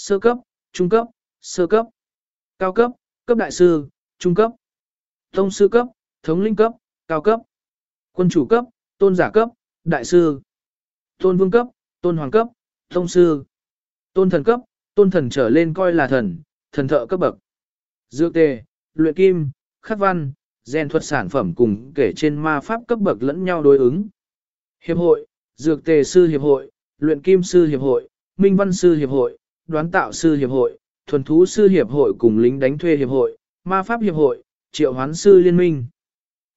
sơ cấp, trung cấp, sơ cấp, cao cấp, cấp đại sư, trung cấp, thông sư cấp, thống linh cấp, cao cấp, quân chủ cấp, tôn giả cấp, đại sư, tôn vương cấp, tôn hoàng cấp, thông sư, tôn thần cấp, tôn thần trở lên coi là thần, thần thợ cấp bậc. Dược tề, luyện kim, khắc văn, gen thuật sản phẩm cùng kể trên ma pháp cấp bậc lẫn nhau đối ứng. Hiệp hội, dược tề sư hiệp hội, luyện kim sư hiệp hội, minh văn sư hiệp hội, đoán tạo sư hiệp hội, thuần thú sư hiệp hội cùng lính đánh thuê hiệp hội, ma pháp hiệp hội, triệu hoán sư liên minh.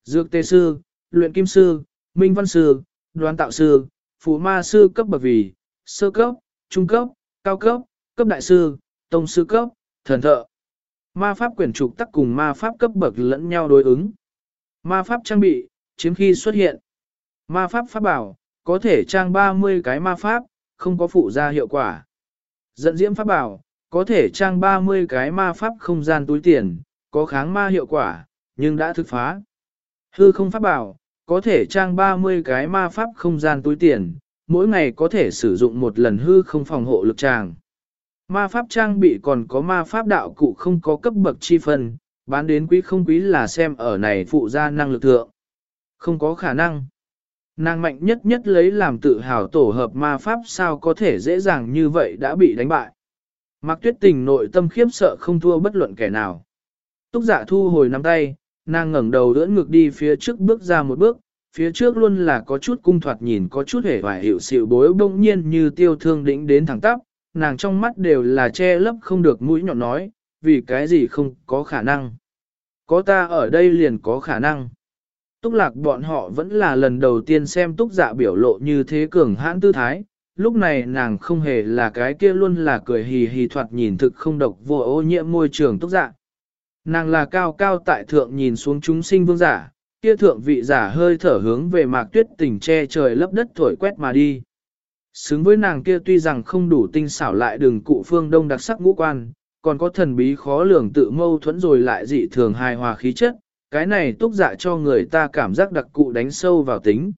Dược Tê sư, luyện kim sư, minh văn sư, đoán tạo sư, phụ ma sư cấp bậc vì, sơ cấp, trung cấp, cao cấp, cấp đại sư, tông sư cấp, thần thợ. Ma pháp quyển trục tắc cùng ma pháp cấp bậc lẫn nhau đối ứng. Ma pháp trang bị, chiếm khi xuất hiện. Ma pháp pháp bảo, có thể trang 30 cái ma pháp, không có phụ ra hiệu quả. Dẫn diễm pháp bảo, có thể trang 30 cái ma pháp không gian túi tiền, có kháng ma hiệu quả, nhưng đã thực phá. Hư không pháp bảo, có thể trang 30 cái ma pháp không gian túi tiền, mỗi ngày có thể sử dụng một lần hư không phòng hộ lực tràng. Ma pháp trang bị còn có ma pháp đạo cụ không có cấp bậc chi phân, bán đến quý không quý là xem ở này phụ ra năng lực thượng. Không có khả năng. Nàng mạnh nhất nhất lấy làm tự hào tổ hợp ma pháp sao có thể dễ dàng như vậy đã bị đánh bại. Mạc tuyết tình nội tâm khiếp sợ không thua bất luận kẻ nào. Túc giả dạ thu hồi nắm tay, nàng ngẩng đầu đỡ ngược đi phía trước bước ra một bước, phía trước luôn là có chút cung thoạt nhìn có chút hề hoài hiệu xịu bối bỗng nhiên như tiêu thương đỉnh đến thẳng tắp, nàng trong mắt đều là che lấp không được mũi nhọn nói, vì cái gì không có khả năng. Có ta ở đây liền có khả năng. Túc lạc bọn họ vẫn là lần đầu tiên xem túc dạ biểu lộ như thế cường hãn tư thái, lúc này nàng không hề là cái kia luôn là cười hì hì thoạt nhìn thực không độc vô ô nhiễm môi trường túc dạ. Nàng là cao cao tại thượng nhìn xuống chúng sinh vương giả, kia thượng vị giả hơi thở hướng về mạc tuyết tình che trời lấp đất thổi quét mà đi. Xứng với nàng kia tuy rằng không đủ tinh xảo lại đường cụ phương đông đặc sắc ngũ quan, còn có thần bí khó lường tự mâu thuẫn rồi lại dị thường hài hòa khí chất, cái này túc dạ cho người ta cảm giác đặc cụ đánh sâu vào tính.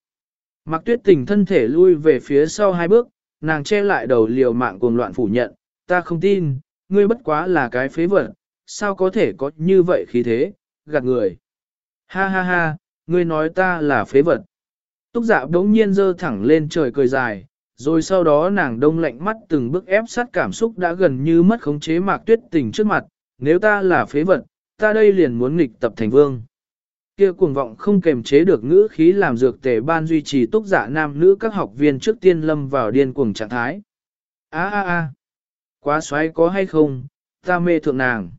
Mặc tuyết tình thân thể lui về phía sau hai bước, nàng che lại đầu liều mạng cuồng loạn phủ nhận, ta không tin, ngươi bất quá là cái phế vật, sao có thể có như vậy khí thế, gạt người. Ha ha ha, ngươi nói ta là phế vật. Túc dạ đống nhiên dơ thẳng lên trời cười dài, rồi sau đó nàng đông lạnh mắt từng bước ép sát cảm xúc đã gần như mất khống chế mạc tuyết tình trước mặt, nếu ta là phế vật, ta đây liền muốn nghịch tập thành vương. Kia cuồng vọng không kềm chế được ngữ khí làm dược tề ban duy trì túc giả nam nữ các học viên trước tiên lâm vào điên cuồng trạng thái. A a a, quá xoáy có hay không, ta mê thượng nàng.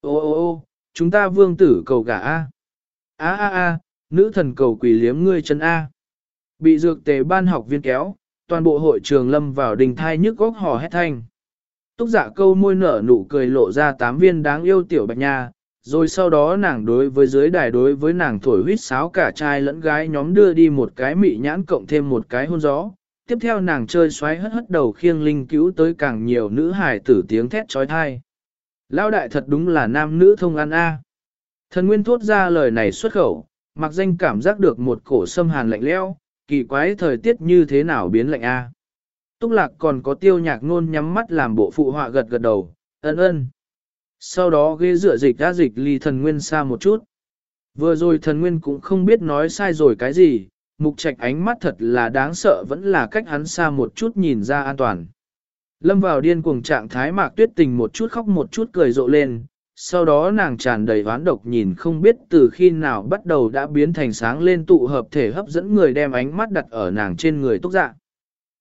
Ô ô ô, chúng ta vương tử cầu gả A. A a a, nữ thần cầu quỷ liếm ngươi chân A. Bị dược tề ban học viên kéo, toàn bộ hội trường lâm vào đình thai nhức góc hò hét thanh. Túc giả câu môi nở nụ cười lộ ra tám viên đáng yêu tiểu bạch nha, rồi sau đó nàng đối với dưới đài đối với nàng thổi huýt sáo cả trai lẫn gái nhóm đưa đi một cái mị nhãn cộng thêm một cái hôn gió. Tiếp theo nàng chơi xoáy hất hất đầu khiêng linh cứu tới càng nhiều nữ hài tử tiếng thét trói thai. Lao đại thật đúng là nam nữ thông ăn a. Thần Nguyên thốt ra lời này xuất khẩu, mặc danh cảm giác được một cổ sâm hàn lạnh leo, kỳ quái thời tiết như thế nào biến lạnh a. Túc lạc còn có tiêu nhạc ngôn nhắm mắt làm bộ phụ họa gật gật đầu, ân ân. Sau đó ghế dựa dịch đã dịch ly thần nguyên xa một chút. Vừa rồi thần nguyên cũng không biết nói sai rồi cái gì, mục trạch ánh mắt thật là đáng sợ vẫn là cách hắn xa một chút nhìn ra an toàn. Lâm vào điên cuồng trạng thái mạc tuyết tình một chút khóc một chút cười rộ lên, sau đó nàng tràn đầy oán độc nhìn không biết từ khi nào bắt đầu đã biến thành sáng lên tụ hợp thể hấp dẫn người đem ánh mắt đặt ở nàng trên người túc dạ.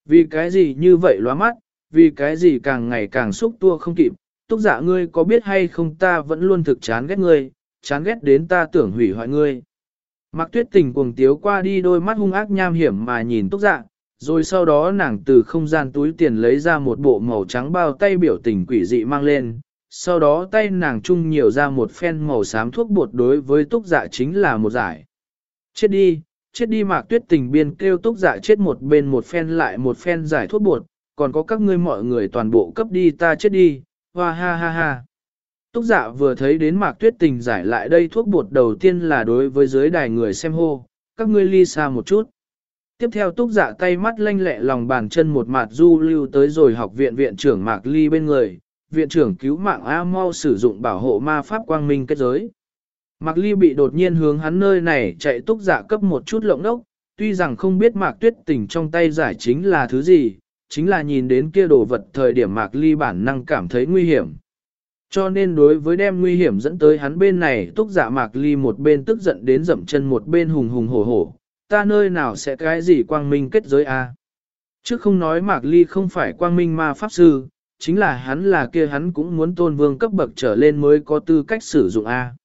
Vì cái gì như vậy loa mắt, vì cái gì càng ngày càng xúc tua không kịp, túc dạ ngươi có biết hay không ta vẫn luôn thực chán ghét ngươi, chán ghét đến ta tưởng hủy hoại ngươi. Mặc tuyết tình cuồng tiếu qua đi đôi mắt hung ác nham hiểm mà nhìn túc dạ, rồi sau đó nàng từ không gian túi tiền lấy ra một bộ màu trắng bao tay biểu tình quỷ dị mang lên, sau đó tay nàng chung nhiều ra một phen màu xám thuốc bột đối với túc dạ chính là một giải. Chết đi, chết đi mạc tuyết tình biên kêu túc dạ chết một bên một phen lại một phen giải thuốc bột, còn có các ngươi mọi người toàn bộ cấp đi ta chết đi, hoa ha ha ha. Túc dạ vừa thấy đến mạc tuyết tình giải lại đây thuốc bột đầu tiên là đối với dưới đài người xem hô, các ngươi ly xa một chút. Tiếp theo túc dạ tay mắt lanh lẹ lòng bàn chân một mạt du lưu tới rồi học viện viện trưởng Mạc Ly bên người, viện trưởng cứu mạng A mau sử dụng bảo hộ ma pháp quang minh kết giới. Mạc Ly bị đột nhiên hướng hắn nơi này chạy túc dạ cấp một chút lộng đốc, tuy rằng không biết Mạc Tuyết tình trong tay giải chính là thứ gì, chính là nhìn đến kia đồ vật thời điểm Mạc Ly bản năng cảm thấy nguy hiểm. Cho nên đối với đem nguy hiểm dẫn tới hắn bên này túc giả Mạc Ly một bên tức giận đến dậm chân một bên hùng hùng hổ hổ, ta nơi nào sẽ cái gì quang minh kết giới a? À? Trước không nói Mạc Ly không phải quang minh ma pháp sư, chính là hắn là kia hắn cũng muốn tôn vương cấp bậc trở lên mới có tư cách sử dụng a.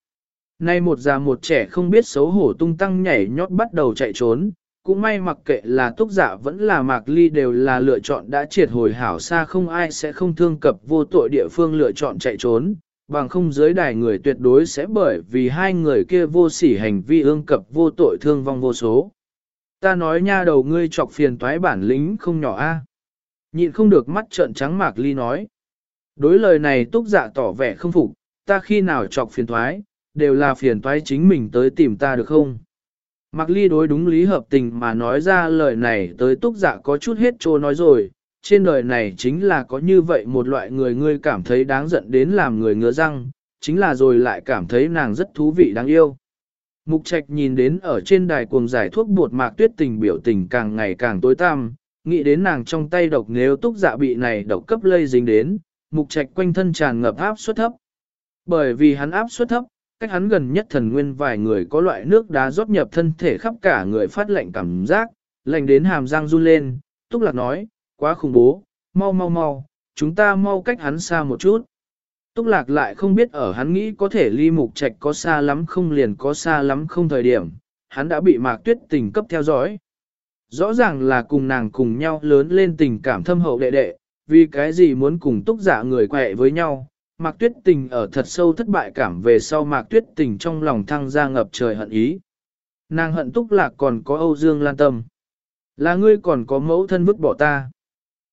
Nay một già một trẻ không biết xấu hổ tung tăng nhảy nhót bắt đầu chạy trốn, cũng may mặc kệ là túc giả vẫn là mạc ly đều là lựa chọn đã triệt hồi hảo xa không ai sẽ không thương cập vô tội địa phương lựa chọn chạy trốn, bằng không giới đài người tuyệt đối sẽ bởi vì hai người kia vô sỉ hành vi ương cập vô tội thương vong vô số. Ta nói nha đầu ngươi chọc phiền toái bản lĩnh không nhỏ a. Nhịn không được mắt trợn trắng mạc ly nói. Đối lời này túc giả tỏ vẻ không phục, ta khi nào chọc phiền toái, đều là phiền toái chính mình tới tìm ta được không? Mạc ly đối đúng lý hợp tình mà nói ra lời này tới túc giả có chút hết trô nói rồi, trên đời này chính là có như vậy một loại người ngươi cảm thấy đáng giận đến làm người ngứa răng, chính là rồi lại cảm thấy nàng rất thú vị đáng yêu. Mục trạch nhìn đến ở trên đài cuồng giải thuốc bột mạc tuyết tình biểu tình càng ngày càng tối tăm, nghĩ đến nàng trong tay độc nếu túc dạ bị này độc cấp lây dính đến, mục trạch quanh thân tràn ngập áp suất thấp. Bởi vì hắn áp suất thấp, cách hắn gần nhất thần nguyên vài người có loại nước đá rót nhập thân thể khắp cả người phát lạnh cảm giác, lạnh đến hàm răng run lên, túc lạc nói, quá khủng bố, mau mau mau, chúng ta mau cách hắn xa một chút. Túc lạc lại không biết ở hắn nghĩ có thể ly mục trạch có xa lắm không liền có xa lắm không thời điểm, hắn đã bị mạc tuyết tình cấp theo dõi. Rõ ràng là cùng nàng cùng nhau lớn lên tình cảm thâm hậu đệ đệ, vì cái gì muốn cùng túc giả người quẹ với nhau. Mạc tuyết tình ở thật sâu thất bại cảm về sau mạc tuyết tình trong lòng thăng ra ngập trời hận ý. Nàng hận túc lạc còn có Âu Dương Lan Tâm. Là ngươi còn có mẫu thân vứt bỏ ta.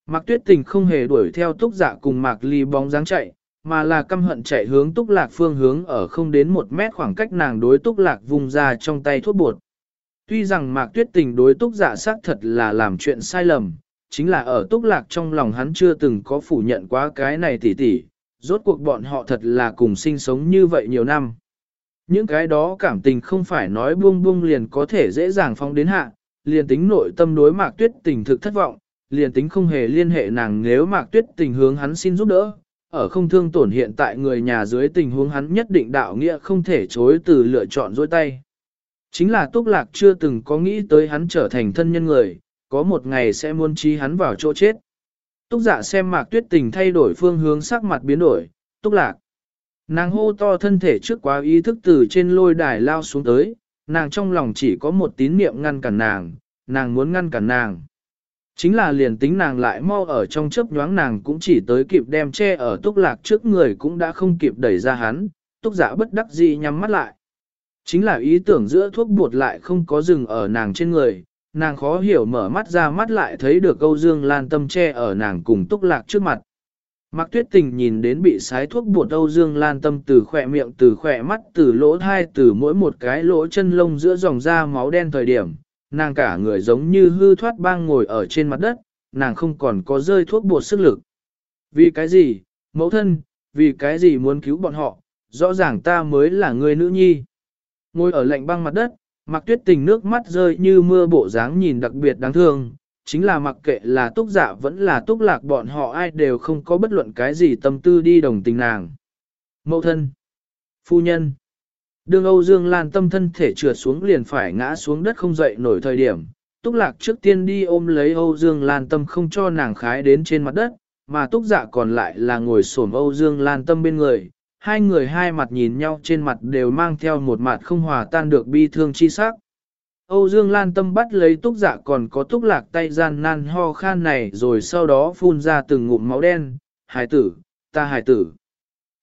Mạc tuyết tình không hề đuổi theo túc giả cùng mạc ly bóng dáng chạy, mà là căm hận chạy hướng túc lạc phương hướng ở không đến một mét khoảng cách nàng đối túc lạc vùng ra trong tay thuốc bột. Tuy rằng mạc tuyết tình đối túc giả xác thật là làm chuyện sai lầm, chính là ở túc lạc trong lòng hắn chưa từng có phủ nhận quá cái này tỉ tỉ, rốt cuộc bọn họ thật là cùng sinh sống như vậy nhiều năm. Những cái đó cảm tình không phải nói buông buông liền có thể dễ dàng phong đến hạ, liền tính nội tâm đối mạc tuyết tình thực thất vọng, liền tính không hề liên hệ nàng nếu mạc tuyết tình hướng hắn xin giúp đỡ, ở không thương tổn hiện tại người nhà dưới tình huống hắn nhất định đạo nghĩa không thể chối từ lựa chọn dối tay. Chính là Túc Lạc chưa từng có nghĩ tới hắn trở thành thân nhân người, có một ngày sẽ muôn trí hắn vào chỗ chết. Túc dạ xem mạc tuyết tình thay đổi phương hướng sắc mặt biến đổi, Túc Lạc. Nàng hô to thân thể trước quá ý thức từ trên lôi đài lao xuống tới, nàng trong lòng chỉ có một tín niệm ngăn cản nàng, nàng muốn ngăn cản nàng. Chính là liền tính nàng lại mau ở trong chớp nhoáng nàng cũng chỉ tới kịp đem che ở túc lạc trước người cũng đã không kịp đẩy ra hắn, túc giả bất đắc dĩ nhắm mắt lại. Chính là ý tưởng giữa thuốc bột lại không có dừng ở nàng trên người, nàng khó hiểu mở mắt ra mắt lại thấy được câu dương lan tâm che ở nàng cùng túc lạc trước mặt. Mạc tuyết tình nhìn đến bị sái thuốc bột Âu Dương Lan Tâm từ khỏe miệng từ khỏe mắt từ lỗ thai từ mỗi một cái lỗ chân lông giữa dòng da máu đen thời điểm, nàng cả người giống như hư thoát bang ngồi ở trên mặt đất, nàng không còn có rơi thuốc bột sức lực. Vì cái gì, mẫu thân, vì cái gì muốn cứu bọn họ, rõ ràng ta mới là người nữ nhi. Ngồi ở lạnh băng mặt đất, mặc tuyết tình nước mắt rơi như mưa bộ dáng nhìn đặc biệt đáng thương, chính là mặc kệ là túc giả vẫn là túc lạc bọn họ ai đều không có bất luận cái gì tâm tư đi đồng tình nàng. Mẫu thân, phu nhân, Đường Âu Dương Lan tâm thân thể trượt xuống liền phải ngã xuống đất không dậy nổi thời điểm. Túc Lạc trước tiên đi ôm lấy Âu Dương Lan tâm không cho nàng khái đến trên mặt đất, mà Túc giả còn lại là ngồi xổm Âu Dương Lan tâm bên người. Hai người hai mặt nhìn nhau trên mặt đều mang theo một mặt không hòa tan được bi thương chi sắc. Âu Dương Lan tâm bắt lấy Túc Dạ còn có Túc Lạc tay gian nan ho khan này rồi sau đó phun ra từng ngụm máu đen. Hải tử, ta hải tử.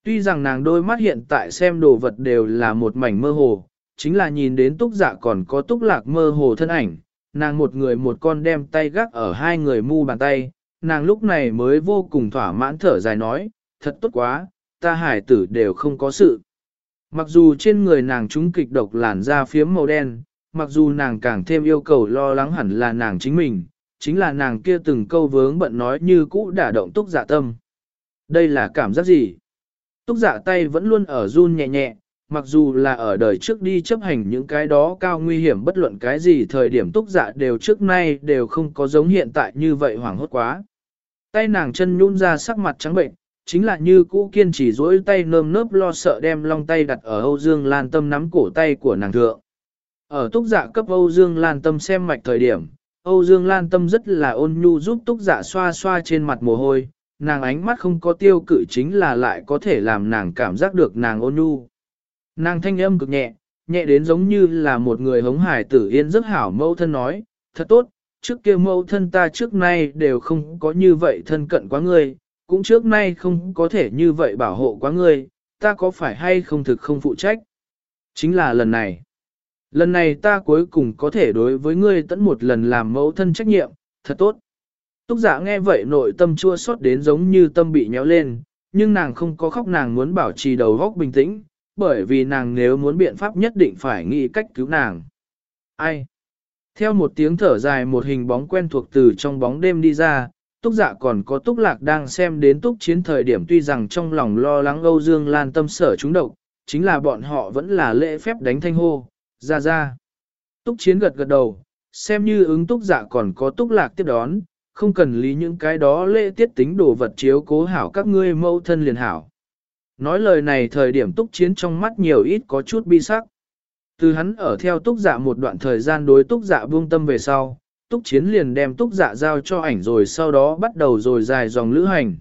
Tuy rằng nàng đôi mắt hiện tại xem đồ vật đều là một mảnh mơ hồ, chính là nhìn đến túc dạ còn có túc lạc mơ hồ thân ảnh, nàng một người một con đem tay gác ở hai người mu bàn tay, nàng lúc này mới vô cùng thỏa mãn thở dài nói, thật tốt quá, ta hải tử đều không có sự. Mặc dù trên người nàng trúng kịch độc làn da phiếm màu đen, mặc dù nàng càng thêm yêu cầu lo lắng hẳn là nàng chính mình, chính là nàng kia từng câu vướng bận nói như cũ đả động túc dạ tâm. Đây là cảm giác gì? Túc dạ tay vẫn luôn ở run nhẹ nhẹ, mặc dù là ở đời trước đi chấp hành những cái đó cao nguy hiểm bất luận cái gì thời điểm túc dạ đều trước nay đều không có giống hiện tại như vậy hoảng hốt quá. Tay nàng chân nhún ra sắc mặt trắng bệnh, chính là như cũ kiên trì duỗi tay nơm nớp lo sợ đem long tay đặt ở Âu Dương Lan Tâm nắm cổ tay của nàng thượng. Ở túc dạ cấp Âu Dương Lan Tâm xem mạch thời điểm, Âu Dương Lan Tâm rất là ôn nhu giúp túc dạ xoa xoa trên mặt mồ hôi, nàng ánh mắt không có tiêu cự chính là lại có thể làm nàng cảm giác được nàng ôn nhu. Nàng thanh âm cực nhẹ, nhẹ đến giống như là một người hống hải tử yên rất hảo mâu thân nói, thật tốt, trước kia mâu thân ta trước nay đều không có như vậy thân cận quá ngươi, cũng trước nay không có thể như vậy bảo hộ quá ngươi, ta có phải hay không thực không phụ trách. Chính là lần này. Lần này ta cuối cùng có thể đối với ngươi tẫn một lần làm mẫu thân trách nhiệm, thật tốt. Túc giả nghe vậy nội tâm chua xót đến giống như tâm bị nhéo lên, nhưng nàng không có khóc nàng muốn bảo trì đầu góc bình tĩnh, bởi vì nàng nếu muốn biện pháp nhất định phải nghĩ cách cứu nàng. Ai? Theo một tiếng thở dài một hình bóng quen thuộc từ trong bóng đêm đi ra, túc dạ còn có túc lạc đang xem đến túc chiến thời điểm tuy rằng trong lòng lo lắng Âu Dương Lan tâm sở chúng độc, chính là bọn họ vẫn là lễ phép đánh thanh hô, ra ra. Túc chiến gật gật đầu, xem như ứng túc dạ còn có túc lạc tiếp đón, không cần lý những cái đó lễ tiết tính đồ vật chiếu cố hảo các ngươi mâu thân liền hảo. Nói lời này thời điểm túc chiến trong mắt nhiều ít có chút bi sắc. Từ hắn ở theo túc dạ một đoạn thời gian đối túc dạ buông tâm về sau, túc chiến liền đem túc dạ giao cho ảnh rồi sau đó bắt đầu rồi dài dòng lữ hành.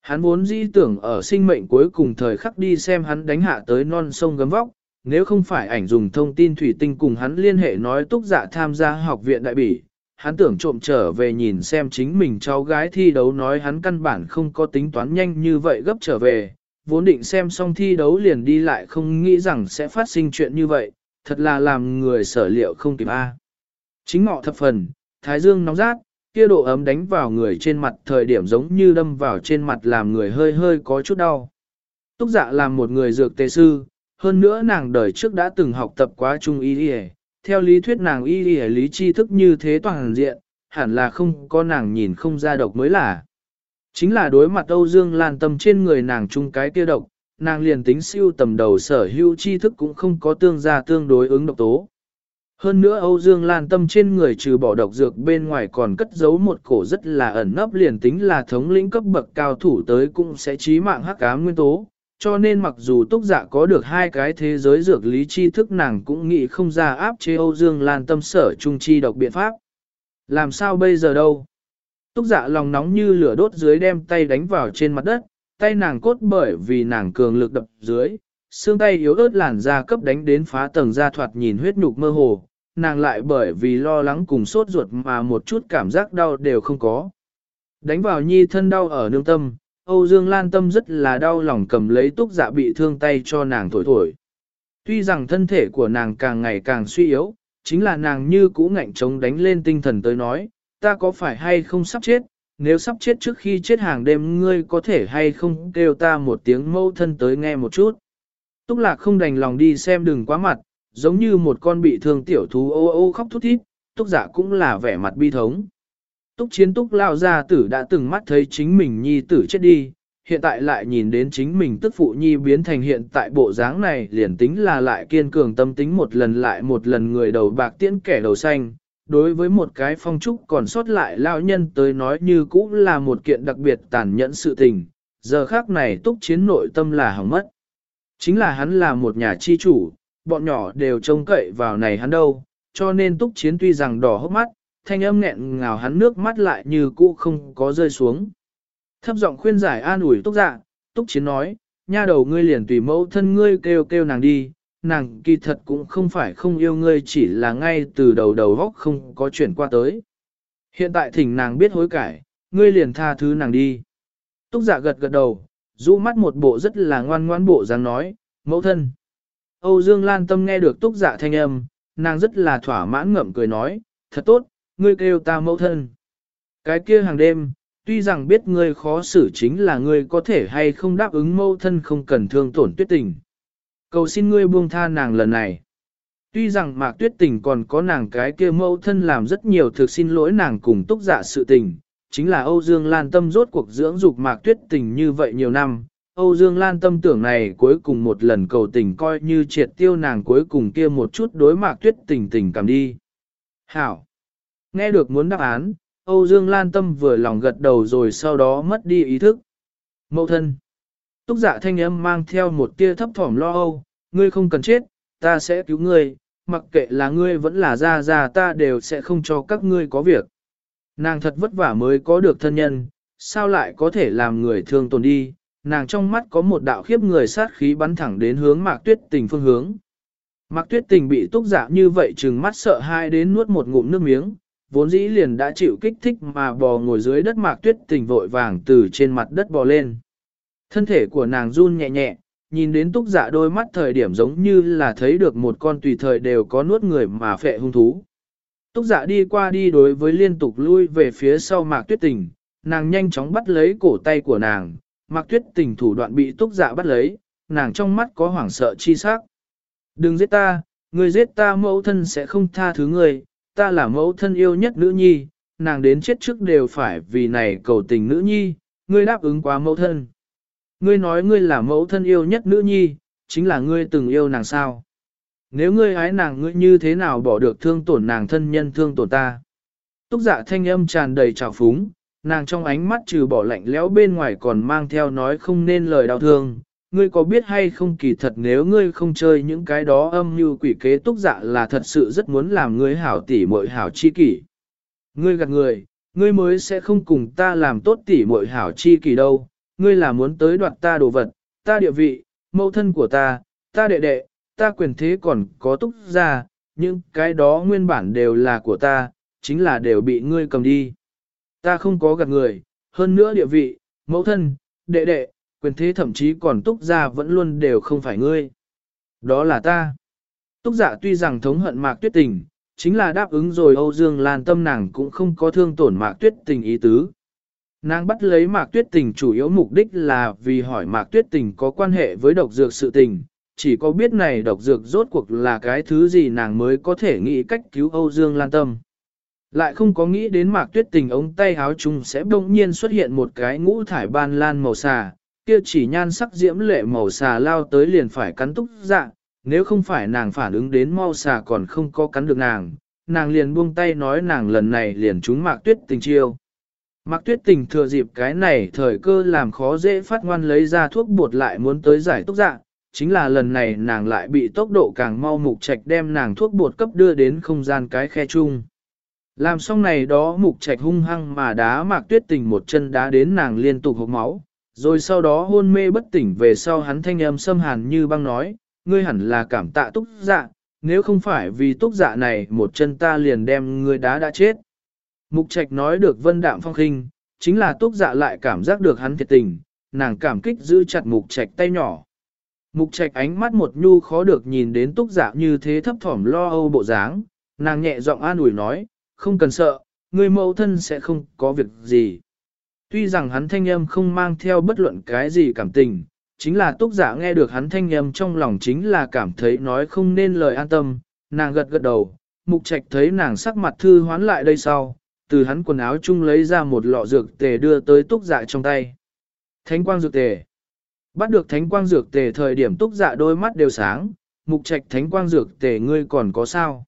Hắn vốn dĩ tưởng ở sinh mệnh cuối cùng thời khắc đi xem hắn đánh hạ tới non sông gấm vóc, nếu không phải ảnh dùng thông tin thủy tinh cùng hắn liên hệ nói túc dạ tham gia học viện đại bỉ, hắn tưởng trộm trở về nhìn xem chính mình cháu gái thi đấu nói hắn căn bản không có tính toán nhanh như vậy gấp trở về, vốn định xem xong thi đấu liền đi lại không nghĩ rằng sẽ phát sinh chuyện như vậy, thật là làm người sở liệu không kịp a. Chính ngọ thập phần, thái dương nóng rát, kia độ ấm đánh vào người trên mặt thời điểm giống như đâm vào trên mặt làm người hơi hơi có chút đau. Túc dạ làm một người dược tề sư, hơn nữa nàng đời trước đã từng học tập quá trung y đi theo lý thuyết nàng y đi lý tri thức như thế toàn diện, hẳn là không có nàng nhìn không ra độc mới là. Chính là đối mặt Âu Dương Lan tâm trên người nàng chung cái kia độc, nàng liền tính siêu tầm đầu sở hữu tri thức cũng không có tương gia tương đối ứng độc tố. Hơn nữa Âu Dương Lan tâm trên người trừ bỏ độc dược bên ngoài còn cất giấu một cổ rất là ẩn nấp liền tính là thống lĩnh cấp bậc cao thủ tới cũng sẽ chí mạng hắc ám nguyên tố. Cho nên mặc dù túc dạ có được hai cái thế giới dược lý tri thức nàng cũng nghĩ không ra áp chế Âu Dương Lan tâm sở trung chi độc biện pháp. Làm sao bây giờ đâu? Túc dạ lòng nóng như lửa đốt dưới đem tay đánh vào trên mặt đất, tay nàng cốt bởi vì nàng cường lực đập dưới, xương tay yếu ớt làn da cấp đánh đến phá tầng da thoạt nhìn huyết nhục mơ hồ, nàng lại bởi vì lo lắng cùng sốt ruột mà một chút cảm giác đau đều không có. Đánh vào nhi thân đau ở nương tâm, Âu Dương Lan tâm rất là đau lòng cầm lấy túc dạ bị thương tay cho nàng thổi thổi. Tuy rằng thân thể của nàng càng ngày càng suy yếu, chính là nàng như cũ ngạnh chống đánh lên tinh thần tới nói, ta có phải hay không sắp chết, nếu sắp chết trước khi chết hàng đêm ngươi có thể hay không kêu ta một tiếng mâu thân tới nghe một chút. Túc lạc không đành lòng đi xem đừng quá mặt, giống như một con bị thương tiểu thú ô ô khóc thút thít, túc giả cũng là vẻ mặt bi thống. Túc chiến túc lao gia tử đã từng mắt thấy chính mình nhi tử chết đi, hiện tại lại nhìn đến chính mình tức phụ nhi biến thành hiện tại bộ dáng này liền tính là lại kiên cường tâm tính một lần lại một lần người đầu bạc tiễn kẻ đầu xanh, đối với một cái phong trúc còn sót lại lao nhân tới nói như cũ là một kiện đặc biệt tàn nhẫn sự tình, giờ khác này túc chiến nội tâm là hỏng mất. Chính là hắn là một nhà chi chủ, bọn nhỏ đều trông cậy vào này hắn đâu, cho nên túc chiến tuy rằng đỏ hốc mắt, thanh âm nghẹn ngào hắn nước mắt lại như cũ không có rơi xuống. Thấp giọng khuyên giải an ủi túc dạ, túc chiến nói, nha đầu ngươi liền tùy mẫu thân ngươi kêu kêu nàng đi, nàng kỳ thật cũng không phải không yêu ngươi chỉ là ngay từ đầu đầu góc không có chuyển qua tới. Hiện tại thỉnh nàng biết hối cải, ngươi liền tha thứ nàng đi. Túc giả gật gật đầu, rũ mắt một bộ rất là ngoan ngoan bộ dáng nói, mẫu thân. Âu Dương Lan Tâm nghe được túc dạ thanh âm, nàng rất là thỏa mãn ngậm cười nói, thật tốt, ngươi kêu ta mẫu thân. Cái kia hàng đêm, tuy rằng biết ngươi khó xử chính là ngươi có thể hay không đáp ứng mẫu thân không cần thương tổn tuyết tình. Cầu xin ngươi buông tha nàng lần này. Tuy rằng Mạc Tuyết Tình còn có nàng cái kia mẫu thân làm rất nhiều thực xin lỗi nàng cùng túc dạ sự tình, chính là Âu Dương Lan Tâm rốt cuộc dưỡng dục Mạc Tuyết Tình như vậy nhiều năm. Âu Dương Lan Tâm tưởng này cuối cùng một lần cầu tình coi như triệt tiêu nàng cuối cùng kia một chút đối Mạc Tuyết Tình tình cảm đi. Hảo! Nghe được muốn đáp án, Âu Dương Lan Tâm vừa lòng gật đầu rồi sau đó mất đi ý thức. Mẫu thân! Túc dạ thanh âm mang theo một tia thấp thỏm lo âu, ngươi không cần chết, ta sẽ cứu ngươi, mặc kệ là ngươi vẫn là ra ra ta đều sẽ không cho các ngươi có việc. Nàng thật vất vả mới có được thân nhân, sao lại có thể làm người thương tồn đi, nàng trong mắt có một đạo khiếp người sát khí bắn thẳng đến hướng mạc tuyết tình phương hướng. Mạc tuyết tình bị túc dạ như vậy trừng mắt sợ hai đến nuốt một ngụm nước miếng, vốn dĩ liền đã chịu kích thích mà bò ngồi dưới đất mạc tuyết tình vội vàng từ trên mặt đất bò lên. Thân thể của nàng run nhẹ nhẹ, nhìn đến túc dạ đôi mắt thời điểm giống như là thấy được một con tùy thời đều có nuốt người mà phệ hung thú. Túc dạ đi qua đi đối với liên tục lui về phía sau mạc tuyết tình, nàng nhanh chóng bắt lấy cổ tay của nàng, mạc tuyết tình thủ đoạn bị túc dạ bắt lấy, nàng trong mắt có hoảng sợ chi sắc. Đừng giết ta, người giết ta mẫu thân sẽ không tha thứ người, ta là mẫu thân yêu nhất nữ nhi, nàng đến chết trước đều phải vì này cầu tình nữ nhi, ngươi đáp ứng quá mẫu thân. Ngươi nói ngươi là mẫu thân yêu nhất nữ nhi, chính là ngươi từng yêu nàng sao. Nếu ngươi ái nàng ngươi như thế nào bỏ được thương tổn nàng thân nhân thương tổn ta. Túc dạ thanh âm tràn đầy trào phúng, nàng trong ánh mắt trừ bỏ lạnh lẽo bên ngoài còn mang theo nói không nên lời đau thương. Ngươi có biết hay không kỳ thật nếu ngươi không chơi những cái đó âm như quỷ kế túc dạ là thật sự rất muốn làm ngươi hảo tỉ muội hảo chi kỷ. Ngươi gạt người, ngươi mới sẽ không cùng ta làm tốt tỉ muội hảo chi kỷ đâu, ngươi là muốn tới đoạt ta đồ vật, ta địa vị, mẫu thân của ta, ta đệ đệ, ta quyền thế còn có túc ra, những cái đó nguyên bản đều là của ta, chính là đều bị ngươi cầm đi. Ta không có gạt người, hơn nữa địa vị, mẫu thân, đệ đệ, quyền thế thậm chí còn túc ra vẫn luôn đều không phải ngươi. Đó là ta. Túc giả tuy rằng thống hận mạc tuyết tình, chính là đáp ứng rồi Âu Dương Lan tâm nàng cũng không có thương tổn mạc tuyết tình ý tứ. Nàng bắt lấy mạc tuyết tình chủ yếu mục đích là vì hỏi mạc tuyết tình có quan hệ với độc dược sự tình, chỉ có biết này độc dược rốt cuộc là cái thứ gì nàng mới có thể nghĩ cách cứu Âu Dương Lan Tâm. Lại không có nghĩ đến mạc tuyết tình ống tay háo chung sẽ bỗng nhiên xuất hiện một cái ngũ thải ban lan màu xà, kia chỉ nhan sắc diễm lệ màu xà lao tới liền phải cắn túc dạ, nếu không phải nàng phản ứng đến mau xà còn không có cắn được nàng, nàng liền buông tay nói nàng lần này liền trúng mạc tuyết tình chiêu. Mạc tuyết tình thừa dịp cái này thời cơ làm khó dễ phát ngoan lấy ra thuốc bột lại muốn tới giải túc dạ, chính là lần này nàng lại bị tốc độ càng mau mục trạch đem nàng thuốc bột cấp đưa đến không gian cái khe chung. Làm xong này đó mục trạch hung hăng mà đá mạc tuyết tình một chân đá đến nàng liên tục hộp máu, rồi sau đó hôn mê bất tỉnh về sau hắn thanh âm xâm hàn như băng nói, ngươi hẳn là cảm tạ túc dạ, nếu không phải vì túc dạ này một chân ta liền đem ngươi đá đã chết. Mục trạch nói được vân đạm phong khinh, chính là túc dạ lại cảm giác được hắn thiệt tình, nàng cảm kích giữ chặt mục trạch tay nhỏ. Mục trạch ánh mắt một nhu khó được nhìn đến túc dạ như thế thấp thỏm lo âu bộ dáng, nàng nhẹ giọng an ủi nói, không cần sợ, người mẫu thân sẽ không có việc gì. Tuy rằng hắn thanh âm không mang theo bất luận cái gì cảm tình, chính là túc giả dạ nghe được hắn thanh âm trong lòng chính là cảm thấy nói không nên lời an tâm, nàng gật gật đầu, mục trạch thấy nàng sắc mặt thư hoán lại đây sau, từ hắn quần áo chung lấy ra một lọ dược tề đưa tới túc dạ trong tay. Thánh quang dược tề. Bắt được thánh quang dược tề thời điểm túc dạ đôi mắt đều sáng, mục trạch thánh quang dược tề ngươi còn có sao?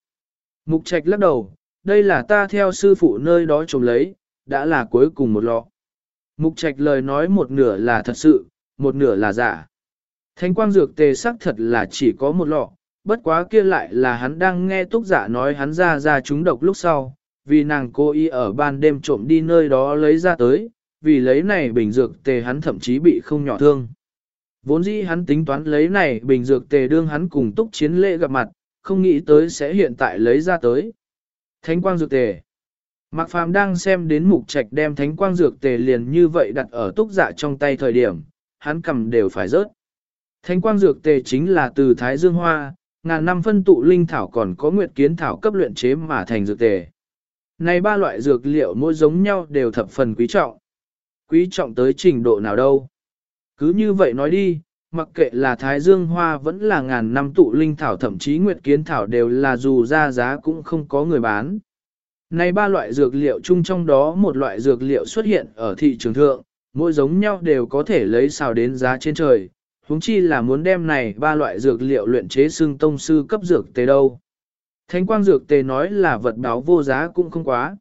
Mục trạch lắc đầu, đây là ta theo sư phụ nơi đó trồng lấy, đã là cuối cùng một lọ. Mục trạch lời nói một nửa là thật sự, một nửa là giả. Thánh quang dược tề xác thật là chỉ có một lọ, bất quá kia lại là hắn đang nghe túc giả nói hắn ra ra chúng độc lúc sau, vì nàng cô y ở ban đêm trộm đi nơi đó lấy ra tới, vì lấy này bình dược tề hắn thậm chí bị không nhỏ thương. Vốn dĩ hắn tính toán lấy này bình dược tề đương hắn cùng túc chiến lễ gặp mặt, không nghĩ tới sẽ hiện tại lấy ra tới. Thánh quang dược tề. Mạc Phàm đang xem đến mục trạch đem thánh quang dược tề liền như vậy đặt ở túc dạ trong tay thời điểm, hắn cầm đều phải rớt. Thánh quang dược tề chính là từ Thái Dương Hoa, ngàn năm phân tụ linh thảo còn có nguyệt kiến thảo cấp luyện chế mà thành dược tề. Này ba loại dược liệu mỗi giống nhau đều thập phần quý trọng. Quý trọng tới trình độ nào đâu. Cứ như vậy nói đi, mặc kệ là thái dương hoa vẫn là ngàn năm tụ linh thảo thậm chí nguyệt kiến thảo đều là dù ra giá cũng không có người bán. Này ba loại dược liệu chung trong đó một loại dược liệu xuất hiện ở thị trường thượng, mỗi giống nhau đều có thể lấy xào đến giá trên trời, huống chi là muốn đem này ba loại dược liệu luyện chế xương tông sư cấp dược tề đâu. Thánh quang dược tề nói là vật báo vô giá cũng không quá.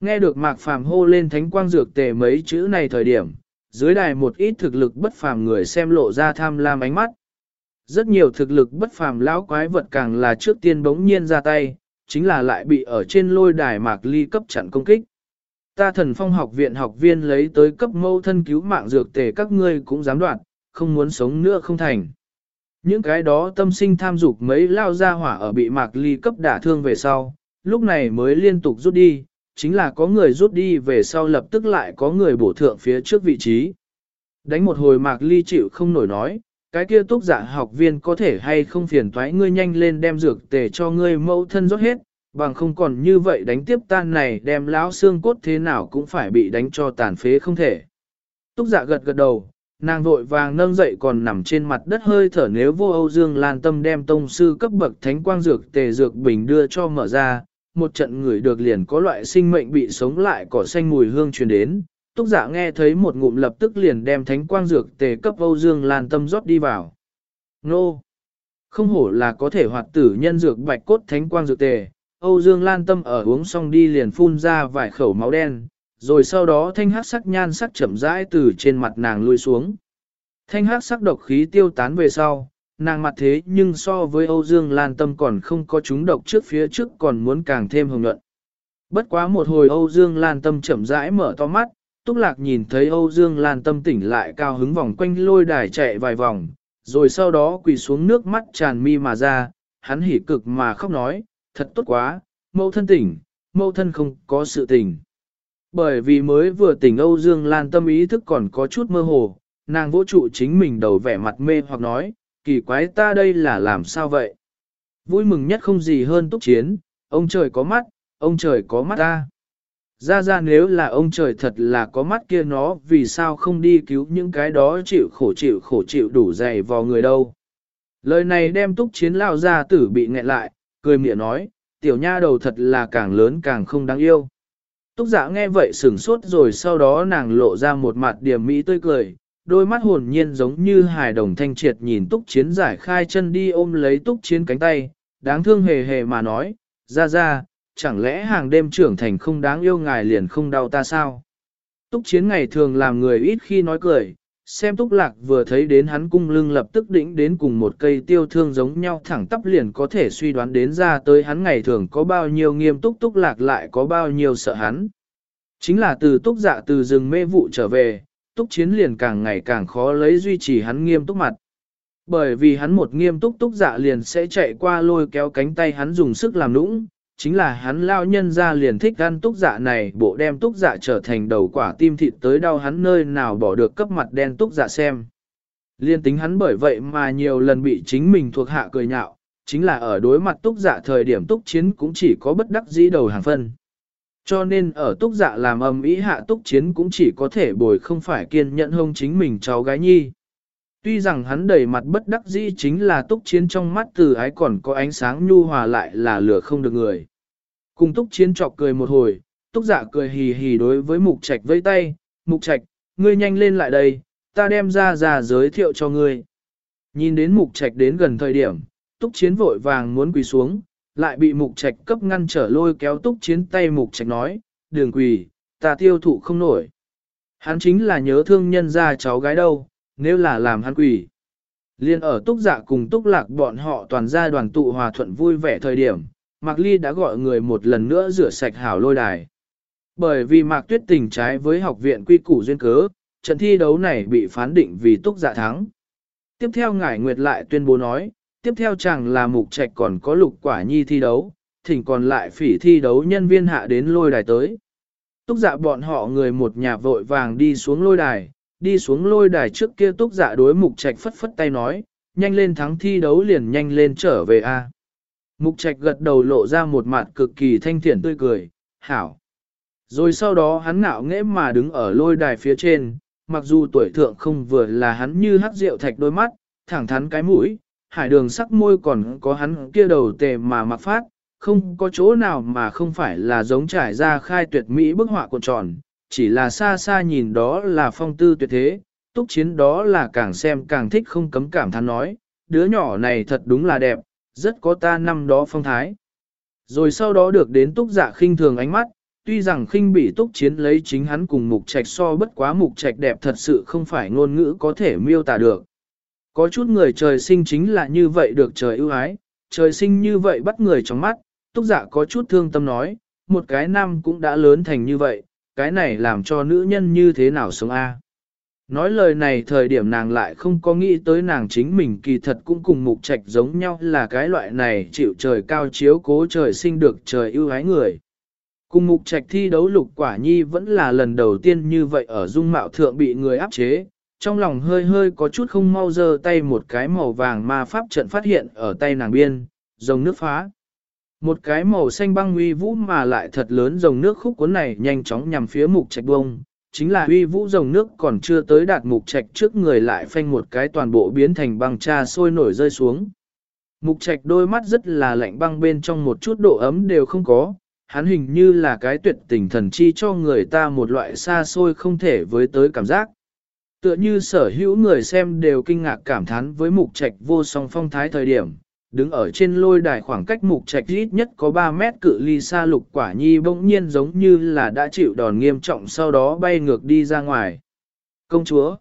Nghe được Mạc Phàm hô lên thánh quang dược tề mấy chữ này thời điểm, dưới đài một ít thực lực bất phàm người xem lộ ra tham lam ánh mắt. Rất nhiều thực lực bất phàm lão quái vật càng là trước tiên bỗng nhiên ra tay, chính là lại bị ở trên lôi đài Mạc Ly cấp chặn công kích. Ta thần phong học viện học viên lấy tới cấp mâu thân cứu mạng dược tề các ngươi cũng dám đoạn, không muốn sống nữa không thành. Những cái đó tâm sinh tham dục mấy lao ra hỏa ở bị Mạc Ly cấp đả thương về sau, lúc này mới liên tục rút đi, chính là có người rút đi về sau lập tức lại có người bổ thượng phía trước vị trí. Đánh một hồi Mạc Ly chịu không nổi nói, cái kia túc giả học viên có thể hay không phiền thoái ngươi nhanh lên đem dược tề cho ngươi mẫu thân rót hết, bằng không còn như vậy đánh tiếp tan này đem lão xương cốt thế nào cũng phải bị đánh cho tàn phế không thể. Túc giả gật gật đầu, nàng vội vàng nâng dậy còn nằm trên mặt đất hơi thở nếu vô Âu Dương Lan Tâm đem tông sư cấp bậc thánh quang dược tề dược bình đưa cho mở ra, một trận người được liền có loại sinh mệnh bị sống lại cỏ xanh mùi hương truyền đến. Túc giả nghe thấy một ngụm lập tức liền đem thánh quang dược tề cấp Âu Dương Lan Tâm rót đi vào. Nô! Không hổ là có thể hoạt tử nhân dược bạch cốt thánh quang dược tề. Âu Dương Lan Tâm ở uống xong đi liền phun ra vài khẩu máu đen, rồi sau đó thanh hắc sắc nhan sắc chậm rãi từ trên mặt nàng lui xuống. Thanh hắc sắc độc khí tiêu tán về sau, nàng mặt thế nhưng so với Âu Dương Lan Tâm còn không có chúng độc trước phía trước còn muốn càng thêm hồng nhuận. Bất quá một hồi Âu Dương Lan Tâm chậm rãi mở to mắt, Túc Lạc nhìn thấy Âu Dương Lan Tâm tỉnh lại cao hứng vòng quanh lôi đài chạy vài vòng, rồi sau đó quỳ xuống nước mắt tràn mi mà ra, hắn hỉ cực mà khóc nói, thật tốt quá, mẫu thân tỉnh, mẫu thân không có sự tỉnh. Bởi vì mới vừa tỉnh Âu Dương Lan Tâm ý thức còn có chút mơ hồ, nàng vỗ trụ chính mình đầu vẻ mặt mê hoặc nói, kỳ quái ta đây là làm sao vậy? Vui mừng nhất không gì hơn túc chiến, ông trời có mắt, ông trời có mắt ta. Ra ra nếu là ông trời thật là có mắt kia nó vì sao không đi cứu những cái đó chịu khổ chịu khổ chịu đủ dày vào người đâu. Lời này đem túc chiến lao ra tử bị nghẹn lại, cười miệng nói, tiểu nha đầu thật là càng lớn càng không đáng yêu. Túc giả nghe vậy sửng sốt rồi sau đó nàng lộ ra một mặt điểm mỹ tươi cười, đôi mắt hồn nhiên giống như hài đồng thanh triệt nhìn túc chiến giải khai chân đi ôm lấy túc chiến cánh tay, đáng thương hề hề mà nói, ra ra, chẳng lẽ hàng đêm trưởng thành không đáng yêu ngài liền không đau ta sao? Túc chiến ngày thường làm người ít khi nói cười, xem túc lạc vừa thấy đến hắn cung lưng lập tức đỉnh đến cùng một cây tiêu thương giống nhau thẳng tắp liền có thể suy đoán đến ra tới hắn ngày thường có bao nhiêu nghiêm túc túc lạc lại có bao nhiêu sợ hắn. Chính là từ túc dạ từ rừng mê vụ trở về, túc chiến liền càng ngày càng khó lấy duy trì hắn nghiêm túc mặt. Bởi vì hắn một nghiêm túc túc dạ liền sẽ chạy qua lôi kéo cánh tay hắn dùng sức làm nũng, chính là hắn lao nhân ra liền thích ăn túc dạ này bộ đem túc dạ trở thành đầu quả tim thịt tới đau hắn nơi nào bỏ được cấp mặt đen túc dạ xem. Liên tính hắn bởi vậy mà nhiều lần bị chính mình thuộc hạ cười nhạo, chính là ở đối mặt túc dạ thời điểm túc chiến cũng chỉ có bất đắc dĩ đầu hàng phân. Cho nên ở túc dạ làm ầm ý hạ túc chiến cũng chỉ có thể bồi không phải kiên nhẫn hông chính mình cháu gái nhi. Tuy rằng hắn đầy mặt bất đắc dĩ chính là túc chiến trong mắt từ ái còn có ánh sáng nhu hòa lại là lửa không được người. Cùng túc chiến chọc cười một hồi, túc dạ cười hì hì đối với mục trạch vây tay, mục trạch, ngươi nhanh lên lại đây, ta đem ra ra giới thiệu cho ngươi. Nhìn đến mục trạch đến gần thời điểm, túc chiến vội vàng muốn quỳ xuống, lại bị mục trạch cấp ngăn trở lôi kéo túc chiến tay mục trạch nói, đường quỳ, ta tiêu thụ không nổi. Hắn chính là nhớ thương nhân ra cháu gái đâu, nếu là làm hắn quỳ. Liên ở túc dạ cùng túc lạc bọn họ toàn gia đoàn tụ hòa thuận vui vẻ thời điểm, Mạc Ly đã gọi người một lần nữa rửa sạch hảo lôi đài. Bởi vì Mạc Tuyết tình trái với học viện quy củ duyên cớ, trận thi đấu này bị phán định vì túc dạ thắng. Tiếp theo Ngải Nguyệt lại tuyên bố nói, tiếp theo chẳng là mục trạch còn có lục quả nhi thi đấu, thỉnh còn lại phỉ thi đấu nhân viên hạ đến lôi đài tới. Túc dạ bọn họ người một nhà vội vàng đi xuống lôi đài, đi xuống lôi đài trước kia túc dạ đối mục trạch phất phất tay nói, nhanh lên thắng thi đấu liền nhanh lên trở về a. Mục trạch gật đầu lộ ra một mặt cực kỳ thanh thiện tươi cười, hảo. Rồi sau đó hắn ngạo nghễ mà đứng ở lôi đài phía trên, mặc dù tuổi thượng không vừa là hắn như hắc rượu thạch đôi mắt, thẳng thắn cái mũi, hải đường sắc môi còn có hắn kia đầu tề mà mặc phát, không có chỗ nào mà không phải là giống trải ra khai tuyệt mỹ bức họa cuộn tròn, chỉ là xa xa nhìn đó là phong tư tuyệt thế, túc chiến đó là càng xem càng thích không cấm cảm thán nói, đứa nhỏ này thật đúng là đẹp, rất có ta năm đó phong thái. Rồi sau đó được đến túc giả khinh thường ánh mắt, tuy rằng khinh bị túc chiến lấy chính hắn cùng mục trạch so bất quá mục trạch đẹp thật sự không phải ngôn ngữ có thể miêu tả được. Có chút người trời sinh chính là như vậy được trời ưu ái, trời sinh như vậy bắt người trong mắt, túc dạ có chút thương tâm nói, một cái nam cũng đã lớn thành như vậy, cái này làm cho nữ nhân như thế nào sống a? Nói lời này thời điểm nàng lại không có nghĩ tới nàng chính mình kỳ thật cũng cùng mục trạch giống nhau là cái loại này chịu trời cao chiếu cố trời sinh được trời ưu ái người. Cùng mục trạch thi đấu lục quả nhi vẫn là lần đầu tiên như vậy ở dung mạo thượng bị người áp chế, trong lòng hơi hơi có chút không mau giơ tay một cái màu vàng ma pháp trận phát hiện ở tay nàng biên, dòng nước phá. Một cái màu xanh băng uy vũ mà lại thật lớn dòng nước khúc cuốn này nhanh chóng nhằm phía mục trạch bông, chính là uy vũ dòng nước còn chưa tới đạt mục trạch trước người lại phanh một cái toàn bộ biến thành băng cha sôi nổi rơi xuống. Mục trạch đôi mắt rất là lạnh băng bên trong một chút độ ấm đều không có, hắn hình như là cái tuyệt tình thần chi cho người ta một loại xa xôi không thể với tới cảm giác. Tựa như sở hữu người xem đều kinh ngạc cảm thán với mục trạch vô song phong thái thời điểm, đứng ở trên lôi đài khoảng cách mục trạch ít nhất có 3 mét cự ly xa lục quả nhi bỗng nhiên giống như là đã chịu đòn nghiêm trọng sau đó bay ngược đi ra ngoài. Công chúa!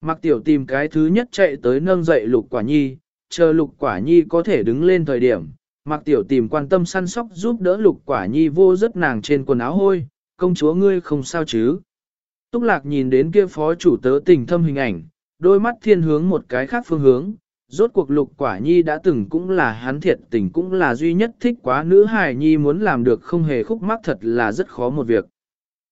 Mặc tiểu tìm cái thứ nhất chạy tới nâng dậy lục quả nhi, chờ lục quả nhi có thể đứng lên thời điểm. Mặc tiểu tìm quan tâm săn sóc giúp đỡ lục quả nhi vô rất nàng trên quần áo hôi, công chúa ngươi không sao chứ. Túc lạc nhìn đến kia phó chủ tớ tình thâm hình ảnh, đôi mắt thiên hướng một cái khác phương hướng, rốt cuộc lục quả nhi đã từng cũng là hắn thiệt tình cũng là duy nhất thích quá nữ hài nhi muốn làm được không hề khúc mắc thật là rất khó một việc.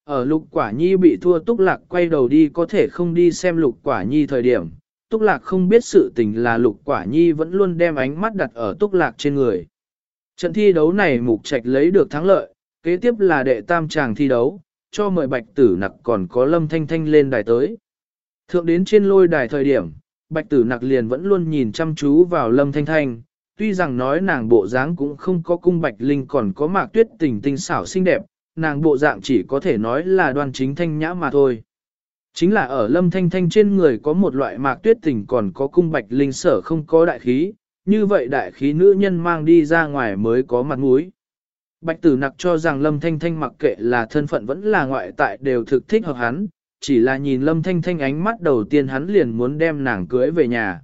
Ở lục quả nhi bị thua túc lạc quay đầu đi có thể không đi xem lục quả nhi thời điểm, túc lạc không biết sự tình là lục quả nhi vẫn luôn đem ánh mắt đặt ở túc lạc trên người. Trận thi đấu này mục trạch lấy được thắng lợi, kế tiếp là đệ tam tràng thi đấu, cho mời bạch tử nặc còn có lâm thanh thanh lên đài tới. Thượng đến trên lôi đài thời điểm, bạch tử nặc liền vẫn luôn nhìn chăm chú vào lâm thanh thanh, tuy rằng nói nàng bộ dáng cũng không có cung bạch linh còn có mạc tuyết tình tinh xảo xinh đẹp, nàng bộ dạng chỉ có thể nói là đoan chính thanh nhã mà thôi. Chính là ở lâm thanh thanh trên người có một loại mạc tuyết tình còn có cung bạch linh sở không có đại khí, như vậy đại khí nữ nhân mang đi ra ngoài mới có mặt mũi. Bạch tử nặc cho rằng lâm thanh thanh mặc kệ là thân phận vẫn là ngoại tại đều thực thích hợp hắn, chỉ là nhìn Lâm Thanh Thanh ánh mắt đầu tiên hắn liền muốn đem nàng cưới về nhà.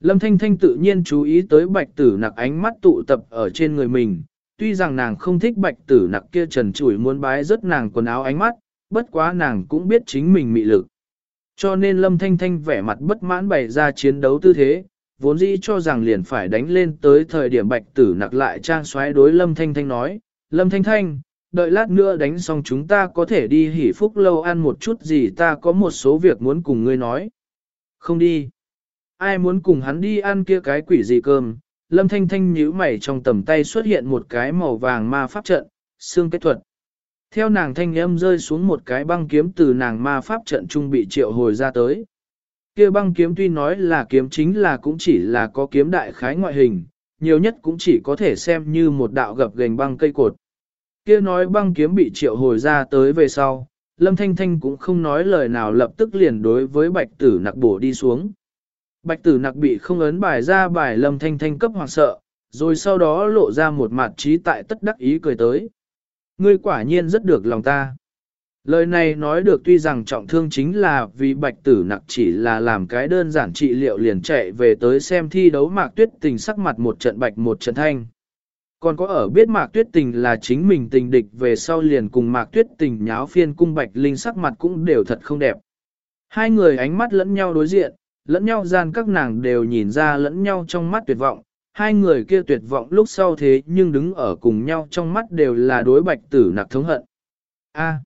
Lâm Thanh Thanh tự nhiên chú ý tới bạch tử nặc ánh mắt tụ tập ở trên người mình, tuy rằng nàng không thích bạch tử nặc kia trần trụi muốn bái rất nàng quần áo ánh mắt, bất quá nàng cũng biết chính mình mị lực. Cho nên Lâm Thanh Thanh vẻ mặt bất mãn bày ra chiến đấu tư thế, vốn dĩ cho rằng liền phải đánh lên tới thời điểm bạch tử nặc lại trang xoáy đối Lâm Thanh Thanh nói, Lâm Thanh Thanh, đợi lát nữa đánh xong chúng ta có thể đi hỉ phúc lâu ăn một chút gì ta có một số việc muốn cùng ngươi nói. Không đi. Ai muốn cùng hắn đi ăn kia cái quỷ gì cơm, lâm thanh thanh nhíu mày trong tầm tay xuất hiện một cái màu vàng ma pháp trận, xương kết thuật. Theo nàng thanh âm rơi xuống một cái băng kiếm từ nàng ma pháp trận trung bị triệu hồi ra tới. Kia băng kiếm tuy nói là kiếm chính là cũng chỉ là có kiếm đại khái ngoại hình, nhiều nhất cũng chỉ có thể xem như một đạo gập gành băng cây cột kia nói băng kiếm bị triệu hồi ra tới về sau, Lâm Thanh Thanh cũng không nói lời nào lập tức liền đối với bạch tử nặc bổ đi xuống. Bạch tử nặc bị không ấn bài ra bài Lâm Thanh Thanh cấp hoàng sợ, rồi sau đó lộ ra một mặt trí tại tất đắc ý cười tới. Ngươi quả nhiên rất được lòng ta. Lời này nói được tuy rằng trọng thương chính là vì bạch tử nặc chỉ là làm cái đơn giản trị liệu liền chạy về tới xem thi đấu mạc tuyết tình sắc mặt một trận bạch một trận thanh. Còn có ở biết Mạc Tuyết Tình là chính mình tình địch về sau liền cùng Mạc Tuyết Tình nháo phiên cung Bạch Linh sắc mặt cũng đều thật không đẹp. Hai người ánh mắt lẫn nhau đối diện, lẫn nhau gian các nàng đều nhìn ra lẫn nhau trong mắt tuyệt vọng. Hai người kia tuyệt vọng lúc sau thế nhưng đứng ở cùng nhau trong mắt đều là đối bạch tử nặc thống hận. A.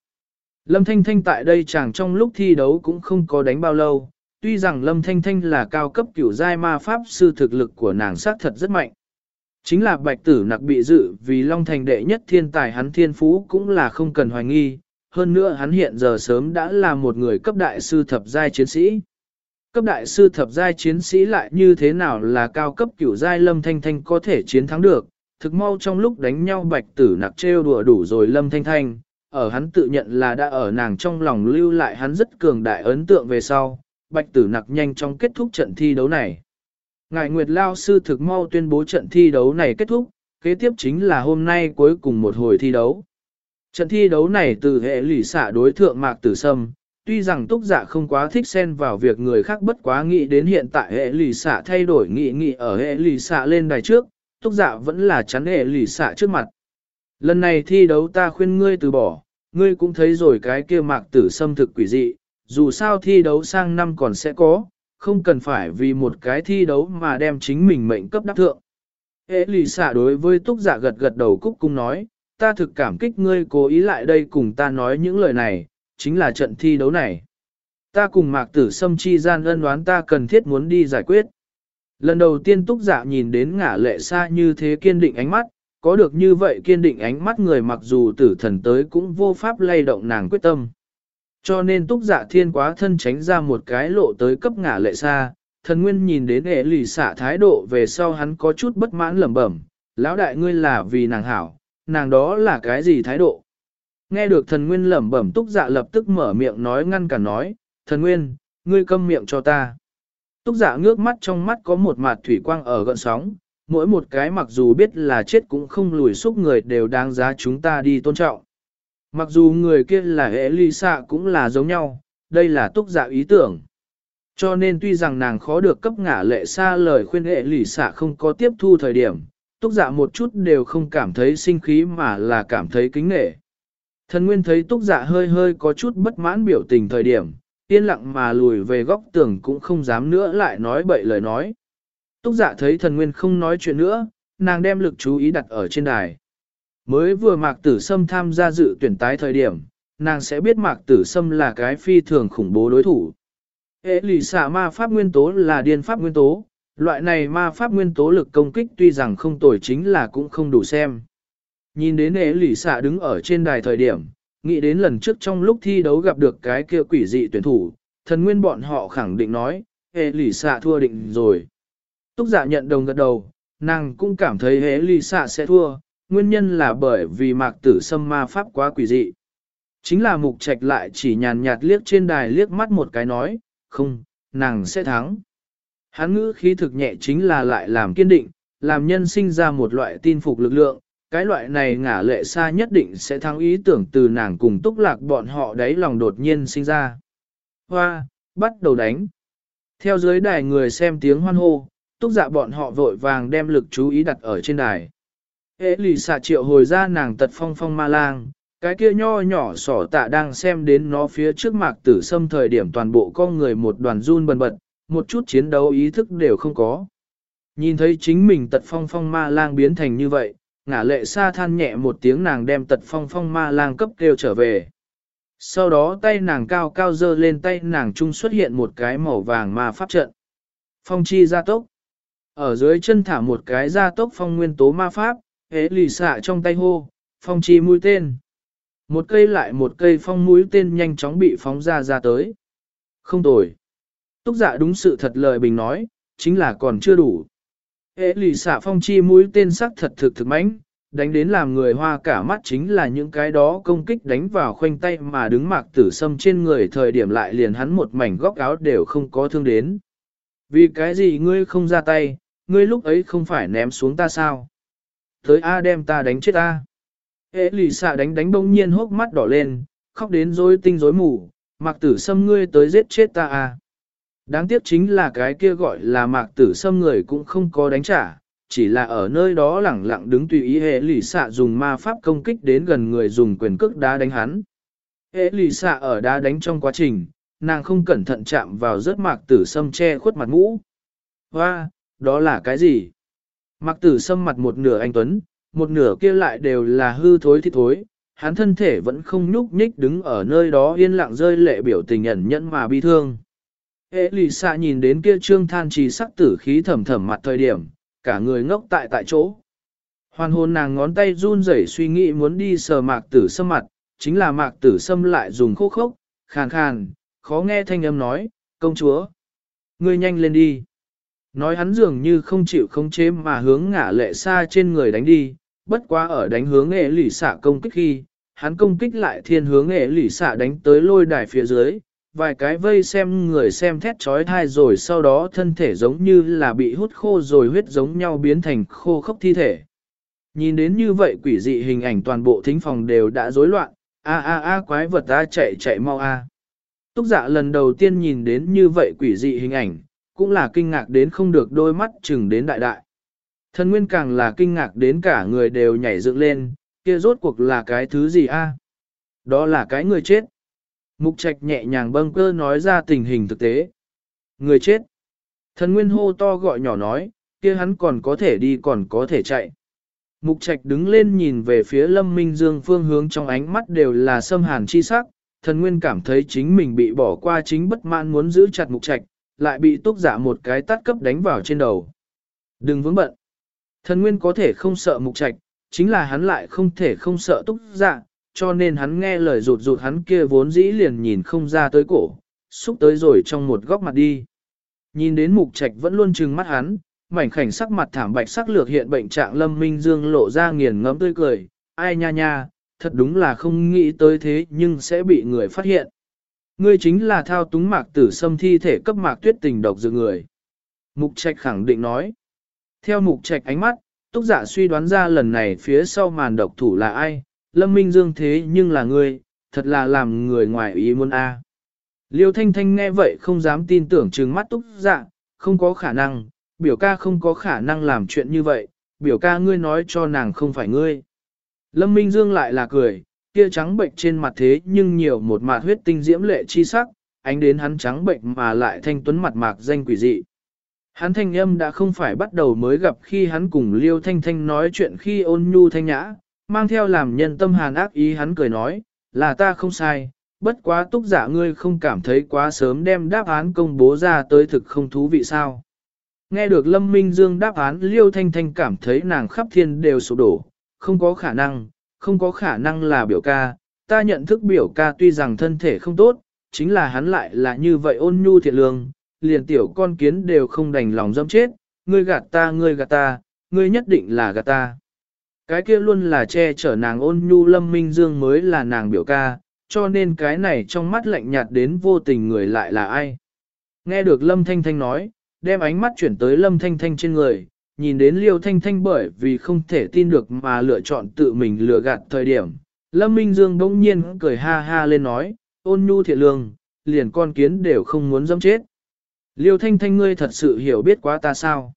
Lâm Thanh Thanh tại đây chàng trong lúc thi đấu cũng không có đánh bao lâu, tuy rằng Lâm Thanh Thanh là cao cấp kiểu giai ma pháp sư thực lực của nàng xác thật rất mạnh. Chính là bạch tử nặc bị dự vì Long Thành đệ nhất thiên tài hắn thiên phú cũng là không cần hoài nghi, hơn nữa hắn hiện giờ sớm đã là một người cấp đại sư thập giai chiến sĩ. Cấp đại sư thập giai chiến sĩ lại như thế nào là cao cấp cửu giai lâm thanh thanh có thể chiến thắng được, thực mau trong lúc đánh nhau bạch tử nặc trêu đùa đủ rồi lâm thanh thanh, ở hắn tự nhận là đã ở nàng trong lòng lưu lại hắn rất cường đại ấn tượng về sau, bạch tử nặc nhanh trong kết thúc trận thi đấu này. Ngài Nguyệt Lao Sư thực mau tuyên bố trận thi đấu này kết thúc, kế tiếp chính là hôm nay cuối cùng một hồi thi đấu. Trận thi đấu này từ hệ lỷ xạ đối thượng Mạc Tử Sâm, tuy rằng túc giả dạ không quá thích xen vào việc người khác bất quá nghĩ đến hiện tại hệ lỷ xạ thay đổi nghị nghị ở hệ lỷ xạ lên đài trước, túc giả dạ vẫn là chắn hệ lỷ xạ trước mặt. Lần này thi đấu ta khuyên ngươi từ bỏ, ngươi cũng thấy rồi cái kia Mạc Tử Sâm thực quỷ dị, dù sao thi đấu sang năm còn sẽ có, không cần phải vì một cái thi đấu mà đem chính mình mệnh cấp đắc thượng. Hệ lì xả đối với túc giả gật gật đầu cúc cung nói, ta thực cảm kích ngươi cố ý lại đây cùng ta nói những lời này, chính là trận thi đấu này. Ta cùng mạc tử xâm chi gian ân đoán ta cần thiết muốn đi giải quyết. Lần đầu tiên túc giả nhìn đến ngả lệ xa như thế kiên định ánh mắt, có được như vậy kiên định ánh mắt người mặc dù tử thần tới cũng vô pháp lay động nàng quyết tâm. Cho nên túc giả thiên quá thân tránh ra một cái lộ tới cấp ngả lệ xa, thần nguyên nhìn đến hệ lì xả thái độ về sau hắn có chút bất mãn lẩm bẩm, lão đại ngươi là vì nàng hảo, nàng đó là cái gì thái độ? Nghe được thần nguyên lẩm bẩm túc dạ lập tức mở miệng nói ngăn cả nói, thần nguyên, ngươi câm miệng cho ta. Túc dạ ngước mắt trong mắt có một mạt thủy quang ở gợn sóng, mỗi một cái mặc dù biết là chết cũng không lùi xúc người đều đáng giá chúng ta đi tôn trọng. Mặc dù người kia là hệ ly xạ cũng là giống nhau, đây là túc dạ ý tưởng. Cho nên tuy rằng nàng khó được cấp ngả lệ xa lời khuyên hệ lì xạ không có tiếp thu thời điểm, túc dạ một chút đều không cảm thấy sinh khí mà là cảm thấy kính nghệ. Thần nguyên thấy túc dạ hơi hơi có chút bất mãn biểu tình thời điểm, yên lặng mà lùi về góc tường cũng không dám nữa lại nói bậy lời nói. Túc dạ thấy thần nguyên không nói chuyện nữa, nàng đem lực chú ý đặt ở trên đài. Mới vừa mạc tử sâm tham gia dự tuyển tái thời điểm, nàng sẽ biết mạc tử sâm là cái phi thường khủng bố đối thủ. Hệ lì xả ma pháp nguyên tố là điên pháp nguyên tố, loại này ma pháp nguyên tố lực công kích tuy rằng không tồi chính là cũng không đủ xem. Nhìn đến hệ lì xả đứng ở trên đài thời điểm, nghĩ đến lần trước trong lúc thi đấu gặp được cái kia quỷ dị tuyển thủ, thần nguyên bọn họ khẳng định nói, hệ lì xả thua định rồi. Túc giả nhận đồng gật đầu, nàng cũng cảm thấy hế lì xạ sẽ thua, nguyên nhân là bởi vì mạc tử sâm ma pháp quá quỷ dị. Chính là mục trạch lại chỉ nhàn nhạt liếc trên đài liếc mắt một cái nói, không, nàng sẽ thắng. Hán ngữ khí thực nhẹ chính là lại làm kiên định, làm nhân sinh ra một loại tin phục lực lượng, cái loại này ngả lệ xa nhất định sẽ thắng ý tưởng từ nàng cùng túc lạc bọn họ đấy lòng đột nhiên sinh ra. Hoa, bắt đầu đánh. Theo dưới đài người xem tiếng hoan hô, túc dạ bọn họ vội vàng đem lực chú ý đặt ở trên đài. Ế lì xạ triệu hồi ra nàng tật phong phong ma lang, cái kia nho nhỏ sỏ tạ đang xem đến nó phía trước mạc tử Sâm thời điểm toàn bộ con người một đoàn run bần bật, một chút chiến đấu ý thức đều không có. Nhìn thấy chính mình tật phong phong ma lang biến thành như vậy, ngả lệ xa than nhẹ một tiếng nàng đem tật phong phong ma lang cấp kêu trở về. Sau đó tay nàng cao cao dơ lên tay nàng trung xuất hiện một cái màu vàng ma pháp trận. Phong chi gia tốc. Ở dưới chân thả một cái gia tốc phong nguyên tố ma pháp, hế lì xạ trong tay hô, phong chi mũi tên. Một cây lại một cây phong mũi tên nhanh chóng bị phóng ra ra tới. Không tồi. Túc dạ đúng sự thật lời bình nói, chính là còn chưa đủ. Hệ lì xạ phong chi mũi tên sắc thật thực thực mãnh, đánh đến làm người hoa cả mắt chính là những cái đó công kích đánh vào khoanh tay mà đứng mạc tử sâm trên người thời điểm lại liền hắn một mảnh góc áo đều không có thương đến. Vì cái gì ngươi không ra tay, ngươi lúc ấy không phải ném xuống ta sao? Tới A đem ta đánh chết A. Ế lì xạ đánh đánh bỗng nhiên hốc mắt đỏ lên, khóc đến rối tinh rối mù, mạc tử sâm ngươi tới giết chết ta A. Đáng tiếc chính là cái kia gọi là mạc tử xâm người cũng không có đánh trả, chỉ là ở nơi đó lẳng lặng đứng tùy ý hệ lì xạ dùng ma pháp công kích đến gần người dùng quyền cước đá đánh hắn. Hệ lì xạ ở đá đánh trong quá trình, nàng không cẩn thận chạm vào rớt mạc tử xâm che khuất mặt mũ. Hoa, đó là cái gì? Mặc tử xâm mặt một nửa anh Tuấn, một nửa kia lại đều là hư thối thì thối, hắn thân thể vẫn không nhúc nhích đứng ở nơi đó yên lặng rơi lệ biểu tình ẩn nhẫn mà bi thương. Ê lì xạ nhìn đến kia trương than trì sắc tử khí thầm thầm mặt thời điểm, cả người ngốc tại tại chỗ. Hoàn hồn nàng ngón tay run rẩy suy nghĩ muốn đi sờ mạc tử sâm mặt, chính là mạc tử sâm lại dùng khô khốc, khàn khàn, khó nghe thanh âm nói, công chúa. Ngươi nhanh lên đi. Nói hắn dường như không chịu khống chế mà hướng ngả lệ xa trên người đánh đi, bất quá ở đánh hướng nghệ lỷ xạ công kích khi, hắn công kích lại thiên hướng nghệ lỷ xạ đánh tới lôi đài phía dưới, vài cái vây xem người xem thét trói thai rồi sau đó thân thể giống như là bị hút khô rồi huyết giống nhau biến thành khô khốc thi thể. Nhìn đến như vậy quỷ dị hình ảnh toàn bộ thính phòng đều đã rối loạn, a a a quái vật ta chạy chạy mau a. Túc dạ lần đầu tiên nhìn đến như vậy quỷ dị hình ảnh, cũng là kinh ngạc đến không được đôi mắt chừng đến đại đại. Thần nguyên càng là kinh ngạc đến cả người đều nhảy dựng lên, kia rốt cuộc là cái thứ gì a? Đó là cái người chết. Mục trạch nhẹ nhàng bâng cơ nói ra tình hình thực tế. Người chết. Thần nguyên hô to gọi nhỏ nói, kia hắn còn có thể đi còn có thể chạy. Mục trạch đứng lên nhìn về phía lâm minh dương phương hướng trong ánh mắt đều là sâm hàn chi sắc. Thần nguyên cảm thấy chính mình bị bỏ qua chính bất mãn muốn giữ chặt mục trạch, lại bị túc giả một cái tát cấp đánh vào trên đầu. Đừng vướng bận. Thần nguyên có thể không sợ mục trạch, chính là hắn lại không thể không sợ túc giả, cho nên hắn nghe lời rụt rụt hắn kia vốn dĩ liền nhìn không ra tới cổ, xúc tới rồi trong một góc mặt đi. Nhìn đến mục trạch vẫn luôn trừng mắt hắn, mảnh khảnh sắc mặt thảm bạch sắc lược hiện bệnh trạng lâm minh dương lộ ra nghiền ngẫm tươi cười, ai nha nha, thật đúng là không nghĩ tới thế nhưng sẽ bị người phát hiện. Ngươi chính là thao túng mạc tử xâm thi thể cấp mạc tuyết tình độc dược người. Mục trạch khẳng định nói. Theo mục trạch ánh mắt, túc giả suy đoán ra lần này phía sau màn độc thủ là ai, lâm minh dương thế nhưng là ngươi, thật là làm người ngoài ý muốn a. Liêu thanh thanh nghe vậy không dám tin tưởng trừng mắt túc dạ, không có khả năng, biểu ca không có khả năng làm chuyện như vậy, biểu ca ngươi nói cho nàng không phải ngươi. Lâm Minh Dương lại là cười, kia trắng bệnh trên mặt thế nhưng nhiều một mạt huyết tinh diễm lệ chi sắc, ánh đến hắn trắng bệnh mà lại thanh tuấn mặt mạc danh quỷ dị. Hắn thanh âm đã không phải bắt đầu mới gặp khi hắn cùng Liêu Thanh Thanh nói chuyện khi ôn nhu thanh nhã, mang theo làm nhân tâm hàn ác ý hắn cười nói, là ta không sai, bất quá túc giả ngươi không cảm thấy quá sớm đem đáp án công bố ra tới thực không thú vị sao. Nghe được Lâm Minh Dương đáp án Liêu Thanh Thanh cảm thấy nàng khắp thiên đều sụp đổ, không có khả năng, không có khả năng là biểu ca, ta nhận thức biểu ca tuy rằng thân thể không tốt, chính là hắn lại là như vậy ôn nhu thiện lương, liền tiểu con kiến đều không đành lòng dâm chết, ngươi gạt ta ngươi gạt ta, ngươi nhất định là gạt ta. Cái kia luôn là che chở nàng ôn nhu lâm minh dương mới là nàng biểu ca, cho nên cái này trong mắt lạnh nhạt đến vô tình người lại là ai. Nghe được lâm thanh thanh nói, đem ánh mắt chuyển tới lâm thanh thanh trên người, nhìn đến liêu thanh thanh bởi vì không thể tin được mà lựa chọn tự mình lựa gạt thời điểm. Lâm Minh Dương bỗng nhiên cười ha ha lên nói, ôn nhu thiện lương, liền con kiến đều không muốn dâm chết. Liêu thanh thanh ngươi thật sự hiểu biết quá ta sao?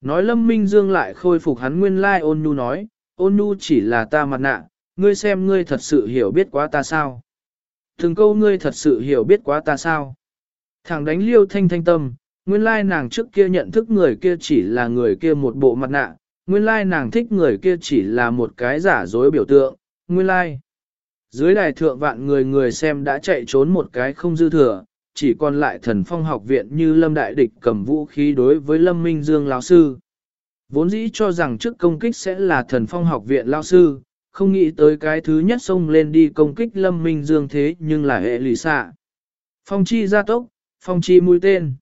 Nói Lâm Minh Dương lại khôi phục hắn nguyên lai ôn nhu nói, ôn nhu chỉ là ta mặt nạ, ngươi xem ngươi thật sự hiểu biết quá ta sao? Từng câu ngươi thật sự hiểu biết quá ta sao? Thằng đánh liêu thanh thanh tâm, nguyên lai nàng trước kia nhận thức người kia chỉ là người kia một bộ mặt nạ, nguyên lai nàng thích người kia chỉ là một cái giả dối biểu tượng, nguyên lai. Dưới đài thượng vạn người người xem đã chạy trốn một cái không dư thừa, chỉ còn lại thần phong học viện như lâm đại địch cầm vũ khí đối với lâm minh dương lão sư. Vốn dĩ cho rằng trước công kích sẽ là thần phong học viện lão sư, không nghĩ tới cái thứ nhất xông lên đi công kích lâm minh dương thế nhưng là hệ lì xạ. Phong chi gia tốc, phong chi mũi tên.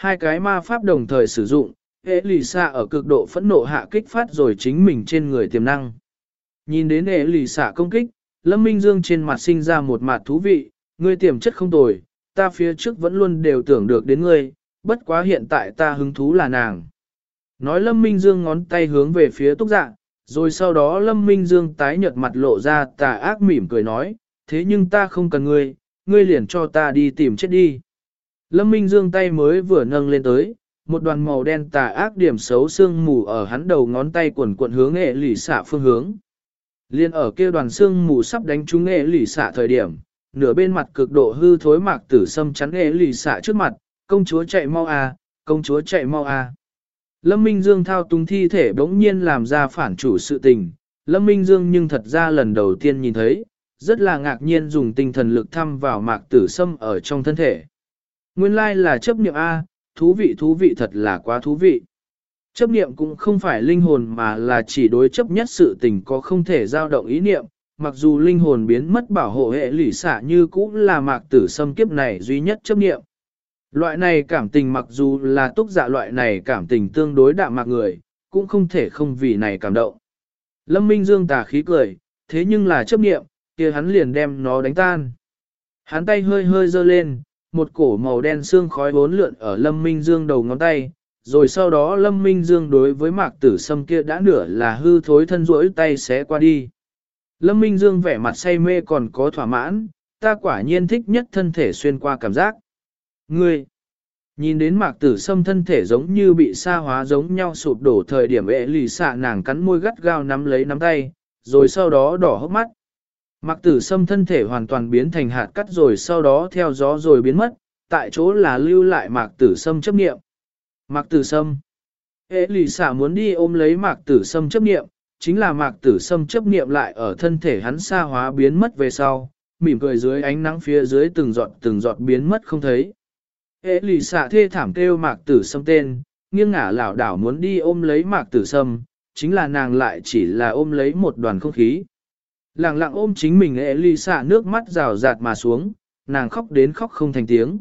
Hai cái ma pháp đồng thời sử dụng, hệ lì xạ ở cực độ phẫn nộ hạ kích phát rồi chính mình trên người tiềm năng. Nhìn đến hệ lì xạ công kích, lâm minh dương trên mặt sinh ra một mặt thú vị, ngươi tiềm chất không tồi ta phía trước vẫn luôn đều tưởng được đến ngươi, bất quá hiện tại ta hứng thú là nàng. Nói Lâm Minh Dương ngón tay hướng về phía túc dạ, rồi sau đó Lâm Minh Dương tái nhợt mặt lộ ra tà ác mỉm cười nói, thế nhưng ta không cần ngươi, ngươi liền cho ta đi tìm chết đi. Lâm Minh Dương tay mới vừa nâng lên tới, một đoàn màu đen tà ác điểm xấu xương mù ở hắn đầu ngón tay quần cuộn hướng nghệ lì xạ phương hướng. Liên ở kia đoàn xương mù sắp đánh trúng nghệ lì xạ thời điểm, nửa bên mặt cực độ hư thối mạc tử sâm chắn nghệ lì xạ trước mặt, công chúa chạy mau à, công chúa chạy mau à. Lâm Minh Dương thao túng thi thể bỗng nhiên làm ra phản chủ sự tình, Lâm Minh Dương nhưng thật ra lần đầu tiên nhìn thấy, rất là ngạc nhiên dùng tinh thần lực thăm vào mạc tử sâm ở trong thân thể. Nguyên lai là chấp niệm A, thú vị thú vị thật là quá thú vị. Chấp niệm cũng không phải linh hồn mà là chỉ đối chấp nhất sự tình có không thể dao động ý niệm, mặc dù linh hồn biến mất bảo hộ hệ lỷ xả như cũ là mạc tử xâm kiếp này duy nhất chấp niệm. Loại này cảm tình mặc dù là túc dạ loại này cảm tình tương đối đạm mạc người, cũng không thể không vì này cảm động. Lâm Minh Dương tà khí cười, thế nhưng là chấp niệm, kia hắn liền đem nó đánh tan. Hắn tay hơi hơi giơ lên, một cổ màu đen xương khói bốn lượn ở Lâm Minh Dương đầu ngón tay, rồi sau đó Lâm Minh Dương đối với mạc tử sâm kia đã nửa là hư thối thân rỗi tay xé qua đi. Lâm Minh Dương vẻ mặt say mê còn có thỏa mãn, ta quả nhiên thích nhất thân thể xuyên qua cảm giác. Ngươi, nhìn đến mạc tử sâm thân thể giống như bị sa hóa giống nhau sụp đổ thời điểm ệ lì xạ nàng cắn môi gắt gao nắm lấy nắm tay, rồi sau đó đỏ hốc mắt. Mạc tử sâm thân thể hoàn toàn biến thành hạt cắt rồi sau đó theo gió rồi biến mất, tại chỗ là lưu lại mạc tử sâm chấp nghiệm. Mạc tử sâm. Ế lì xả muốn đi ôm lấy mạc tử sâm chấp nghiệm, chính là mạc tử sâm chấp nghiệm lại ở thân thể hắn xa hóa biến mất về sau, mỉm cười dưới ánh nắng phía dưới từng giọt từng giọt biến mất không thấy. Ế lì xả thê thảm kêu mạc tử sâm tên, nghiêng ngả lảo đảo muốn đi ôm lấy mạc tử sâm, chính là nàng lại chỉ là ôm lấy một đoàn không khí. Lặng lặng ôm chính mình ệ ly xả nước mắt rào rạt mà xuống, nàng khóc đến khóc không thành tiếng.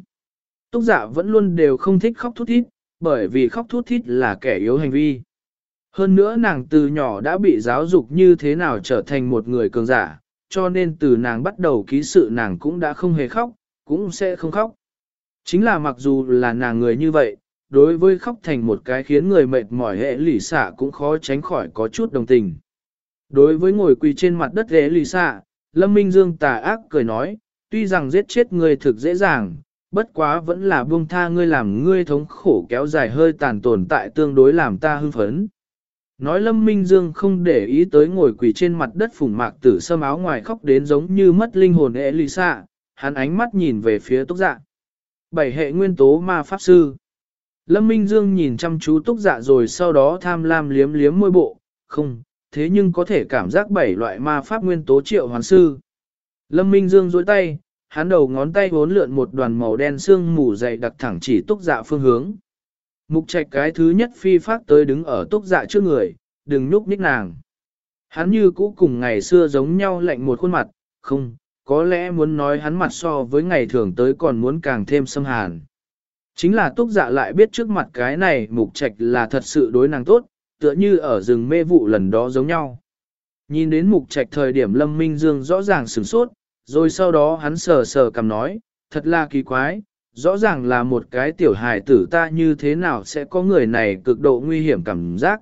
Túc giả vẫn luôn đều không thích khóc thút thít, bởi vì khóc thút thít là kẻ yếu hành vi. Hơn nữa nàng từ nhỏ đã bị giáo dục như thế nào trở thành một người cường giả, cho nên từ nàng bắt đầu ký sự nàng cũng đã không hề khóc, cũng sẽ không khóc. Chính là mặc dù là nàng người như vậy, đối với khóc thành một cái khiến người mệt mỏi hệ lì xả cũng khó tránh khỏi có chút đồng tình. Đối với ngồi quỳ trên mặt đất ghế lì xạ, Lâm Minh Dương tà ác cười nói, tuy rằng giết chết người thực dễ dàng, bất quá vẫn là buông tha ngươi làm ngươi thống khổ kéo dài hơi tàn tồn tại tương đối làm ta hưng phấn. Nói Lâm Minh Dương không để ý tới ngồi quỳ trên mặt đất phủng mạc tử sâm áo ngoài khóc đến giống như mất linh hồn Elisa, hắn ánh mắt nhìn về phía túc dạ. Bảy hệ nguyên tố ma pháp sư. Lâm Minh Dương nhìn chăm chú túc dạ rồi sau đó tham lam liếm liếm môi bộ, không, thế nhưng có thể cảm giác bảy loại ma pháp nguyên tố triệu hoàn sư. Lâm Minh Dương dối tay, hắn đầu ngón tay vốn lượn một đoàn màu đen xương mù dày đặc thẳng chỉ túc dạ phương hướng. Mục trạch cái thứ nhất phi phát tới đứng ở túc dạ trước người, đừng nhúc nhích nàng. Hắn như cũ cùng ngày xưa giống nhau lạnh một khuôn mặt, không, có lẽ muốn nói hắn mặt so với ngày thường tới còn muốn càng thêm xâm hàn. Chính là túc dạ lại biết trước mặt cái này mục trạch là thật sự đối nàng tốt, tựa như ở rừng mê vụ lần đó giống nhau. Nhìn đến mục trạch thời điểm Lâm Minh Dương rõ ràng sửng sốt, rồi sau đó hắn sờ sờ cầm nói, thật là kỳ quái, rõ ràng là một cái tiểu hài tử ta như thế nào sẽ có người này cực độ nguy hiểm cảm giác.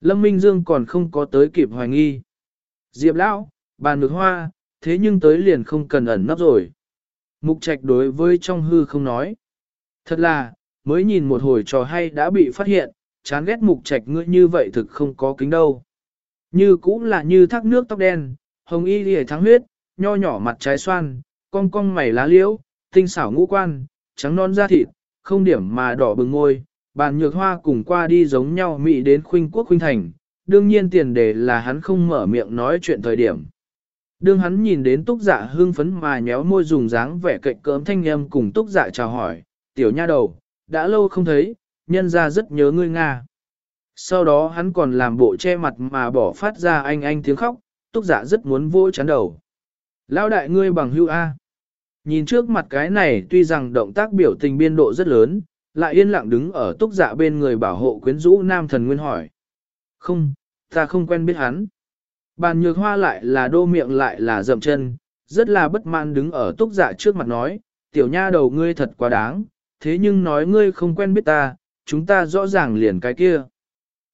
Lâm Minh Dương còn không có tới kịp hoài nghi. Diệp Lão, bàn nước hoa, thế nhưng tới liền không cần ẩn nấp rồi. Mục trạch đối với trong hư không nói. Thật là, mới nhìn một hồi trò hay đã bị phát hiện, chán ghét mục trạch ngươi như vậy thực không có kính đâu. Như cũng là như thác nước tóc đen, hồng y lìa thắng huyết, nho nhỏ mặt trái xoan, cong cong mày lá liễu, tinh xảo ngũ quan, trắng non da thịt, không điểm mà đỏ bừng ngôi, bàn nhược hoa cùng qua đi giống nhau mị đến khuynh quốc khuynh thành, đương nhiên tiền đề là hắn không mở miệng nói chuyện thời điểm. Đương hắn nhìn đến túc dạ hương phấn mà nhéo môi dùng dáng vẻ cạnh cỡm thanh âm cùng túc dạ chào hỏi, tiểu nha đầu, đã lâu không thấy, nhân ra rất nhớ ngươi Nga. Sau đó hắn còn làm bộ che mặt mà bỏ phát ra anh anh tiếng khóc, túc dạ rất muốn vỗ chán đầu. Lão đại ngươi bằng hưu A. Nhìn trước mặt cái này tuy rằng động tác biểu tình biên độ rất lớn, lại yên lặng đứng ở túc dạ bên người bảo hộ quyến rũ nam thần nguyên hỏi. Không, ta không quen biết hắn. Bàn nhược hoa lại là đô miệng lại là dậm chân, rất là bất mãn đứng ở túc dạ trước mặt nói, tiểu nha đầu ngươi thật quá đáng, thế nhưng nói ngươi không quen biết ta, chúng ta rõ ràng liền cái kia.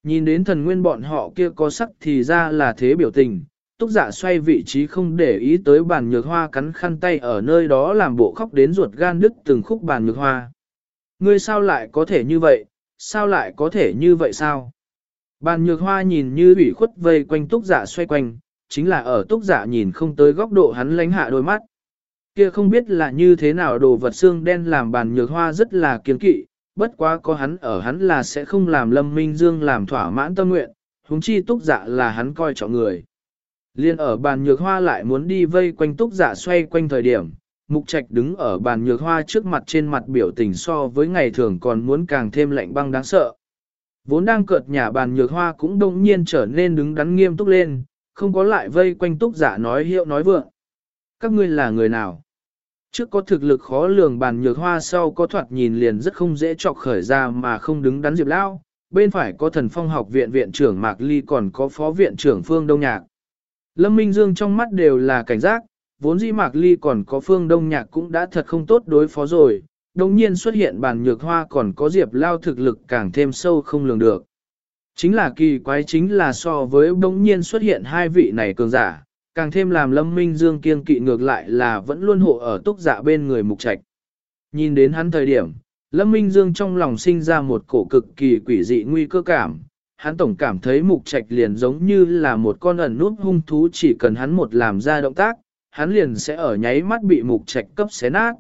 Nhìn đến thần nguyên bọn họ kia có sắc thì ra là thế biểu tình, túc dạ xoay vị trí không để ý tới bàn nhược hoa cắn khăn tay ở nơi đó làm bộ khóc đến ruột gan đứt từng khúc bàn nhược hoa. Ngươi sao lại có thể như vậy, sao lại có thể như vậy sao? Bàn nhược hoa nhìn như ủy khuất vây quanh túc dạ xoay quanh, chính là ở túc dạ nhìn không tới góc độ hắn lánh hạ đôi mắt. Kia không biết là như thế nào đồ vật xương đen làm bàn nhược hoa rất là kiên kỵ, bất quá có hắn ở hắn là sẽ không làm lâm minh dương làm thỏa mãn tâm nguyện, huống chi túc dạ là hắn coi trọng người. Liên ở bàn nhược hoa lại muốn đi vây quanh túc giả xoay quanh thời điểm, mục trạch đứng ở bàn nhược hoa trước mặt trên mặt biểu tình so với ngày thường còn muốn càng thêm lạnh băng đáng sợ. Vốn đang cợt nhà bàn nhược hoa cũng đông nhiên trở nên đứng đắn nghiêm túc lên, không có lại vây quanh túc giả nói hiệu nói vượng. Các ngươi là người nào? Trước có thực lực khó lường bàn nhược hoa sau có thoạt nhìn liền rất không dễ chọc khởi ra mà không đứng đắn diệp lao, bên phải có thần phong học viện viện trưởng Mạc Ly còn có phó viện trưởng Phương Đông Nhạc. Lâm Minh Dương trong mắt đều là cảnh giác, vốn dĩ Mạc Ly còn có Phương Đông Nhạc cũng đã thật không tốt đối phó rồi, đồng nhiên xuất hiện bàn nhược hoa còn có diệp lao thực lực càng thêm sâu không lường được. Chính là kỳ quái chính là so với đống nhiên xuất hiện hai vị này cường giả, càng thêm làm Lâm Minh Dương kiên kỵ ngược lại là vẫn luôn hộ ở túc dạ bên người mục trạch. Nhìn đến hắn thời điểm, Lâm Minh Dương trong lòng sinh ra một cổ cực kỳ quỷ dị nguy cơ cảm. Hắn tổng cảm thấy mục trạch liền giống như là một con ẩn nút hung thú chỉ cần hắn một làm ra động tác, hắn liền sẽ ở nháy mắt bị mục trạch cấp xé nát.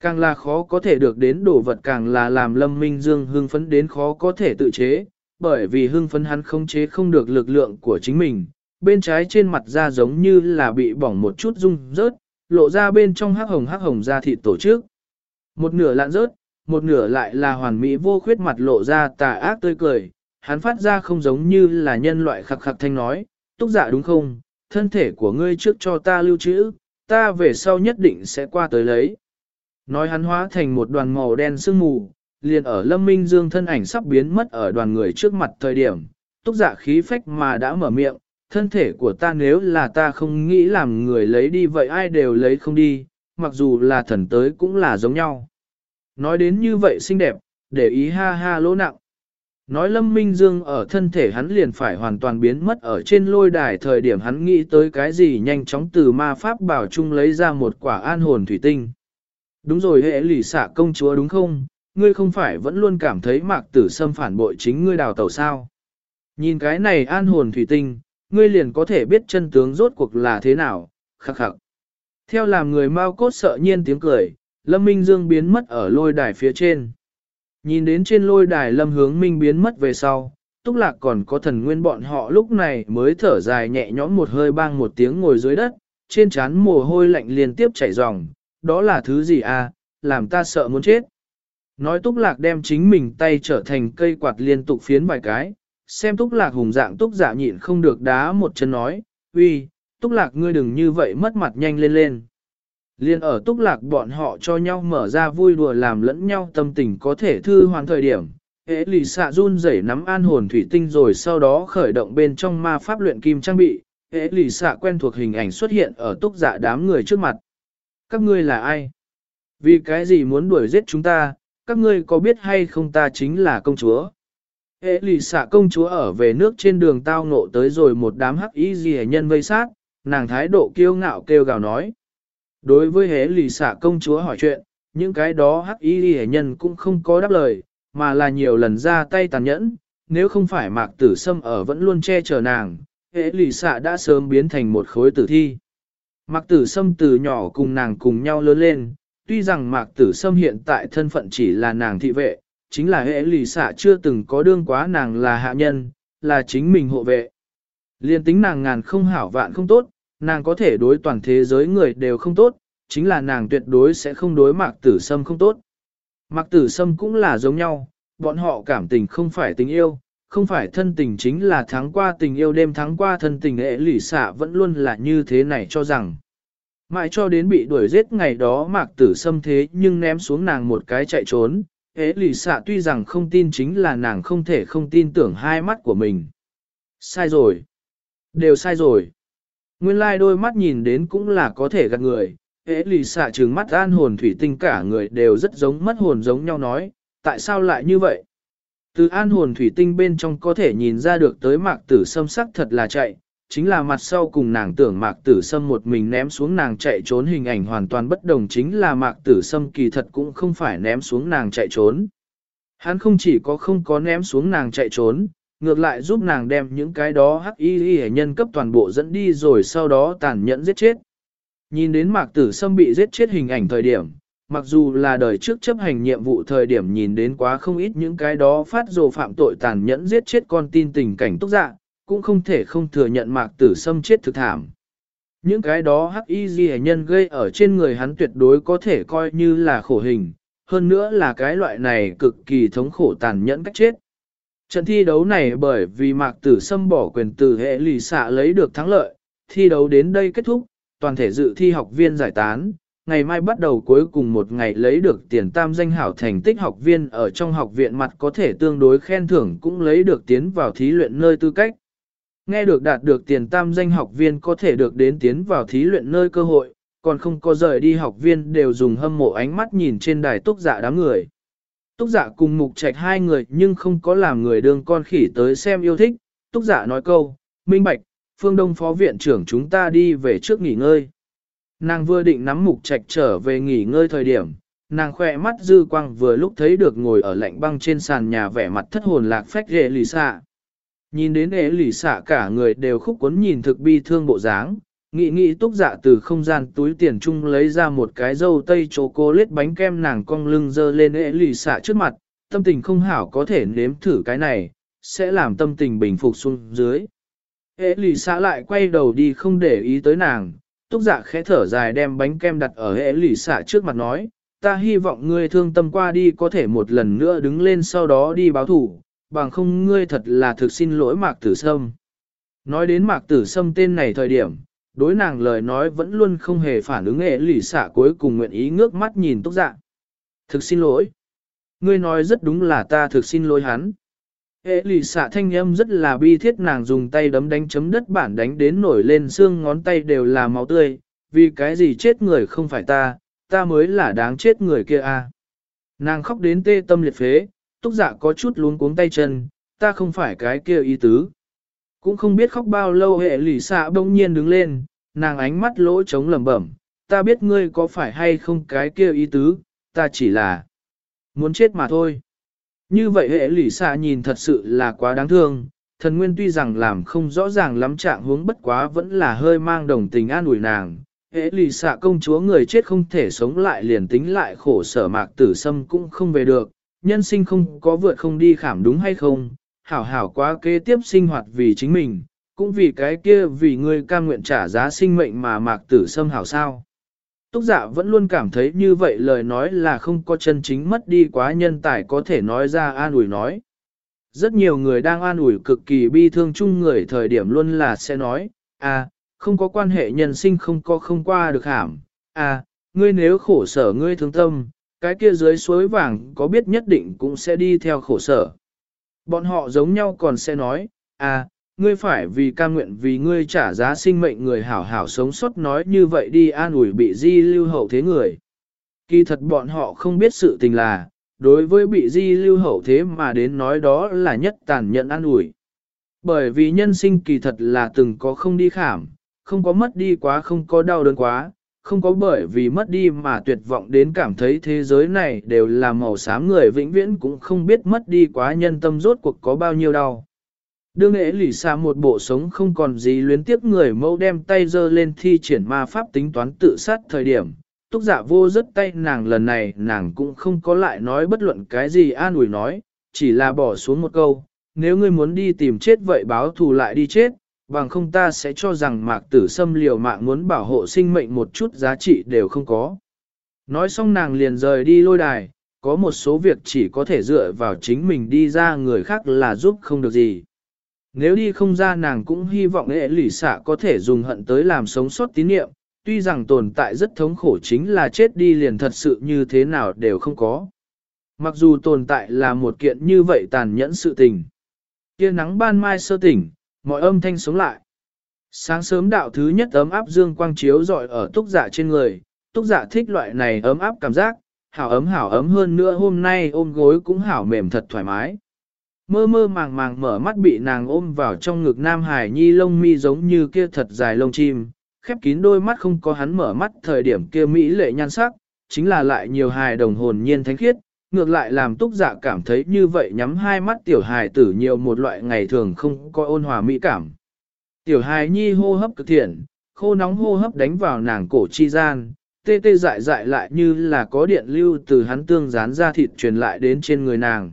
Càng là khó có thể được đến đồ vật càng là làm Lâm Minh Dương hưng phấn đến khó có thể tự chế, bởi vì hưng phấn hắn không chế không được lực lượng của chính mình, bên trái trên mặt da giống như là bị bỏng một chút rung rớt, lộ ra bên trong hắc hồng hắc hồng da thịt tổ chức. Một nửa lạn rớt, một nửa lại là hoàn mỹ vô khuyết mặt lộ ra tà ác tươi cười, hắn phát ra không giống như là nhân loại khặc khặc thanh nói, túc dạ đúng không, thân thể của ngươi trước cho ta lưu trữ, ta về sau nhất định sẽ qua tới lấy. Nói hắn hóa thành một đoàn màu đen sương mù, liền ở lâm minh dương thân ảnh sắp biến mất ở đoàn người trước mặt thời điểm, túc dạ khí phách mà đã mở miệng, thân thể của ta nếu là ta không nghĩ làm người lấy đi vậy ai đều lấy không đi, mặc dù là thần tới cũng là giống nhau. Nói đến như vậy xinh đẹp, để ý ha ha lỗ nặng. Nói Lâm Minh Dương ở thân thể hắn liền phải hoàn toàn biến mất ở trên lôi đài thời điểm hắn nghĩ tới cái gì nhanh chóng từ ma pháp bảo chung lấy ra một quả an hồn thủy tinh. Đúng rồi hệ lỷ xạ công chúa đúng không, ngươi không phải vẫn luôn cảm thấy mạc tử xâm phản bội chính ngươi đào tàu sao. Nhìn cái này an hồn thủy tinh, ngươi liền có thể biết chân tướng rốt cuộc là thế nào, khắc khắc. Theo làm người mau cốt sợ nhiên tiếng cười, Lâm Minh Dương biến mất ở lôi đài phía trên. Nhìn đến trên lôi đài Lâm Hướng Minh biến mất về sau, Túc Lạc còn có thần nguyên bọn họ lúc này mới thở dài nhẹ nhõm một hơi bang một tiếng ngồi dưới đất, trên trán mồ hôi lạnh liên tiếp chảy ròng, đó là thứ gì à, làm ta sợ muốn chết. Nói Túc Lạc đem chính mình tay trở thành cây quạt liên tục phiến vài cái, xem Túc Lạc hùng dạng Túc giả nhịn không được đá một chân nói, uy, Túc Lạc ngươi đừng như vậy mất mặt nhanh lên lên. Liên ở túc lạc bọn họ cho nhau mở ra vui đùa làm lẫn nhau tâm tình có thể thư hoàn thời điểm. Hệ lì xạ run rẩy nắm an hồn thủy tinh rồi sau đó khởi động bên trong ma pháp luyện kim trang bị. Hệ lì xạ quen thuộc hình ảnh xuất hiện ở túc giả đám người trước mặt. Các ngươi là ai? Vì cái gì muốn đuổi giết chúng ta? Các ngươi có biết hay không ta chính là công chúa? Hệ lì xạ công chúa ở về nước trên đường tao ngộ tới rồi một đám hắc y gì nhân vây sát, nàng thái độ kiêu ngạo kêu gào nói. Đối với hế lì xạ công chúa hỏi chuyện, những cái đó hắc y gì nhân cũng không có đáp lời, mà là nhiều lần ra tay tàn nhẫn, nếu không phải mạc tử sâm ở vẫn luôn che chở nàng, hế lì xạ đã sớm biến thành một khối tử thi. Mạc tử sâm từ nhỏ cùng nàng cùng nhau lớn lên, tuy rằng mạc tử sâm hiện tại thân phận chỉ là nàng thị vệ, chính là hệ lì xạ chưa từng có đương quá nàng là hạ nhân, là chính mình hộ vệ. Liên tính nàng ngàn không hảo vạn không tốt, nàng có thể đối toàn thế giới người đều không tốt, chính là nàng tuyệt đối sẽ không đối mạc tử sâm không tốt. Mạc tử sâm cũng là giống nhau, bọn họ cảm tình không phải tình yêu, không phải thân tình chính là tháng qua tình yêu đêm tháng qua thân tình hệ lỷ xạ vẫn luôn là như thế này cho rằng. Mãi cho đến bị đuổi giết ngày đó mạc tử sâm thế nhưng ném xuống nàng một cái chạy trốn, hệ lì xạ tuy rằng không tin chính là nàng không thể không tin tưởng hai mắt của mình. Sai rồi. Đều sai rồi. Nguyên lai like đôi mắt nhìn đến cũng là có thể gạt người, hễ lì xạ trừng mắt an hồn thủy tinh cả người đều rất giống mất hồn giống nhau nói, tại sao lại như vậy? Từ an hồn thủy tinh bên trong có thể nhìn ra được tới mạc tử xâm sắc thật là chạy, chính là mặt sau cùng nàng tưởng mạc tử sâm một mình ném xuống nàng chạy trốn hình ảnh hoàn toàn bất đồng chính là mạc tử sâm kỳ thật cũng không phải ném xuống nàng chạy trốn. Hắn không chỉ có không có ném xuống nàng chạy trốn, ngược lại giúp nàng đem những cái đó hắc y y nhân cấp toàn bộ dẫn đi rồi sau đó tàn nhẫn giết chết. Nhìn đến mạc tử sâm bị giết chết hình ảnh thời điểm, mặc dù là đời trước chấp hành nhiệm vụ thời điểm nhìn đến quá không ít những cái đó phát rồ phạm tội tàn nhẫn giết chết con tin tình cảnh tốc dạ, cũng không thể không thừa nhận mạc tử sâm chết thực thảm. Những cái đó hắc y di nhân gây ở trên người hắn tuyệt đối có thể coi như là khổ hình, hơn nữa là cái loại này cực kỳ thống khổ tàn nhẫn cách chết. Trận thi đấu này bởi vì mạc tử sâm bỏ quyền từ hệ lì xạ lấy được thắng lợi, thi đấu đến đây kết thúc, toàn thể dự thi học viên giải tán, ngày mai bắt đầu cuối cùng một ngày lấy được tiền tam danh hảo thành tích học viên ở trong học viện mặt có thể tương đối khen thưởng cũng lấy được tiến vào thí luyện nơi tư cách. Nghe được đạt được tiền tam danh học viên có thể được đến tiến vào thí luyện nơi cơ hội, còn không có rời đi học viên đều dùng hâm mộ ánh mắt nhìn trên đài túc giả đám người. Túc giả cùng mục trạch hai người nhưng không có làm người đương con khỉ tới xem yêu thích, túc giả nói câu, minh bạch, phương đông phó viện trưởng chúng ta đi về trước nghỉ ngơi. Nàng vừa định nắm mục trạch trở về nghỉ ngơi thời điểm, nàng khỏe mắt dư quang vừa lúc thấy được ngồi ở lạnh băng trên sàn nhà vẻ mặt thất hồn lạc phách ghệ lì xạ. Nhìn đến ế lì xạ cả người đều khúc cuốn nhìn thực bi thương bộ dáng, nghị nghị túc dạ từ không gian túi tiền chung lấy ra một cái dâu tây chỗ cô lết bánh kem nàng cong lưng dơ lên ế lì xạ trước mặt, tâm tình không hảo có thể nếm thử cái này, sẽ làm tâm tình bình phục xuống dưới. Ế lì xạ lại quay đầu đi không để ý tới nàng, Túc dạ khẽ thở dài đem bánh kem đặt ở ế lì xạ trước mặt nói, ta hy vọng ngươi thương tâm qua đi có thể một lần nữa đứng lên sau đó đi báo thủ, bằng không ngươi thật là thực xin lỗi mạc tử sâm. Nói đến mạc tử sâm tên này thời điểm, đối nàng lời nói vẫn luôn không hề phản ứng hệ lì xả cuối cùng nguyện ý ngước mắt nhìn tốc dạ. Thực xin lỗi. Ngươi nói rất đúng là ta thực xin lỗi hắn. Hệ lì xạ thanh âm rất là bi thiết nàng dùng tay đấm đánh chấm đất bản đánh đến nổi lên xương ngón tay đều là máu tươi, vì cái gì chết người không phải ta, ta mới là đáng chết người kia a. À. Nàng khóc đến tê tâm liệt phế, túc dạ có chút luống cuống tay chân, ta không phải cái kia ý tứ. Cũng không biết khóc bao lâu hệ lì xạ bỗng nhiên đứng lên, nàng ánh mắt lỗ trống lẩm bẩm, ta biết ngươi có phải hay không cái kia ý tứ, ta chỉ là muốn chết mà thôi. Như vậy hệ lỷ xạ nhìn thật sự là quá đáng thương, thần nguyên tuy rằng làm không rõ ràng lắm trạng hướng bất quá vẫn là hơi mang đồng tình an ủi nàng. Hệ lì xạ công chúa người chết không thể sống lại liền tính lại khổ sở mạc tử sâm cũng không về được, nhân sinh không có vượt không đi khảm đúng hay không, hảo hảo quá kế tiếp sinh hoạt vì chính mình, cũng vì cái kia vì người cam nguyện trả giá sinh mệnh mà mạc tử sâm hảo sao. Túc dạ vẫn luôn cảm thấy như vậy lời nói là không có chân chính mất đi quá nhân tài có thể nói ra an ủi nói. Rất nhiều người đang an ủi cực kỳ bi thương chung người thời điểm luôn là sẽ nói, à, không có quan hệ nhân sinh không có không qua được hảm, à, ngươi nếu khổ sở ngươi thương tâm, cái kia dưới suối vàng có biết nhất định cũng sẽ đi theo khổ sở. Bọn họ giống nhau còn sẽ nói, à, ngươi phải vì ca nguyện vì ngươi trả giá sinh mệnh người hảo hảo sống sót nói như vậy đi an ủi bị di lưu hậu thế người. Kỳ thật bọn họ không biết sự tình là, đối với bị di lưu hậu thế mà đến nói đó là nhất tàn nhẫn an ủi. Bởi vì nhân sinh kỳ thật là từng có không đi khảm, không có mất đi quá không có đau đớn quá, không có bởi vì mất đi mà tuyệt vọng đến cảm thấy thế giới này đều là màu xám người vĩnh viễn cũng không biết mất đi quá nhân tâm rốt cuộc có bao nhiêu đau. Đương nghệ lì xa một bộ sống không còn gì luyến tiếc người mẫu đem tay dơ lên thi triển ma pháp tính toán tự sát thời điểm. Túc giả vô rất tay nàng lần này nàng cũng không có lại nói bất luận cái gì an ủi nói, chỉ là bỏ xuống một câu, nếu ngươi muốn đi tìm chết vậy báo thù lại đi chết, bằng không ta sẽ cho rằng mạc tử xâm liều mạng muốn bảo hộ sinh mệnh một chút giá trị đều không có. Nói xong nàng liền rời đi lôi đài, có một số việc chỉ có thể dựa vào chính mình đi ra người khác là giúp không được gì. Nếu đi không ra nàng cũng hy vọng hệ lỷ xạ có thể dùng hận tới làm sống sót tín niệm, tuy rằng tồn tại rất thống khổ chính là chết đi liền thật sự như thế nào đều không có. Mặc dù tồn tại là một kiện như vậy tàn nhẫn sự tình. Kia nắng ban mai sơ tỉnh, mọi âm thanh sống lại. Sáng sớm đạo thứ nhất ấm áp dương quang chiếu rọi ở túc dạ trên người, túc dạ thích loại này ấm áp cảm giác, hảo ấm hảo ấm hơn nữa hôm nay ôm gối cũng hảo mềm thật thoải mái. Mơ mơ màng màng mở mắt bị nàng ôm vào trong ngực Nam Hải Nhi lông mi giống như kia thật dài lông chim, khép kín đôi mắt không có hắn mở mắt thời điểm kia Mỹ lệ nhan sắc, chính là lại nhiều hài đồng hồn nhiên thánh khiết, ngược lại làm túc dạ cảm thấy như vậy nhắm hai mắt tiểu hài tử nhiều một loại ngày thường không có ôn hòa mỹ cảm. Tiểu hài nhi hô hấp cực thiện, khô nóng hô hấp đánh vào nàng cổ chi gian, tê tê dại dại lại như là có điện lưu từ hắn tương dán ra thịt truyền lại đến trên người nàng.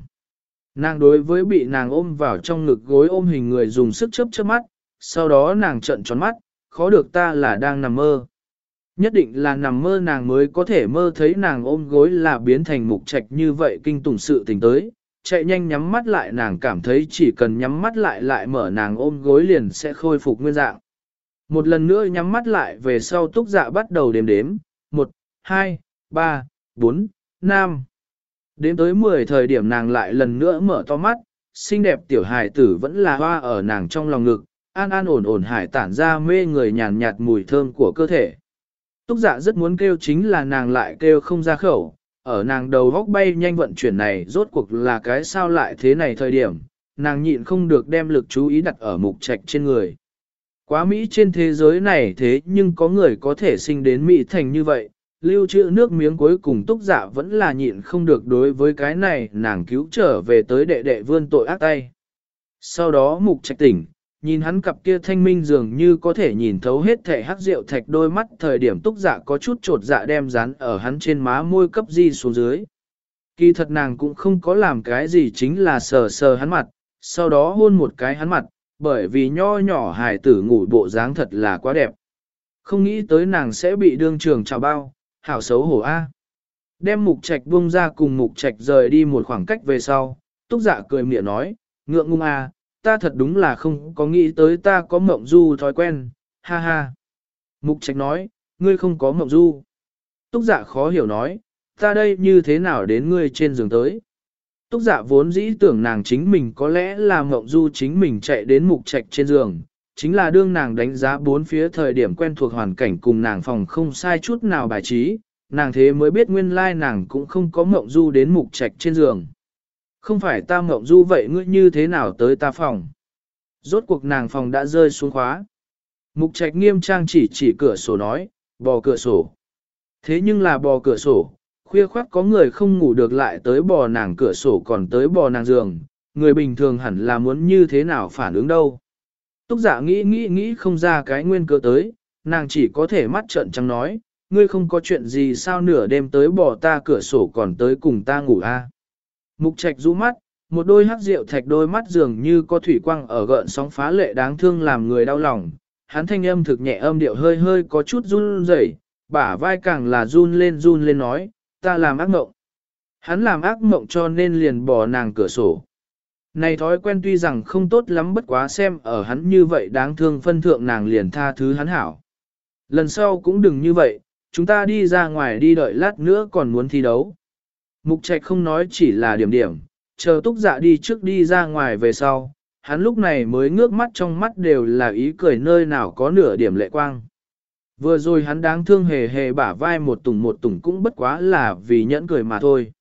Nàng đối với bị nàng ôm vào trong ngực gối ôm hình người dùng sức chớp chớp mắt, sau đó nàng trợn tròn mắt, khó được ta là đang nằm mơ. Nhất định là nằm mơ nàng mới có thể mơ thấy nàng ôm gối là biến thành mục trạch như vậy kinh tủng sự tình tới, chạy nhanh nhắm mắt lại nàng cảm thấy chỉ cần nhắm mắt lại lại mở nàng ôm gối liền sẽ khôi phục nguyên dạng. Một lần nữa nhắm mắt lại về sau túc dạ bắt đầu đếm đếm, 1, 2, 3, 4, 5. Đến tới 10 thời điểm nàng lại lần nữa mở to mắt, xinh đẹp tiểu hài tử vẫn là hoa ở nàng trong lòng ngực, an an ổn ổn hải tản ra mê người nhàn nhạt mùi thơm của cơ thể. Túc dạ rất muốn kêu chính là nàng lại kêu không ra khẩu, ở nàng đầu góc bay nhanh vận chuyển này rốt cuộc là cái sao lại thế này thời điểm, nàng nhịn không được đem lực chú ý đặt ở mục trạch trên người. Quá Mỹ trên thế giới này thế nhưng có người có thể sinh đến Mỹ thành như vậy, lưu trữ nước miếng cuối cùng túc dạ vẫn là nhịn không được đối với cái này nàng cứu trở về tới đệ đệ vươn tội ác tay. Sau đó mục trạch tỉnh, nhìn hắn cặp kia thanh minh dường như có thể nhìn thấu hết thể hắc rượu thạch đôi mắt thời điểm túc dạ có chút trột dạ đem dán ở hắn trên má môi cấp di xuống dưới. Kỳ thật nàng cũng không có làm cái gì chính là sờ sờ hắn mặt, sau đó hôn một cái hắn mặt, bởi vì nho nhỏ hài tử ngủ bộ dáng thật là quá đẹp. Không nghĩ tới nàng sẽ bị đương trường chào bao, hảo xấu hổ a. Đem mục trạch buông ra cùng mục trạch rời đi một khoảng cách về sau, túc dạ cười miệng nói, ngượng ngung a, ta thật đúng là không có nghĩ tới ta có mộng du thói quen, ha ha. Mục trạch nói, ngươi không có mộng du. Túc dạ khó hiểu nói, ta đây như thế nào đến ngươi trên giường tới. Túc dạ vốn dĩ tưởng nàng chính mình có lẽ là mộng du chính mình chạy đến mục trạch trên giường, chính là đương nàng đánh giá bốn phía thời điểm quen thuộc hoàn cảnh cùng nàng phòng không sai chút nào bài trí, nàng thế mới biết nguyên lai nàng cũng không có mộng du đến mục trạch trên giường. Không phải ta mộng du vậy ngươi như thế nào tới ta phòng. Rốt cuộc nàng phòng đã rơi xuống khóa. Mục trạch nghiêm trang chỉ chỉ cửa sổ nói, bò cửa sổ. Thế nhưng là bò cửa sổ, khuya khoác có người không ngủ được lại tới bò nàng cửa sổ còn tới bò nàng giường, người bình thường hẳn là muốn như thế nào phản ứng đâu. Túc giả nghĩ nghĩ nghĩ không ra cái nguyên cơ tới, nàng chỉ có thể mắt trợn trắng nói, ngươi không có chuyện gì sao nửa đêm tới bỏ ta cửa sổ còn tới cùng ta ngủ a. À? Mục trạch rũ mắt, một đôi hắc rượu thạch đôi mắt dường như có thủy quang ở gợn sóng phá lệ đáng thương làm người đau lòng. Hắn thanh âm thực nhẹ âm điệu hơi hơi có chút run rẩy, bả vai càng là run lên run lên nói, ta làm ác mộng. Hắn làm ác mộng cho nên liền bỏ nàng cửa sổ. Này thói quen tuy rằng không tốt lắm bất quá xem ở hắn như vậy đáng thương phân thượng nàng liền tha thứ hắn hảo. Lần sau cũng đừng như vậy, chúng ta đi ra ngoài đi đợi lát nữa còn muốn thi đấu. Mục trạch không nói chỉ là điểm điểm, chờ túc dạ đi trước đi ra ngoài về sau, hắn lúc này mới ngước mắt trong mắt đều là ý cười nơi nào có nửa điểm lệ quang. Vừa rồi hắn đáng thương hề hề bả vai một tùng một tùng cũng bất quá là vì nhẫn cười mà thôi.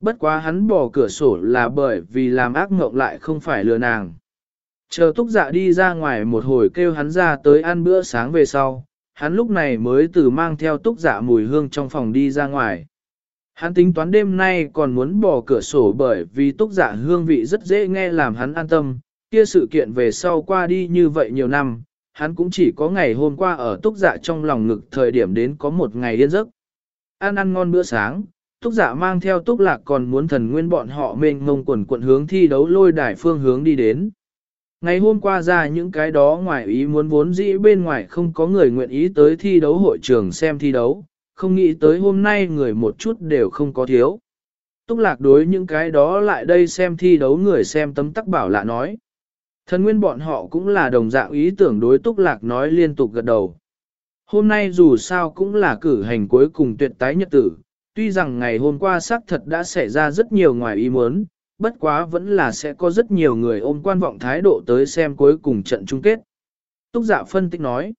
Bất quá hắn bỏ cửa sổ là bởi vì làm ác mộng lại không phải lừa nàng. Chờ túc dạ đi ra ngoài một hồi kêu hắn ra tới ăn bữa sáng về sau, hắn lúc này mới từ mang theo túc dạ mùi hương trong phòng đi ra ngoài. Hắn tính toán đêm nay còn muốn bỏ cửa sổ bởi vì túc dạ hương vị rất dễ nghe làm hắn an tâm, kia sự kiện về sau qua đi như vậy nhiều năm, hắn cũng chỉ có ngày hôm qua ở túc dạ trong lòng ngực thời điểm đến có một ngày yên giấc. Ăn ăn ngon bữa sáng, túc dạ mang theo túc lạc còn muốn thần nguyên bọn họ mênh mông quần quận hướng thi đấu lôi đài phương hướng đi đến. Ngày hôm qua ra những cái đó ngoài ý muốn vốn dĩ bên ngoài không có người nguyện ý tới thi đấu hội trường xem thi đấu, không nghĩ tới hôm nay người một chút đều không có thiếu. Túc lạc đối những cái đó lại đây xem thi đấu người xem tấm tắc bảo lạ nói. Thần nguyên bọn họ cũng là đồng dạng ý tưởng đối túc lạc nói liên tục gật đầu. Hôm nay dù sao cũng là cử hành cuối cùng tuyệt tái nhật tử, tuy rằng ngày hôm qua xác thật đã xảy ra rất nhiều ngoài ý muốn, bất quá vẫn là sẽ có rất nhiều người ôm quan vọng thái độ tới xem cuối cùng trận chung kết. Túc giả dạ phân tích nói.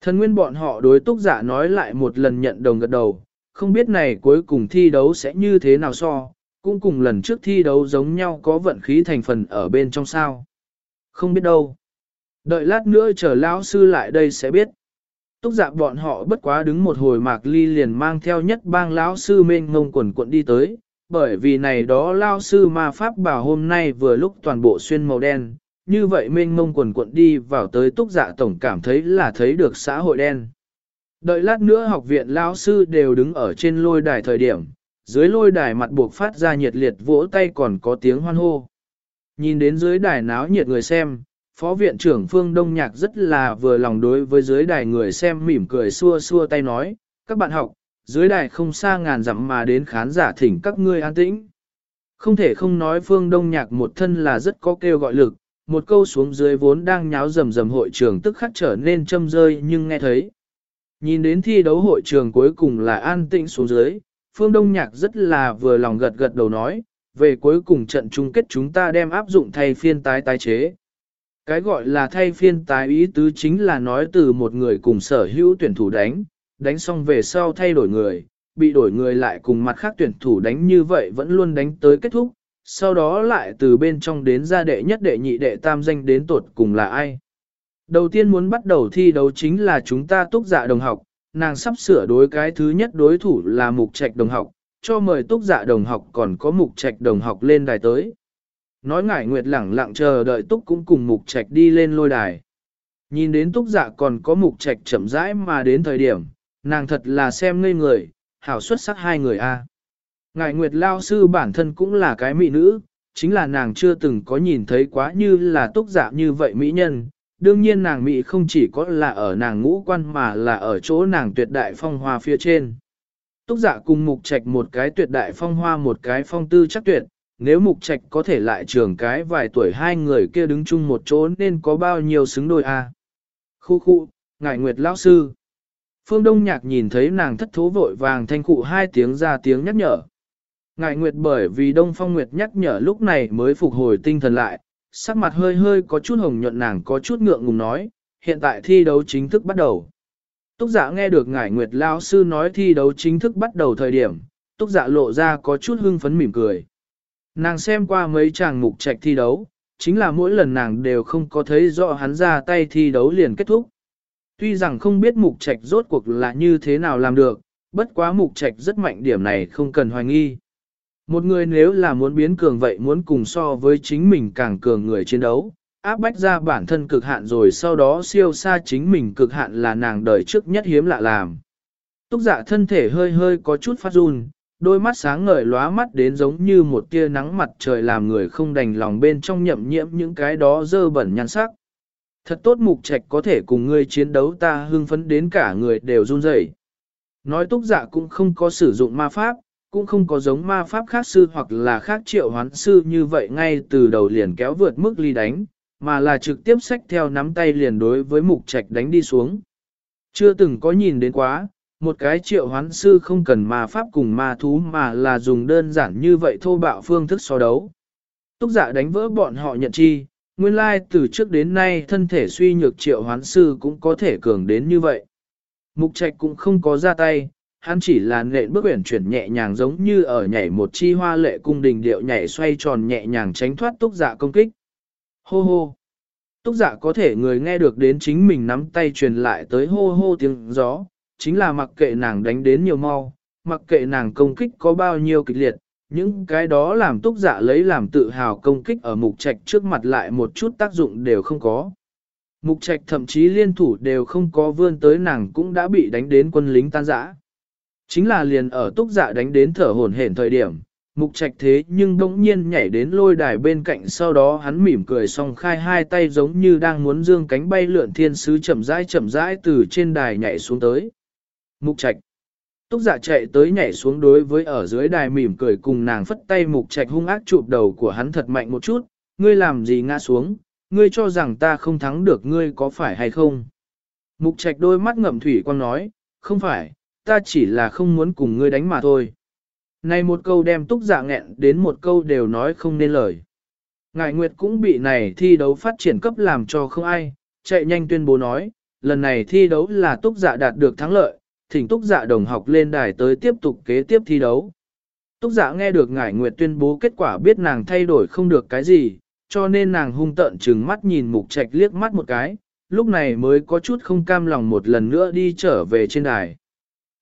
Thần nguyên bọn họ đối túc giả dạ nói lại một lần nhận đồng gật đầu, không biết này cuối cùng thi đấu sẽ như thế nào so, cũng cùng lần trước thi đấu giống nhau có vận khí thành phần ở bên trong sao. Không biết đâu. Đợi lát nữa chờ lão sư lại đây sẽ biết. Túc dạ bọn họ bất quá đứng một hồi mạc ly liền mang theo nhất bang lão sư mênh ngông quần cuộn đi tới, bởi vì này đó lão sư ma pháp bảo hôm nay vừa lúc toàn bộ xuyên màu đen, như vậy mênh ngông quần quận đi vào tới túc dạ tổng cảm thấy là thấy được xã hội đen. Đợi lát nữa học viện lão sư đều đứng ở trên lôi đài thời điểm, dưới lôi đài mặt buộc phát ra nhiệt liệt vỗ tay còn có tiếng hoan hô. Nhìn đến dưới đài náo nhiệt người xem, Phó viện trưởng Phương Đông Nhạc rất là vừa lòng đối với dưới đài người xem mỉm cười xua xua tay nói, các bạn học, dưới đài không xa ngàn dặm mà đến khán giả thỉnh các ngươi an tĩnh. Không thể không nói phương đông nhạc một thân là rất có kêu gọi lực, một câu xuống dưới vốn đang nháo rầm rầm hội trường tức khắc trở nên châm rơi nhưng nghe thấy. Nhìn đến thi đấu hội trường cuối cùng là an tĩnh xuống dưới, phương đông nhạc rất là vừa lòng gật gật đầu nói, về cuối cùng trận chung kết chúng ta đem áp dụng thay phiên tái tái chế. Cái gọi là thay phiên tái ý tứ chính là nói từ một người cùng sở hữu tuyển thủ đánh, đánh xong về sau thay đổi người, bị đổi người lại cùng mặt khác tuyển thủ đánh như vậy vẫn luôn đánh tới kết thúc, sau đó lại từ bên trong đến ra đệ nhất đệ nhị đệ tam danh đến tột cùng là ai. Đầu tiên muốn bắt đầu thi đấu chính là chúng ta túc dạ đồng học, nàng sắp sửa đối cái thứ nhất đối thủ là mục trạch đồng học, cho mời túc dạ đồng học còn có mục trạch đồng học lên đài tới. Nói ngải nguyệt lẳng lặng chờ đợi túc cũng cùng mục trạch đi lên lôi đài. Nhìn đến túc dạ còn có mục trạch chậm rãi mà đến thời điểm, nàng thật là xem ngây người, hảo xuất sắc hai người a. Ngải nguyệt lao sư bản thân cũng là cái mỹ nữ, chính là nàng chưa từng có nhìn thấy quá như là túc dạ như vậy mỹ nhân. Đương nhiên nàng mỹ không chỉ có là ở nàng ngũ quan mà là ở chỗ nàng tuyệt đại phong hoa phía trên. Túc dạ cùng mục trạch một cái tuyệt đại phong hoa một cái phong tư chắc tuyệt, nếu mục trạch có thể lại trường cái vài tuổi hai người kia đứng chung một chỗ nên có bao nhiêu xứng đôi a à? Khu khu, ngài nguyệt lão sư. Phương Đông Nhạc nhìn thấy nàng thất thố vội vàng thanh cụ hai tiếng ra tiếng nhắc nhở. Ngài Nguyệt bởi vì Đông Phong Nguyệt nhắc nhở lúc này mới phục hồi tinh thần lại, sắc mặt hơi hơi có chút hồng nhuận nàng có chút ngượng ngùng nói, hiện tại thi đấu chính thức bắt đầu. Túc giả dạ nghe được Ngải Nguyệt Lao Sư nói thi đấu chính thức bắt đầu thời điểm, Túc giả dạ lộ ra có chút hưng phấn mỉm cười. Nàng xem qua mấy chàng mục trạch thi đấu, chính là mỗi lần nàng đều không có thấy rõ hắn ra tay thi đấu liền kết thúc. Tuy rằng không biết mục trạch rốt cuộc là như thế nào làm được, bất quá mục trạch rất mạnh điểm này không cần hoài nghi. Một người nếu là muốn biến cường vậy muốn cùng so với chính mình càng cường người chiến đấu, áp bách ra bản thân cực hạn rồi sau đó siêu xa chính mình cực hạn là nàng đời trước nhất hiếm lạ làm. Túc dạ thân thể hơi hơi có chút phát run, đôi mắt sáng ngời lóa mắt đến giống như một tia nắng mặt trời làm người không đành lòng bên trong nhậm nhiễm những cái đó dơ bẩn nhăn sắc. Thật tốt mục trạch có thể cùng ngươi chiến đấu ta hưng phấn đến cả người đều run rẩy. Nói túc dạ cũng không có sử dụng ma pháp, cũng không có giống ma pháp khác sư hoặc là khác triệu hoán sư như vậy ngay từ đầu liền kéo vượt mức ly đánh, mà là trực tiếp xách theo nắm tay liền đối với mục trạch đánh đi xuống. Chưa từng có nhìn đến quá, một cái triệu hoán sư không cần ma pháp cùng ma thú mà là dùng đơn giản như vậy thô bạo phương thức so đấu. Túc giả đánh vỡ bọn họ nhận chi, nguyên lai từ trước đến nay thân thể suy nhược triệu hoán sư cũng có thể cường đến như vậy. Mục trạch cũng không có ra tay, hắn chỉ là nện bước uyển chuyển nhẹ nhàng giống như ở nhảy một chi hoa lệ cung đình điệu nhảy xoay tròn nhẹ nhàng tránh thoát túc dạ công kích. Hô hô! Túc dạ có thể người nghe được đến chính mình nắm tay truyền lại tới hô hô tiếng gió, chính là mặc kệ nàng đánh đến nhiều mau, mặc kệ nàng công kích có bao nhiêu kịch liệt, những cái đó làm túc dạ lấy làm tự hào công kích ở mục trạch trước mặt lại một chút tác dụng đều không có. Mục trạch thậm chí liên thủ đều không có vươn tới nàng cũng đã bị đánh đến quân lính tan rã. Chính là liền ở túc dạ đánh đến thở hổn hển thời điểm, mục trạch thế nhưng đông nhiên nhảy đến lôi đài bên cạnh sau đó hắn mỉm cười song khai hai tay giống như đang muốn dương cánh bay lượn thiên sứ chậm rãi chậm rãi từ trên đài nhảy xuống tới. Mục trạch. Túc dạ chạy tới nhảy xuống đối với ở dưới đài mỉm cười cùng nàng phất tay mục trạch hung ác chụp đầu của hắn thật mạnh một chút, ngươi làm gì ngã xuống, ngươi cho rằng ta không thắng được ngươi có phải hay không. Mục trạch đôi mắt ngậm thủy quang nói, không phải, ta chỉ là không muốn cùng ngươi đánh mà thôi. Này một câu đem túc dạ nghẹn đến một câu đều nói không nên lời. Ngài Nguyệt cũng bị này thi đấu phát triển cấp làm cho không ai, chạy nhanh tuyên bố nói, lần này thi đấu là túc dạ đạt được thắng lợi, thỉnh túc dạ đồng học lên đài tới tiếp tục kế tiếp thi đấu. Túc dạ nghe được ngải nguyệt tuyên bố kết quả biết nàng thay đổi không được cái gì, cho nên nàng hung tợn trừng mắt nhìn mục trạch liếc mắt một cái, lúc này mới có chút không cam lòng một lần nữa đi trở về trên đài.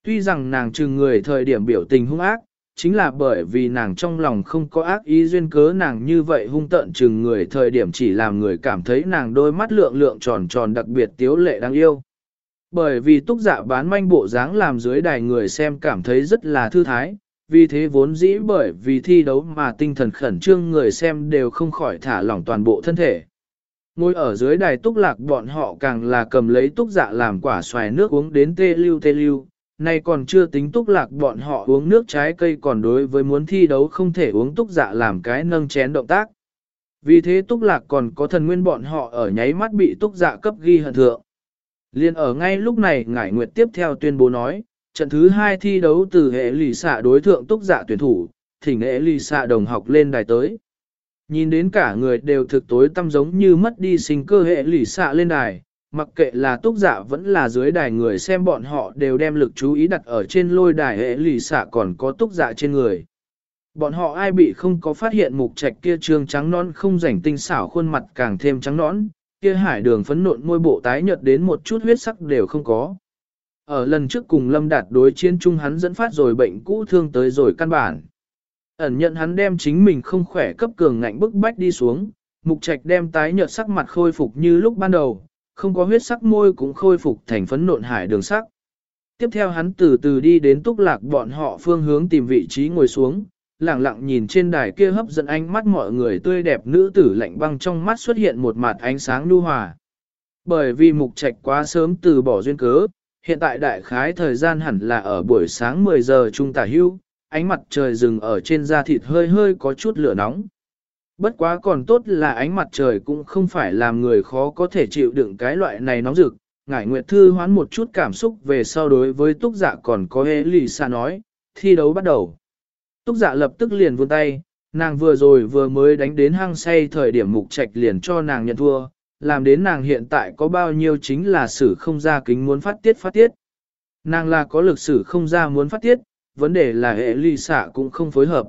Tuy rằng nàng trừng người thời điểm biểu tình hung ác, chính là bởi vì nàng trong lòng không có ác ý duyên cớ nàng như vậy hung tợn trừng người thời điểm chỉ làm người cảm thấy nàng đôi mắt lượng lượng tròn tròn đặc biệt tiếu lệ đáng yêu. Bởi vì túc dạ bán manh bộ dáng làm dưới đài người xem cảm thấy rất là thư thái, vì thế vốn dĩ bởi vì thi đấu mà tinh thần khẩn trương người xem đều không khỏi thả lỏng toàn bộ thân thể. Ngồi ở dưới đài túc lạc bọn họ càng là cầm lấy túc dạ làm quả xoài nước uống đến tê lưu tê lưu, này còn chưa tính túc lạc bọn họ uống nước trái cây còn đối với muốn thi đấu không thể uống túc dạ làm cái nâng chén động tác. Vì thế túc lạc còn có thần nguyên bọn họ ở nháy mắt bị túc dạ cấp ghi hận thượng. Liên ở ngay lúc này ngải nguyệt tiếp theo tuyên bố nói, trận thứ hai thi đấu từ hệ lì xạ đối thượng túc dạ tuyển thủ, thỉnh hệ lì xạ đồng học lên đài tới. Nhìn đến cả người đều thực tối tâm giống như mất đi sinh cơ hệ lì xạ lên đài, mặc kệ là túc giả vẫn là dưới đài người xem bọn họ đều đem lực chú ý đặt ở trên lôi đài hệ lì xả còn có túc giả trên người. Bọn họ ai bị không có phát hiện mục trạch kia trương trắng non không rảnh tinh xảo khuôn mặt càng thêm trắng nõn, kia hải đường phấn nộn môi bộ tái nhợt đến một chút huyết sắc đều không có. Ở lần trước cùng Lâm Đạt đối chiến chung hắn dẫn phát rồi bệnh cũ thương tới rồi căn bản. Ẩn nhận hắn đem chính mình không khỏe cấp cường ngạnh bức bách đi xuống, mục trạch đem tái nhợt sắc mặt khôi phục như lúc ban đầu, không có huyết sắc môi cũng khôi phục thành phấn nộn hải đường sắc. Tiếp theo hắn từ từ đi đến túc lạc bọn họ phương hướng tìm vị trí ngồi xuống, lặng lặng nhìn trên đài kia hấp dẫn ánh mắt mọi người tươi đẹp nữ tử lạnh băng trong mắt xuất hiện một mặt ánh sáng nu hòa. Bởi vì mục trạch quá sớm từ bỏ duyên cớ, hiện tại đại khái thời gian hẳn là ở buổi sáng 10 giờ trung tả hưu, ánh mặt trời rừng ở trên da thịt hơi hơi có chút lửa nóng. Bất quá còn tốt là ánh mặt trời cũng không phải làm người khó có thể chịu đựng cái loại này nóng rực. Ngải Nguyệt Thư hoán một chút cảm xúc về sau đối với túc dạ còn có hế lì xa nói, thi đấu bắt đầu. Túc dạ lập tức liền vươn tay, nàng vừa rồi vừa mới đánh đến hang say thời điểm mục trạch liền cho nàng nhận thua, làm đến nàng hiện tại có bao nhiêu chính là sử không ra kính muốn phát tiết phát tiết. Nàng là có lực sử không ra muốn phát tiết, vấn đề là hệ ly xạ cũng không phối hợp.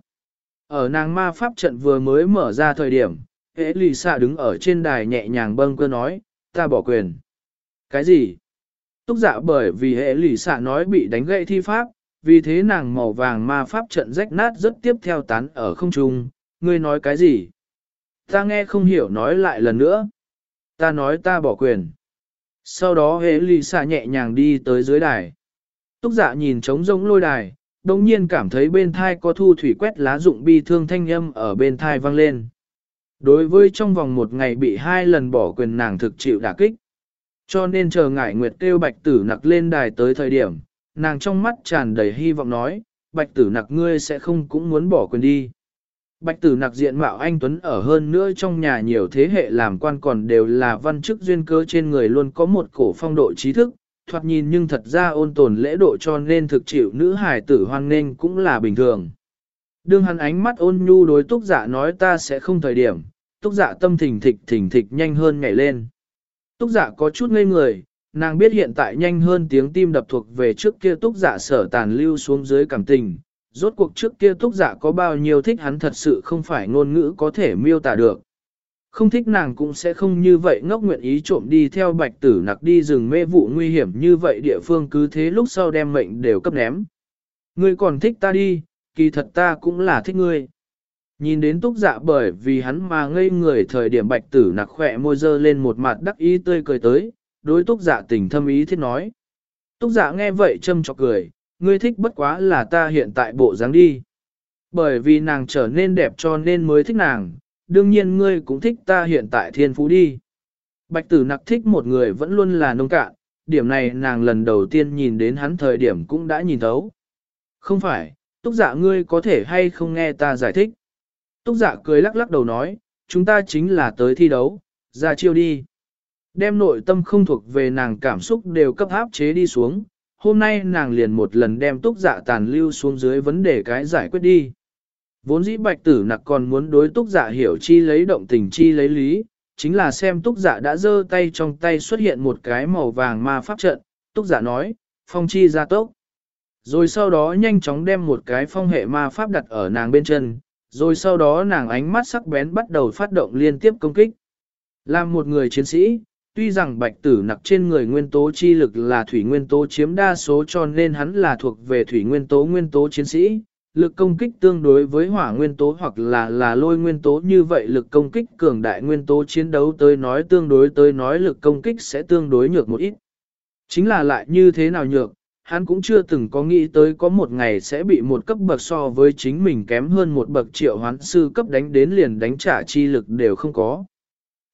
Ở nàng ma pháp trận vừa mới mở ra thời điểm, hệ lì xạ đứng ở trên đài nhẹ nhàng bâng cơ nói, ta bỏ quyền. Cái gì? Túc dạ bởi vì hệ lì xạ nói bị đánh gậy thi pháp, vì thế nàng màu vàng ma pháp trận rách nát rất tiếp theo tán ở không trung, ngươi nói cái gì? Ta nghe không hiểu nói lại lần nữa. Ta nói ta bỏ quyền. Sau đó hệ lì xạ nhẹ nhàng đi tới dưới đài. Túc dạ nhìn trống rỗng lôi đài, đồng nhiên cảm thấy bên thai có thu thủy quét lá dụng bi thương thanh âm ở bên thai vang lên. Đối với trong vòng một ngày bị hai lần bỏ quyền nàng thực chịu đả kích. Cho nên chờ ngải nguyệt kêu bạch tử nặc lên đài tới thời điểm, nàng trong mắt tràn đầy hy vọng nói, bạch tử nặc ngươi sẽ không cũng muốn bỏ quyền đi. Bạch tử nặc diện mạo anh Tuấn ở hơn nữa trong nhà nhiều thế hệ làm quan còn đều là văn chức duyên cơ trên người luôn có một cổ phong độ trí thức, thoạt nhìn nhưng thật ra ôn tồn lễ độ cho nên thực chịu nữ hài tử hoan nên cũng là bình thường. Đương hắn ánh mắt ôn nhu đối túc dạ nói ta sẽ không thời điểm, túc dạ tâm thình thịch thình thịch nhanh hơn nhảy lên. Túc dạ có chút ngây người, nàng biết hiện tại nhanh hơn tiếng tim đập thuộc về trước kia túc dạ sở tàn lưu xuống dưới cảm tình. Rốt cuộc trước kia túc dạ có bao nhiêu thích hắn thật sự không phải ngôn ngữ có thể miêu tả được. Không thích nàng cũng sẽ không như vậy ngốc nguyện ý trộm đi theo bạch tử nặc đi rừng mê vụ nguy hiểm như vậy địa phương cứ thế lúc sau đem mệnh đều cấp ném. Ngươi còn thích ta đi, kỳ thật ta cũng là thích ngươi. Nhìn đến túc dạ bởi vì hắn mà ngây người thời điểm bạch tử nặc khỏe môi dơ lên một mặt đắc ý tươi cười tới, đối túc dạ tình thâm ý thiết nói. Túc dạ nghe vậy châm chọc cười, ngươi thích bất quá là ta hiện tại bộ dáng đi. Bởi vì nàng trở nên đẹp cho nên mới thích nàng, đương nhiên ngươi cũng thích ta hiện tại thiên phú đi. Bạch tử nặc thích một người vẫn luôn là nông cạn, điểm này nàng lần đầu tiên nhìn đến hắn thời điểm cũng đã nhìn thấu. Không phải, túc dạ ngươi có thể hay không nghe ta giải thích. Túc dạ cười lắc lắc đầu nói, chúng ta chính là tới thi đấu, ra chiêu đi. Đem nội tâm không thuộc về nàng cảm xúc đều cấp áp chế đi xuống, hôm nay nàng liền một lần đem túc dạ tàn lưu xuống dưới vấn đề cái giải quyết đi. Vốn dĩ bạch tử nặc còn muốn đối túc dạ hiểu chi lấy động tình chi lấy lý, chính là xem túc dạ đã giơ tay trong tay xuất hiện một cái màu vàng ma pháp trận, túc dạ nói, phong chi ra tốc. Rồi sau đó nhanh chóng đem một cái phong hệ ma pháp đặt ở nàng bên chân, rồi sau đó nàng ánh mắt sắc bén bắt đầu phát động liên tiếp công kích. Làm một người chiến sĩ, tuy rằng bạch tử nặc trên người nguyên tố chi lực là thủy nguyên tố chiếm đa số cho nên hắn là thuộc về thủy nguyên tố nguyên tố chiến sĩ, lực công kích tương đối với hỏa nguyên tố hoặc là là lôi nguyên tố như vậy lực công kích cường đại nguyên tố chiến đấu tới nói tương đối tới nói lực công kích sẽ tương đối nhược một ít. Chính là lại như thế nào nhược, hắn cũng chưa từng có nghĩ tới có một ngày sẽ bị một cấp bậc so với chính mình kém hơn một bậc triệu hoán sư cấp đánh đến liền đánh trả chi lực đều không có.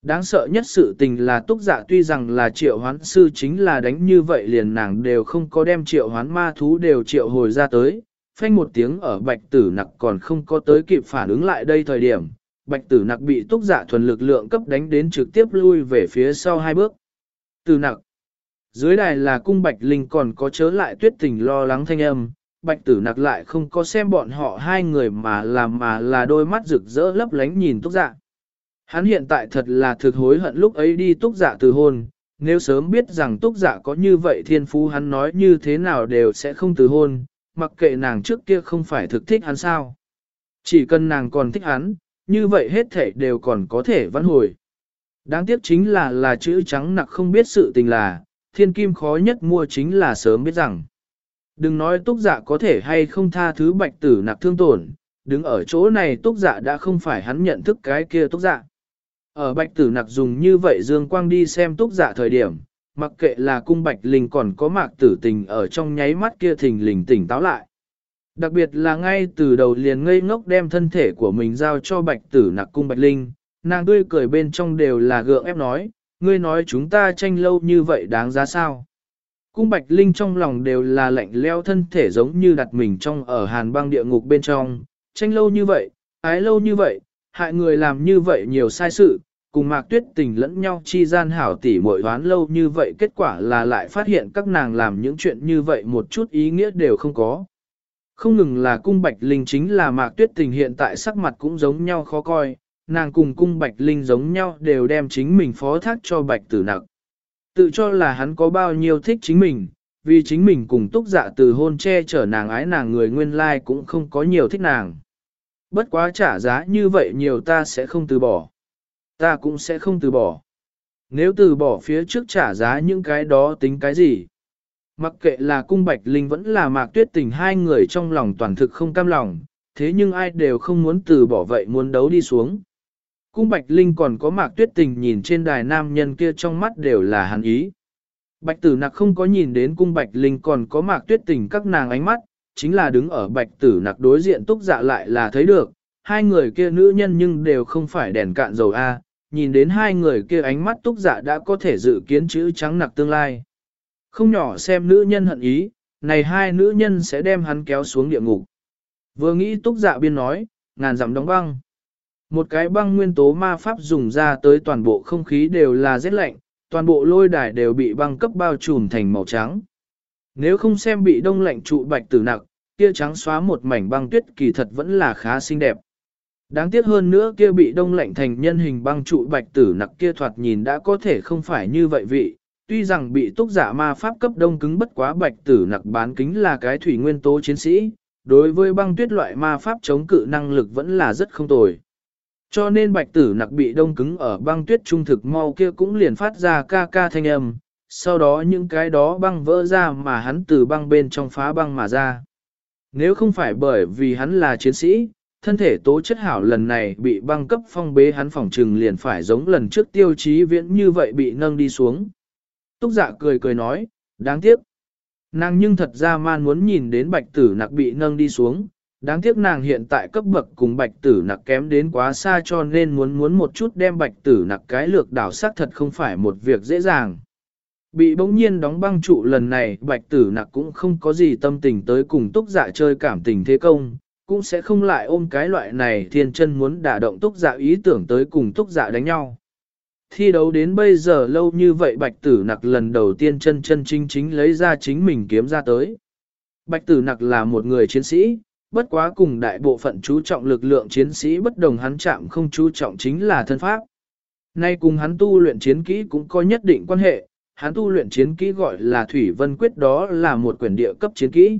Đáng sợ nhất sự tình là túc dạ tuy rằng là triệu hoán sư chính là đánh như vậy liền nàng đều không có đem triệu hoán ma thú đều triệu hồi ra tới, phanh một tiếng ở bạch tử nặc còn không có tới kịp phản ứng lại đây thời điểm, bạch tử nặc bị túc dạ thuần lực lượng cấp đánh đến trực tiếp lui về phía sau hai bước. Tử nặc, dưới đài là cung bạch linh còn có chớ lại tuyết tình lo lắng thanh âm, bạch tử nặc lại không có xem bọn họ hai người mà làm mà là đôi mắt rực rỡ lấp lánh nhìn túc dạ. Hắn hiện tại thật là thực hối hận lúc ấy đi túc dạ từ hôn, nếu sớm biết rằng túc dạ có như vậy thiên phú hắn nói như thế nào đều sẽ không từ hôn, mặc kệ nàng trước kia không phải thực thích hắn sao. Chỉ cần nàng còn thích hắn, như vậy hết thể đều còn có thể vãn hồi. Đáng tiếc chính là là chữ trắng nặc không biết sự tình là, thiên kim khó nhất mua chính là sớm biết rằng. Đừng nói túc dạ có thể hay không tha thứ bạch tử nặc thương tổn, đứng ở chỗ này túc dạ đã không phải hắn nhận thức cái kia túc dạ. Ở bạch tử nặc dùng như vậy dương quang đi xem túc dạ thời điểm, mặc kệ là cung bạch linh còn có mạc tử tình ở trong nháy mắt kia thình lình tỉnh táo lại. Đặc biệt là ngay từ đầu liền ngây ngốc đem thân thể của mình giao cho bạch tử nặc cung bạch linh, nàng tươi cười bên trong đều là gượng ép nói, ngươi nói chúng ta tranh lâu như vậy đáng giá sao. Cung bạch linh trong lòng đều là lạnh leo thân thể giống như đặt mình trong ở hàn băng địa ngục bên trong, tranh lâu như vậy, ái lâu như vậy, hại người làm như vậy nhiều sai sự, cùng mạc tuyết tình lẫn nhau chi gian hảo tỉ muội đoán lâu như vậy kết quả là lại phát hiện các nàng làm những chuyện như vậy một chút ý nghĩa đều không có. Không ngừng là cung bạch linh chính là mạc tuyết tình hiện tại sắc mặt cũng giống nhau khó coi, nàng cùng cung bạch linh giống nhau đều đem chính mình phó thác cho bạch tử nặc. Tự cho là hắn có bao nhiêu thích chính mình, vì chính mình cùng túc dạ từ hôn che chở nàng ái nàng người nguyên lai cũng không có nhiều thích nàng. Bất quá trả giá như vậy nhiều ta sẽ không từ bỏ. Ta cũng sẽ không từ bỏ. Nếu từ bỏ phía trước trả giá những cái đó tính cái gì? Mặc kệ là cung bạch linh vẫn là mạc tuyết tình hai người trong lòng toàn thực không cam lòng, thế nhưng ai đều không muốn từ bỏ vậy muốn đấu đi xuống. Cung bạch linh còn có mạc tuyết tình nhìn trên đài nam nhân kia trong mắt đều là hàn ý. Bạch tử nặc không có nhìn đến cung bạch linh còn có mạc tuyết tình các nàng ánh mắt, chính là đứng ở bạch tử nặc đối diện túc dạ lại là thấy được, hai người kia nữ nhân nhưng đều không phải đèn cạn dầu A, nhìn đến hai người kia ánh mắt túc dạ đã có thể dự kiến chữ trắng nặc tương lai. Không nhỏ xem nữ nhân hận ý, này hai nữ nhân sẽ đem hắn kéo xuống địa ngục. Vừa nghĩ túc dạ biên nói, ngàn dặm đóng băng. Một cái băng nguyên tố ma pháp dùng ra tới toàn bộ không khí đều là rét lạnh, toàn bộ lôi đài đều bị băng cấp bao trùm thành màu trắng. Nếu không xem bị đông lạnh trụ bạch tử nặc, kia trắng xóa một mảnh băng tuyết kỳ thật vẫn là khá xinh đẹp. Đáng tiếc hơn nữa kia bị đông lạnh thành nhân hình băng trụ bạch tử nặc kia thoạt nhìn đã có thể không phải như vậy vị, tuy rằng bị túc giả ma pháp cấp đông cứng bất quá bạch tử nặc bán kính là cái thủy nguyên tố chiến sĩ, đối với băng tuyết loại ma pháp chống cự năng lực vẫn là rất không tồi. Cho nên bạch tử nặc bị đông cứng ở băng tuyết trung thực mau kia cũng liền phát ra ca ca thanh âm, sau đó những cái đó băng vỡ ra mà hắn từ băng bên trong phá băng mà ra. Nếu không phải bởi vì hắn là chiến sĩ, thân thể tố chất hảo lần này bị băng cấp phong bế hắn phòng trừng liền phải giống lần trước tiêu chí viễn như vậy bị nâng đi xuống. Túc dạ cười cười nói, đáng tiếc. Nàng nhưng thật ra man muốn nhìn đến bạch tử nặc bị nâng đi xuống, đáng tiếc nàng hiện tại cấp bậc cùng bạch tử nặc kém đến quá xa cho nên muốn muốn một chút đem bạch tử nặc cái lược đảo sát thật không phải một việc dễ dàng. Bị bỗng nhiên đóng băng trụ lần này bạch tử nặc cũng không có gì tâm tình tới cùng túc dạ chơi cảm tình thế công, cũng sẽ không lại ôm cái loại này thiên chân muốn đả động túc dạ ý tưởng tới cùng túc dạ đánh nhau. Thi đấu đến bây giờ lâu như vậy bạch tử nặc lần đầu tiên chân chân chính chính lấy ra chính mình kiếm ra tới. Bạch tử nặc là một người chiến sĩ, bất quá cùng đại bộ phận chú trọng lực lượng chiến sĩ bất đồng hắn chạm không chú trọng chính là thân pháp. Nay cùng hắn tu luyện chiến kỹ cũng có nhất định quan hệ, hắn tu luyện chiến kỹ gọi là Thủy Vân Quyết đó là một quyển địa cấp chiến kỹ.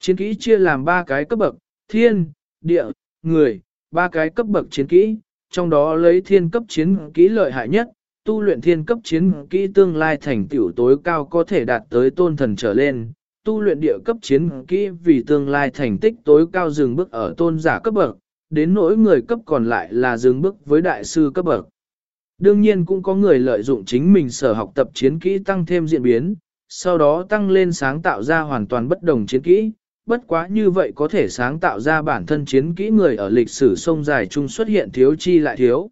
Chiến kỹ chia làm ba cái cấp bậc, thiên, địa, người, ba cái cấp bậc chiến kỹ, trong đó lấy thiên cấp chiến kỹ lợi hại nhất, tu luyện thiên cấp chiến kỹ tương lai thành tiểu tối cao có thể đạt tới tôn thần trở lên, tu luyện địa cấp chiến kỹ vì tương lai thành tích tối cao dừng bước ở tôn giả cấp bậc, đến nỗi người cấp còn lại là dừng bước với đại sư cấp bậc. Đương nhiên cũng có người lợi dụng chính mình sở học tập chiến kỹ tăng thêm diễn biến, sau đó tăng lên sáng tạo ra hoàn toàn bất đồng chiến kỹ, bất quá như vậy có thể sáng tạo ra bản thân chiến kỹ người ở lịch sử sông dài chung xuất hiện thiếu chi lại thiếu.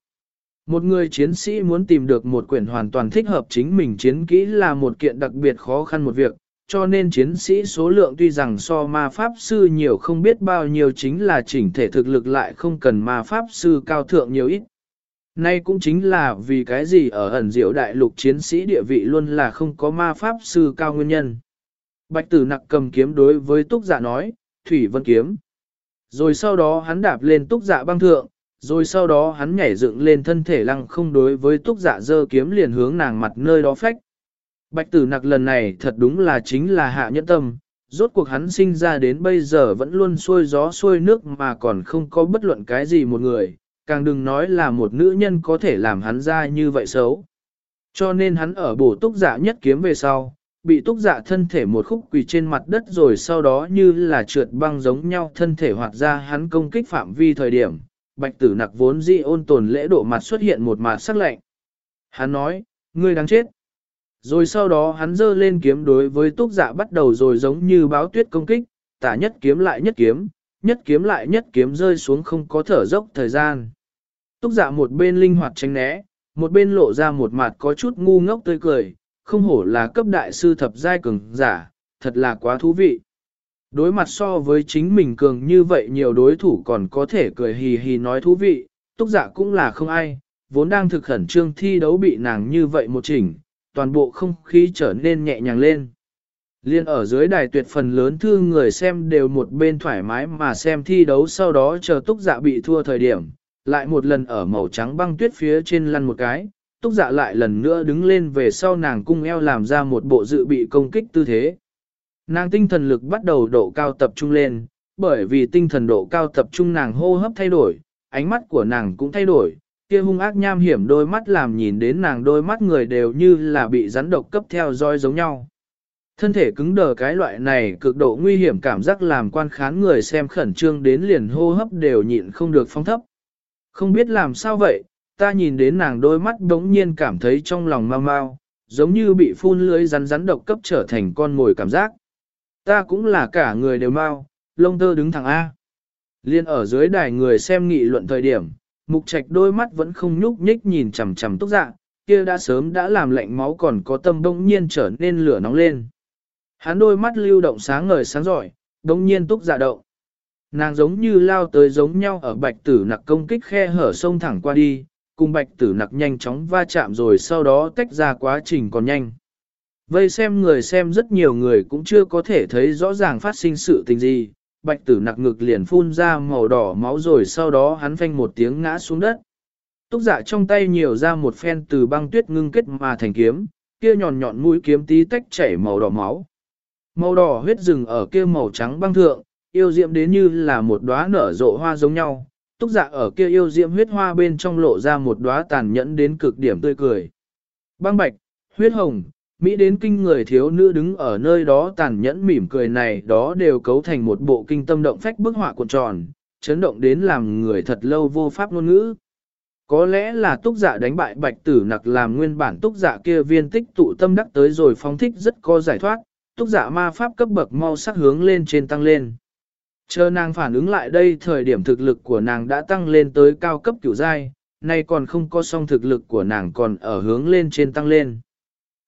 Một người chiến sĩ muốn tìm được một quyển hoàn toàn thích hợp chính mình chiến kỹ là một kiện đặc biệt khó khăn một việc, cho nên chiến sĩ số lượng tuy rằng so ma pháp sư nhiều không biết bao nhiêu chính là chỉnh thể thực lực lại không cần ma pháp sư cao thượng nhiều ít. Nay cũng chính là vì cái gì ở ẩn diệu đại lục chiến sĩ địa vị luôn là không có ma pháp sư cao nguyên nhân. Bạch tử nặc cầm kiếm đối với túc dạ nói, Thủy Vân kiếm. Rồi sau đó hắn đạp lên túc dạ băng thượng, rồi sau đó hắn nhảy dựng lên thân thể lăng không đối với túc dạ dơ kiếm liền hướng nàng mặt nơi đó phách. Bạch tử nặc lần này thật đúng là chính là hạ nhẫn tâm, rốt cuộc hắn sinh ra đến bây giờ vẫn luôn xuôi gió xuôi nước mà còn không có bất luận cái gì một người, càng đừng nói là một nữ nhân có thể làm hắn ra như vậy xấu. Cho nên hắn ở bổ túc dạ nhất kiếm về sau, bị túc dạ thân thể một khúc quỳ trên mặt đất rồi sau đó như là trượt băng giống nhau thân thể hoạt ra hắn công kích phạm vi thời điểm, bạch tử nặc vốn dị ôn tồn lễ độ mặt xuất hiện một mặt sắc lạnh. Hắn nói, ngươi đáng chết. Rồi sau đó hắn giơ lên kiếm đối với túc dạ bắt đầu rồi giống như báo tuyết công kích, tả nhất kiếm lại nhất kiếm, nhất kiếm lại nhất kiếm rơi xuống không có thở dốc thời gian. Túc dạ một bên linh hoạt tránh né, một bên lộ ra một mặt có chút ngu ngốc tươi cười, không hổ là cấp đại sư thập giai cường giả, thật là quá thú vị. Đối mặt so với chính mình cường như vậy nhiều đối thủ còn có thể cười hì hì nói thú vị, túc dạ cũng là không ai, vốn đang thực khẩn trương thi đấu bị nàng như vậy một chỉnh, toàn bộ không khí trở nên nhẹ nhàng lên. Liên ở dưới đài tuyệt phần lớn thư người xem đều một bên thoải mái mà xem thi đấu sau đó chờ túc dạ bị thua thời điểm, lại một lần ở màu trắng băng tuyết phía trên lăn một cái, túc dạ lại lần nữa đứng lên về sau nàng cung eo làm ra một bộ dự bị công kích tư thế. Nàng tinh thần lực bắt đầu độ cao tập trung lên, bởi vì tinh thần độ cao tập trung nàng hô hấp thay đổi, ánh mắt của nàng cũng thay đổi, kia hung ác nham hiểm đôi mắt làm nhìn đến nàng đôi mắt người đều như là bị rắn độc cấp theo dõi giống nhau. Thân thể cứng đờ cái loại này cực độ nguy hiểm cảm giác làm quan khán người xem khẩn trương đến liền hô hấp đều nhịn không được phong thấp. Không biết làm sao vậy, ta nhìn đến nàng đôi mắt đống nhiên cảm thấy trong lòng mau mau, giống như bị phun lưới rắn rắn độc cấp trở thành con mồi cảm giác. Ta cũng là cả người đều mau, lông tơ đứng thẳng A. Liên ở dưới đài người xem nghị luận thời điểm, mục trạch đôi mắt vẫn không nhúc nhích nhìn chằm chằm túc dạ, kia đã sớm đã làm lạnh máu còn có tâm bỗng nhiên trở nên lửa nóng lên. Hắn đôi mắt lưu động sáng ngời sáng giỏi, bỗng nhiên túc dạ động. Nàng giống như lao tới giống nhau ở bạch tử nặc công kích khe hở sông thẳng qua đi, cùng bạch tử nặc nhanh chóng va chạm rồi sau đó tách ra quá trình còn nhanh. Vây xem người xem rất nhiều người cũng chưa có thể thấy rõ ràng phát sinh sự tình gì, bạch tử nặc ngực liền phun ra màu đỏ máu rồi sau đó hắn phanh một tiếng ngã xuống đất. Túc dạ trong tay nhiều ra một phen từ băng tuyết ngưng kết mà thành kiếm, kia nhọn nhọn mũi kiếm tí tách chảy màu đỏ máu. Màu đỏ huyết rừng ở kia màu trắng băng thượng, yêu diệm đến như là một đóa nở rộ hoa giống nhau. Túc dạ ở kia yêu diệm huyết hoa bên trong lộ ra một đóa tàn nhẫn đến cực điểm tươi cười. Băng bạch, huyết hồng, Mỹ đến kinh người thiếu nữ đứng ở nơi đó tàn nhẫn mỉm cười này đó đều cấu thành một bộ kinh tâm động phách bức họa cuộn tròn, chấn động đến làm người thật lâu vô pháp ngôn ngữ. Có lẽ là túc dạ đánh bại bạch tử nặc làm nguyên bản túc dạ kia viên tích tụ tâm đắc tới rồi phóng thích rất có giải thoát, túc dạ ma pháp cấp bậc mau sắc hướng lên trên tăng lên. Chờ nàng phản ứng lại đây thời điểm thực lực của nàng đã tăng lên tới cao cấp kiểu giai, nay còn không có song thực lực của nàng còn ở hướng lên trên tăng lên.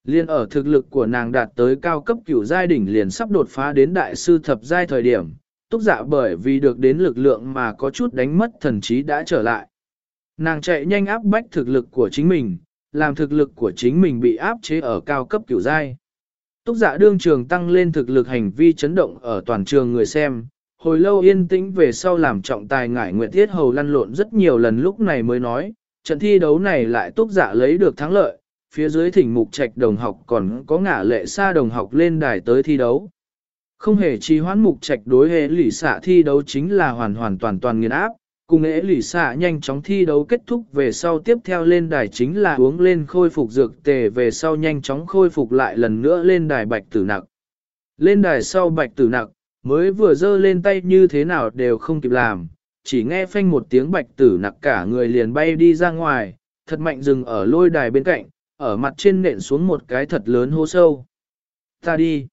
Liên ở thực lực của nàng đạt tới cao cấp cửu giai đỉnh liền sắp đột phá đến đại sư thập giai thời điểm, túc dạ bởi vì được đến lực lượng mà có chút đánh mất thần trí đã trở lại. Nàng chạy nhanh áp bách thực lực của chính mình, làm thực lực của chính mình bị áp chế ở cao cấp cửu giai. Túc dạ đương trường tăng lên thực lực hành vi chấn động ở toàn trường người xem, hồi lâu yên tĩnh về sau làm trọng tài ngải nguyện thiết hầu lăn lộn rất nhiều lần lúc này mới nói, trận thi đấu này lại túc giả lấy được thắng lợi, phía dưới thỉnh mục trạch đồng học còn có ngả lệ xa đồng học lên đài tới thi đấu. Không hề trì hoãn mục trạch đối hệ lỷ xạ thi đấu chính là hoàn hoàn toàn toàn nghiền áp, cùng hệ lỷ xạ nhanh chóng thi đấu kết thúc về sau tiếp theo lên đài chính là uống lên khôi phục dược tề về sau nhanh chóng khôi phục lại lần nữa lên đài bạch tử nặc. Lên đài sau bạch tử nặc, mới vừa dơ lên tay như thế nào đều không kịp làm, chỉ nghe phanh một tiếng bạch tử nặc cả người liền bay đi ra ngoài, thật mạnh dừng ở lôi đài bên cạnh, ở mặt trên nện xuống một cái thật lớn hố sâu. Ta đi.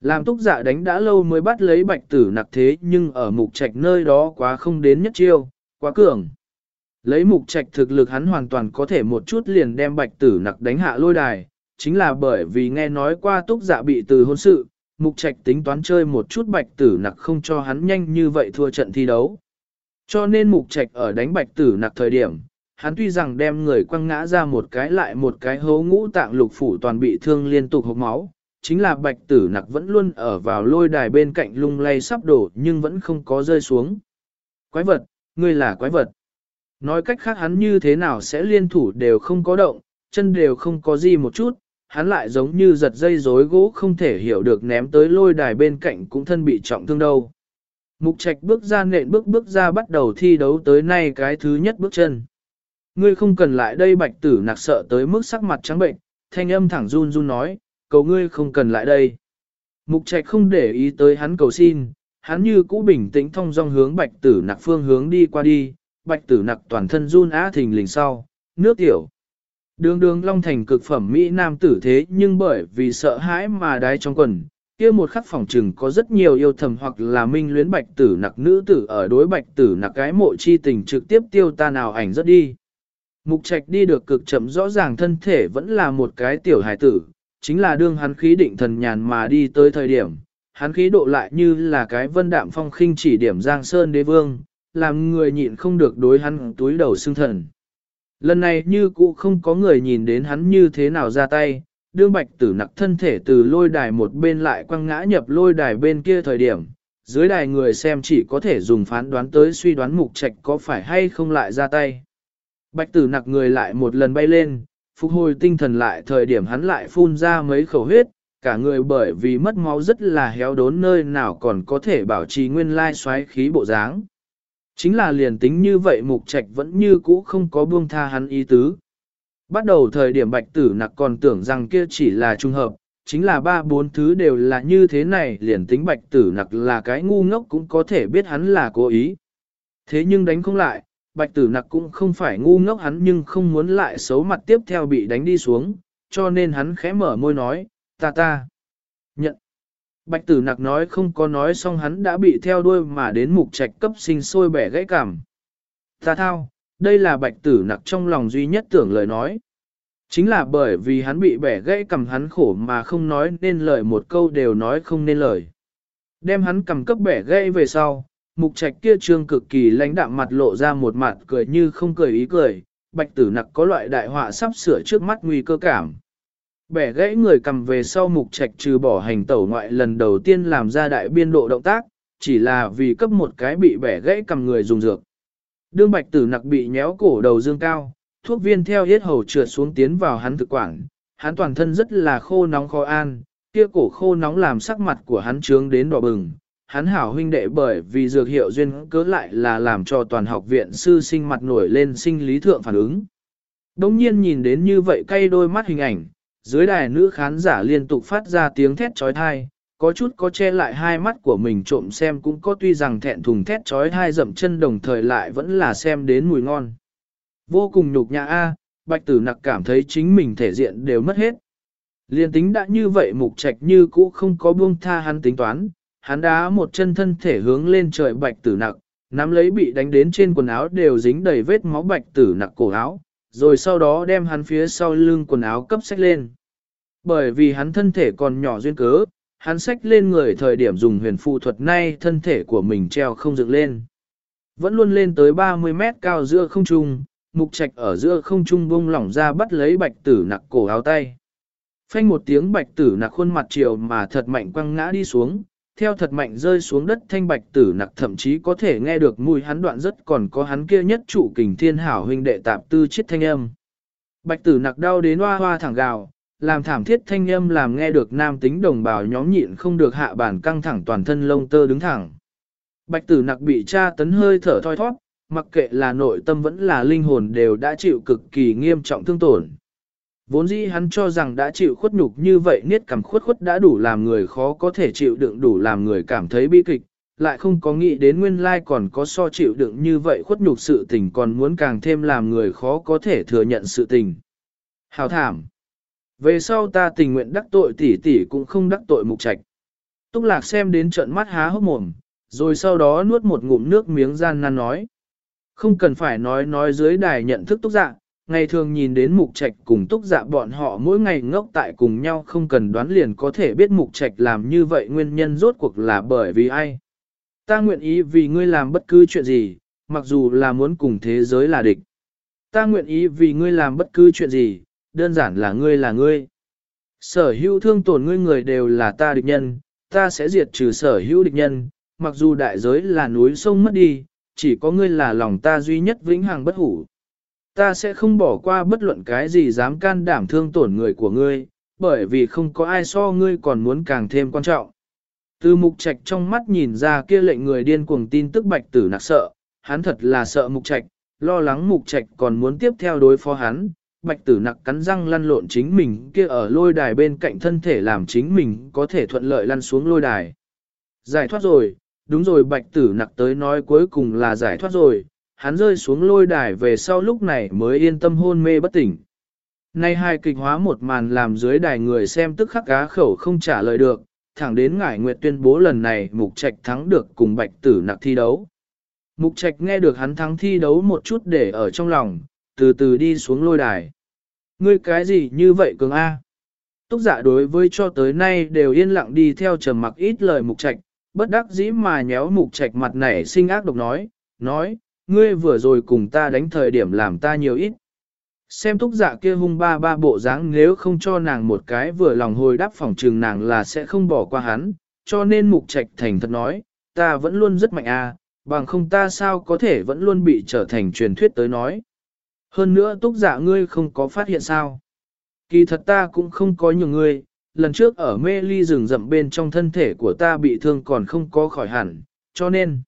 Làm túc giả đánh đã lâu mới bắt lấy bạch tử nặc thế nhưng ở mục trạch nơi đó quá không đến nhất chiêu, quá cường. Lấy mục trạch thực lực hắn hoàn toàn có thể một chút liền đem bạch tử nặc đánh hạ lôi đài, chính là bởi vì nghe nói qua túc giả bị từ hôn sự, mục trạch tính toán chơi một chút bạch tử nặc không cho hắn nhanh như vậy thua trận thi đấu. Cho nên mục trạch ở đánh bạch tử nặc thời điểm, hắn tuy rằng đem người quăng ngã ra một cái lại một cái hố ngũ tạng lục phủ toàn bị thương liên tục hộc máu, chính là bạch tử nặc vẫn luôn ở vào lôi đài bên cạnh lung lay sắp đổ nhưng vẫn không có rơi xuống. Quái vật, ngươi là quái vật. Nói cách khác hắn như thế nào sẽ liên thủ đều không có động, chân đều không có gì một chút, hắn lại giống như giật dây rối gỗ không thể hiểu được ném tới lôi đài bên cạnh cũng thân bị trọng thương đâu. Mục trạch bước ra nện bước bước ra bắt đầu thi đấu tới nay cái thứ nhất bước chân. Ngươi không cần lại đây bạch tử nặc sợ tới mức sắc mặt trắng bệnh, thanh âm thẳng run run nói, cầu ngươi không cần lại đây. Mục trạch không để ý tới hắn cầu xin, hắn như cũ bình tĩnh thông dong hướng bạch tử nặc phương hướng đi qua đi, bạch tử nặc toàn thân run á thình lình sau, nước tiểu. Đường đường long thành cực phẩm Mỹ Nam tử thế nhưng bởi vì sợ hãi mà đái trong quần, kia một khắc phòng trừng có rất nhiều yêu thầm hoặc là minh luyến bạch tử nặc nữ tử ở đối bạch tử nặc cái mộ chi tình trực tiếp tiêu ta nào ảnh rất đi. Mục trạch đi được cực chậm rõ ràng thân thể vẫn là một cái tiểu hải tử, chính là đương hắn khí định thần nhàn mà đi tới thời điểm, hắn khí độ lại như là cái vân đạm phong khinh chỉ điểm giang sơn đế vương, làm người nhịn không được đối hắn túi đầu xương thần. Lần này như cũ không có người nhìn đến hắn như thế nào ra tay, đương bạch tử nặc thân thể từ lôi đài một bên lại quăng ngã nhập lôi đài bên kia thời điểm, dưới đài người xem chỉ có thể dùng phán đoán tới suy đoán mục trạch có phải hay không lại ra tay. Bạch tử nặc người lại một lần bay lên, phục hồi tinh thần lại thời điểm hắn lại phun ra mấy khẩu huyết, cả người bởi vì mất máu rất là héo đốn nơi nào còn có thể bảo trì nguyên lai xoáy khí bộ dáng. Chính là liền tính như vậy mục trạch vẫn như cũ không có buông tha hắn ý tứ. Bắt đầu thời điểm bạch tử nặc còn tưởng rằng kia chỉ là trung hợp, chính là ba bốn thứ đều là như thế này liền tính bạch tử nặc là cái ngu ngốc cũng có thể biết hắn là cố ý. Thế nhưng đánh không lại, bạch tử nặc cũng không phải ngu ngốc hắn nhưng không muốn lại xấu mặt tiếp theo bị đánh đi xuống, cho nên hắn khẽ mở môi nói, ta ta. Nhận. Bạch tử nặc nói không có nói xong hắn đã bị theo đuôi mà đến mục trạch cấp sinh sôi bẻ gãy cảm. Ta thao, đây là bạch tử nặc trong lòng duy nhất tưởng lời nói. Chính là bởi vì hắn bị bẻ gãy cầm hắn khổ mà không nói nên lời một câu đều nói không nên lời. Đem hắn cầm cấp bẻ gãy về sau, mục trạch kia trương cực kỳ lãnh đạm mặt lộ ra một mặt cười như không cười ý cười, bạch tử nặc có loại đại họa sắp sửa trước mắt nguy cơ cảm. Bẻ gãy người cầm về sau mục trạch trừ bỏ hành tẩu ngoại lần đầu tiên làm ra đại biên độ động tác, chỉ là vì cấp một cái bị bẻ gãy cầm người dùng dược. Đương bạch tử nặc bị nhéo cổ đầu dương cao, thuốc viên theo hết hầu trượt xuống tiến vào hắn thực quản, hắn toàn thân rất là khô nóng khó an, kia cổ khô nóng làm sắc mặt của hắn trướng đến đỏ bừng. Hắn hảo huynh đệ bởi vì dược hiệu duyên cớ lại là làm cho toàn học viện sư sinh mặt nổi lên sinh lý thượng phản ứng. Đông nhiên nhìn đến như vậy cay đôi mắt hình ảnh, dưới đài nữ khán giả liên tục phát ra tiếng thét trói thai, có chút có che lại hai mắt của mình trộm xem cũng có tuy rằng thẹn thùng thét trói thai dậm chân đồng thời lại vẫn là xem đến mùi ngon. Vô cùng nhục nhã A, bạch tử nặc cảm thấy chính mình thể diện đều mất hết. Liên tính đã như vậy mục trạch như cũ không có buông tha hắn tính toán, hắn đá một chân thân thể hướng lên trời bạch tử nặc, nắm lấy bị đánh đến trên quần áo đều dính đầy vết máu bạch tử nặc cổ áo, rồi sau đó đem hắn phía sau lưng quần áo cấp sách lên. Bởi vì hắn thân thể còn nhỏ duyên cớ, hắn sách lên người thời điểm dùng huyền phụ thuật nay thân thể của mình treo không dựng lên. Vẫn luôn lên tới 30 mét cao giữa không trung, mục trạch ở giữa không trung bung lỏng ra bắt lấy bạch tử nặc cổ áo tay. Phanh một tiếng bạch tử nặc khuôn mặt chiều mà thật mạnh quăng ngã đi xuống, theo thật mạnh rơi xuống đất thanh bạch tử nặc thậm chí có thể nghe được mùi hắn đoạn rất còn có hắn kia nhất trụ kình thiên hảo huynh đệ tạp tư chết thanh âm. Bạch tử nặc đau đến hoa hoa thẳng gào, làm thảm thiết thanh âm làm nghe được nam tính đồng bào nhóm nhịn không được hạ bản căng thẳng toàn thân lông tơ đứng thẳng. Bạch tử nặc bị tra tấn hơi thở thoi thoát, mặc kệ là nội tâm vẫn là linh hồn đều đã chịu cực kỳ nghiêm trọng thương tổn. Vốn dĩ hắn cho rằng đã chịu khuất nhục như vậy niết cảm khuất khuất đã đủ làm người khó có thể chịu đựng đủ làm người cảm thấy bi kịch, lại không có nghĩ đến nguyên lai còn có so chịu đựng như vậy khuất nhục sự tình còn muốn càng thêm làm người khó có thể thừa nhận sự tình. Hào thảm. Về sau ta tình nguyện đắc tội tỷ tỷ cũng không đắc tội mục trạch. Túc lạc xem đến trận mắt há hốc mồm, rồi sau đó nuốt một ngụm nước miếng gian nan nói. Không cần phải nói nói dưới đài nhận thức túc dạng ngày thường nhìn đến mục trạch cùng túc dạ bọn họ mỗi ngày ngốc tại cùng nhau không cần đoán liền có thể biết mục trạch làm như vậy nguyên nhân rốt cuộc là bởi vì ai. Ta nguyện ý vì ngươi làm bất cứ chuyện gì, mặc dù là muốn cùng thế giới là địch. Ta nguyện ý vì ngươi làm bất cứ chuyện gì, đơn giản là ngươi là ngươi. Sở hữu thương tổn ngươi người đều là ta địch nhân, ta sẽ diệt trừ sở hữu địch nhân, mặc dù đại giới là núi sông mất đi, chỉ có ngươi là lòng ta duy nhất vĩnh hằng bất hủ. Ta sẽ không bỏ qua bất luận cái gì dám can đảm thương tổn người của ngươi, bởi vì không có ai so ngươi còn muốn càng thêm quan trọng. Từ mục trạch trong mắt nhìn ra kia lệnh người điên cuồng tin tức bạch tử nặc sợ, hắn thật là sợ mục trạch, lo lắng mục trạch còn muốn tiếp theo đối phó hắn. Bạch tử nặc cắn răng lăn lộn chính mình kia ở lôi đài bên cạnh thân thể làm chính mình có thể thuận lợi lăn xuống lôi đài. Giải thoát rồi, đúng rồi bạch tử nặc tới nói cuối cùng là giải thoát rồi, hắn rơi xuống lôi đài về sau lúc này mới yên tâm hôn mê bất tỉnh. Nay hai kịch hóa một màn làm dưới đài người xem tức khắc cá khẩu không trả lời được, thẳng đến ngải nguyệt tuyên bố lần này mục trạch thắng được cùng bạch tử nặc thi đấu. Mục trạch nghe được hắn thắng thi đấu một chút để ở trong lòng, từ từ đi xuống lôi đài. Ngươi cái gì như vậy cường A? Túc giả đối với cho tới nay đều yên lặng đi theo trầm mặc ít lời mục trạch, bất đắc dĩ mà nhéo mục trạch mặt nảy sinh ác độc nói, nói, ngươi vừa rồi cùng ta đánh thời điểm làm ta nhiều ít. Xem túc dạ kia hung ba ba bộ dáng nếu không cho nàng một cái vừa lòng hồi đáp phòng trường nàng là sẽ không bỏ qua hắn, cho nên mục trạch thành thật nói, ta vẫn luôn rất mạnh a, bằng không ta sao có thể vẫn luôn bị trở thành truyền thuyết tới nói. Hơn nữa túc dạ ngươi không có phát hiện sao. Kỳ thật ta cũng không có nhiều ngươi, lần trước ở mê ly rừng rậm bên trong thân thể của ta bị thương còn không có khỏi hẳn, cho nên,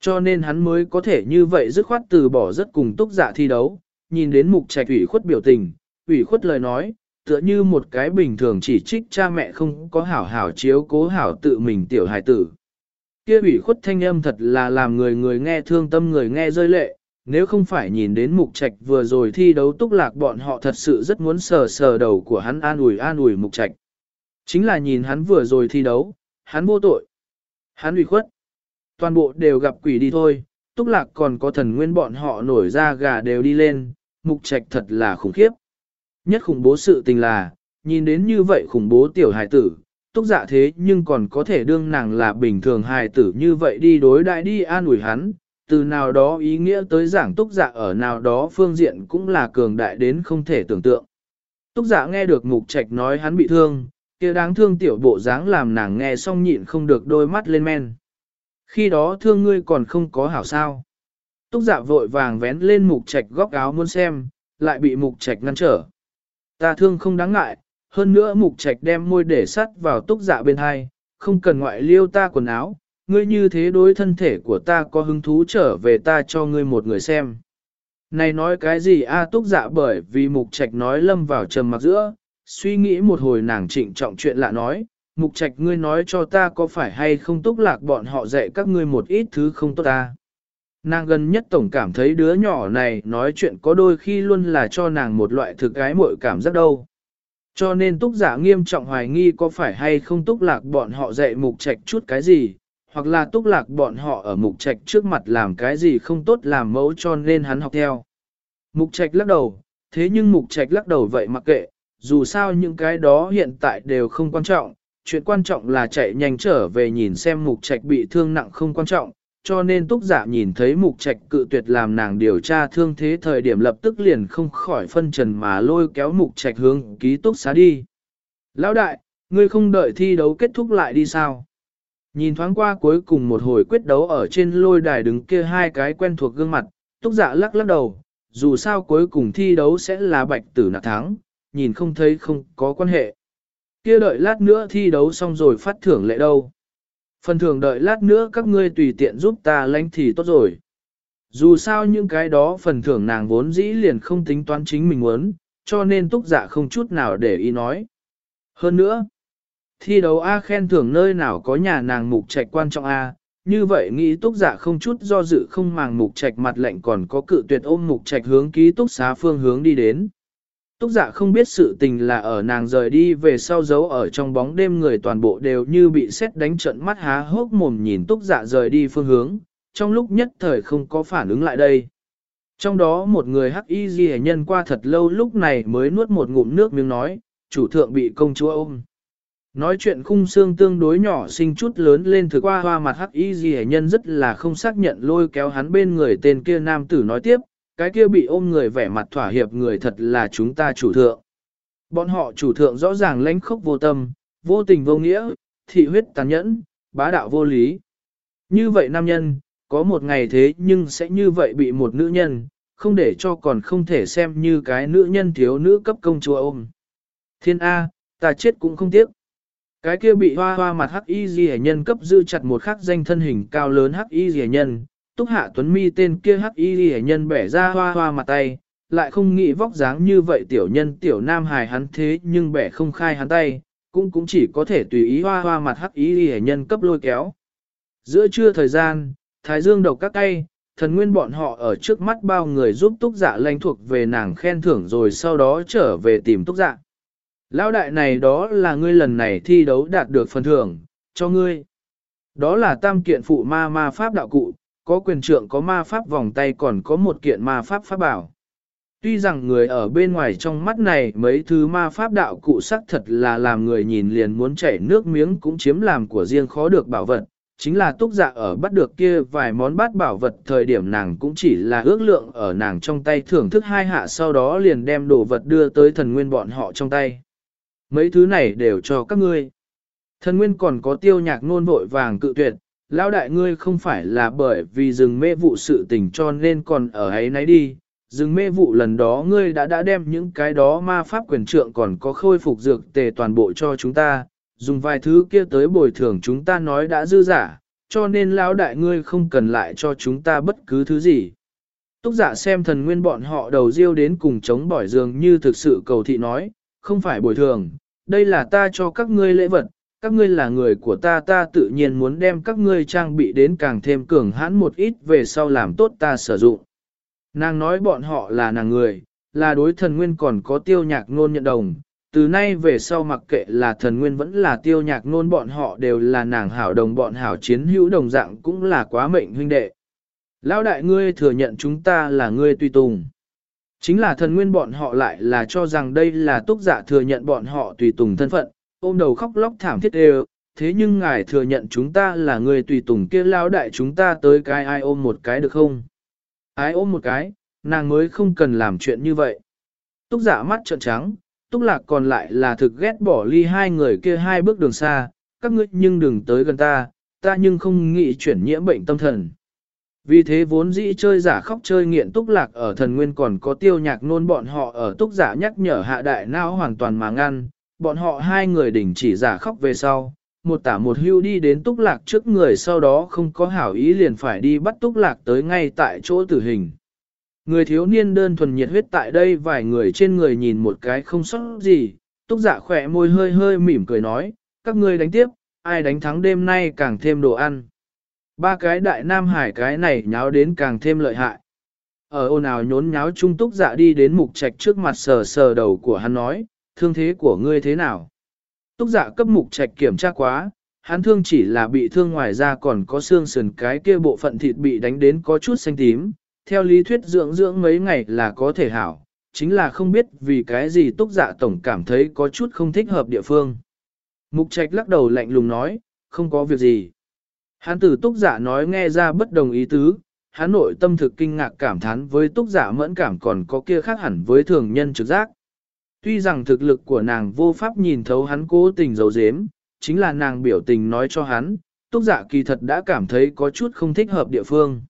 cho nên hắn mới có thể như vậy dứt khoát từ bỏ rất cùng túc giả thi đấu, nhìn đến mục trạch ủy khuất biểu tình, ủy khuất lời nói, tựa như một cái bình thường chỉ trích cha mẹ không có hảo hảo chiếu cố hảo tự mình tiểu hài tử. Kia ủy khuất thanh âm thật là làm người người nghe thương tâm người nghe rơi lệ, nếu không phải nhìn đến mục trạch vừa rồi thi đấu túc lạc bọn họ thật sự rất muốn sờ sờ đầu của hắn an ủi an ủi mục trạch. Chính là nhìn hắn vừa rồi thi đấu, hắn vô tội. Hắn ủy khuất. Toàn bộ đều gặp quỷ đi thôi, túc lạc còn có thần nguyên bọn họ nổi ra gà đều đi lên, mục trạch thật là khủng khiếp. Nhất khủng bố sự tình là, nhìn đến như vậy khủng bố tiểu hài tử, túc dạ thế nhưng còn có thể đương nàng là bình thường hài tử như vậy đi đối đại đi an ủi hắn, từ nào đó ý nghĩa tới giảng túc dạ ở nào đó phương diện cũng là cường đại đến không thể tưởng tượng. Túc dạ nghe được mục trạch nói hắn bị thương, kia đáng thương tiểu bộ dáng làm nàng nghe xong nhịn không được đôi mắt lên men. Khi đó thương ngươi còn không có hảo sao. Túc dạ vội vàng vén lên mục trạch góc áo muốn xem, lại bị mục trạch ngăn trở. Ta thương không đáng ngại, hơn nữa mục trạch đem môi để sắt vào túc dạ bên hai, không cần ngoại liêu ta quần áo, ngươi như thế đối thân thể của ta có hứng thú trở về ta cho ngươi một người xem. Này nói cái gì a túc dạ bởi vì mục trạch nói lâm vào trầm mặc giữa, suy nghĩ một hồi nàng trịnh trọng chuyện lạ nói, mục trạch ngươi nói cho ta có phải hay không túc lạc bọn họ dạy các ngươi một ít thứ không tốt ta. Nàng gần nhất tổng cảm thấy đứa nhỏ này nói chuyện có đôi khi luôn là cho nàng một loại thực gái mội cảm giác đâu. Cho nên túc giả nghiêm trọng hoài nghi có phải hay không túc lạc bọn họ dạy mục trạch chút cái gì, hoặc là túc lạc bọn họ ở mục trạch trước mặt làm cái gì không tốt làm mẫu cho nên hắn học theo. Mục trạch lắc đầu, thế nhưng mục trạch lắc đầu vậy mặc kệ, dù sao những cái đó hiện tại đều không quan trọng, chuyện quan trọng là chạy nhanh trở về nhìn xem mục trạch bị thương nặng không quan trọng, cho nên túc giả nhìn thấy mục trạch cự tuyệt làm nàng điều tra thương thế thời điểm lập tức liền không khỏi phân trần mà lôi kéo mục trạch hướng ký túc xá đi. Lão đại, ngươi không đợi thi đấu kết thúc lại đi sao? Nhìn thoáng qua cuối cùng một hồi quyết đấu ở trên lôi đài đứng kia hai cái quen thuộc gương mặt, túc giả lắc lắc đầu, dù sao cuối cùng thi đấu sẽ là bạch tử nạc thắng, nhìn không thấy không có quan hệ. Kia đợi lát nữa thi đấu xong rồi phát thưởng lệ đâu. Phần thưởng đợi lát nữa các ngươi tùy tiện giúp ta lãnh thì tốt rồi. Dù sao những cái đó phần thưởng nàng vốn dĩ liền không tính toán chính mình muốn, cho nên túc giả không chút nào để ý nói. Hơn nữa, thi đấu A khen thưởng nơi nào có nhà nàng mục trạch quan trọng A, như vậy nghĩ túc giả không chút do dự không màng mục trạch mặt lệnh còn có cự tuyệt ôm mục trạch hướng ký túc xá phương hướng đi đến. Túc dạ không biết sự tình là ở nàng rời đi về sau giấu ở trong bóng đêm người toàn bộ đều như bị xét đánh trận mắt há hốc mồm nhìn túc dạ rời đi phương hướng, trong lúc nhất thời không có phản ứng lại đây. Trong đó một người hắc y ghi nhân qua thật lâu lúc này mới nuốt một ngụm nước miếng nói, chủ thượng bị công chúa ôm. Nói chuyện khung xương tương đối nhỏ sinh chút lớn lên thực qua hoa mặt hắc y ghi nhân rất là không xác nhận lôi kéo hắn bên người tên kia nam tử nói tiếp, cái kia bị ôm người vẻ mặt thỏa hiệp người thật là chúng ta chủ thượng. Bọn họ chủ thượng rõ ràng lãnh khốc vô tâm, vô tình vô nghĩa, thị huyết tàn nhẫn, bá đạo vô lý. Như vậy nam nhân, có một ngày thế nhưng sẽ như vậy bị một nữ nhân, không để cho còn không thể xem như cái nữ nhân thiếu nữ cấp công chúa ôm. Thiên A, ta chết cũng không tiếc. Cái kia bị hoa hoa mặt hắc y ghi nhân cấp dư chặt một khắc danh thân hình cao lớn hắc y ghi nhân, túc hạ tuấn mi tên kia hắc y hệ nhân bẻ ra hoa hoa mặt tay, lại không nghĩ vóc dáng như vậy tiểu nhân tiểu nam hài hắn thế nhưng bẻ không khai hắn tay, cũng cũng chỉ có thể tùy ý hoa hoa mặt hắc y hệ nhân cấp lôi kéo. Giữa trưa thời gian, thái dương độc các tay, thần nguyên bọn họ ở trước mắt bao người giúp túc dạ lãnh thuộc về nàng khen thưởng rồi sau đó trở về tìm túc dạ. Lão đại này đó là ngươi lần này thi đấu đạt được phần thưởng, cho ngươi. Đó là tam kiện phụ ma ma pháp đạo cụ, có quyền trượng có ma pháp vòng tay còn có một kiện ma pháp pháp bảo. Tuy rằng người ở bên ngoài trong mắt này mấy thứ ma pháp đạo cụ sắc thật là làm người nhìn liền muốn chảy nước miếng cũng chiếm làm của riêng khó được bảo vật, chính là túc dạ ở bắt được kia vài món bát bảo vật thời điểm nàng cũng chỉ là ước lượng ở nàng trong tay thưởng thức hai hạ sau đó liền đem đồ vật đưa tới thần nguyên bọn họ trong tay. Mấy thứ này đều cho các ngươi. Thần nguyên còn có tiêu nhạc nôn vội vàng cự tuyệt, lão đại ngươi không phải là bởi vì rừng mê vụ sự tình cho nên còn ở ấy nấy đi. Rừng mê vụ lần đó ngươi đã đã đem những cái đó ma pháp quyền trượng còn có khôi phục dược tề toàn bộ cho chúng ta, dùng vài thứ kia tới bồi thường chúng ta nói đã dư giả, cho nên lão đại ngươi không cần lại cho chúng ta bất cứ thứ gì. Túc giả xem thần nguyên bọn họ đầu riêu đến cùng chống bỏi dường như thực sự cầu thị nói, không phải bồi thường, đây là ta cho các ngươi lễ vật, các ngươi là người của ta ta tự nhiên muốn đem các ngươi trang bị đến càng thêm cường hãn một ít về sau làm tốt ta sử dụng. Nàng nói bọn họ là nàng người, là đối thần nguyên còn có tiêu nhạc nôn nhận đồng, từ nay về sau mặc kệ là thần nguyên vẫn là tiêu nhạc nôn bọn họ đều là nàng hảo đồng bọn hảo chiến hữu đồng dạng cũng là quá mệnh huynh đệ. Lão đại ngươi thừa nhận chúng ta là ngươi tùy tùng. Chính là thần nguyên bọn họ lại là cho rằng đây là túc giả thừa nhận bọn họ tùy tùng thân phận, ôm đầu khóc lóc thảm thiết đều, thế nhưng ngài thừa nhận chúng ta là người tùy tùng kia lao đại chúng ta tới cái ai ôm một cái được không? Ai ôm một cái, nàng mới không cần làm chuyện như vậy. Túc giả mắt trợn trắng, túc lạc còn lại là thực ghét bỏ ly hai người kia hai bước đường xa, các ngươi nhưng đừng tới gần ta, ta nhưng không nghĩ chuyển nhiễm bệnh tâm thần. Vì thế vốn dĩ chơi giả khóc chơi nghiện túc lạc ở thần nguyên còn có tiêu nhạc nôn bọn họ ở túc giả nhắc nhở hạ đại não hoàn toàn mà ngăn, bọn họ hai người đỉnh chỉ giả khóc về sau, một tả một hưu đi đến túc lạc trước người sau đó không có hảo ý liền phải đi bắt túc lạc tới ngay tại chỗ tử hình. Người thiếu niên đơn thuần nhiệt huyết tại đây vài người trên người nhìn một cái không sót gì, túc giả khỏe môi hơi hơi mỉm cười nói, các ngươi đánh tiếp, ai đánh thắng đêm nay càng thêm đồ ăn. Ba cái đại nam hải cái này nháo đến càng thêm lợi hại. Ở ồn ào nhốn nháo trung túc dạ đi đến mục trạch trước mặt sờ sờ đầu của hắn nói, thương thế của ngươi thế nào? Túc giả cấp mục trạch kiểm tra quá, hắn thương chỉ là bị thương ngoài ra còn có xương sườn cái kia bộ phận thịt bị đánh đến có chút xanh tím, theo lý thuyết dưỡng dưỡng mấy ngày là có thể hảo, chính là không biết vì cái gì túc giả tổng cảm thấy có chút không thích hợp địa phương. Mục trạch lắc đầu lạnh lùng nói, không có việc gì. Hắn tử túc giả nói nghe ra bất đồng ý tứ, hắn nội tâm thực kinh ngạc cảm thán với túc giả mẫn cảm còn có kia khác hẳn với thường nhân trực giác. Tuy rằng thực lực của nàng vô pháp nhìn thấu hắn cố tình giấu giếm, chính là nàng biểu tình nói cho hắn, túc giả kỳ thật đã cảm thấy có chút không thích hợp địa phương.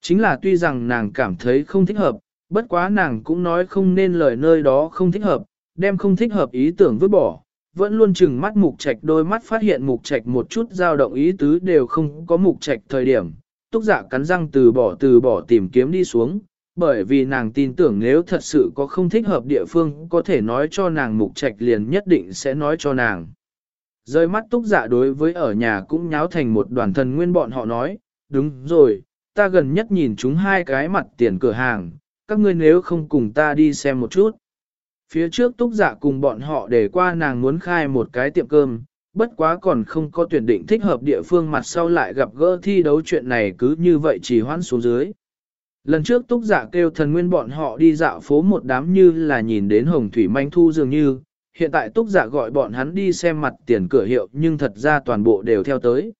Chính là tuy rằng nàng cảm thấy không thích hợp, bất quá nàng cũng nói không nên lời nơi đó không thích hợp, đem không thích hợp ý tưởng vứt bỏ, vẫn luôn chừng mắt mục trạch đôi mắt phát hiện mục trạch một chút dao động ý tứ đều không có mục trạch thời điểm. Túc giả cắn răng từ bỏ từ bỏ tìm kiếm đi xuống, bởi vì nàng tin tưởng nếu thật sự có không thích hợp địa phương có thể nói cho nàng mục trạch liền nhất định sẽ nói cho nàng. Rơi mắt túc giả dạ đối với ở nhà cũng nháo thành một đoàn thần nguyên bọn họ nói, đúng rồi, ta gần nhất nhìn chúng hai cái mặt tiền cửa hàng, các ngươi nếu không cùng ta đi xem một chút. Phía trước túc giả dạ cùng bọn họ để qua nàng muốn khai một cái tiệm cơm, bất quá còn không có tuyển định thích hợp địa phương mặt sau lại gặp gỡ thi đấu chuyện này cứ như vậy chỉ hoãn xuống dưới. Lần trước túc giả kêu thần nguyên bọn họ đi dạo phố một đám như là nhìn đến hồng thủy manh thu dường như, hiện tại túc giả gọi bọn hắn đi xem mặt tiền cửa hiệu nhưng thật ra toàn bộ đều theo tới.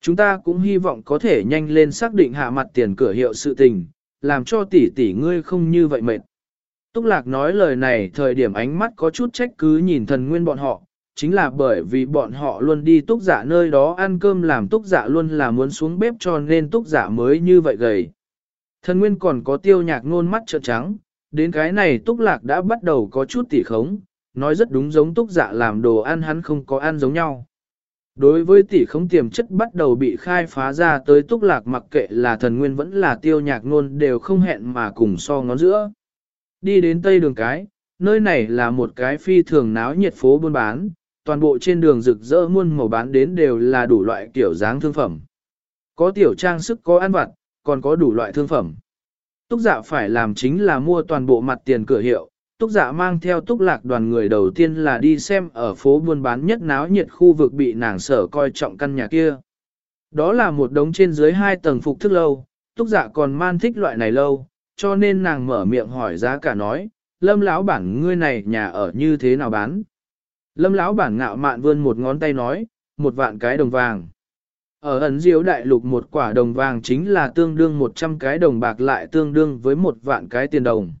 Chúng ta cũng hy vọng có thể nhanh lên xác định hạ mặt tiền cửa hiệu sự tình, làm cho tỷ tỷ ngươi không như vậy mệt. Túc Lạc nói lời này thời điểm ánh mắt có chút trách cứ nhìn thần nguyên bọn họ, chính là bởi vì bọn họ luôn đi túc giả nơi đó ăn cơm làm túc giả luôn là muốn xuống bếp cho nên túc giả mới như vậy gầy. Thần nguyên còn có tiêu nhạc nôn mắt trợn trắng, đến cái này túc lạc đã bắt đầu có chút tỉ khống, nói rất đúng giống túc Dạ làm đồ ăn hắn không có ăn giống nhau. Đối với tỷ khống tiềm chất bắt đầu bị khai phá ra tới túc lạc mặc kệ là thần nguyên vẫn là tiêu nhạc nôn đều không hẹn mà cùng so ngón giữa. Đi đến tây đường cái, nơi này là một cái phi thường náo nhiệt phố buôn bán, toàn bộ trên đường rực rỡ muôn màu bán đến đều là đủ loại kiểu dáng thương phẩm. Có tiểu trang sức có ăn vặt, còn có đủ loại thương phẩm. Túc dạ phải làm chính là mua toàn bộ mặt tiền cửa hiệu, Túc dạ mang theo túc lạc đoàn người đầu tiên là đi xem ở phố buôn bán nhất náo nhiệt khu vực bị nàng sở coi trọng căn nhà kia. Đó là một đống trên dưới hai tầng phục thức lâu, túc dạ còn man thích loại này lâu, cho nên nàng mở miệng hỏi giá cả nói, lâm lão bản ngươi này nhà ở như thế nào bán. Lâm lão bản ngạo mạn vươn một ngón tay nói, một vạn cái đồng vàng. Ở ẩn diếu đại lục một quả đồng vàng chính là tương đương 100 cái đồng bạc lại tương đương với một vạn cái tiền đồng.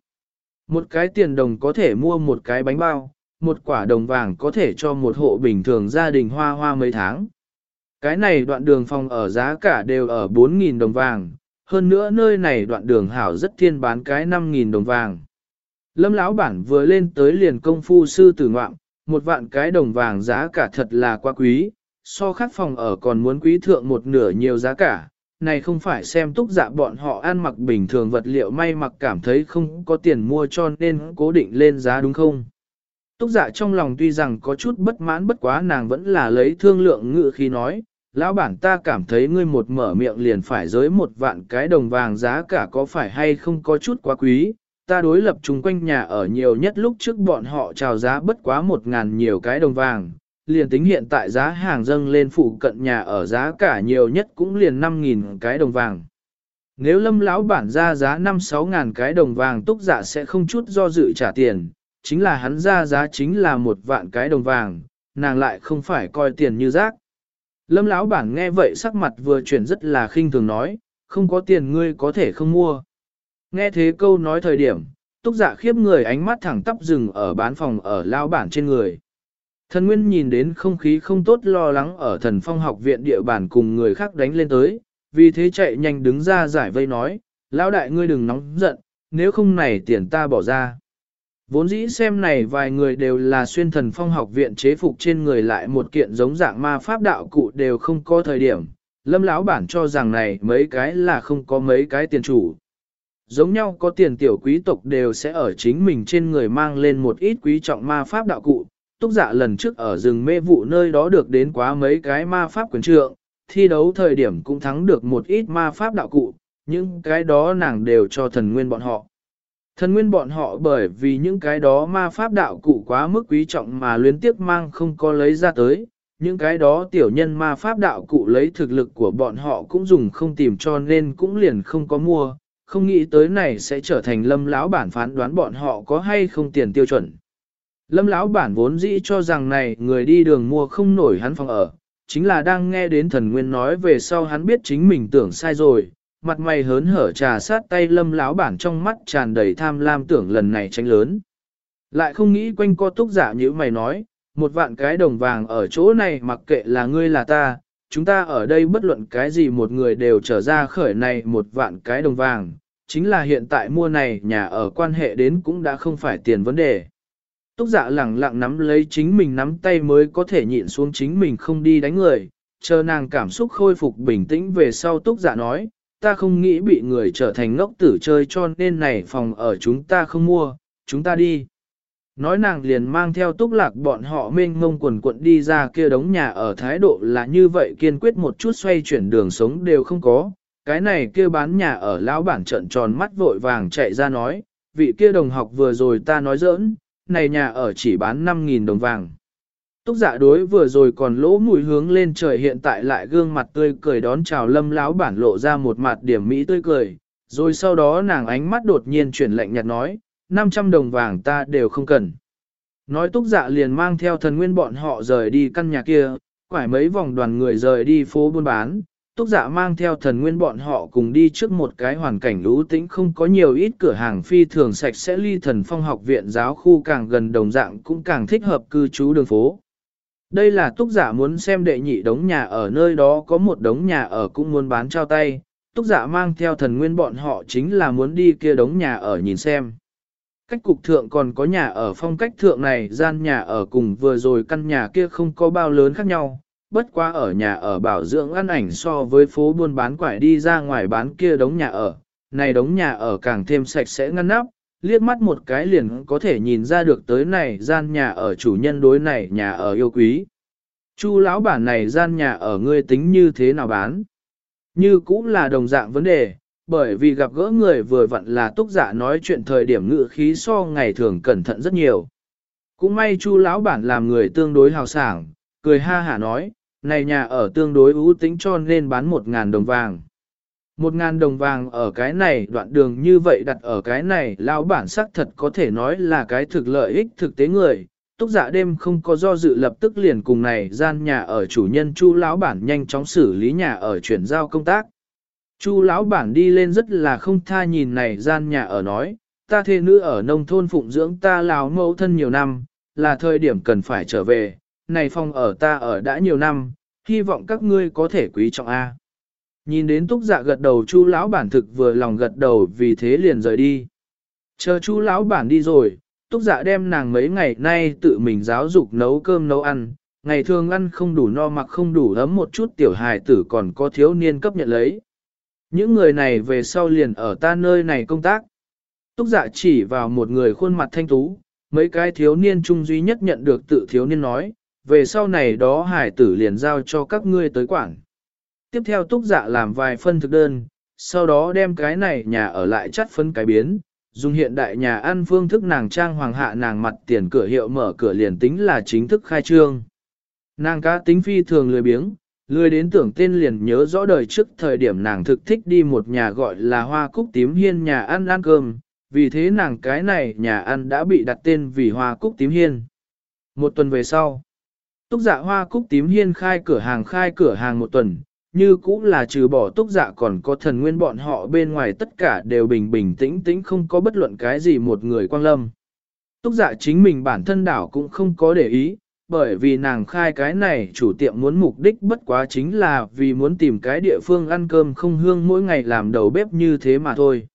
Một cái tiền đồng có thể mua một cái bánh bao, một quả đồng vàng có thể cho một hộ bình thường gia đình hoa hoa mấy tháng. Cái này đoạn đường phòng ở giá cả đều ở 4.000 đồng vàng, hơn nữa nơi này đoạn đường hảo rất thiên bán cái 5.000 đồng vàng. Lâm lão bản vừa lên tới liền công phu sư tử ngoạm, một vạn cái đồng vàng giá cả thật là quá quý, so khác phòng ở còn muốn quý thượng một nửa nhiều giá cả, này không phải xem túc dạ bọn họ ăn mặc bình thường vật liệu may mặc cảm thấy không có tiền mua cho nên cố định lên giá đúng không? Túc dạ trong lòng tuy rằng có chút bất mãn bất quá nàng vẫn là lấy thương lượng ngự khi nói, lão bản ta cảm thấy ngươi một mở miệng liền phải giới một vạn cái đồng vàng giá cả có phải hay không có chút quá quý, ta đối lập chung quanh nhà ở nhiều nhất lúc trước bọn họ chào giá bất quá một ngàn nhiều cái đồng vàng, liền tính hiện tại giá hàng dâng lên phụ cận nhà ở giá cả nhiều nhất cũng liền 5.000 cái đồng vàng. Nếu lâm lão bản ra giá 5-6 ngàn cái đồng vàng túc giả dạ sẽ không chút do dự trả tiền, chính là hắn ra giá chính là một vạn cái đồng vàng, nàng lại không phải coi tiền như rác. Lâm lão bản nghe vậy sắc mặt vừa chuyển rất là khinh thường nói, không có tiền ngươi có thể không mua. Nghe thế câu nói thời điểm, túc giả dạ khiếp người ánh mắt thẳng tắp rừng ở bán phòng ở lão bản trên người. Thần Nguyên nhìn đến không khí không tốt lo lắng ở thần phong học viện địa bàn cùng người khác đánh lên tới, vì thế chạy nhanh đứng ra giải vây nói, lão đại ngươi đừng nóng giận, nếu không này tiền ta bỏ ra. Vốn dĩ xem này vài người đều là xuyên thần phong học viện chế phục trên người lại một kiện giống dạng ma pháp đạo cụ đều không có thời điểm, lâm lão bản cho rằng này mấy cái là không có mấy cái tiền chủ. Giống nhau có tiền tiểu quý tộc đều sẽ ở chính mình trên người mang lên một ít quý trọng ma pháp đạo cụ, túc dạ lần trước ở rừng mê vụ nơi đó được đến quá mấy cái ma pháp quyền trượng, thi đấu thời điểm cũng thắng được một ít ma pháp đạo cụ, những cái đó nàng đều cho thần nguyên bọn họ. Thần nguyên bọn họ bởi vì những cái đó ma pháp đạo cụ quá mức quý trọng mà luyến tiếc mang không có lấy ra tới, những cái đó tiểu nhân ma pháp đạo cụ lấy thực lực của bọn họ cũng dùng không tìm cho nên cũng liền không có mua, không nghĩ tới này sẽ trở thành lâm lão bản phán đoán bọn họ có hay không tiền tiêu chuẩn. Lâm lão bản vốn dĩ cho rằng này người đi đường mua không nổi hắn phòng ở, chính là đang nghe đến thần nguyên nói về sau hắn biết chính mình tưởng sai rồi, mặt mày hớn hở trà sát tay lâm lão bản trong mắt tràn đầy tham lam tưởng lần này tranh lớn. Lại không nghĩ quanh co túc giả như mày nói, một vạn cái đồng vàng ở chỗ này mặc kệ là ngươi là ta, chúng ta ở đây bất luận cái gì một người đều trở ra khởi này một vạn cái đồng vàng, chính là hiện tại mua này nhà ở quan hệ đến cũng đã không phải tiền vấn đề. Túc dạ lẳng lặng nắm lấy chính mình nắm tay mới có thể nhịn xuống chính mình không đi đánh người, chờ nàng cảm xúc khôi phục bình tĩnh về sau túc dạ nói, ta không nghĩ bị người trở thành ngốc tử chơi cho nên này phòng ở chúng ta không mua, chúng ta đi. Nói nàng liền mang theo túc lạc bọn họ mênh ngông quần quận đi ra kia đống nhà ở thái độ là như vậy kiên quyết một chút xoay chuyển đường sống đều không có. Cái này kia bán nhà ở lão bản trận tròn mắt vội vàng chạy ra nói, vị kia đồng học vừa rồi ta nói giỡn, này nhà ở chỉ bán 5.000 đồng vàng. Túc dạ đối vừa rồi còn lỗ mũi hướng lên trời hiện tại lại gương mặt tươi cười đón chào lâm lão bản lộ ra một mặt điểm mỹ tươi cười, rồi sau đó nàng ánh mắt đột nhiên chuyển lạnh nhạt nói, 500 đồng vàng ta đều không cần. Nói túc dạ liền mang theo thần nguyên bọn họ rời đi căn nhà kia, quải mấy vòng đoàn người rời đi phố buôn bán, túc dạ mang theo thần nguyên bọn họ cùng đi trước một cái hoàn cảnh lũ tĩnh không có nhiều ít cửa hàng phi thường sạch sẽ ly thần phong học viện giáo khu càng gần đồng dạng cũng càng thích hợp cư trú đường phố. Đây là túc giả muốn xem đệ nhị đống nhà ở nơi đó có một đống nhà ở cũng muốn bán trao tay, túc giả mang theo thần nguyên bọn họ chính là muốn đi kia đống nhà ở nhìn xem. Cách cục thượng còn có nhà ở phong cách thượng này gian nhà ở cùng vừa rồi căn nhà kia không có bao lớn khác nhau, bất quá ở nhà ở bảo dưỡng ăn ảnh so với phố buôn bán quải đi ra ngoài bán kia đống nhà ở, này đống nhà ở càng thêm sạch sẽ ngăn nắp, liếc mắt một cái liền có thể nhìn ra được tới này gian nhà ở chủ nhân đối này nhà ở yêu quý. Chu lão bản này gian nhà ở ngươi tính như thế nào bán? Như cũng là đồng dạng vấn đề, bởi vì gặp gỡ người vừa vặn là túc giả nói chuyện thời điểm ngự khí so ngày thường cẩn thận rất nhiều. Cũng may chu lão bản làm người tương đối hào sảng, cười ha hả nói, này nhà ở tương đối ưu tính cho nên bán một ngàn đồng vàng. Một ngàn đồng vàng ở cái này đoạn đường như vậy đặt ở cái này lão bản sắc thật có thể nói là cái thực lợi ích thực tế người. Túc dạ đêm không có do dự lập tức liền cùng này gian nhà ở chủ nhân chu lão bản nhanh chóng xử lý nhà ở chuyển giao công tác. Chu lão bản đi lên rất là không tha nhìn này gian nhà ở nói, ta thê nữ ở nông thôn phụng dưỡng ta lão mẫu thân nhiều năm, là thời điểm cần phải trở về, này phòng ở ta ở đã nhiều năm, hy vọng các ngươi có thể quý trọng A. Nhìn đến túc dạ gật đầu chu lão bản thực vừa lòng gật đầu vì thế liền rời đi. Chờ chu lão bản đi rồi, túc dạ đem nàng mấy ngày nay tự mình giáo dục nấu cơm nấu ăn, ngày thường ăn không đủ no mặc không đủ ấm một chút tiểu hài tử còn có thiếu niên cấp nhận lấy. Những người này về sau liền ở ta nơi này công tác. Túc dạ chỉ vào một người khuôn mặt thanh tú, mấy cái thiếu niên trung duy nhất nhận được tự thiếu niên nói, về sau này đó hải tử liền giao cho các ngươi tới quản tiếp theo túc dạ làm vài phân thực đơn, sau đó đem cái này nhà ở lại chắt phân cái biến, dùng hiện đại nhà ăn phương thức nàng trang hoàng hạ nàng mặt tiền cửa hiệu mở cửa liền tính là chính thức khai trương. Nàng cá tính phi thường lười biếng, lười đến tưởng tên liền nhớ rõ đời trước thời điểm nàng thực thích đi một nhà gọi là hoa cúc tím hiên nhà ăn ăn cơm, vì thế nàng cái này nhà ăn đã bị đặt tên vì hoa cúc tím hiên. Một tuần về sau, túc dạ hoa cúc tím hiên khai cửa hàng khai cửa hàng một tuần, như cũng là trừ bỏ túc dạ còn có thần nguyên bọn họ bên ngoài tất cả đều bình bình tĩnh tĩnh không có bất luận cái gì một người quang lâm. Túc dạ chính mình bản thân đảo cũng không có để ý, bởi vì nàng khai cái này chủ tiệm muốn mục đích bất quá chính là vì muốn tìm cái địa phương ăn cơm không hương mỗi ngày làm đầu bếp như thế mà thôi.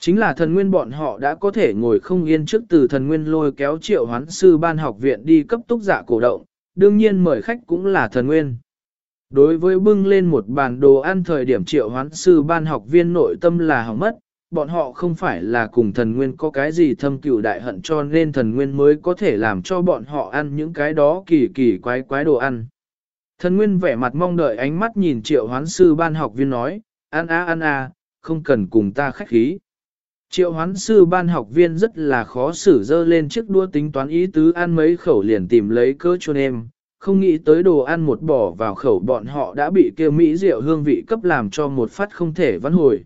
Chính là thần nguyên bọn họ đã có thể ngồi không yên trước từ thần nguyên lôi kéo triệu hoán sư ban học viện đi cấp túc dạ cổ động, đương nhiên mời khách cũng là thần nguyên. Đối với bưng lên một bàn đồ ăn thời điểm triệu hoán sư ban học viên nội tâm là hỏng mất, bọn họ không phải là cùng thần nguyên có cái gì thâm cửu đại hận cho nên thần nguyên mới có thể làm cho bọn họ ăn những cái đó kỳ kỳ quái quái đồ ăn. Thần nguyên vẻ mặt mong đợi ánh mắt nhìn triệu hoán sư ban học viên nói, ăn a ăn a, không cần cùng ta khách khí. Triệu hoán sư ban học viên rất là khó xử dơ lên chiếc đua tính toán ý tứ ăn mấy khẩu liền tìm lấy cơ cho em, không nghĩ tới đồ ăn một bỏ vào khẩu bọn họ đã bị kêu mỹ rượu hương vị cấp làm cho một phát không thể vãn hồi.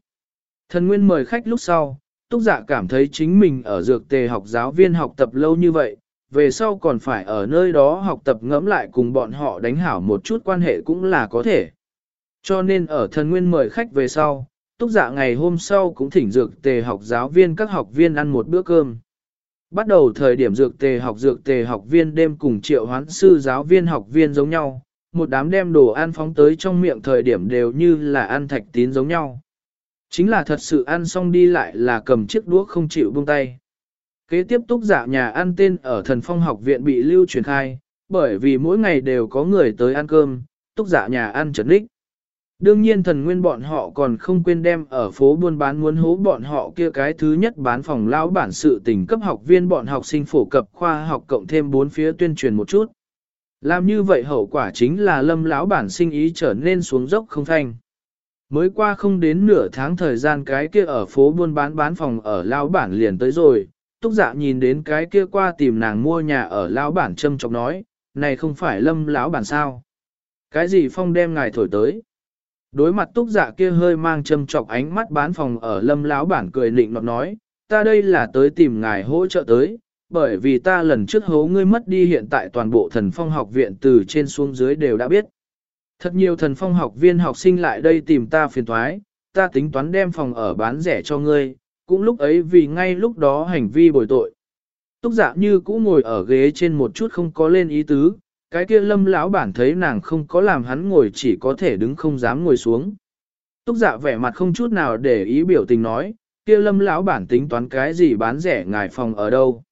Thần Nguyên mời khách lúc sau, Túc Dạ cảm thấy chính mình ở dược tề học giáo viên học tập lâu như vậy, về sau còn phải ở nơi đó học tập ngẫm lại cùng bọn họ đánh hảo một chút quan hệ cũng là có thể. Cho nên ở thần Nguyên mời khách về sau, Túc Dạ ngày hôm sau cũng thỉnh dược tề học giáo viên các học viên ăn một bữa cơm. Bắt đầu thời điểm dược tề học dược tề học viên đêm cùng triệu hoán sư giáo viên học viên giống nhau, một đám đem đồ ăn phóng tới trong miệng thời điểm đều như là ăn thạch tín giống nhau. Chính là thật sự ăn xong đi lại là cầm chiếc đũa không chịu buông tay. Kế tiếp túc giả nhà ăn tên ở thần phong học viện bị lưu truyền khai, bởi vì mỗi ngày đều có người tới ăn cơm, túc giả nhà ăn trấn đích. Đương nhiên thần nguyên bọn họ còn không quên đem ở phố buôn bán muốn hố bọn họ kia cái thứ nhất bán phòng lão bản sự tình cấp học viên bọn học sinh phổ cập khoa học cộng thêm bốn phía tuyên truyền một chút. Làm như vậy hậu quả chính là lâm lão bản sinh ý trở nên xuống dốc không thanh. Mới qua không đến nửa tháng thời gian cái kia ở phố buôn bán bán phòng ở lão bản liền tới rồi, túc dạ nhìn đến cái kia qua tìm nàng mua nhà ở lão bản châm chọc nói, này không phải lâm lão bản sao. Cái gì phong đem ngài thổi tới? Đối mặt túc dạ kia hơi mang châm trọc ánh mắt bán phòng ở lâm lão bản cười nịnh nọt nói, ta đây là tới tìm ngài hỗ trợ tới, bởi vì ta lần trước hố ngươi mất đi hiện tại toàn bộ thần phong học viện từ trên xuống dưới đều đã biết. Thật nhiều thần phong học viên học sinh lại đây tìm ta phiền thoái, ta tính toán đem phòng ở bán rẻ cho ngươi, cũng lúc ấy vì ngay lúc đó hành vi bồi tội. Túc dạ như cũ ngồi ở ghế trên một chút không có lên ý tứ, cái kia lâm lão bản thấy nàng không có làm hắn ngồi chỉ có thể đứng không dám ngồi xuống. Túc dạ vẻ mặt không chút nào để ý biểu tình nói, kia lâm lão bản tính toán cái gì bán rẻ ngài phòng ở đâu.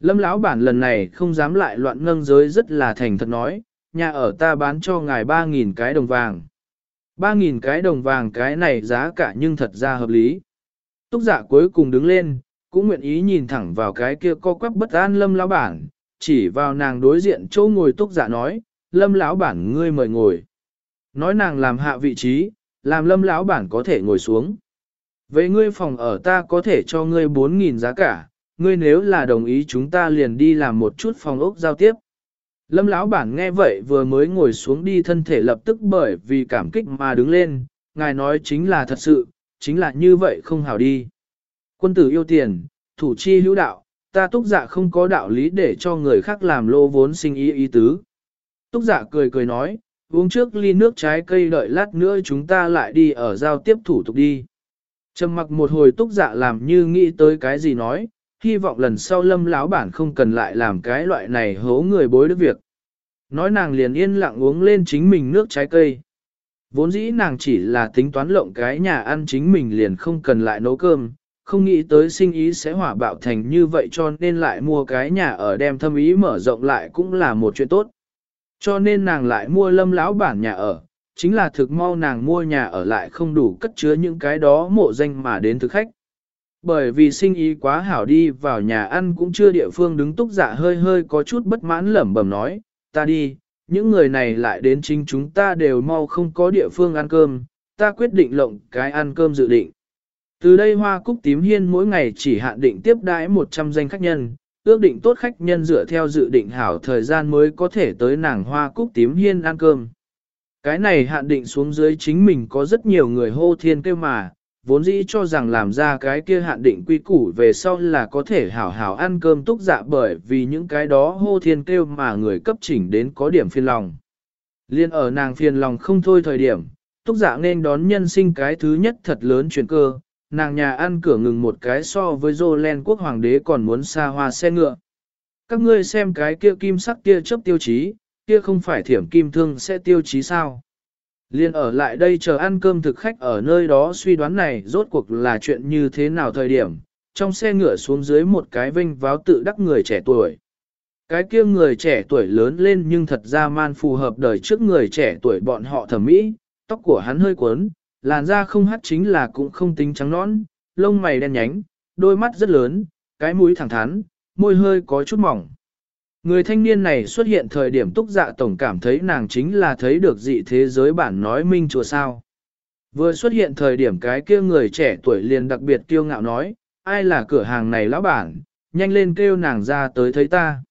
Lâm lão bản lần này không dám lại loạn nâng giới rất là thành thật nói, nhà ở ta bán cho ngài 3.000 cái đồng vàng. 3.000 cái đồng vàng cái này giá cả nhưng thật ra hợp lý. Túc giả dạ cuối cùng đứng lên, cũng nguyện ý nhìn thẳng vào cái kia co quắp bất an lâm lão bản, chỉ vào nàng đối diện chỗ ngồi túc giả dạ nói, lâm lão bản ngươi mời ngồi. Nói nàng làm hạ vị trí, làm lâm lão bản có thể ngồi xuống. vậy ngươi phòng ở ta có thể cho ngươi 4.000 giá cả, ngươi nếu là đồng ý chúng ta liền đi làm một chút phòng ốc giao tiếp. Lâm lão bản nghe vậy vừa mới ngồi xuống đi thân thể lập tức bởi vì cảm kích mà đứng lên, ngài nói chính là thật sự, chính là như vậy không hảo đi. Quân tử yêu tiền, thủ chi hữu đạo, ta túc dạ không có đạo lý để cho người khác làm lô vốn sinh ý ý tứ. Túc dạ cười cười nói, uống trước ly nước trái cây đợi lát nữa chúng ta lại đi ở giao tiếp thủ tục đi. Trầm mặc một hồi túc dạ làm như nghĩ tới cái gì nói, hy vọng lần sau lâm lão bản không cần lại làm cái loại này hố người bối đức việc. Nói nàng liền yên lặng uống lên chính mình nước trái cây. Vốn dĩ nàng chỉ là tính toán lộng cái nhà ăn chính mình liền không cần lại nấu cơm, không nghĩ tới sinh ý sẽ hỏa bạo thành như vậy cho nên lại mua cái nhà ở đem thâm ý mở rộng lại cũng là một chuyện tốt. Cho nên nàng lại mua lâm lão bản nhà ở, chính là thực mau nàng mua nhà ở lại không đủ cất chứa những cái đó mộ danh mà đến thực khách. Bởi vì sinh ý quá hảo đi vào nhà ăn cũng chưa địa phương đứng túc dạ hơi hơi có chút bất mãn lẩm bẩm nói, ta đi, những người này lại đến chính chúng ta đều mau không có địa phương ăn cơm, ta quyết định lộng cái ăn cơm dự định. Từ đây hoa cúc tím hiên mỗi ngày chỉ hạn định tiếp đãi 100 danh khách nhân, ước định tốt khách nhân dựa theo dự định hảo thời gian mới có thể tới nàng hoa cúc tím hiên ăn cơm. Cái này hạn định xuống dưới chính mình có rất nhiều người hô thiên kêu mà, vốn dĩ cho rằng làm ra cái kia hạn định quy củ về sau là có thể hảo hảo ăn cơm túc dạ bởi vì những cái đó hô thiên kêu mà người cấp chỉnh đến có điểm phiền lòng. Liên ở nàng phiền lòng không thôi thời điểm, túc dạ nên đón nhân sinh cái thứ nhất thật lớn chuyển cơ, nàng nhà ăn cửa ngừng một cái so với dô len quốc hoàng đế còn muốn xa hoa xe ngựa. Các ngươi xem cái kia kim sắc kia chấp tiêu chí, kia không phải thiểm kim thương sẽ tiêu chí sao? Liên ở lại đây chờ ăn cơm thực khách ở nơi đó suy đoán này rốt cuộc là chuyện như thế nào thời điểm, trong xe ngựa xuống dưới một cái vinh váo tự đắc người trẻ tuổi. Cái kia người trẻ tuổi lớn lên nhưng thật ra man phù hợp đời trước người trẻ tuổi bọn họ thẩm mỹ, tóc của hắn hơi cuốn, làn da không hắt chính là cũng không tính trắng nõn, lông mày đen nhánh, đôi mắt rất lớn, cái mũi thẳng thắn, môi hơi có chút mỏng. Người thanh niên này xuất hiện thời điểm túc dạ tổng cảm thấy nàng chính là thấy được dị thế giới bản nói minh chùa sao. Vừa xuất hiện thời điểm cái kia người trẻ tuổi liền đặc biệt kiêu ngạo nói, ai là cửa hàng này lão bản, nhanh lên kêu nàng ra tới thấy ta.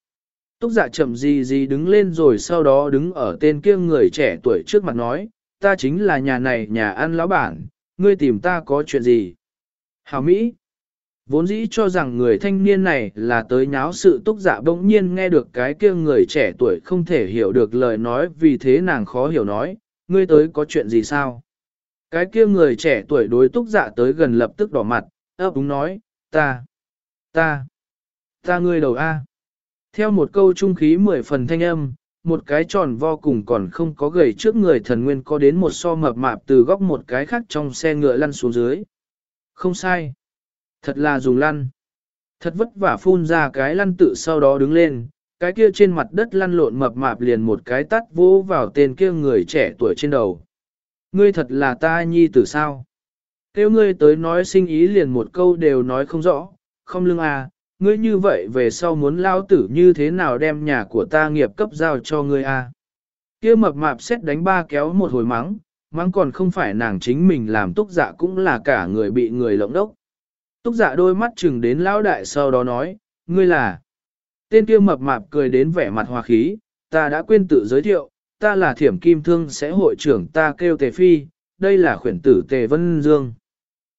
Túc dạ chậm gì gì đứng lên rồi sau đó đứng ở tên kia người trẻ tuổi trước mặt nói, ta chính là nhà này nhà ăn lão bản, ngươi tìm ta có chuyện gì? Hảo Mỹ Vốn dĩ cho rằng người thanh niên này là tới nháo sự túc dạ bỗng nhiên nghe được cái kia người trẻ tuổi không thể hiểu được lời nói vì thế nàng khó hiểu nói, ngươi tới có chuyện gì sao? Cái kia người trẻ tuổi đối túc dạ tới gần lập tức đỏ mặt, ấp đúng nói, ta, ta, ta ngươi đầu A. Theo một câu trung khí mười phần thanh âm, một cái tròn vo cùng còn không có gầy trước người thần nguyên có đến một so mập mạp từ góc một cái khác trong xe ngựa lăn xuống dưới. Không sai. Thật là dùng lăn. Thật vất vả phun ra cái lăn tự sau đó đứng lên, cái kia trên mặt đất lăn lộn mập mạp liền một cái tắt vỗ vào tên kia người trẻ tuổi trên đầu. Ngươi thật là ta nhi tử sao? Kêu ngươi tới nói sinh ý liền một câu đều nói không rõ, không lưng à, ngươi như vậy về sau muốn lao tử như thế nào đem nhà của ta nghiệp cấp giao cho ngươi à? Kia mập mạp xét đánh ba kéo một hồi mắng, mắng còn không phải nàng chính mình làm túc dạ cũng là cả người bị người lộng đốc. Túc dạ đôi mắt chừng đến lão đại sau đó nói, ngươi là. Tên kia mập mạp cười đến vẻ mặt hòa khí, ta đã quên tự giới thiệu, ta là thiểm kim thương sẽ hội trưởng ta kêu tề phi, đây là khuyển tử tề vân dương.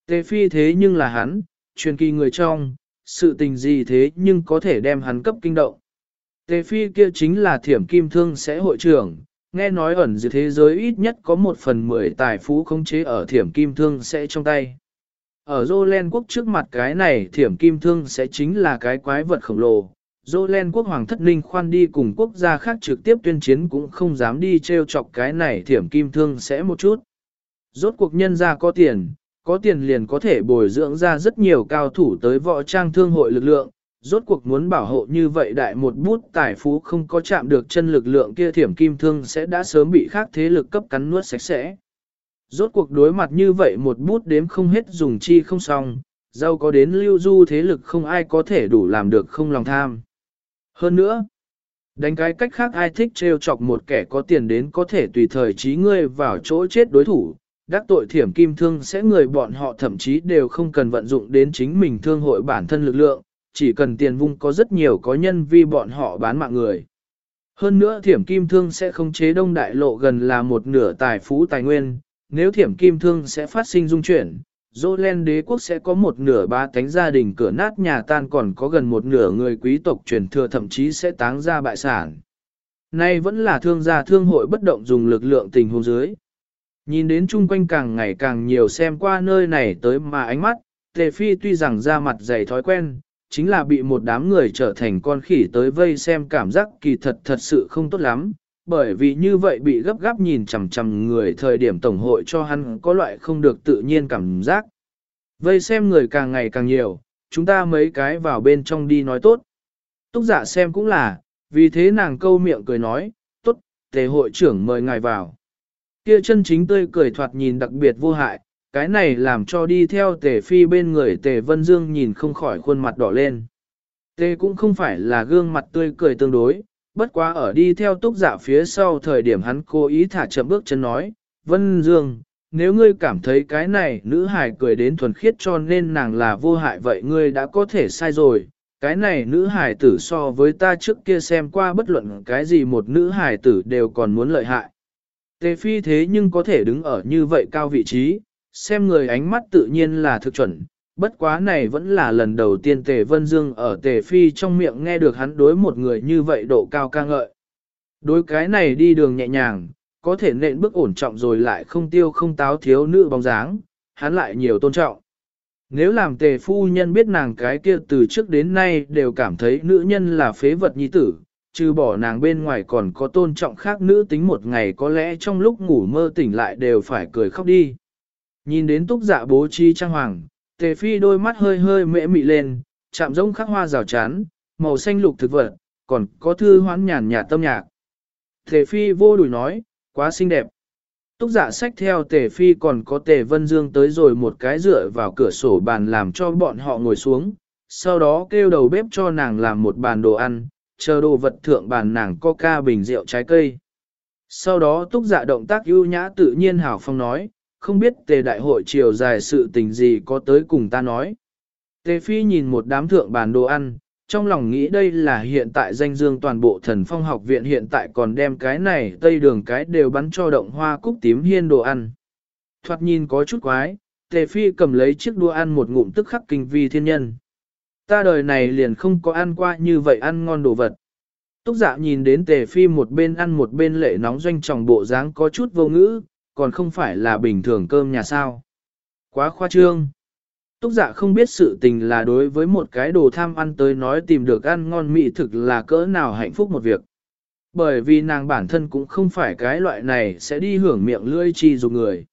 Tề phi thế nhưng là hắn, truyền kỳ người trong, sự tình gì thế nhưng có thể đem hắn cấp kinh động. Tề phi kia chính là thiểm kim thương sẽ hội trưởng, nghe nói ẩn dưới thế giới ít nhất có một phần mười tài phú khống chế ở thiểm kim thương sẽ trong tay. Ở Jolen quốc trước mặt cái này thiểm kim thương sẽ chính là cái quái vật khổng lồ. Jolen quốc hoàng thất ninh khoan đi cùng quốc gia khác trực tiếp tuyên chiến cũng không dám đi treo chọc cái này thiểm kim thương sẽ một chút. Rốt cuộc nhân ra có tiền, có tiền liền có thể bồi dưỡng ra rất nhiều cao thủ tới võ trang thương hội lực lượng, rốt cuộc muốn bảo hộ như vậy đại một bút tài phú không có chạm được chân lực lượng kia thiểm kim thương sẽ đã sớm bị khác thế lực cấp cắn nuốt sạch sẽ. Rốt cuộc đối mặt như vậy một bút đếm không hết dùng chi không xong, giàu có đến lưu du thế lực không ai có thể đủ làm được không lòng tham. Hơn nữa, đánh cái cách khác ai thích trêu chọc một kẻ có tiền đến có thể tùy thời trí ngươi vào chỗ chết đối thủ, đắc tội thiểm kim thương sẽ người bọn họ thậm chí đều không cần vận dụng đến chính mình thương hội bản thân lực lượng, chỉ cần tiền vung có rất nhiều có nhân vi bọn họ bán mạng người. Hơn nữa thiểm kim thương sẽ không chế đông đại lộ gần là một nửa tài phú tài nguyên, nếu thiểm kim thương sẽ phát sinh dung chuyển, dô len đế quốc sẽ có một nửa ba cánh gia đình cửa nát nhà tan còn có gần một nửa người quý tộc truyền thừa thậm chí sẽ táng ra bại sản. Nay vẫn là thương gia thương hội bất động dùng lực lượng tình huống dưới. Nhìn đến chung quanh càng ngày càng nhiều xem qua nơi này tới mà ánh mắt, tề phi tuy rằng ra mặt dày thói quen, chính là bị một đám người trở thành con khỉ tới vây xem cảm giác kỳ thật thật sự không tốt lắm, bởi vì như vậy bị gấp gáp nhìn chằm chằm người thời điểm tổng hội cho hắn có loại không được tự nhiên cảm giác. Vây xem người càng ngày càng nhiều, chúng ta mấy cái vào bên trong đi nói tốt. Túc giả xem cũng là, vì thế nàng câu miệng cười nói, tốt, tề hội trưởng mời ngài vào. Kia chân chính tươi cười thoạt nhìn đặc biệt vô hại, cái này làm cho đi theo tề phi bên người tề vân dương nhìn không khỏi khuôn mặt đỏ lên. Tề cũng không phải là gương mặt tươi cười tương đối, bất quá ở đi theo túc giả phía sau thời điểm hắn cố ý thả chậm bước chân nói, Vân Dương, nếu ngươi cảm thấy cái này nữ hài cười đến thuần khiết cho nên nàng là vô hại vậy ngươi đã có thể sai rồi, cái này nữ hài tử so với ta trước kia xem qua bất luận cái gì một nữ hài tử đều còn muốn lợi hại. Tề phi thế nhưng có thể đứng ở như vậy cao vị trí, xem người ánh mắt tự nhiên là thực chuẩn, bất quá này vẫn là lần đầu tiên Tề Vân Dương ở Tề Phi trong miệng nghe được hắn đối một người như vậy độ cao ca ngợi. Đối cái này đi đường nhẹ nhàng, có thể nện bước ổn trọng rồi lại không tiêu không táo thiếu nữ bóng dáng, hắn lại nhiều tôn trọng. Nếu làm tề phu nhân biết nàng cái kia từ trước đến nay đều cảm thấy nữ nhân là phế vật nhi tử, trừ bỏ nàng bên ngoài còn có tôn trọng khác nữ tính một ngày có lẽ trong lúc ngủ mơ tỉnh lại đều phải cười khóc đi. Nhìn đến túc dạ bố trí trang hoàng, tề phi đôi mắt hơi hơi mễ mị lên, chạm rông khắc hoa rào chán, màu xanh lục thực vật, còn có thư hoán nhàn nhạt tâm nhạc. Tề phi vô đùi nói, quá xinh đẹp. Túc dạ sách theo tề phi còn có tề vân dương tới rồi một cái dựa vào cửa sổ bàn làm cho bọn họ ngồi xuống, sau đó kêu đầu bếp cho nàng làm một bàn đồ ăn, chờ đồ vật thượng bàn nàng coca bình rượu trái cây. Sau đó túc dạ động tác ưu nhã tự nhiên hảo phong nói, không biết tề đại hội chiều dài sự tình gì có tới cùng ta nói. Tề phi nhìn một đám thượng bàn đồ ăn, trong lòng nghĩ đây là hiện tại danh dương toàn bộ thần phong học viện hiện tại còn đem cái này tây đường cái đều bắn cho động hoa cúc tím hiên đồ ăn. Thoạt nhìn có chút quái, tề phi cầm lấy chiếc đũa ăn một ngụm tức khắc kinh vi thiên nhân. Ta đời này liền không có ăn qua như vậy ăn ngon đồ vật. Túc dạ nhìn đến tề phi một bên ăn một bên lệ nóng doanh tròng bộ dáng có chút vô ngữ, còn không phải là bình thường cơm nhà sao. Quá khoa trương. Túc dạ không biết sự tình là đối với một cái đồ tham ăn tới nói tìm được ăn ngon mỹ thực là cỡ nào hạnh phúc một việc. Bởi vì nàng bản thân cũng không phải cái loại này sẽ đi hưởng miệng lưỡi chi dù người.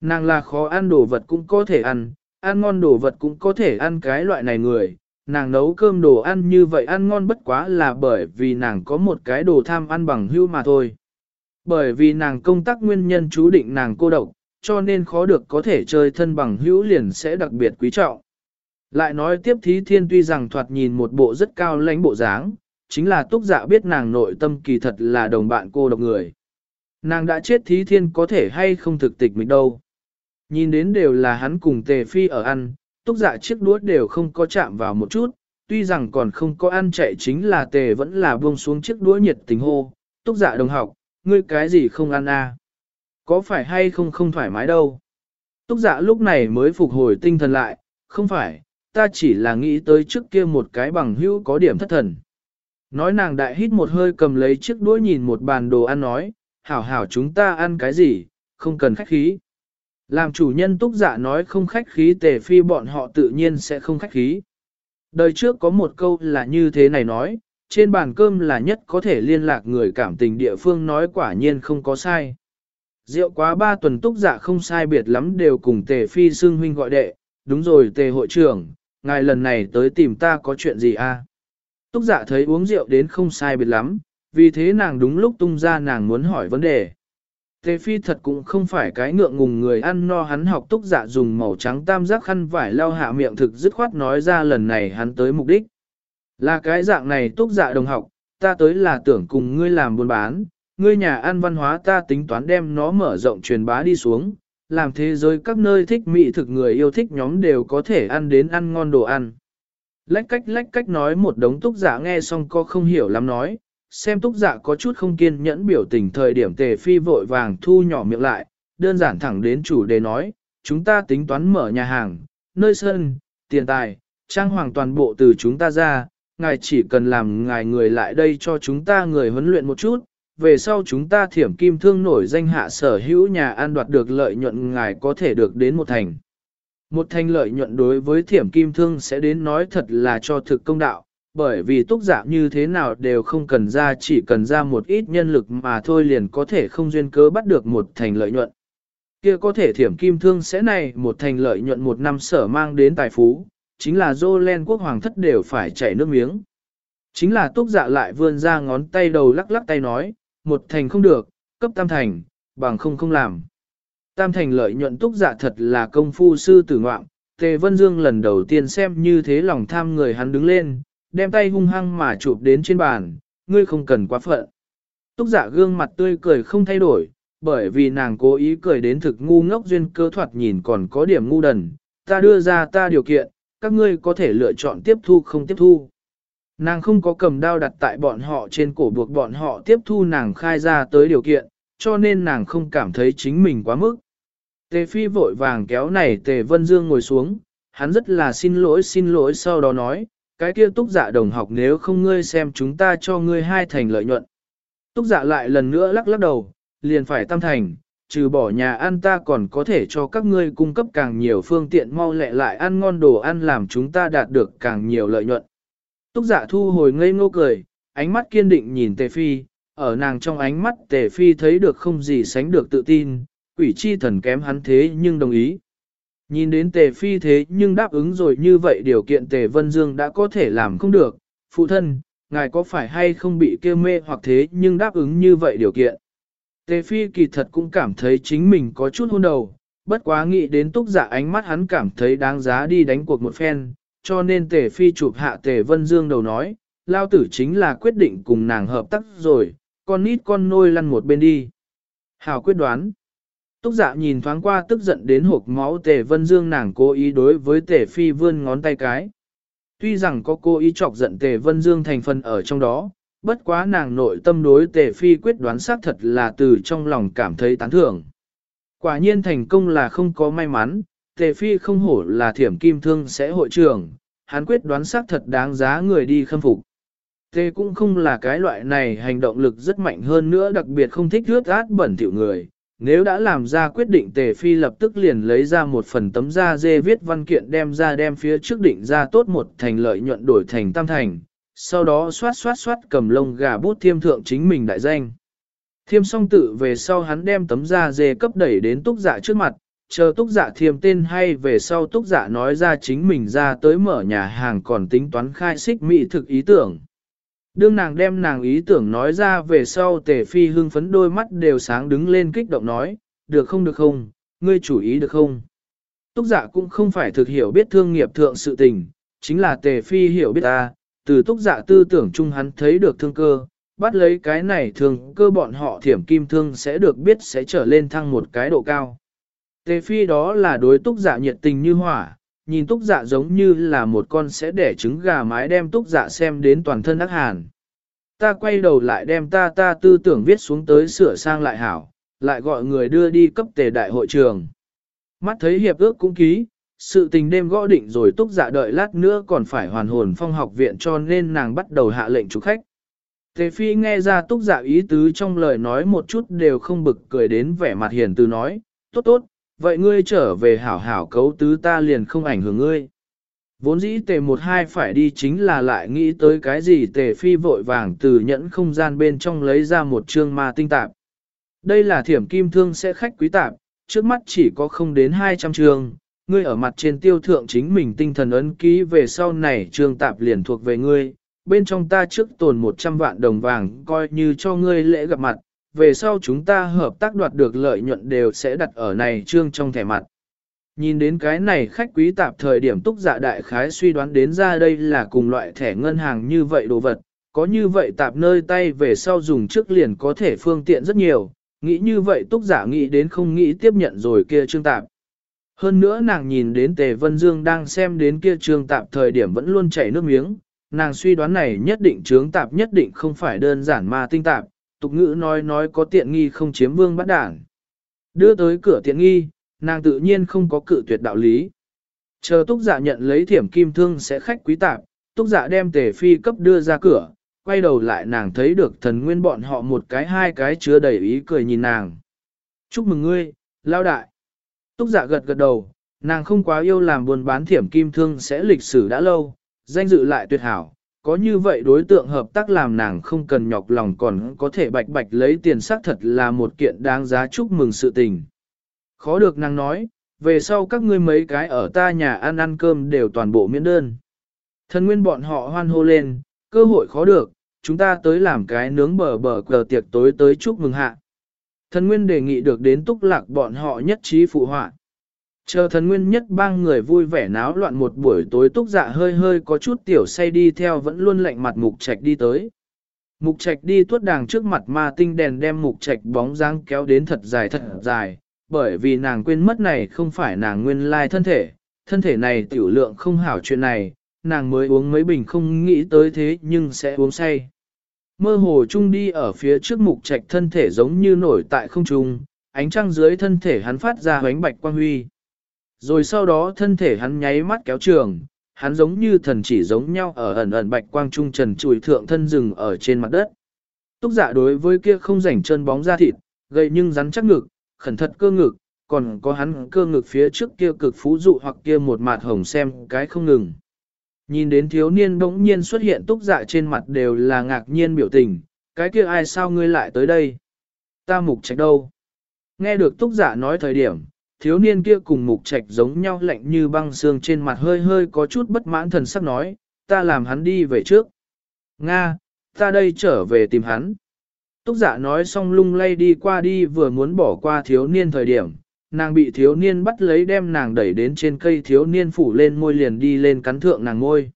Nàng là khó ăn đồ vật cũng có thể ăn, ăn ngon đồ vật cũng có thể ăn cái loại này người. Nàng nấu cơm đồ ăn như vậy ăn ngon bất quá là bởi vì nàng có một cái đồ tham ăn bằng hưu mà thôi. Bởi vì nàng công tác nguyên nhân chú định nàng cô độc, cho nên khó được có thể chơi thân bằng hữu liền sẽ đặc biệt quý trọng. Lại nói tiếp thí thiên tuy rằng thoạt nhìn một bộ rất cao lãnh bộ dáng, chính là túc dạ biết nàng nội tâm kỳ thật là đồng bạn cô độc người. Nàng đã chết thí thiên có thể hay không thực tịch mình đâu. Nhìn đến đều là hắn cùng tề phi ở ăn, túc dạ chiếc đũa đều không có chạm vào một chút, tuy rằng còn không có ăn chạy chính là tề vẫn là buông xuống chiếc đũa nhiệt tình hô, túc dạ đồng học, ngươi cái gì không ăn à? Có phải hay không không thoải mái đâu? Túc dạ lúc này mới phục hồi tinh thần lại, không phải, ta chỉ là nghĩ tới trước kia một cái bằng hữu có điểm thất thần. Nói nàng đại hít một hơi cầm lấy chiếc đũa nhìn một bàn đồ ăn nói, hảo hảo chúng ta ăn cái gì, không cần khách khí. Làm chủ nhân túc dạ nói không khách khí tề phi bọn họ tự nhiên sẽ không khách khí. Đời trước có một câu là như thế này nói, trên bàn cơm là nhất có thể liên lạc người cảm tình địa phương nói quả nhiên không có sai. Rượu quá ba tuần túc dạ không sai biệt lắm đều cùng tề phi xương huynh gọi đệ, đúng rồi tề hội trưởng, ngài lần này tới tìm ta có chuyện gì a? À? Túc dạ thấy uống rượu đến không sai biệt lắm, vì thế nàng đúng lúc tung ra nàng muốn hỏi vấn đề. Tề phi thật cũng không phải cái ngượng ngùng người ăn no hắn học túc dạ dùng màu trắng tam giác khăn vải lau hạ miệng thực dứt khoát nói ra lần này hắn tới mục đích. Là cái dạng này túc dạ đồng học, ta tới là tưởng cùng ngươi làm buôn bán, ngươi nhà ăn văn hóa ta tính toán đem nó mở rộng truyền bá đi xuống, làm thế giới các nơi thích mỹ thực người yêu thích nhóm đều có thể ăn đến ăn ngon đồ ăn. Lách cách lách cách nói một đống túc giả nghe xong có không hiểu lắm nói, xem túc dạ có chút không kiên nhẫn biểu tình thời điểm tề phi vội vàng thu nhỏ miệng lại, đơn giản thẳng đến chủ đề nói, chúng ta tính toán mở nhà hàng, nơi sân, tiền tài, trang hoàng toàn bộ từ chúng ta ra, ngài chỉ cần làm ngài người lại đây cho chúng ta người huấn luyện một chút, về sau chúng ta thiểm kim thương nổi danh hạ sở hữu nhà ăn đoạt được lợi nhuận ngài có thể được đến một thành. Một thành lợi nhuận đối với thiểm kim thương sẽ đến nói thật là cho thực công đạo, bởi vì túc giả như thế nào đều không cần ra chỉ cần ra một ít nhân lực mà thôi liền có thể không duyên cớ bắt được một thành lợi nhuận. Kia có thể thiểm kim thương sẽ này một thành lợi nhuận một năm sở mang đến tài phú, chính là dô len quốc hoàng thất đều phải chảy nước miếng. Chính là túc dạ lại vươn ra ngón tay đầu lắc lắc tay nói, một thành không được, cấp tam thành, bằng không không làm. Tam thành lợi nhuận túc dạ thật là công phu sư tử ngoạm, Tề Vân Dương lần đầu tiên xem như thế lòng tham người hắn đứng lên, đem tay hung hăng mà chụp đến trên bàn, ngươi không cần quá phận. Túc dạ gương mặt tươi cười không thay đổi, bởi vì nàng cố ý cười đến thực ngu ngốc duyên cơ thoạt nhìn còn có điểm ngu đần, ta đưa ra ta điều kiện, các ngươi có thể lựa chọn tiếp thu không tiếp thu. Nàng không có cầm đao đặt tại bọn họ trên cổ buộc bọn họ tiếp thu nàng khai ra tới điều kiện, cho nên nàng không cảm thấy chính mình quá mức. Tề phi vội vàng kéo này tề vân dương ngồi xuống, hắn rất là xin lỗi xin lỗi sau đó nói, cái kia túc dạ đồng học nếu không ngươi xem chúng ta cho ngươi hai thành lợi nhuận. Túc dạ lại lần nữa lắc lắc đầu, liền phải tam thành, trừ bỏ nhà ăn ta còn có thể cho các ngươi cung cấp càng nhiều phương tiện mau lẹ lại ăn ngon đồ ăn làm chúng ta đạt được càng nhiều lợi nhuận. Túc giả dạ thu hồi ngây ngô cười, ánh mắt kiên định nhìn Tề Phi, ở nàng trong ánh mắt Tề Phi thấy được không gì sánh được tự tin, quỷ chi thần kém hắn thế nhưng đồng ý. Nhìn đến Tề Phi thế nhưng đáp ứng rồi như vậy điều kiện Tề Vân Dương đã có thể làm không được, phụ thân, ngài có phải hay không bị kêu mê hoặc thế nhưng đáp ứng như vậy điều kiện. Tề Phi kỳ thật cũng cảm thấy chính mình có chút hôn đầu, bất quá nghĩ đến túc giả ánh mắt hắn cảm thấy đáng giá đi đánh cuộc một phen, cho nên tề phi chụp hạ tề vân dương đầu nói, lao tử chính là quyết định cùng nàng hợp tác rồi, con nít con nôi lăn một bên đi. Hảo quyết đoán. Túc dạ nhìn thoáng qua tức giận đến hộp máu tề vân dương nàng cố ý đối với tề phi vươn ngón tay cái. Tuy rằng có cố ý chọc giận tề vân dương thành phần ở trong đó, bất quá nàng nội tâm đối tề phi quyết đoán xác thật là từ trong lòng cảm thấy tán thưởng. Quả nhiên thành công là không có may mắn, tề phi không hổ là thiểm kim thương sẽ hội trưởng, hắn quyết đoán xác thật đáng giá người đi khâm phục. Tề cũng không là cái loại này hành động lực rất mạnh hơn nữa đặc biệt không thích rước át bẩn thỉu người. Nếu đã làm ra quyết định tề phi lập tức liền lấy ra một phần tấm da dê viết văn kiện đem ra đem phía trước định ra tốt một thành lợi nhuận đổi thành tam thành, sau đó xoát xoát xoát cầm lông gà bút thiêm thượng chính mình đại danh. Thiêm xong tự về sau hắn đem tấm da dê cấp đẩy đến túc dạ trước mặt, chờ túc dạ thiêm tên hay về sau túc dạ nói ra chính mình ra tới mở nhà hàng còn tính toán khai xích mỹ thực ý tưởng. Đương nàng đem nàng ý tưởng nói ra về sau tề phi hưng phấn đôi mắt đều sáng đứng lên kích động nói, được không được không, ngươi chủ ý được không. Túc dạ cũng không phải thực hiểu biết thương nghiệp thượng sự tình, chính là tề phi hiểu biết ta, từ túc dạ tư tưởng chung hắn thấy được thương cơ, bắt lấy cái này thường cơ bọn họ thiểm kim thương sẽ được biết sẽ trở lên thăng một cái độ cao. Tề phi đó là đối túc dạ nhiệt tình như hỏa, nhìn túc dạ giống như là một con sẽ đẻ trứng gà mái đem túc dạ xem đến toàn thân ác hàn. ta quay đầu lại đem ta ta tư tưởng viết xuống tới sửa sang lại hảo, lại gọi người đưa đi cấp tề đại hội trường. Mắt thấy hiệp ước cũng ký, sự tình đêm gõ định rồi túc dạ đợi lát nữa còn phải hoàn hồn phong học viện cho nên nàng bắt đầu hạ lệnh chủ khách. Tề phi nghe ra túc dạ ý tứ trong lời nói một chút đều không bực cười đến vẻ mặt hiền từ nói, tốt tốt, vậy ngươi trở về hảo hảo cấu tứ ta liền không ảnh hưởng ngươi. Vốn dĩ tề một hai phải đi chính là lại nghĩ tới cái gì tề phi vội vàng từ nhẫn không gian bên trong lấy ra một chương ma tinh tạp. Đây là thiểm kim thương sẽ khách quý tạp, trước mắt chỉ có không đến 200 chương, ngươi ở mặt trên tiêu thượng chính mình tinh thần ấn ký về sau này trương tạp liền thuộc về ngươi, bên trong ta trước tồn 100 vạn đồng vàng coi như cho ngươi lễ gặp mặt, về sau chúng ta hợp tác đoạt được lợi nhuận đều sẽ đặt ở này trương trong thẻ mặt. Nhìn đến cái này khách quý tạp thời điểm túc dạ đại khái suy đoán đến ra đây là cùng loại thẻ ngân hàng như vậy đồ vật, có như vậy tạp nơi tay về sau dùng trước liền có thể phương tiện rất nhiều, nghĩ như vậy túc giả nghĩ đến không nghĩ tiếp nhận rồi kia trương tạp. Hơn nữa nàng nhìn đến Tề Vân Dương đang xem đến kia trương tạp thời điểm vẫn luôn chảy nước miếng, nàng suy đoán này nhất định trướng tạp nhất định không phải đơn giản mà tinh tạp, tục ngữ nói nói có tiện nghi không chiếm vương bắt đảng. Đưa tới cửa tiện nghi, nàng tự nhiên không có cự tuyệt đạo lý. Chờ túc giả nhận lấy thiểm kim thương sẽ khách quý tạp, túc giả đem tề phi cấp đưa ra cửa, quay đầu lại nàng thấy được thần nguyên bọn họ một cái hai cái chứa đầy ý cười nhìn nàng. Chúc mừng ngươi, lao đại. Túc giả gật gật đầu, nàng không quá yêu làm buồn bán thiểm kim thương sẽ lịch sử đã lâu, danh dự lại tuyệt hảo. Có như vậy đối tượng hợp tác làm nàng không cần nhọc lòng còn có thể bạch bạch lấy tiền xác thật là một kiện đáng giá chúc mừng sự tình. Khó được nàng nói, về sau các ngươi mấy cái ở ta nhà ăn ăn cơm đều toàn bộ miễn đơn. Thần nguyên bọn họ hoan hô lên, cơ hội khó được, chúng ta tới làm cái nướng bờ bờ cờ tiệc tối tới chúc mừng hạ. Thần nguyên đề nghị được đến túc lạc bọn họ nhất trí phụ họa. Chờ thần nguyên nhất bang người vui vẻ náo loạn một buổi tối túc dạ hơi hơi có chút tiểu say đi theo vẫn luôn lạnh mặt mục trạch đi tới. Mục trạch đi tuốt đàng trước mặt ma tinh đèn đem mục trạch bóng dáng kéo đến thật dài thật dài, bởi vì nàng quên mất này không phải nàng nguyên lai thân thể, thân thể này tiểu lượng không hảo chuyện này, nàng mới uống mấy bình không nghĩ tới thế nhưng sẽ uống say. Mơ hồ trung đi ở phía trước mục trạch thân thể giống như nổi tại không trung, ánh trăng dưới thân thể hắn phát ra ánh bạch quang huy. Rồi sau đó thân thể hắn nháy mắt kéo trường, hắn giống như thần chỉ giống nhau ở ẩn ẩn bạch quang trung trần chùi thượng thân rừng ở trên mặt đất. Túc giả đối với kia không rảnh chân bóng da thịt, gầy nhưng rắn chắc ngực, khẩn thật cơ ngực, còn có hắn cơ ngực phía trước kia cực phú dụ hoặc kia một mặt hồng xem cái không ngừng. Nhìn đến thiếu niên bỗng nhiên xuất hiện túc dạ trên mặt đều là ngạc nhiên biểu tình, cái kia ai sao ngươi lại tới đây? Ta mục trạch đâu? Nghe được túc giả nói thời điểm, thiếu niên kia cùng mục trạch giống nhau lạnh như băng xương trên mặt hơi hơi có chút bất mãn thần sắc nói, ta làm hắn đi về trước. Nga, ta đây trở về tìm hắn. Túc giả nói xong lung lay đi qua đi vừa muốn bỏ qua thiếu niên thời điểm, nàng bị thiếu niên bắt lấy đem nàng đẩy đến trên cây thiếu niên phủ lên môi liền đi lên cắn thượng nàng môi.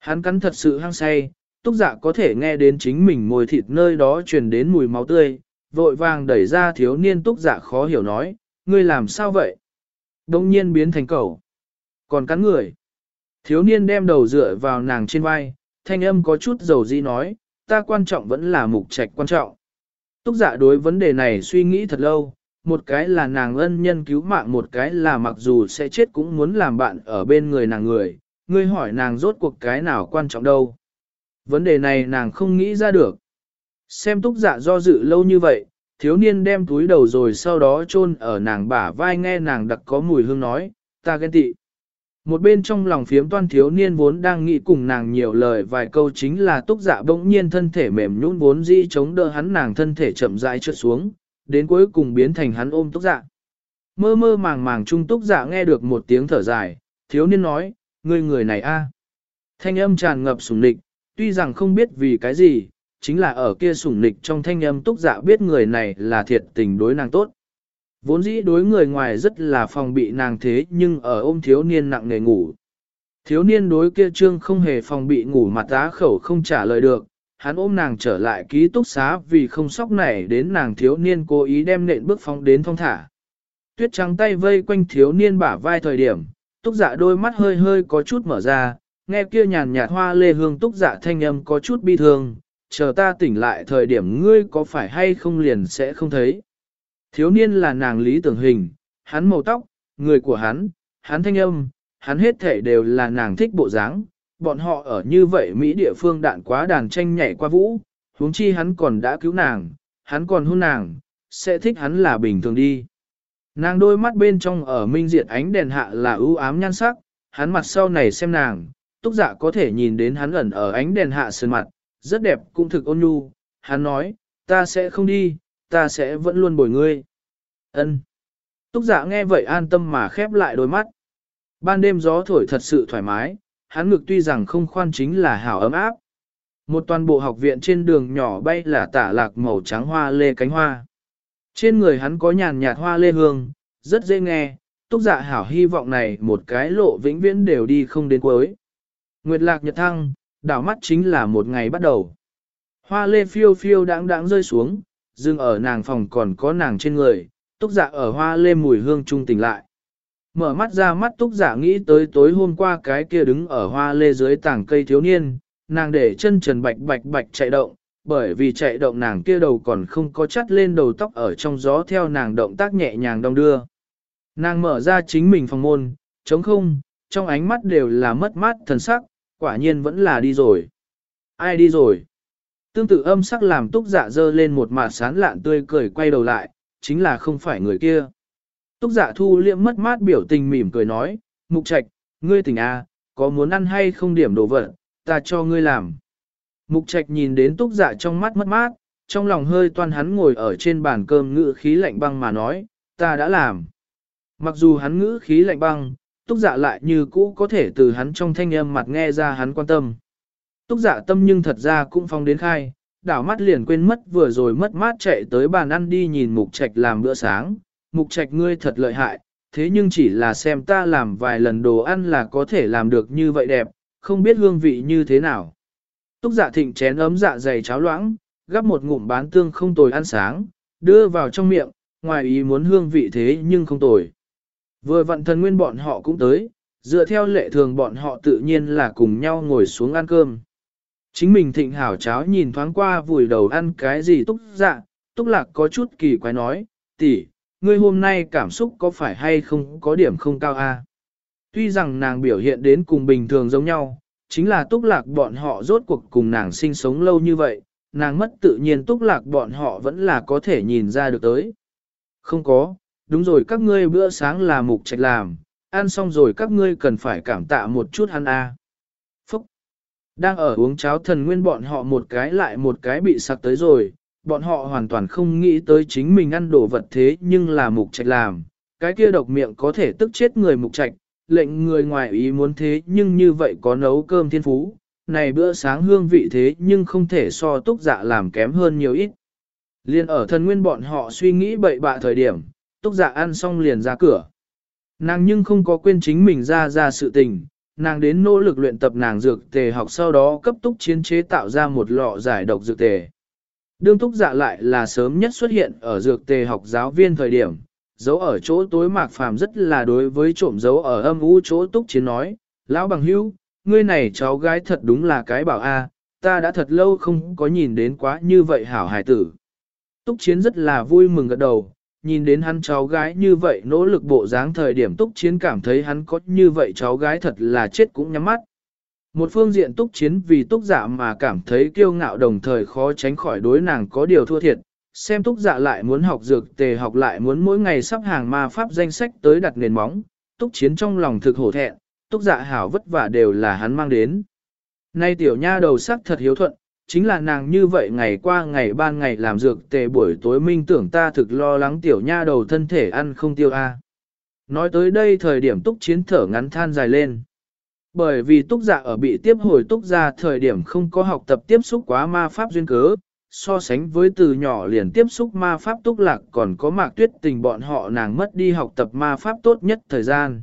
Hắn cắn thật sự hăng say, túc giả có thể nghe đến chính mình môi thịt nơi đó truyền đến mùi máu tươi, vội vàng đẩy ra thiếu niên túc giả khó hiểu nói, ngươi làm sao vậy? Đông nhiên biến thành cẩu. Còn cắn người. Thiếu niên đem đầu dựa vào nàng trên vai, thanh âm có chút dầu dĩ nói, ta quan trọng vẫn là mục trạch quan trọng. Túc giả đối vấn đề này suy nghĩ thật lâu, một cái là nàng ân nhân cứu mạng một cái là mặc dù sẽ chết cũng muốn làm bạn ở bên người nàng người, ngươi hỏi nàng rốt cuộc cái nào quan trọng đâu. Vấn đề này nàng không nghĩ ra được. Xem túc giả do dự lâu như vậy, thiếu niên đem túi đầu rồi sau đó chôn ở nàng bả vai nghe nàng đặc có mùi hương nói, ta ghen tị. Một bên trong lòng phiếm toan thiếu niên vốn đang nghĩ cùng nàng nhiều lời vài câu chính là túc dạ bỗng nhiên thân thể mềm nhũn vốn dĩ chống đỡ hắn nàng thân thể chậm rãi trượt xuống, đến cuối cùng biến thành hắn ôm túc dạ. Mơ mơ màng màng trung túc dạ nghe được một tiếng thở dài, thiếu niên nói, ngươi người này a Thanh âm tràn ngập sủng nịch, tuy rằng không biết vì cái gì, chính là ở kia sủng nịch trong thanh âm túc dạ biết người này là thiệt tình đối nàng tốt. Vốn dĩ đối người ngoài rất là phòng bị nàng thế nhưng ở ôm thiếu niên nặng nề ngủ. Thiếu niên đối kia trương không hề phòng bị ngủ mặt á khẩu không trả lời được, hắn ôm nàng trở lại ký túc xá vì không sóc nảy đến nàng thiếu niên cố ý đem nện bước phóng đến thong thả. Tuyết trắng tay vây quanh thiếu niên bả vai thời điểm, túc dạ đôi mắt hơi hơi có chút mở ra, nghe kia nhàn nhạt hoa lê hương túc dạ thanh âm có chút bi thương, chờ ta tỉnh lại thời điểm ngươi có phải hay không liền sẽ không thấy. Thiếu niên là nàng lý tưởng hình, hắn màu tóc, người của hắn, hắn thanh âm, hắn hết thể đều là nàng thích bộ dáng. Bọn họ ở như vậy Mỹ địa phương đạn quá đàn tranh nhảy qua vũ, huống chi hắn còn đã cứu nàng, hắn còn hôn nàng, sẽ thích hắn là bình thường đi. Nàng đôi mắt bên trong ở minh diệt ánh đèn hạ là ưu ám nhan sắc, hắn mặt sau này xem nàng, túc dạ có thể nhìn đến hắn ẩn ở ánh đèn hạ sơn mặt, rất đẹp cũng thực ôn nhu, hắn nói, ta sẽ không đi, ta sẽ vẫn luôn bồi ngươi. Ân. Túc dạ nghe vậy an tâm mà khép lại đôi mắt. Ban đêm gió thổi thật sự thoải mái, hắn ngực tuy rằng không khoan chính là hảo ấm áp. Một toàn bộ học viện trên đường nhỏ bay là tả lạc màu trắng hoa lê cánh hoa. Trên người hắn có nhàn nhạt hoa lê hương, rất dễ nghe, túc dạ hảo hy vọng này một cái lộ vĩnh viễn đều đi không đến cuối. Nguyệt lạc nhật thăng, đảo mắt chính là một ngày bắt đầu. Hoa lê phiêu phiêu đáng đáng rơi xuống, dừng ở nàng phòng còn có nàng trên người, túc dạ ở hoa lê mùi hương trung tỉnh lại. Mở mắt ra mắt túc dạ nghĩ tới tối hôm qua cái kia đứng ở hoa lê dưới tảng cây thiếu niên, nàng để chân trần bạch bạch bạch chạy động, bởi vì chạy động nàng kia đầu còn không có chắt lên đầu tóc ở trong gió theo nàng động tác nhẹ nhàng đong đưa. Nàng mở ra chính mình phòng môn, trống không, trong ánh mắt đều là mất mát thần sắc, quả nhiên vẫn là đi rồi. Ai đi rồi? Tương tự âm sắc làm túc dạ dơ lên một mặt sán lạn tươi cười quay đầu lại, chính là không phải người kia. Túc dạ thu liệm mất mát biểu tình mỉm cười nói, mục trạch, ngươi tỉnh à, có muốn ăn hay không điểm đồ vật, ta cho ngươi làm. Mục trạch nhìn đến túc dạ trong mắt mất mát, trong lòng hơi toan hắn ngồi ở trên bàn cơm ngữ khí lạnh băng mà nói, ta đã làm. Mặc dù hắn ngữ khí lạnh băng, túc dạ lại như cũ có thể từ hắn trong thanh âm mặt nghe ra hắn quan tâm. Túc dạ tâm nhưng thật ra cũng phong đến khai, đảo mắt liền quên mất vừa rồi mất mát chạy tới bàn ăn đi nhìn mục trạch làm bữa sáng. Mục trạch ngươi thật lợi hại, thế nhưng chỉ là xem ta làm vài lần đồ ăn là có thể làm được như vậy đẹp, không biết hương vị như thế nào. Túc dạ thịnh chén ấm dạ dày cháo loãng, gắp một ngụm bán tương không tồi ăn sáng, đưa vào trong miệng, ngoài ý muốn hương vị thế nhưng không tồi. Vừa vận thần nguyên bọn họ cũng tới, dựa theo lệ thường bọn họ tự nhiên là cùng nhau ngồi xuống ăn cơm. Chính mình thịnh hảo cháo nhìn thoáng qua vùi đầu ăn cái gì túc dạ, túc lạc có chút kỳ quái nói, tỷ, ngươi hôm nay cảm xúc có phải hay không có điểm không cao a? Tuy rằng nàng biểu hiện đến cùng bình thường giống nhau, chính là túc lạc bọn họ rốt cuộc cùng nàng sinh sống lâu như vậy, nàng mất tự nhiên túc lạc bọn họ vẫn là có thể nhìn ra được tới. Không có, đúng rồi các ngươi bữa sáng là mục trạch làm, ăn xong rồi các ngươi cần phải cảm tạ một chút ăn a. À. Phúc! Đang ở uống cháo thần nguyên bọn họ một cái lại một cái bị sặc tới rồi, bọn họ hoàn toàn không nghĩ tới chính mình ăn đồ vật thế nhưng là mục trạch làm, cái kia độc miệng có thể tức chết người mục trạch, lệnh người ngoài ý muốn thế nhưng như vậy có nấu cơm thiên phú, này bữa sáng hương vị thế nhưng không thể so túc dạ làm kém hơn nhiều ít. Liên ở thần nguyên bọn họ suy nghĩ bậy bạ thời điểm, túc dạ ăn xong liền ra cửa. Nàng nhưng không có quên chính mình ra ra sự tình, nàng đến nỗ lực luyện tập nàng dược tề học sau đó cấp túc chiến chế tạo ra một lọ giải độc dược tề. Đương túc dạ lại là sớm nhất xuất hiện ở dược tề học giáo viên thời điểm, giấu ở chỗ tối mạc phàm rất là đối với trộm giấu ở âm u chỗ túc chiến nói, lão bằng hữu, ngươi này cháu gái thật đúng là cái bảo a, ta đã thật lâu không có nhìn đến quá như vậy hảo hài tử. Túc chiến rất là vui mừng gật đầu, nhìn đến hắn cháu gái như vậy nỗ lực bộ dáng thời điểm túc chiến cảm thấy hắn có như vậy cháu gái thật là chết cũng nhắm mắt. Một phương diện túc chiến vì túc giả dạ mà cảm thấy kiêu ngạo đồng thời khó tránh khỏi đối nàng có điều thua thiệt, xem túc dạ lại muốn học dược tề học lại muốn mỗi ngày sắp hàng ma pháp danh sách tới đặt nền móng, túc chiến trong lòng thực hổ thẹn, túc dạ hảo vất vả đều là hắn mang đến. Nay tiểu nha đầu sắc thật hiếu thuận, chính là nàng như vậy ngày qua ngày ban ngày làm dược tề buổi tối minh tưởng ta thực lo lắng tiểu nha đầu thân thể ăn không tiêu a. Nói tới đây thời điểm túc chiến thở ngắn than dài lên. Bởi vì túc dạ ở bị tiếp hồi túc ra thời điểm không có học tập tiếp xúc quá ma pháp duyên cớ, so sánh với từ nhỏ liền tiếp xúc ma pháp túc lạc còn có mạc tuyết tình bọn họ nàng mất đi học tập ma pháp tốt nhất thời gian.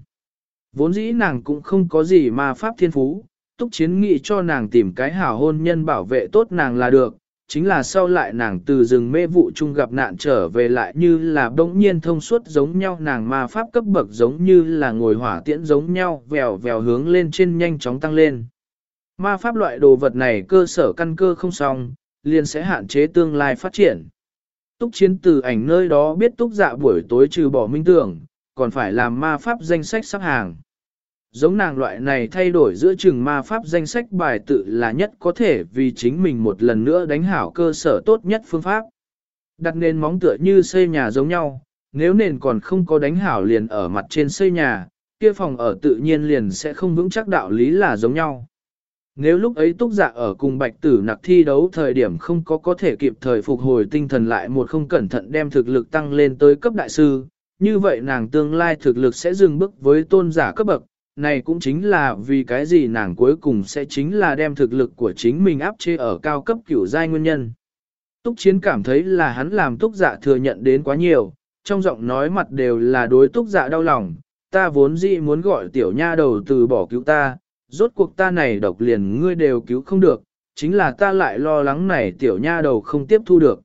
Vốn dĩ nàng cũng không có gì ma pháp thiên phú, túc chiến nghị cho nàng tìm cái hảo hôn nhân bảo vệ tốt nàng là được, chính là sau lại nàng từ rừng mê vụ chung gặp nạn trở về lại như là bỗng nhiên thông suốt giống nhau nàng ma pháp cấp bậc giống như là ngồi hỏa tiễn giống nhau vèo vèo hướng lên trên nhanh chóng tăng lên. Ma pháp loại đồ vật này cơ sở căn cơ không xong, liền sẽ hạn chế tương lai phát triển. Túc chiến từ ảnh nơi đó biết túc dạ buổi tối trừ bỏ minh tưởng, còn phải làm ma pháp danh sách sắp hàng. Giống nàng loại này thay đổi giữa chừng ma pháp danh sách bài tự là nhất có thể vì chính mình một lần nữa đánh hảo cơ sở tốt nhất phương pháp. Đặt nền móng tựa như xây nhà giống nhau, nếu nền còn không có đánh hảo liền ở mặt trên xây nhà, kia phòng ở tự nhiên liền sẽ không vững chắc đạo lý là giống nhau. Nếu lúc ấy túc dạ ở cùng bạch tử nặc thi đấu thời điểm không có có thể kịp thời phục hồi tinh thần lại một không cẩn thận đem thực lực tăng lên tới cấp đại sư, như vậy nàng tương lai thực lực sẽ dừng bước với tôn giả cấp bậc, này cũng chính là vì cái gì nàng cuối cùng sẽ chính là đem thực lực của chính mình áp chế ở cao cấp cửu giai nguyên nhân. Túc Chiến cảm thấy là hắn làm Túc Dạ thừa nhận đến quá nhiều, trong giọng nói mặt đều là đối Túc Dạ đau lòng, ta vốn dĩ muốn gọi tiểu nha đầu từ bỏ cứu ta, rốt cuộc ta này độc liền ngươi đều cứu không được, chính là ta lại lo lắng này tiểu nha đầu không tiếp thu được.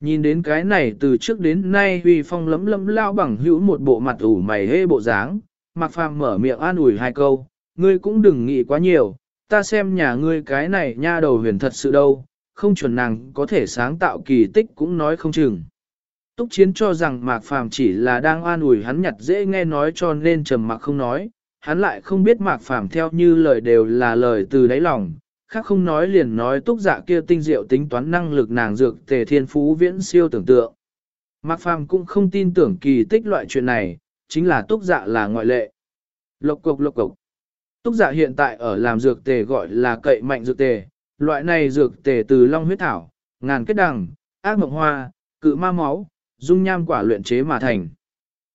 Nhìn đến cái này từ trước đến nay huy phong lấm lấm lao bằng hữu một bộ mặt ủ mày hê bộ dáng, Mạc Phàm mở miệng an ủi hai câu, ngươi cũng đừng nghĩ quá nhiều, ta xem nhà ngươi cái này nha đầu huyền thật sự đâu, không chuẩn nàng có thể sáng tạo kỳ tích cũng nói không chừng. Túc Chiến cho rằng Mạc Phàm chỉ là đang an ủi hắn nhặt dễ nghe nói cho nên trầm mặc không nói, hắn lại không biết Mạc Phàm theo như lời đều là lời từ đáy lòng, khác không nói liền nói túc dạ kia tinh diệu tính toán năng lực nàng dược tề thiên phú viễn siêu tưởng tượng. Mạc Phàm cũng không tin tưởng kỳ tích loại chuyện này, chính là túc dạ là ngoại lệ. Lộc cục lộc cục. Túc dạ hiện tại ở làm dược tề gọi là cậy mạnh dược tề, loại này dược tề từ long huyết thảo, ngàn kết đằng, ác mộng hoa, cự ma máu, dung nham quả luyện chế mà thành.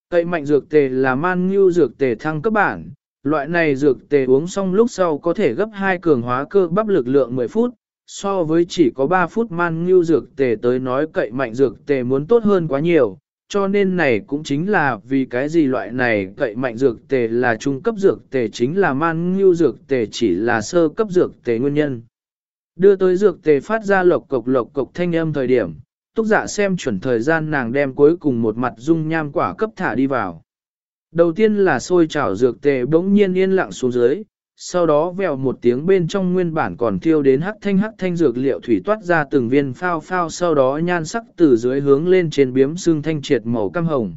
Cậy mạnh dược tề là man ngưu dược tề thăng cấp bản, loại này dược tề uống xong lúc sau có thể gấp 2 cường hóa cơ bắp lực lượng 10 phút, so với chỉ có 3 phút man ngưu dược tề tới nói cậy mạnh dược tề muốn tốt hơn quá nhiều, cho nên này cũng chính là vì cái gì loại này cậy mạnh dược tề là trung cấp dược tề chính là man ngưu dược tề chỉ là sơ cấp dược tề nguyên nhân. Đưa tới dược tề phát ra lộc cộc lộc cộc thanh âm thời điểm, túc dạ xem chuẩn thời gian nàng đem cuối cùng một mặt dung nham quả cấp thả đi vào. Đầu tiên là sôi chảo dược tề bỗng nhiên yên lặng xuống dưới, sau đó vèo một tiếng bên trong nguyên bản còn thiêu đến hắc thanh hắc thanh dược liệu thủy toát ra từng viên phao phao sau đó nhan sắc từ dưới hướng lên trên biếm xương thanh triệt màu cam hồng.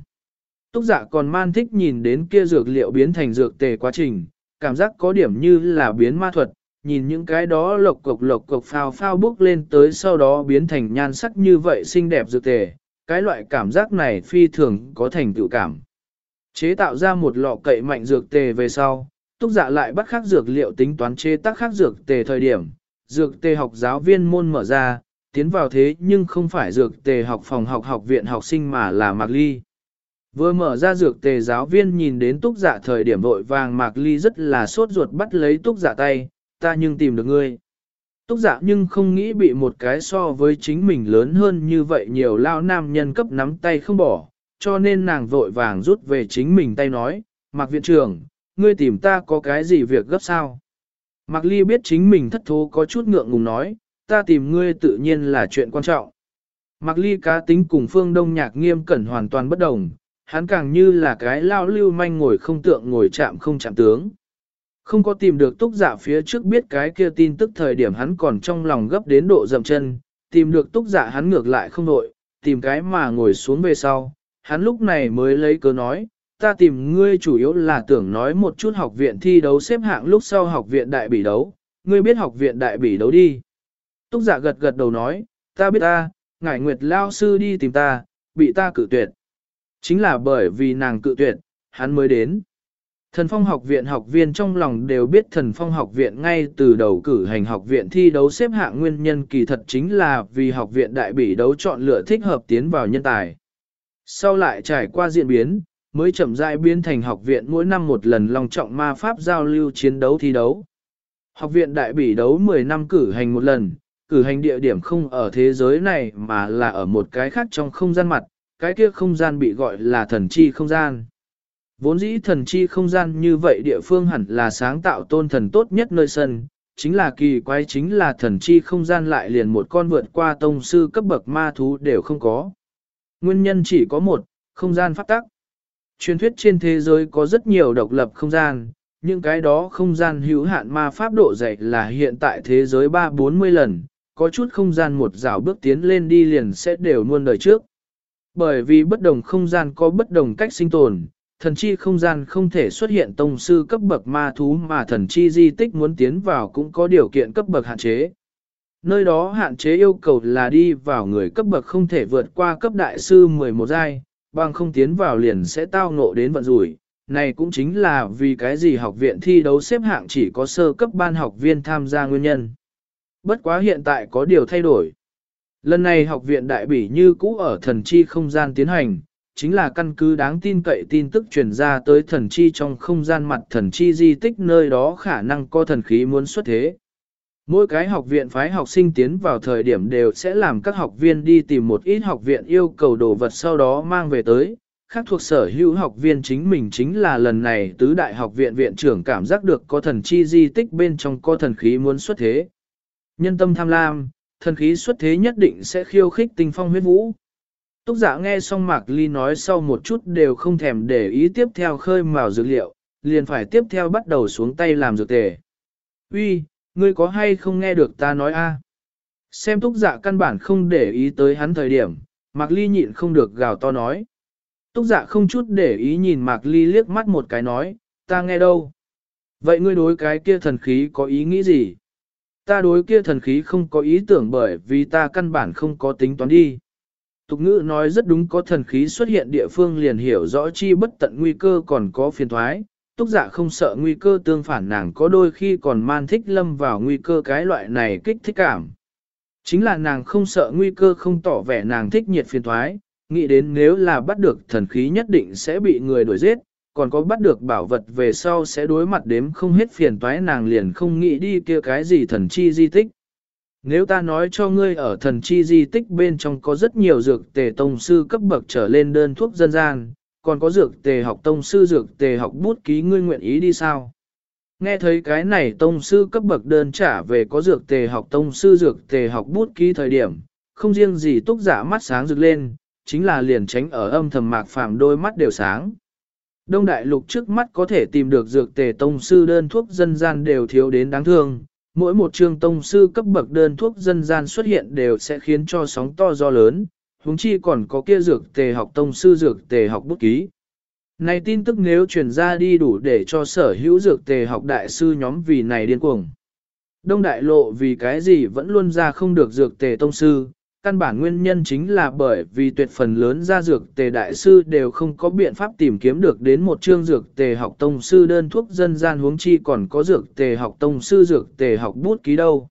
Túc dạ còn man thích nhìn đến kia dược liệu biến thành dược tề quá trình, cảm giác có điểm như là biến ma thuật, nhìn những cái đó lộc cộc lộc cộc phao phao bước lên tới sau đó biến thành nhan sắc như vậy xinh đẹp dược tề, cái loại cảm giác này phi thường có thành tựu cảm. Chế tạo ra một lọ cậy mạnh dược tề về sau, túc dạ lại bắt khắc dược liệu tính toán chế tác khắc dược tề thời điểm, dược tề học giáo viên môn mở ra, tiến vào thế nhưng không phải dược tề học phòng học học viện học sinh mà là Mạc Ly. Vừa mở ra dược tề giáo viên nhìn đến túc dạ thời điểm vội vàng Mạc Ly rất là sốt ruột bắt lấy túc dạ tay, ta nhưng tìm được ngươi. Túc dạ nhưng không nghĩ bị một cái so với chính mình lớn hơn như vậy nhiều lao nam nhân cấp nắm tay không bỏ, cho nên nàng vội vàng rút về chính mình tay nói, Mạc viện trưởng, ngươi tìm ta có cái gì việc gấp sao? Mạc Ly biết chính mình thất thố có chút ngượng ngùng nói, ta tìm ngươi tự nhiên là chuyện quan trọng. Mạc Ly cá tính cùng phương đông nhạc nghiêm cẩn hoàn toàn bất đồng, hắn càng như là cái lao lưu manh ngồi không tượng ngồi chạm không chạm tướng. Không có tìm được túc giả phía trước biết cái kia tin tức thời điểm hắn còn trong lòng gấp đến độ dầm chân, tìm được túc giả hắn ngược lại không nội, tìm cái mà ngồi xuống về sau, hắn lúc này mới lấy cớ nói, ta tìm ngươi chủ yếu là tưởng nói một chút học viện thi đấu xếp hạng lúc sau học viện đại bỉ đấu, ngươi biết học viện đại bỉ đấu đi. Túc giả gật gật đầu nói, ta biết ta, ngải nguyệt lao sư đi tìm ta, bị ta cự tuyệt. Chính là bởi vì nàng cự tuyệt, hắn mới đến. Thần phong học viện học viên trong lòng đều biết thần phong học viện ngay từ đầu cử hành học viện thi đấu xếp hạng nguyên nhân kỳ thật chính là vì học viện đại bỉ đấu chọn lựa thích hợp tiến vào nhân tài. Sau lại trải qua diễn biến, mới chậm rãi biến thành học viện mỗi năm một lần long trọng ma pháp giao lưu chiến đấu thi đấu. Học viện đại bỉ đấu 10 năm cử hành một lần, cử hành địa điểm không ở thế giới này mà là ở một cái khác trong không gian mặt, cái kia không gian bị gọi là thần chi không gian. Vốn dĩ thần chi không gian như vậy địa phương hẳn là sáng tạo tôn thần tốt nhất nơi sân, chính là kỳ quái chính là thần chi không gian lại liền một con vượt qua tông sư cấp bậc ma thú đều không có. Nguyên nhân chỉ có một, không gian phát tắc. Truyền thuyết trên thế giới có rất nhiều độc lập không gian, những cái đó không gian hữu hạn ma pháp độ dày là hiện tại thế giới 3-40 lần, có chút không gian một rào bước tiến lên đi liền sẽ đều luôn đời trước. Bởi vì bất đồng không gian có bất đồng cách sinh tồn, thần chi không gian không thể xuất hiện tông sư cấp bậc ma thú mà thần chi di tích muốn tiến vào cũng có điều kiện cấp bậc hạn chế. Nơi đó hạn chế yêu cầu là đi vào người cấp bậc không thể vượt qua cấp đại sư 11 giai, bằng không tiến vào liền sẽ tao ngộ đến vận rủi. Này cũng chính là vì cái gì học viện thi đấu xếp hạng chỉ có sơ cấp ban học viên tham gia nguyên nhân. Bất quá hiện tại có điều thay đổi. Lần này học viện đại bỉ như cũ ở thần chi không gian tiến hành, chính là căn cứ đáng tin cậy tin tức truyền ra tới thần chi trong không gian mặt thần chi di tích nơi đó khả năng có thần khí muốn xuất thế. Mỗi cái học viện phái học sinh tiến vào thời điểm đều sẽ làm các học viên đi tìm một ít học viện yêu cầu đồ vật sau đó mang về tới. Khác thuộc sở hữu học viên chính mình chính là lần này tứ đại học viện viện trưởng cảm giác được có thần chi di tích bên trong có thần khí muốn xuất thế. Nhân tâm tham lam, thần khí xuất thế nhất định sẽ khiêu khích tinh phong huyết vũ. Túc giả nghe xong Mạc Ly nói sau một chút đều không thèm để ý tiếp theo khơi mào dược liệu, liền phải tiếp theo bắt đầu xuống tay làm dược tề. Uy, ngươi có hay không nghe được ta nói a? Xem túc dạ căn bản không để ý tới hắn thời điểm, Mạc Ly nhịn không được gào to nói. Túc dạ không chút để ý nhìn Mạc Ly liếc mắt một cái nói, ta nghe đâu. Vậy ngươi đối cái kia thần khí có ý nghĩ gì? Ta đối kia thần khí không có ý tưởng bởi vì ta căn bản không có tính toán đi. Tục ngữ nói rất đúng có thần khí xuất hiện địa phương liền hiểu rõ chi bất tận nguy cơ còn có phiền thoái, túc dạ không sợ nguy cơ tương phản nàng có đôi khi còn man thích lâm vào nguy cơ cái loại này kích thích cảm. Chính là nàng không sợ nguy cơ không tỏ vẻ nàng thích nhiệt phiền thoái, nghĩ đến nếu là bắt được thần khí nhất định sẽ bị người đuổi giết, còn có bắt được bảo vật về sau sẽ đối mặt đếm không hết phiền toái nàng liền không nghĩ đi kia cái gì thần chi di tích. Nếu ta nói cho ngươi ở thần chi di tích bên trong có rất nhiều dược tề tông sư cấp bậc trở lên đơn thuốc dân gian, còn có dược tề học tông sư dược tề học bút ký ngươi nguyện ý đi sao? Nghe thấy cái này tông sư cấp bậc đơn trả về có dược tề học tông sư dược tề học bút ký thời điểm, không riêng gì túc giả mắt sáng rực lên, chính là liền tránh ở âm thầm mạc phàm đôi mắt đều sáng. Đông đại lục trước mắt có thể tìm được dược tề tông sư đơn thuốc dân gian đều thiếu đến đáng thương, mỗi một trường tông sư cấp bậc đơn thuốc dân gian xuất hiện đều sẽ khiến cho sóng to do lớn, huống chi còn có kia dược tề học tông sư dược tề học bút ký. Này tin tức nếu truyền ra đi đủ để cho sở hữu dược tề học đại sư nhóm vì này điên cuồng. Đông đại lộ vì cái gì vẫn luôn ra không được dược tề tông sư, căn bản nguyên nhân chính là bởi vì tuyệt phần lớn ra dược tề đại sư đều không có biện pháp tìm kiếm được đến một chương dược tề học tông sư đơn thuốc dân gian huống chi còn có dược tề học tông sư dược tề học bút ký đâu.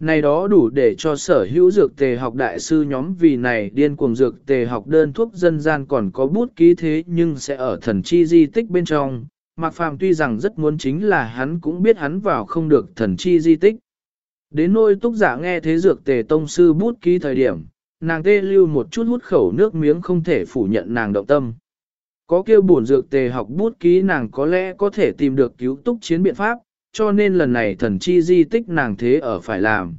Này đó đủ để cho sở hữu dược tề học đại sư nhóm vì này điên cuồng dược tề học đơn thuốc dân gian còn có bút ký thế nhưng sẽ ở thần chi di tích bên trong. Mạc Phàm tuy rằng rất muốn chính là hắn cũng biết hắn vào không được thần chi di tích. Đến nôi túc giả nghe thế dược tề tông sư bút ký thời điểm, nàng tê lưu một chút hút khẩu nước miếng không thể phủ nhận nàng động tâm. Có kêu bổn dược tề học bút ký nàng có lẽ có thể tìm được cứu túc chiến biện pháp, cho nên lần này thần chi di tích nàng thế ở phải làm.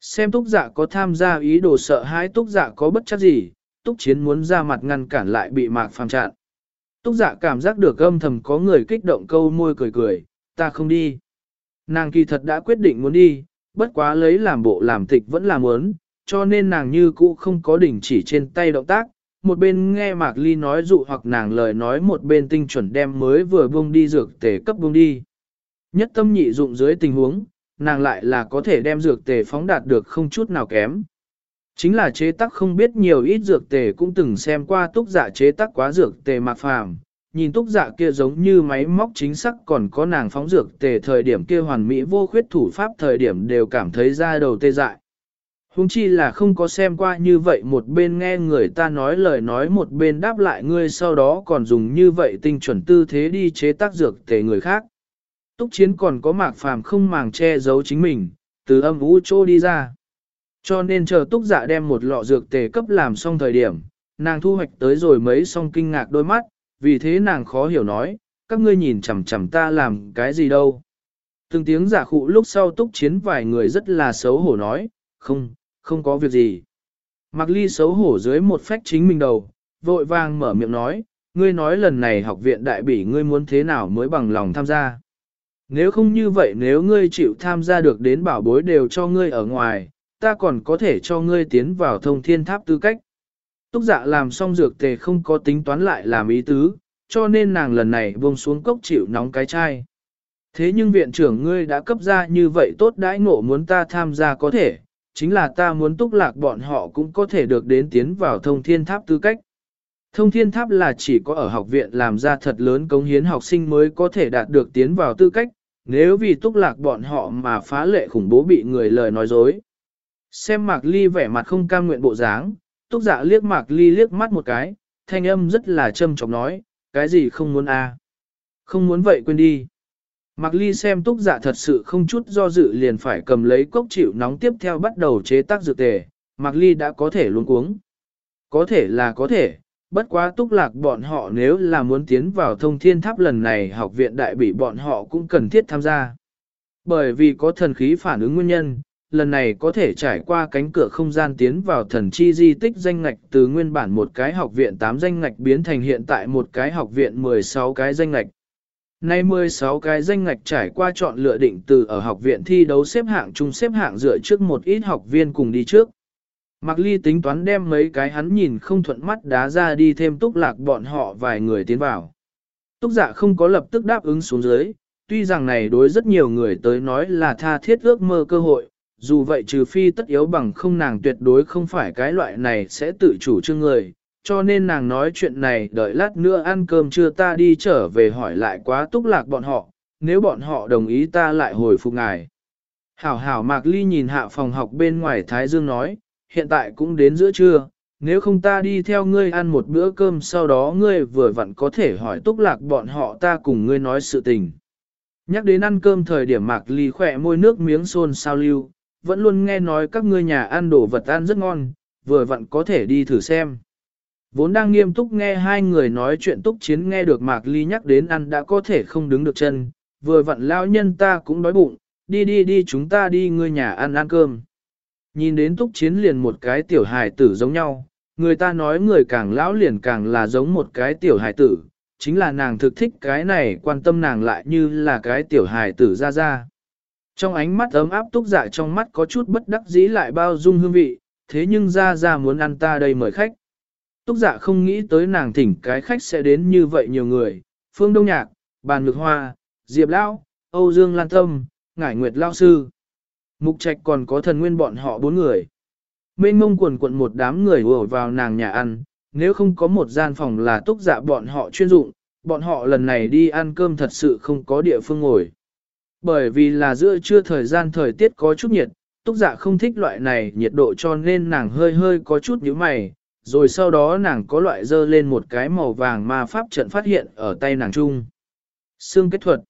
Xem túc dạ có tham gia ý đồ sợ hãi túc dạ có bất chấp gì, túc chiến muốn ra mặt ngăn cản lại bị mạc phàm chặn. Túc dạ cảm giác được âm thầm có người kích động câu môi cười cười, ta không đi. Nàng kỳ thật đã quyết định muốn đi, bất quá lấy làm bộ làm tịch vẫn là muốn, cho nên nàng như cũ không có đỉnh chỉ trên tay động tác, một bên nghe Mạc Ly nói dụ hoặc nàng lời nói một bên tinh chuẩn đem mới vừa buông đi dược tể cấp buông đi. Nhất tâm nhị dụng dưới tình huống, nàng lại là có thể đem dược tề phóng đạt được không chút nào kém. Chính là chế tác không biết nhiều ít dược tề cũng từng xem qua túc giả chế tác quá dược tề mạc phàm, nhìn túc giả kia giống như máy móc chính xác còn có nàng phóng dược tề thời điểm kia hoàn mỹ vô khuyết thủ pháp thời điểm đều cảm thấy ra đầu tê dại. Hùng chi là không có xem qua như vậy một bên nghe người ta nói lời nói một bên đáp lại ngươi sau đó còn dùng như vậy tinh chuẩn tư thế đi chế tác dược tề người khác. Túc chiến còn có mạc phàm không màng che giấu chính mình, từ âm vũ chỗ đi ra. Cho nên chờ túc dạ đem một lọ dược tề cấp làm xong thời điểm, nàng thu hoạch tới rồi mấy xong kinh ngạc đôi mắt, vì thế nàng khó hiểu nói, các ngươi nhìn chằm chằm ta làm cái gì đâu. Từng tiếng giả khụ lúc sau túc chiến vài người rất là xấu hổ nói, không, không có việc gì. Mạc Ly xấu hổ dưới một phách chính mình đầu, vội vàng mở miệng nói, ngươi nói lần này học viện đại bỉ ngươi muốn thế nào mới bằng lòng tham gia. Nếu không như vậy nếu ngươi chịu tham gia được đến bảo bối đều cho ngươi ở ngoài, ta còn có thể cho ngươi tiến vào thông thiên tháp tư cách. Túc dạ làm xong dược tề không có tính toán lại làm ý tứ, cho nên nàng lần này buông xuống cốc chịu nóng cái chai. Thế nhưng viện trưởng ngươi đã cấp ra như vậy tốt đãi ngộ muốn ta tham gia có thể, chính là ta muốn túc lạc bọn họ cũng có thể được đến tiến vào thông thiên tháp tư cách. Thông thiên tháp là chỉ có ở học viện làm ra thật lớn cống hiến học sinh mới có thể đạt được tiến vào tư cách, nếu vì túc lạc bọn họ mà phá lệ khủng bố bị người lời nói dối. Xem Mạc Ly vẻ mặt không cam nguyện bộ dáng, túc dạ liếc Mạc Ly liếc mắt một cái, thanh âm rất là châm chọc nói, cái gì không muốn a Không muốn vậy quên đi. Mạc Ly xem túc dạ thật sự không chút do dự liền phải cầm lấy cốc chịu nóng tiếp theo bắt đầu chế tác dược tề, Mạc Ly đã có thể luôn cuống. Có thể là có thể, bất quá túc lạc bọn họ nếu là muốn tiến vào thông thiên tháp lần này học viện đại bị bọn họ cũng cần thiết tham gia. Bởi vì có thần khí phản ứng nguyên nhân, lần này có thể trải qua cánh cửa không gian tiến vào thần chi di tích danh ngạch từ nguyên bản một cái học viện 8 danh ngạch biến thành hiện tại một cái học viện 16 cái danh ngạch. Nay 16 cái danh ngạch trải qua chọn lựa định từ ở học viện thi đấu xếp hạng chung xếp hạng dựa trước một ít học viên cùng đi trước. Mạc Ly tính toán đem mấy cái hắn nhìn không thuận mắt đá ra đi thêm túc lạc bọn họ vài người tiến vào. Túc dạ không có lập tức đáp ứng xuống dưới, tuy rằng này đối rất nhiều người tới nói là tha thiết ước mơ cơ hội, dù vậy trừ phi tất yếu bằng không nàng tuyệt đối không phải cái loại này sẽ tự chủ trương người, cho nên nàng nói chuyện này đợi lát nữa ăn cơm trưa ta đi trở về hỏi lại quá túc lạc bọn họ, nếu bọn họ đồng ý ta lại hồi phục ngài. Hảo hảo Mạc Ly nhìn hạ phòng học bên ngoài Thái Dương nói, hiện tại cũng đến giữa trưa, nếu không ta đi theo ngươi ăn một bữa cơm sau đó ngươi vừa vặn có thể hỏi túc lạc bọn họ ta cùng ngươi nói sự tình. Nhắc đến ăn cơm thời điểm Mạc Ly khỏe môi nước miếng xôn sao lưu, vẫn luôn nghe nói các ngươi nhà ăn đồ vật ăn rất ngon, vừa vặn có thể đi thử xem. Vốn đang nghiêm túc nghe hai người nói chuyện túc chiến nghe được Mạc Ly nhắc đến ăn đã có thể không đứng được chân, vừa vặn lão nhân ta cũng đói bụng, đi đi đi chúng ta đi ngươi nhà ăn ăn cơm. Nhìn đến túc chiến liền một cái tiểu hài tử giống nhau, người ta nói người càng lão liền càng là giống một cái tiểu hài tử, chính là nàng thực thích cái này quan tâm nàng lại như là cái tiểu hài tử ra ra. Trong ánh mắt ấm áp túc dạ trong mắt có chút bất đắc dĩ lại bao dung hương vị, thế nhưng ra ra muốn ăn ta đây mời khách. Túc dạ không nghĩ tới nàng thỉnh cái khách sẽ đến như vậy nhiều người, Phương Đông Nhạc, Bàn ngược Hoa, Diệp Lão, Âu Dương Lan Tâm, Ngải Nguyệt Lao Sư. Mục Trạch còn có thần nguyên bọn họ bốn người. Mênh mông quần quận một đám người ùa vào nàng nhà ăn, nếu không có một gian phòng là túc dạ bọn họ chuyên dụng, bọn họ lần này đi ăn cơm thật sự không có địa phương ngồi. Bởi vì là giữa trưa thời gian thời tiết có chút nhiệt, túc dạ không thích loại này nhiệt độ cho nên nàng hơi hơi có chút nhíu mày, rồi sau đó nàng có loại dơ lên một cái màu vàng ma pháp trận phát hiện ở tay nàng trung Xương kết thuật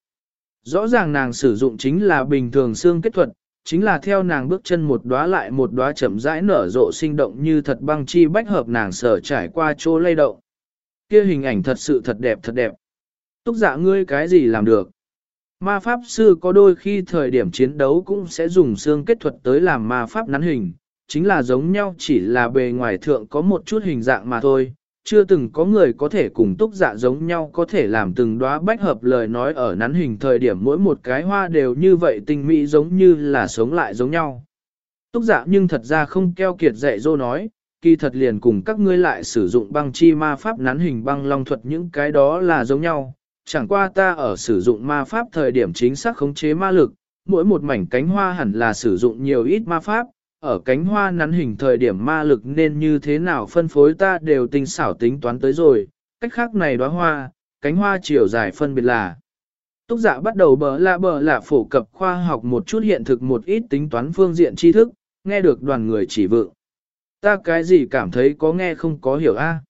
Rõ ràng nàng sử dụng chính là bình thường xương kết thuật, chính là theo nàng bước chân một đóa lại một đóa chậm rãi nở rộ sinh động như thật băng chi bách hợp nàng sở trải qua chỗ lay động. Kia hình ảnh thật sự thật đẹp thật đẹp. Túc dạ ngươi cái gì làm được? Ma pháp sư có đôi khi thời điểm chiến đấu cũng sẽ dùng xương kết thuật tới làm ma pháp nắn hình, chính là giống nhau chỉ là bề ngoài thượng có một chút hình dạng mà thôi. Chưa từng có người có thể cùng túc dạ giống nhau có thể làm từng đóa bách hợp lời nói ở nắn hình thời điểm mỗi một cái hoa đều như vậy tinh mỹ giống như là sống lại giống nhau. Túc dạ nhưng thật ra không keo kiệt dạy dô nói, kỳ thật liền cùng các ngươi lại sử dụng băng chi ma pháp nắn hình băng long thuật những cái đó là giống nhau, chẳng qua ta ở sử dụng ma pháp thời điểm chính xác khống chế ma lực, mỗi một mảnh cánh hoa hẳn là sử dụng nhiều ít ma pháp, ở cánh hoa nắn hình thời điểm ma lực nên như thế nào phân phối ta đều tinh xảo tính toán tới rồi, cách khác này đóa hoa, cánh hoa chiều dài phân biệt là. Túc dạ bắt đầu bờ lạ bờ lạ phổ cập khoa học một chút hiện thực một ít tính toán phương diện tri thức, nghe được đoàn người chỉ vượng. Ta cái gì cảm thấy có nghe không có hiểu a?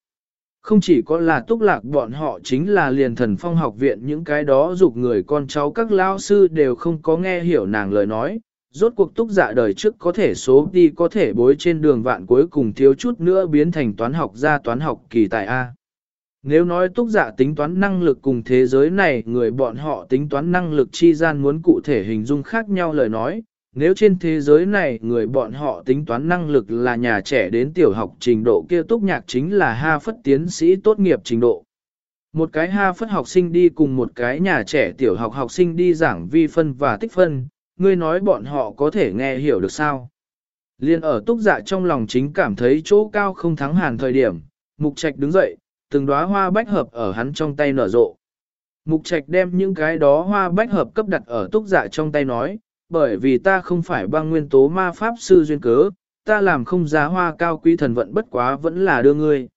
Không chỉ có là túc lạc bọn họ chính là liền thần phong học viện những cái đó dục người con cháu các lao sư đều không có nghe hiểu nàng lời nói. Rốt cuộc túc dạ đời trước có thể số đi có thể bối trên đường vạn cuối cùng thiếu chút nữa biến thành toán học ra toán học kỳ tài A. Nếu nói túc dạ tính toán năng lực cùng thế giới này người bọn họ tính toán năng lực chi gian muốn cụ thể hình dung khác nhau lời nói, nếu trên thế giới này người bọn họ tính toán năng lực là nhà trẻ đến tiểu học trình độ kia túc nhạc chính là ha phất tiến sĩ tốt nghiệp trình độ. Một cái ha phất học sinh đi cùng một cái nhà trẻ tiểu học học sinh đi giảng vi phân và tích phân, ngươi nói bọn họ có thể nghe hiểu được sao? Liên ở túc dạ trong lòng chính cảm thấy chỗ cao không thắng hàn thời điểm, mục trạch đứng dậy, từng đóa hoa bách hợp ở hắn trong tay nở rộ. Mục trạch đem những cái đó hoa bách hợp cấp đặt ở túc dạ trong tay nói, bởi vì ta không phải băng nguyên tố ma pháp sư duyên cớ, ta làm không giá hoa cao quý thần vận bất quá vẫn là đưa ngươi.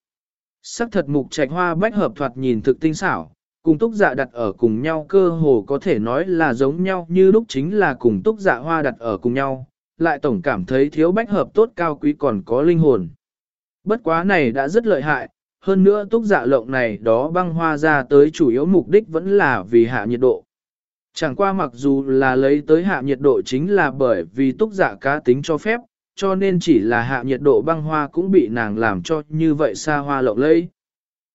Sắc thật mục trạch hoa bách hợp thoạt nhìn thực tinh xảo, cùng túc dạ đặt ở cùng nhau cơ hồ có thể nói là giống nhau như lúc chính là cùng túc dạ hoa đặt ở cùng nhau, lại tổng cảm thấy thiếu bách hợp tốt cao quý còn có linh hồn. Bất quá này đã rất lợi hại, hơn nữa túc dạ lộng này đó băng hoa ra tới chủ yếu mục đích vẫn là vì hạ nhiệt độ. Chẳng qua mặc dù là lấy tới hạ nhiệt độ chính là bởi vì túc dạ cá tính cho phép, cho nên chỉ là hạ nhiệt độ băng hoa cũng bị nàng làm cho như vậy xa hoa lộng lẫy.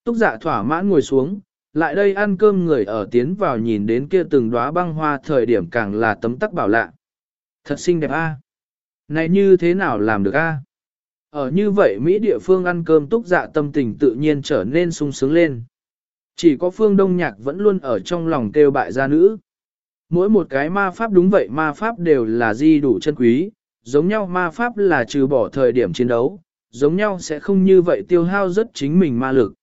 Túc dạ thỏa mãn ngồi xuống, lại đây ăn cơm người ở tiến vào nhìn đến kia từng đóa băng hoa thời điểm càng là tấm tắc bảo lạ. Thật xinh đẹp a. Này như thế nào làm được a? Ở như vậy Mỹ địa phương ăn cơm túc dạ tâm tình tự nhiên trở nên sung sướng lên. Chỉ có phương đông nhạc vẫn luôn ở trong lòng kêu bại gia nữ. Mỗi một cái ma pháp đúng vậy ma pháp đều là di đủ chân quý, giống nhau ma pháp là trừ bỏ thời điểm chiến đấu, giống nhau sẽ không như vậy tiêu hao rất chính mình ma lực.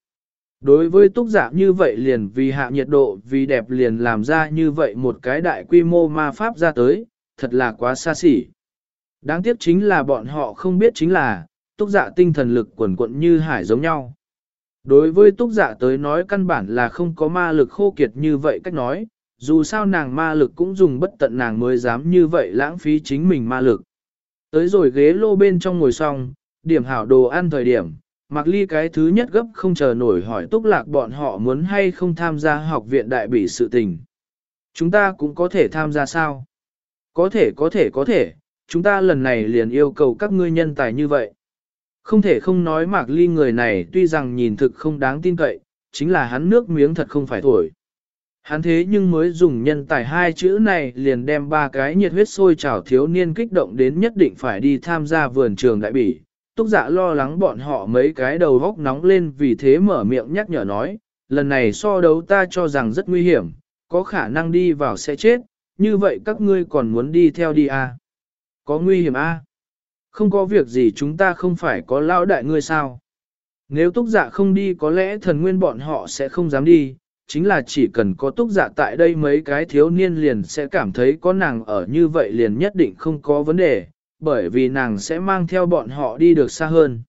Đối với túc giả như vậy liền vì hạ nhiệt độ vì đẹp liền làm ra như vậy một cái đại quy mô ma pháp ra tới, thật là quá xa xỉ. Đáng tiếc chính là bọn họ không biết chính là, túc dạ tinh thần lực quần quận như hải giống nhau. Đối với túc dạ tới nói căn bản là không có ma lực khô kiệt như vậy cách nói, dù sao nàng ma lực cũng dùng bất tận nàng mới dám như vậy lãng phí chính mình ma lực. Tới rồi ghế lô bên trong ngồi xong, điểm hảo đồ ăn thời điểm, Mạc Ly cái thứ nhất gấp không chờ nổi hỏi Túc Lạc bọn họ muốn hay không tham gia học viện đại bỉ sự tình. Chúng ta cũng có thể tham gia sao? Có thể có thể có thể, chúng ta lần này liền yêu cầu các ngươi nhân tài như vậy. Không thể không nói Mạc Ly người này tuy rằng nhìn thực không đáng tin cậy, chính là hắn nước miếng thật không phải thổi. Hắn thế nhưng mới dùng nhân tài hai chữ này liền đem ba cái nhiệt huyết sôi trào thiếu niên kích động đến nhất định phải đi tham gia vườn trường đại bỉ. Túc dạ lo lắng bọn họ mấy cái đầu góc nóng lên vì thế mở miệng nhắc nhở nói, lần này so đấu ta cho rằng rất nguy hiểm, có khả năng đi vào sẽ chết, như vậy các ngươi còn muốn đi theo đi à? Có nguy hiểm à? Không có việc gì chúng ta không phải có lao đại ngươi sao? Nếu túc dạ không đi có lẽ thần nguyên bọn họ sẽ không dám đi, chính là chỉ cần có túc dạ tại đây mấy cái thiếu niên liền sẽ cảm thấy có nàng ở như vậy liền nhất định không có vấn đề, bởi vì nàng sẽ mang theo bọn họ đi được xa hơn.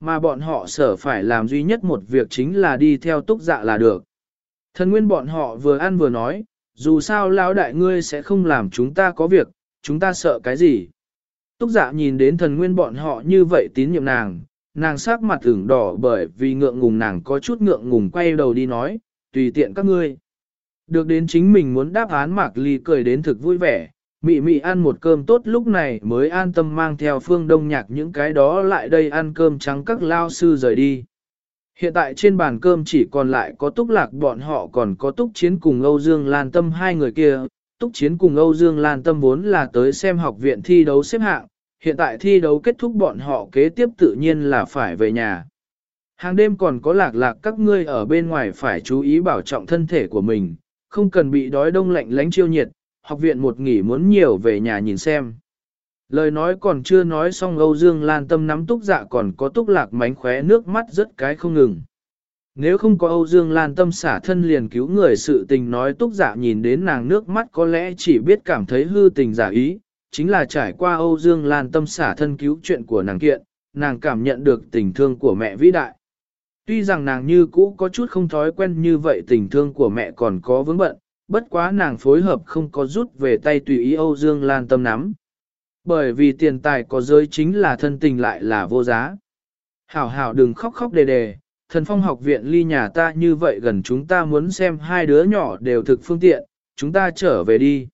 Mà bọn họ sở phải làm duy nhất một việc chính là đi theo túc dạ là được. Thần nguyên bọn họ vừa ăn vừa nói, dù sao lão đại ngươi sẽ không làm chúng ta có việc, chúng ta sợ cái gì. Túc dạ nhìn đến thần nguyên bọn họ như vậy tín nhiệm nàng, nàng sắc mặt ửng đỏ bởi vì ngượng ngùng nàng có chút ngượng ngùng quay đầu đi nói, tùy tiện các ngươi. Được đến chính mình muốn đáp án Mạc Ly cười đến thực vui vẻ, mị mị ăn một cơm tốt lúc này mới an tâm mang theo phương đông nhạc những cái đó lại đây ăn cơm trắng các lao sư rời đi. Hiện tại trên bàn cơm chỉ còn lại có túc lạc bọn họ còn có túc chiến cùng Âu Dương Lan Tâm hai người kia. Túc chiến cùng Âu Dương Lan Tâm vốn là tới xem học viện thi đấu xếp hạng, hiện tại thi đấu kết thúc bọn họ kế tiếp tự nhiên là phải về nhà. Hàng đêm còn có lạc lạc các ngươi ở bên ngoài phải chú ý bảo trọng thân thể của mình, không cần bị đói đông lạnh lánh chiêu nhiệt, học viện một nghỉ muốn nhiều về nhà nhìn xem. Lời nói còn chưa nói xong Âu Dương Lan Tâm nắm túc dạ còn có túc lạc mánh khóe nước mắt rất cái không ngừng. Nếu không có Âu Dương Lan Tâm xả thân liền cứu người sự tình nói túc dạ nhìn đến nàng nước mắt có lẽ chỉ biết cảm thấy hư tình giả ý, chính là trải qua Âu Dương Lan Tâm xả thân cứu chuyện của nàng kiện, nàng cảm nhận được tình thương của mẹ vĩ đại. Tuy rằng nàng như cũ có chút không thói quen như vậy tình thương của mẹ còn có vướng bận, bất quá nàng phối hợp không có rút về tay tùy ý Âu Dương Lan tâm nắm. Bởi vì tiền tài có giới chính là thân tình lại là vô giá. Hảo hảo đừng khóc khóc đề đề, thần phong học viện ly nhà ta như vậy gần chúng ta muốn xem hai đứa nhỏ đều thực phương tiện, chúng ta trở về đi.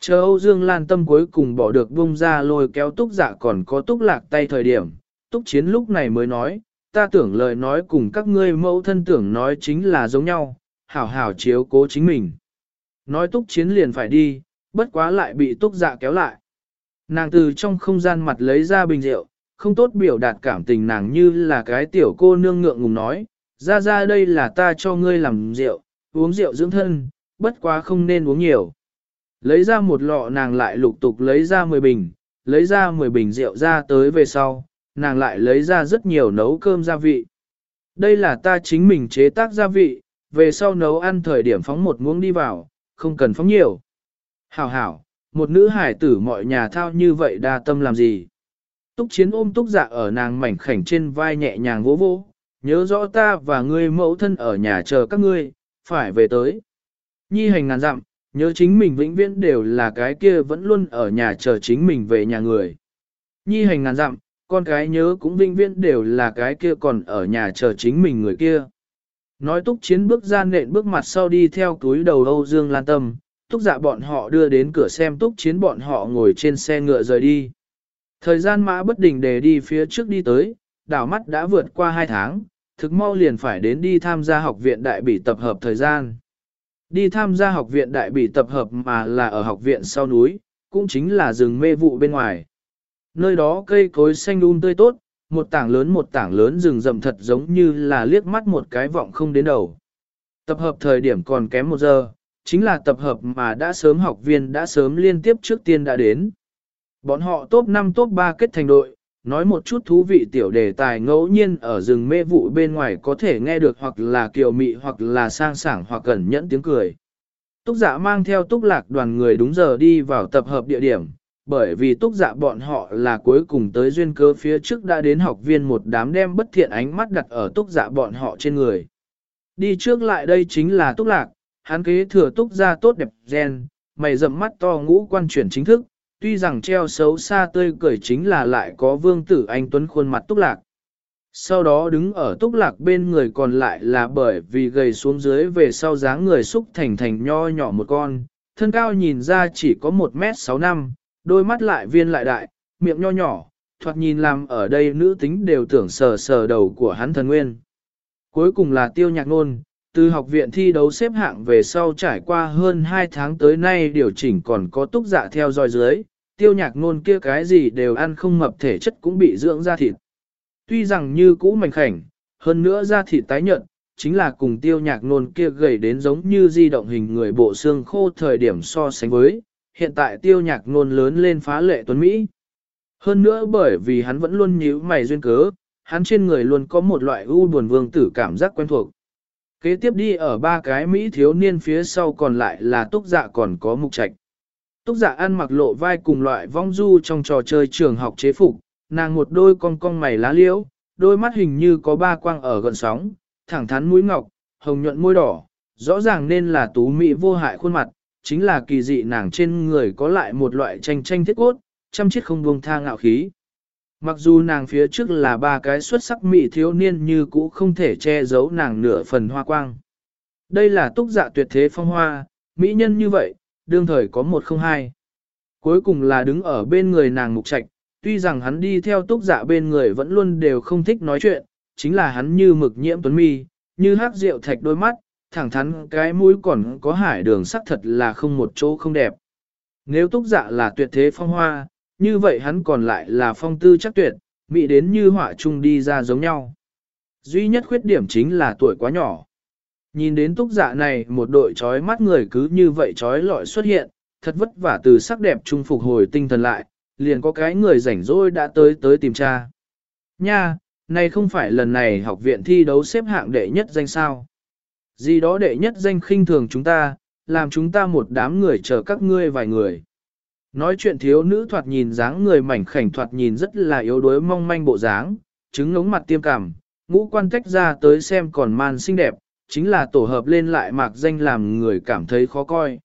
Chờ Âu Dương Lan tâm cuối cùng bỏ được bung ra lôi kéo túc dạ còn có túc lạc tay thời điểm, túc chiến lúc này mới nói, ta tưởng lời nói cùng các ngươi mẫu thân tưởng nói chính là giống nhau, hảo hảo chiếu cố chính mình. Nói túc chiến liền phải đi, bất quá lại bị túc dạ kéo lại. Nàng từ trong không gian mặt lấy ra bình rượu, không tốt biểu đạt cảm tình nàng như là cái tiểu cô nương ngượng ngùng nói, ra ra đây là ta cho ngươi làm rượu, uống rượu dưỡng thân, bất quá không nên uống nhiều. Lấy ra một lọ nàng lại lục tục lấy ra 10 bình, lấy ra 10 bình rượu ra tới về sau, nàng lại lấy ra rất nhiều nấu cơm gia vị. Đây là ta chính mình chế tác gia vị, về sau nấu ăn thời điểm phóng một muỗng đi vào, không cần phóng nhiều. Hảo hảo, một nữ hải tử mọi nhà thao như vậy đa tâm làm gì? Túc chiến ôm túc dạ ở nàng mảnh khảnh trên vai nhẹ nhàng vỗ vỗ, nhớ rõ ta và ngươi mẫu thân ở nhà chờ các ngươi, phải về tới. Nhi hành ngàn dặm, nhớ chính mình vĩnh viễn đều là cái kia vẫn luôn ở nhà chờ chính mình về nhà người. Nhi hành ngàn dặm, con cái nhớ cũng vĩnh viễn đều là cái kia còn ở nhà chờ chính mình người kia. Nói túc chiến bước ra nện bước mặt sau đi theo túi đầu Âu Dương Lan Tâm, túc dạ bọn họ đưa đến cửa xem túc chiến bọn họ ngồi trên xe ngựa rời đi. Thời gian mã bất định để đi phía trước đi tới, đảo mắt đã vượt qua 2 tháng, thực mau liền phải đến đi tham gia học viện đại bỉ tập hợp thời gian. Đi tham gia học viện đại bỉ tập hợp mà là ở học viện sau núi, cũng chính là rừng mê vụ bên ngoài. Nơi đó cây cối xanh um tươi tốt, một tảng lớn một tảng lớn rừng rậm thật giống như là liếc mắt một cái vọng không đến đầu. Tập hợp thời điểm còn kém một giờ, chính là tập hợp mà đã sớm học viên đã sớm liên tiếp trước tiên đã đến. Bọn họ top 5 top 3 kết thành đội, nói một chút thú vị tiểu đề tài ngẫu nhiên ở rừng mê vụ bên ngoài có thể nghe được hoặc là kiều mị hoặc là sang sảng hoặc cẩn nhẫn tiếng cười. Túc giả mang theo túc lạc đoàn người đúng giờ đi vào tập hợp địa điểm, bởi vì túc dạ bọn họ là cuối cùng tới duyên cơ phía trước đã đến học viên một đám đem bất thiện ánh mắt đặt ở túc dạ bọn họ trên người. Đi trước lại đây chính là túc lạc, hắn kế thừa túc ra tốt đẹp gen, mày rậm mắt to ngũ quan chuyển chính thức, tuy rằng treo xấu xa tươi cười chính là lại có vương tử anh tuấn khuôn mặt túc lạc. Sau đó đứng ở túc lạc bên người còn lại là bởi vì gầy xuống dưới về sau dáng người xúc thành thành nho nhỏ một con, thân cao nhìn ra chỉ có 1 mét 6 năm, đôi mắt lại viên lại đại, miệng nho nhỏ, thoạt nhìn làm ở đây nữ tính đều tưởng sờ sờ đầu của hắn thần nguyên. Cuối cùng là tiêu nhạc nôn, từ học viện thi đấu xếp hạng về sau trải qua hơn 2 tháng tới nay điều chỉnh còn có túc dạ theo dõi dưới, tiêu nhạc nôn kia cái gì đều ăn không mập thể chất cũng bị dưỡng ra thịt. Tuy rằng như cũ mảnh khảnh, hơn nữa ra thịt tái nhợt, chính là cùng tiêu nhạc nôn kia gầy đến giống như di động hình người bộ xương khô thời điểm so sánh với, hiện tại tiêu nhạc ngôn lớn lên phá lệ tuấn Mỹ. Hơn nữa bởi vì hắn vẫn luôn nhíu mày duyên cớ, hắn trên người luôn có một loại u buồn vương tử cảm giác quen thuộc. Kế tiếp đi ở ba cái Mỹ thiếu niên phía sau còn lại là túc dạ còn có mục trạch. Túc dạ ăn mặc lộ vai cùng loại vong du trong trò chơi trường học chế phục, nàng một đôi con cong mày lá liễu, đôi mắt hình như có ba quang ở gần sóng, thẳng thắn mũi ngọc, hồng nhuận môi đỏ, rõ ràng nên là tú mỹ vô hại khuôn mặt, chính là kỳ dị nàng trên người có lại một loại tranh tranh thiết cốt, chăm chiết không buông tha ngạo khí. Mặc dù nàng phía trước là ba cái xuất sắc mỹ thiếu niên như cũ không thể che giấu nàng nửa phần hoa quang. Đây là túc dạ tuyệt thế phong hoa, mỹ nhân như vậy, đương thời có một không hai. Cuối cùng là đứng ở bên người nàng mục trạch, tuy rằng hắn đi theo túc dạ bên người vẫn luôn đều không thích nói chuyện, chính là hắn như mực nhiễm tuấn mi, như hát rượu thạch đôi mắt, thẳng thắn cái mũi còn có hải đường sắc thật là không một chỗ không đẹp. Nếu túc dạ là tuyệt thế phong hoa, như vậy hắn còn lại là phong tư chắc tuyệt, mỹ đến như họa chung đi ra giống nhau. Duy nhất khuyết điểm chính là tuổi quá nhỏ. Nhìn đến túc dạ này một đội trói mắt người cứ như vậy trói lọi xuất hiện, thật vất vả từ sắc đẹp trung phục hồi tinh thần lại, liền có cái người rảnh rỗi đã tới tới tìm cha. Nha, này không phải lần này học viện thi đấu xếp hạng đệ nhất danh sao. Gì đó đệ nhất danh khinh thường chúng ta, làm chúng ta một đám người chờ các ngươi vài người. Nói chuyện thiếu nữ thoạt nhìn dáng người mảnh khảnh thoạt nhìn rất là yếu đuối mong manh bộ dáng, trứng ngống mặt tiêm cảm, ngũ quan tách ra tới xem còn man xinh đẹp, chính là tổ hợp lên lại mạc danh làm người cảm thấy khó coi.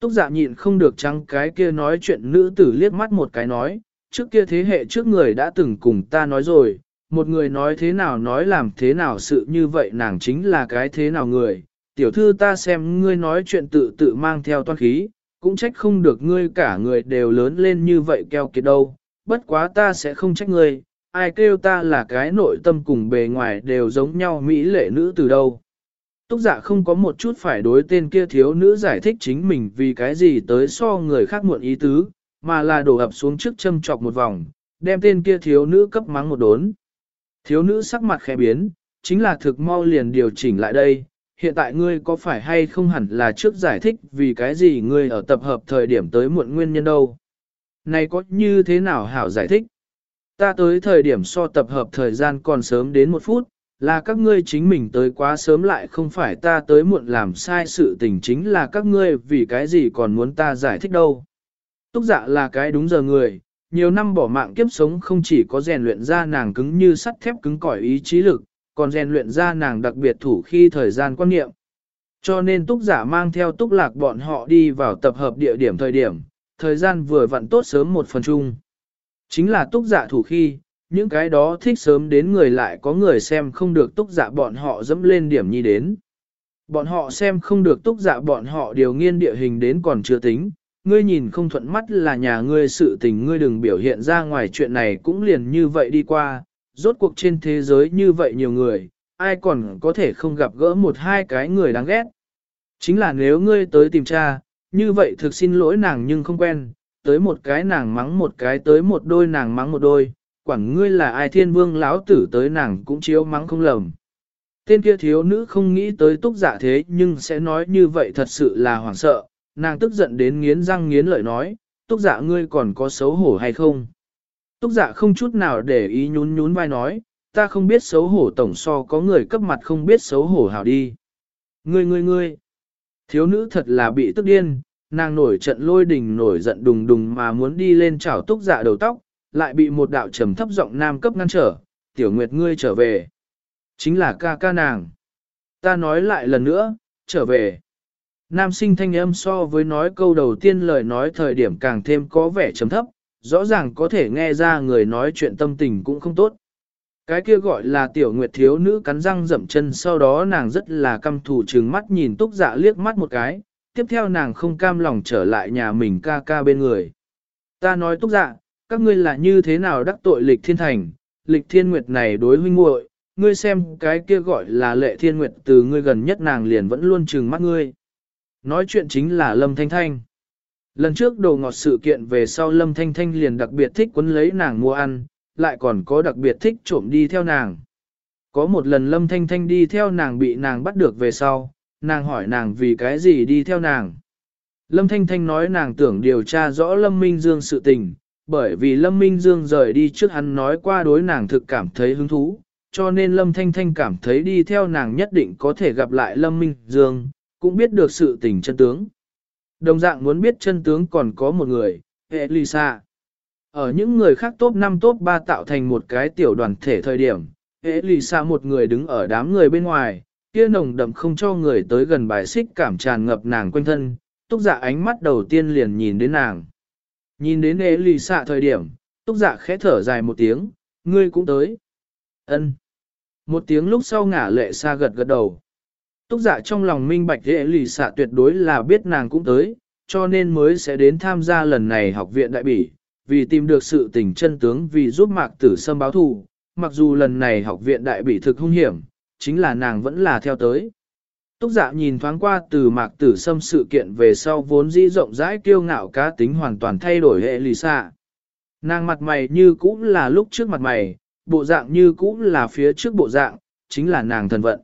Túc dạ nhịn không được trắng cái kia nói chuyện nữ tử liếc mắt một cái nói, trước kia thế hệ trước người đã từng cùng ta nói rồi, một người nói thế nào nói làm thế nào sự như vậy nàng chính là cái thế nào người. Tiểu thư ta xem ngươi nói chuyện tự tự mang theo toan khí, cũng trách không được ngươi cả người đều lớn lên như vậy keo kiệt đâu, bất quá ta sẽ không trách ngươi, ai kêu ta là cái nội tâm cùng bề ngoài đều giống nhau mỹ lệ nữ từ đâu. Túc giả không có một chút phải đối tên kia thiếu nữ giải thích chính mình vì cái gì tới so người khác muộn ý tứ, mà là đổ ập xuống trước châm chọc một vòng, đem tên kia thiếu nữ cấp mắng một đốn. Thiếu nữ sắc mặt khẽ biến, chính là thực mau liền điều chỉnh lại đây, hiện tại ngươi có phải hay không hẳn là trước giải thích vì cái gì ngươi ở tập hợp thời điểm tới muộn nguyên nhân đâu. này có như thế nào hảo giải thích? Ta tới thời điểm so tập hợp thời gian còn sớm đến một phút, là các ngươi chính mình tới quá sớm lại không phải ta tới muộn làm sai sự tình chính là các ngươi vì cái gì còn muốn ta giải thích đâu. Túc dạ là cái đúng giờ người, nhiều năm bỏ mạng kiếp sống không chỉ có rèn luyện ra nàng cứng như sắt thép cứng cỏi ý chí lực, còn rèn luyện ra nàng đặc biệt thủ khi thời gian quan niệm. Cho nên túc giả mang theo túc lạc bọn họ đi vào tập hợp địa điểm thời điểm, thời gian vừa vặn tốt sớm một phần chung. Chính là túc giả thủ khi, những cái đó thích sớm đến người lại có người xem không được túc giả bọn họ dẫm lên điểm nhi đến. Bọn họ xem không được túc giả bọn họ điều nghiên địa hình đến còn chưa tính, ngươi nhìn không thuận mắt là nhà ngươi sự tình ngươi đừng biểu hiện ra ngoài chuyện này cũng liền như vậy đi qua, rốt cuộc trên thế giới như vậy nhiều người, ai còn có thể không gặp gỡ một hai cái người đáng ghét. Chính là nếu ngươi tới tìm cha, như vậy thực xin lỗi nàng nhưng không quen, tới một cái nàng mắng một cái tới một đôi nàng mắng một đôi, quản ngươi là ai thiên vương lão tử tới nàng cũng chiếu mắng không lầm. Tên kia thiếu nữ không nghĩ tới túc giả thế nhưng sẽ nói như vậy thật sự là hoảng sợ, nàng tức giận đến nghiến răng nghiến lợi nói, túc dạ ngươi còn có xấu hổ hay không? Túc dạ không chút nào để ý nhún nhún vai nói, ta không biết xấu hổ tổng so có người cấp mặt không biết xấu hổ hảo đi. Ngươi ngươi ngươi, thiếu nữ thật là bị tức điên, nàng nổi trận lôi đình nổi giận đùng đùng mà muốn đi lên chảo túc dạ đầu tóc, lại bị một đạo trầm thấp giọng nam cấp ngăn trở, tiểu nguyệt ngươi trở về. Chính là ca ca nàng. Ta nói lại lần nữa, trở về. Nam sinh thanh âm so với nói câu đầu tiên lời nói thời điểm càng thêm có vẻ chấm thấp, rõ ràng có thể nghe ra người nói chuyện tâm tình cũng không tốt. Cái kia gọi là tiểu nguyệt thiếu nữ cắn răng dậm chân sau đó nàng rất là căm thù trừng mắt nhìn túc dạ liếc mắt một cái, tiếp theo nàng không cam lòng trở lại nhà mình ca ca bên người. Ta nói túc dạ, các ngươi là như thế nào đắc tội lịch thiên thành, lịch thiên nguyệt này đối huynh muội, ngươi xem cái kia gọi là lệ thiên nguyệt từ ngươi gần nhất nàng liền vẫn luôn trừng mắt ngươi. Nói chuyện chính là Lâm Thanh Thanh. Lần trước đồ ngọt sự kiện về sau Lâm Thanh Thanh liền đặc biệt thích quấn lấy nàng mua ăn, lại còn có đặc biệt thích trộm đi theo nàng. Có một lần Lâm Thanh Thanh đi theo nàng bị nàng bắt được về sau, nàng hỏi nàng vì cái gì đi theo nàng. Lâm Thanh Thanh nói nàng tưởng điều tra rõ Lâm Minh Dương sự tình, bởi vì Lâm Minh Dương rời đi trước hắn nói qua đối nàng thực cảm thấy hứng thú, cho nên Lâm Thanh Thanh cảm thấy đi theo nàng nhất định có thể gặp lại Lâm Minh Dương, cũng biết được sự tình chân tướng. Đồng dạng muốn biết chân tướng còn có một người, Elisa. Ở những người khác top 5 top 3 tạo thành một cái tiểu đoàn thể thời điểm, Elisa một người đứng ở đám người bên ngoài, kia nồng đậm không cho người tới gần bài xích cảm tràn ngập nàng quanh thân, túc dạ ánh mắt đầu tiên liền nhìn đến nàng. Nhìn đến Elisa thời điểm, túc dạ khẽ thở dài một tiếng, ngươi cũng tới. ân Một tiếng lúc sau ngả lệ xa gật gật đầu. Túc dạ trong lòng minh bạch hệ lì xạ tuyệt đối là biết nàng cũng tới, cho nên mới sẽ đến tham gia lần này học viện đại bỉ, vì tìm được sự tình chân tướng vì giúp mạc tử sâm báo thù, mặc dù lần này học viện đại bỉ thực hung hiểm, chính là nàng vẫn là theo tới. Túc dạ nhìn thoáng qua từ mạc tử sâm sự kiện về sau vốn dĩ rộng rãi kiêu ngạo cá tính hoàn toàn thay đổi hệ lì xạ. Nàng mặt mày như cũ là lúc trước mặt mày, bộ dạng như cũ là phía trước bộ dạng, chính là nàng thần vận.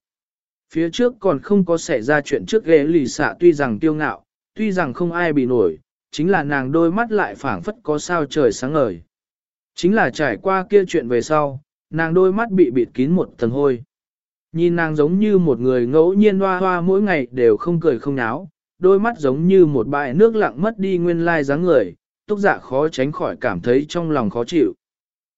Phía trước còn không có xảy ra chuyện trước ghế lì xạ tuy rằng tiêu ngạo, tuy rằng không ai bị nổi, chính là nàng đôi mắt lại phảng phất có sao trời sáng ngời. Chính là trải qua kia chuyện về sau, nàng đôi mắt bị bịt kín một tầng hôi. Nhìn nàng giống như một người ngẫu nhiên hoa hoa mỗi ngày đều không cười không náo, đôi mắt giống như một bãi nước lặng mất đi nguyên lai dáng người, túc giả khó tránh khỏi cảm thấy trong lòng khó chịu.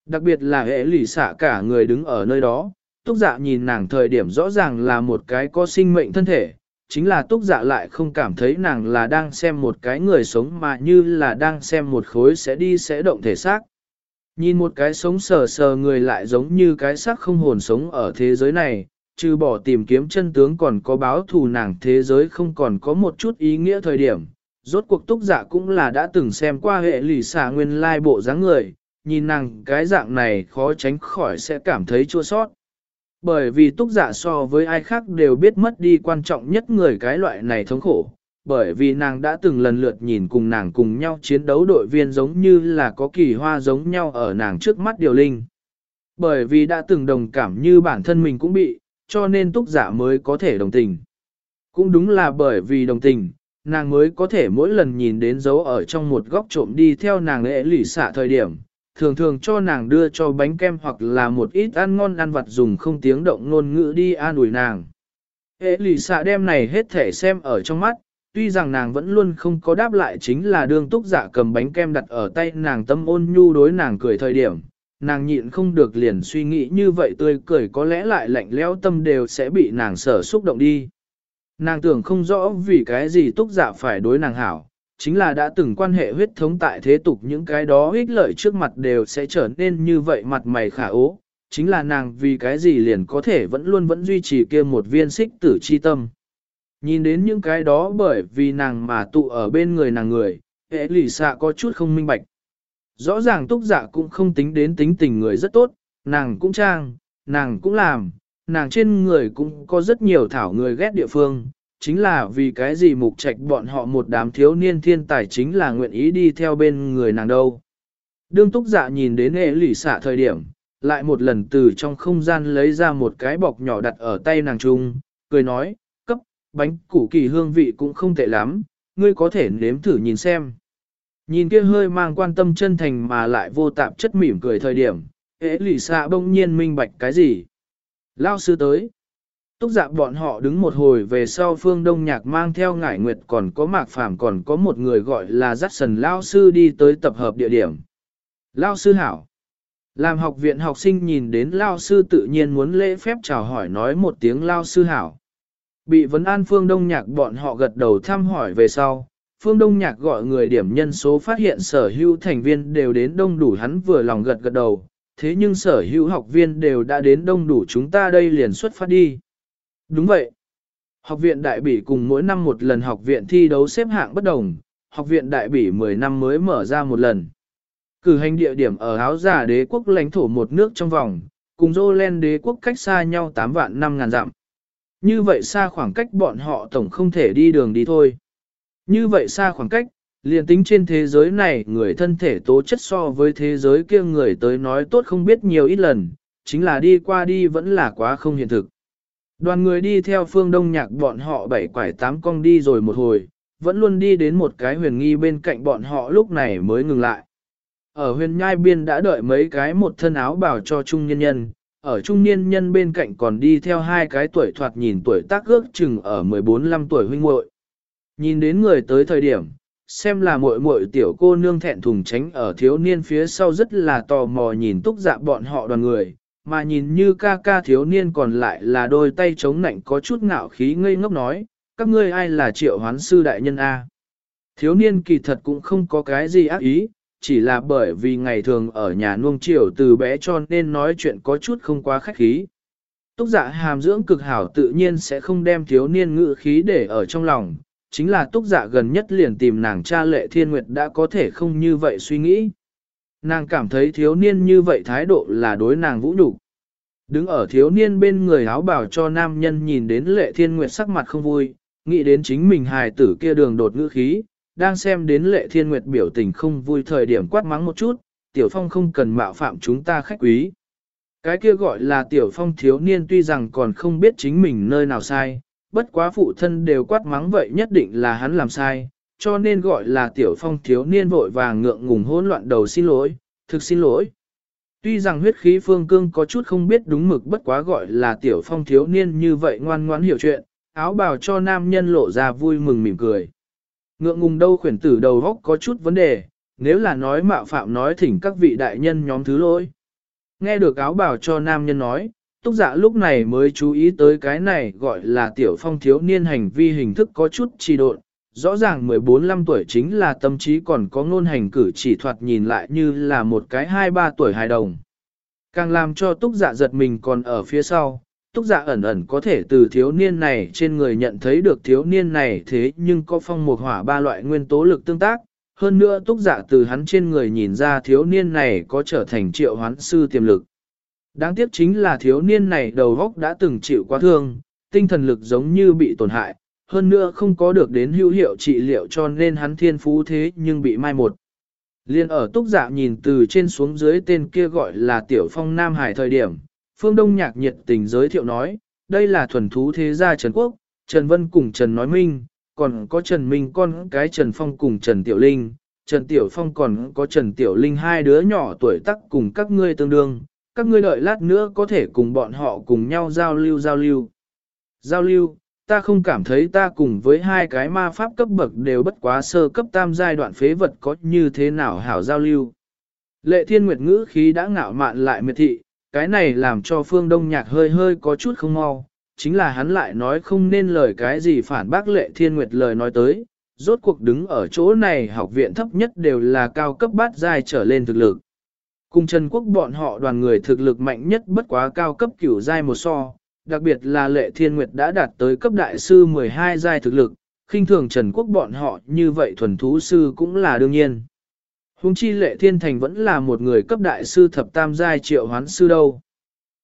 Đặc biệt là hệ lì xạ cả người đứng ở nơi đó, túc dạ nhìn nàng thời điểm rõ ràng là một cái có sinh mệnh thân thể, chính là túc dạ lại không cảm thấy nàng là đang xem một cái người sống mà như là đang xem một khối sẽ đi sẽ động thể xác. Nhìn một cái sống sờ sờ người lại giống như cái xác không hồn sống ở thế giới này, trừ bỏ tìm kiếm chân tướng còn có báo thù nàng thế giới không còn có một chút ý nghĩa thời điểm. Rốt cuộc túc dạ cũng là đã từng xem qua hệ lì xả nguyên lai bộ dáng người, nhìn nàng cái dạng này khó tránh khỏi sẽ cảm thấy chua sót. Bởi vì túc giả so với ai khác đều biết mất đi quan trọng nhất người cái loại này thống khổ, bởi vì nàng đã từng lần lượt nhìn cùng nàng cùng nhau chiến đấu đội viên giống như là có kỳ hoa giống nhau ở nàng trước mắt điều linh. Bởi vì đã từng đồng cảm như bản thân mình cũng bị, cho nên túc giả mới có thể đồng tình. Cũng đúng là bởi vì đồng tình, nàng mới có thể mỗi lần nhìn đến dấu ở trong một góc trộm đi theo nàng lễ lỷ xạ thời điểm, thường thường cho nàng đưa cho bánh kem hoặc là một ít ăn ngon ăn vặt dùng không tiếng động ngôn ngữ đi an ủi nàng. Hệ lì xạ đem này hết thể xem ở trong mắt, tuy rằng nàng vẫn luôn không có đáp lại chính là đương túc giả cầm bánh kem đặt ở tay nàng tâm ôn nhu đối nàng cười thời điểm, nàng nhịn không được liền suy nghĩ như vậy tươi cười có lẽ lại lạnh lẽo tâm đều sẽ bị nàng sở xúc động đi. Nàng tưởng không rõ vì cái gì túc giả phải đối nàng hảo, chính là đã từng quan hệ huyết thống tại thế tục những cái đó ích lợi trước mặt đều sẽ trở nên như vậy mặt mày khả ố, chính là nàng vì cái gì liền có thể vẫn luôn vẫn duy trì kia một viên xích tử chi tâm. Nhìn đến những cái đó bởi vì nàng mà tụ ở bên người nàng người, hệ lì xạ có chút không minh bạch. Rõ ràng túc giả dạ cũng không tính đến tính tình người rất tốt, nàng cũng trang, nàng cũng làm, nàng trên người cũng có rất nhiều thảo người ghét địa phương, chính là vì cái gì mục trạch bọn họ một đám thiếu niên thiên tài chính là nguyện ý đi theo bên người nàng đâu. Đương túc dạ nhìn đến hệ lỷ xạ thời điểm, lại một lần từ trong không gian lấy ra một cái bọc nhỏ đặt ở tay nàng trung, cười nói, cấp, bánh củ kỳ hương vị cũng không tệ lắm, ngươi có thể nếm thử nhìn xem. Nhìn kia hơi mang quan tâm chân thành mà lại vô tạp chất mỉm cười thời điểm, hệ lỷ xạ bỗng nhiên minh bạch cái gì. Lao sư tới. Túc dạ bọn họ đứng một hồi về sau phương đông nhạc mang theo ngải nguyệt còn có mạc phàm còn có một người gọi là dắt sần Lao sư đi tới tập hợp địa điểm. Lao sư hảo. Làm học viện học sinh nhìn đến Lao sư tự nhiên muốn lễ phép chào hỏi nói một tiếng Lao sư hảo. Bị vấn an phương đông nhạc bọn họ gật đầu thăm hỏi về sau. Phương Đông Nhạc gọi người điểm nhân số phát hiện sở hữu thành viên đều đến đông đủ hắn vừa lòng gật gật đầu, thế nhưng sở hữu học viên đều đã đến đông đủ chúng ta đây liền xuất phát đi. Đúng vậy. Học viện đại bỉ cùng mỗi năm một lần học viện thi đấu xếp hạng bất đồng, học viện đại bỉ 10 năm mới mở ra một lần. Cử hành địa điểm ở áo giả đế quốc lãnh thổ một nước trong vòng, cùng dô len đế quốc cách xa nhau 8 vạn 5 ngàn dặm. Như vậy xa khoảng cách bọn họ tổng không thể đi đường đi thôi. Như vậy xa khoảng cách, liền tính trên thế giới này người thân thể tố chất so với thế giới kia người tới nói tốt không biết nhiều ít lần, chính là đi qua đi vẫn là quá không hiện thực. Đoàn người đi theo phương đông nhạc bọn họ bảy quải tám cong đi rồi một hồi, vẫn luôn đi đến một cái huyền nghi bên cạnh bọn họ lúc này mới ngừng lại. Ở huyền nhai biên đã đợi mấy cái một thân áo bảo cho trung nhân nhân, ở trung niên nhân bên cạnh còn đi theo hai cái tuổi thoạt nhìn tuổi tác ước chừng ở 14-15 tuổi huynh muội. Nhìn đến người tới thời điểm, xem là muội muội tiểu cô nương thẹn thùng tránh ở thiếu niên phía sau rất là tò mò nhìn túc dạ bọn họ đoàn người, mà nhìn như ca ca thiếu niên còn lại là đôi tay chống nạnh có chút ngạo khí ngây ngốc nói, các ngươi ai là triệu hoán sư đại nhân A. Thiếu niên kỳ thật cũng không có cái gì ác ý, chỉ là bởi vì ngày thường ở nhà nuông chiều từ bé cho nên nói chuyện có chút không quá khách khí. Túc dạ hàm dưỡng cực hảo tự nhiên sẽ không đem thiếu niên ngự khí để ở trong lòng, chính là túc dạ gần nhất liền tìm nàng cha lệ thiên nguyệt đã có thể không như vậy suy nghĩ. Nàng cảm thấy thiếu niên như vậy thái độ là đối nàng vũ nhục. Đứng ở thiếu niên bên người áo bảo cho nam nhân nhìn đến lệ thiên nguyệt sắc mặt không vui, nghĩ đến chính mình hài tử kia đường đột ngữ khí, đang xem đến lệ thiên nguyệt biểu tình không vui thời điểm quát mắng một chút, tiểu phong không cần mạo phạm chúng ta khách quý. Cái kia gọi là tiểu phong thiếu niên tuy rằng còn không biết chính mình nơi nào sai, bất quá phụ thân đều quát mắng vậy nhất định là hắn làm sai, cho nên gọi là tiểu phong thiếu niên vội vàng ngượng ngùng hỗn loạn đầu xin lỗi, thực xin lỗi. Tuy rằng huyết khí phương cương có chút không biết đúng mực bất quá gọi là tiểu phong thiếu niên như vậy ngoan ngoãn hiểu chuyện, áo bào cho nam nhân lộ ra vui mừng mỉm cười. Ngượng ngùng đâu khuyển tử đầu góc có chút vấn đề, nếu là nói mạo phạm nói thỉnh các vị đại nhân nhóm thứ lỗi. Nghe được áo bào cho nam nhân nói, túc giả lúc này mới chú ý tới cái này gọi là tiểu phong thiếu niên hành vi hình thức có chút trì độn, rõ ràng 14-15 tuổi chính là tâm trí còn có ngôn hành cử chỉ thoạt nhìn lại như là một cái 2-3 tuổi hài đồng. Càng làm cho túc dạ giật mình còn ở phía sau, túc dạ ẩn ẩn có thể từ thiếu niên này trên người nhận thấy được thiếu niên này thế nhưng có phong một hỏa ba loại nguyên tố lực tương tác. Hơn nữa túc dạ từ hắn trên người nhìn ra thiếu niên này có trở thành triệu hoán sư tiềm lực. Đáng tiếc chính là thiếu niên này đầu góc đã từng chịu quá thương, tinh thần lực giống như bị tổn hại, hơn nữa không có được đến hữu hiệu trị liệu cho nên hắn thiên phú thế nhưng bị mai một. Liên ở túc dạ nhìn từ trên xuống dưới tên kia gọi là Tiểu Phong Nam Hải thời điểm, Phương Đông Nhạc nhiệt tình giới thiệu nói, đây là thuần thú thế gia Trần Quốc, Trần Vân cùng Trần Nói Minh, còn có Trần Minh con cái Trần Phong cùng Trần Tiểu Linh, Trần Tiểu Phong còn có Trần Tiểu Linh hai đứa nhỏ tuổi tác cùng các ngươi tương đương, các ngươi đợi lát nữa có thể cùng bọn họ cùng nhau giao lưu giao lưu. Giao lưu, ta không cảm thấy ta cùng với hai cái ma pháp cấp bậc đều bất quá sơ cấp tam giai đoạn phế vật có như thế nào hảo giao lưu. Lệ thiên nguyệt ngữ khí đã ngạo mạn lại miệt thị, cái này làm cho phương đông nhạc hơi hơi có chút không mau, chính là hắn lại nói không nên lời cái gì phản bác lệ thiên nguyệt lời nói tới, rốt cuộc đứng ở chỗ này học viện thấp nhất đều là cao cấp bát giai trở lên thực lực. Cùng Trần Quốc bọn họ đoàn người thực lực mạnh nhất bất quá cao cấp cửu giai một so, đặc biệt là lệ thiên nguyệt đã đạt tới cấp đại sư 12 giai thực lực, khinh thường Trần Quốc bọn họ như vậy thuần thú sư cũng là đương nhiên. Hùng chi lệ thiên thành vẫn là một người cấp đại sư thập tam giai triệu hoán sư đâu.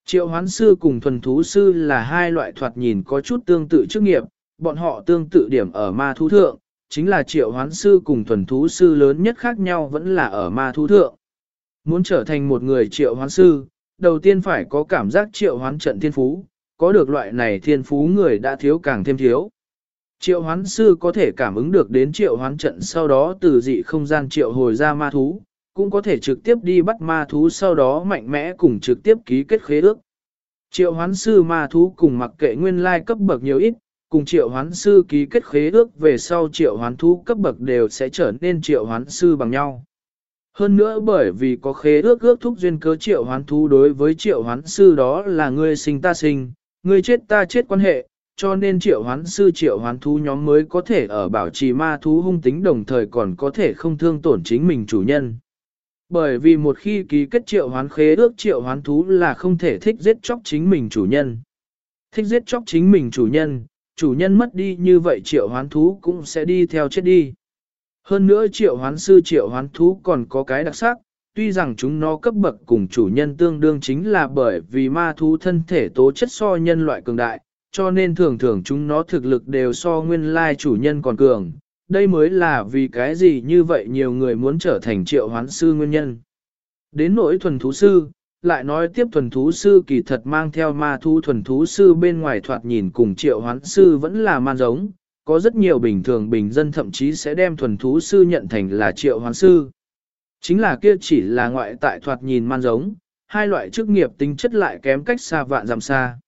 Triệu hoán sư cùng thuần thú sư là hai loại thoạt nhìn có chút tương tự chức nghiệp, bọn họ tương tự điểm ở ma thú thượng, chính là triệu hoán sư cùng thuần thú sư lớn nhất khác nhau vẫn là ở ma thú thượng. Muốn trở thành một người triệu hoán sư, đầu tiên phải có cảm giác triệu hoán trận thiên phú, có được loại này thiên phú người đã thiếu càng thêm thiếu. Triệu hoán sư có thể cảm ứng được đến triệu hoán trận sau đó từ dị không gian triệu hồi ra ma thú, cũng có thể trực tiếp đi bắt ma thú sau đó mạnh mẽ cùng trực tiếp ký kết khế ước. Triệu hoán sư ma thú cùng mặc kệ nguyên lai cấp bậc nhiều ít, cùng triệu hoán sư ký kết khế ước về sau triệu hoán thú cấp bậc đều sẽ trở nên triệu hoán sư bằng nhau. Hơn nữa bởi vì có khế ước ước thúc duyên cớ triệu hoán thú đối với triệu hoán sư đó là ngươi sinh ta sinh, ngươi chết ta chết quan hệ, cho nên triệu hoán sư triệu hoán thú nhóm mới có thể ở bảo trì ma thú hung tính đồng thời còn có thể không thương tổn chính mình chủ nhân. Bởi vì một khi ký kết triệu hoán khế ước triệu hoán thú là không thể thích giết chóc chính mình chủ nhân. Thích giết chóc chính mình chủ nhân, chủ nhân mất đi như vậy triệu hoán thú cũng sẽ đi theo chết đi. Hơn nữa triệu hoán sư triệu hoán thú còn có cái đặc sắc, tuy rằng chúng nó cấp bậc cùng chủ nhân tương đương chính là bởi vì ma thú thân thể tố chất so nhân loại cường đại, cho nên thường thường chúng nó thực lực đều so nguyên lai chủ nhân còn cường. Đây mới là vì cái gì như vậy nhiều người muốn trở thành triệu hoán sư nguyên nhân. Đến nỗi thuần thú sư, lại nói tiếp thuần thú sư kỳ thật mang theo ma thú thuần thú sư bên ngoài thoạt nhìn cùng triệu hoán sư vẫn là man giống, có rất nhiều bình thường bình dân thậm chí sẽ đem thuần thú sư nhận thành là triệu hoán sư. Chính là kia chỉ là ngoại tại thoạt nhìn man giống, hai loại chức nghiệp tính chất lại kém cách xa vạn dặm xa.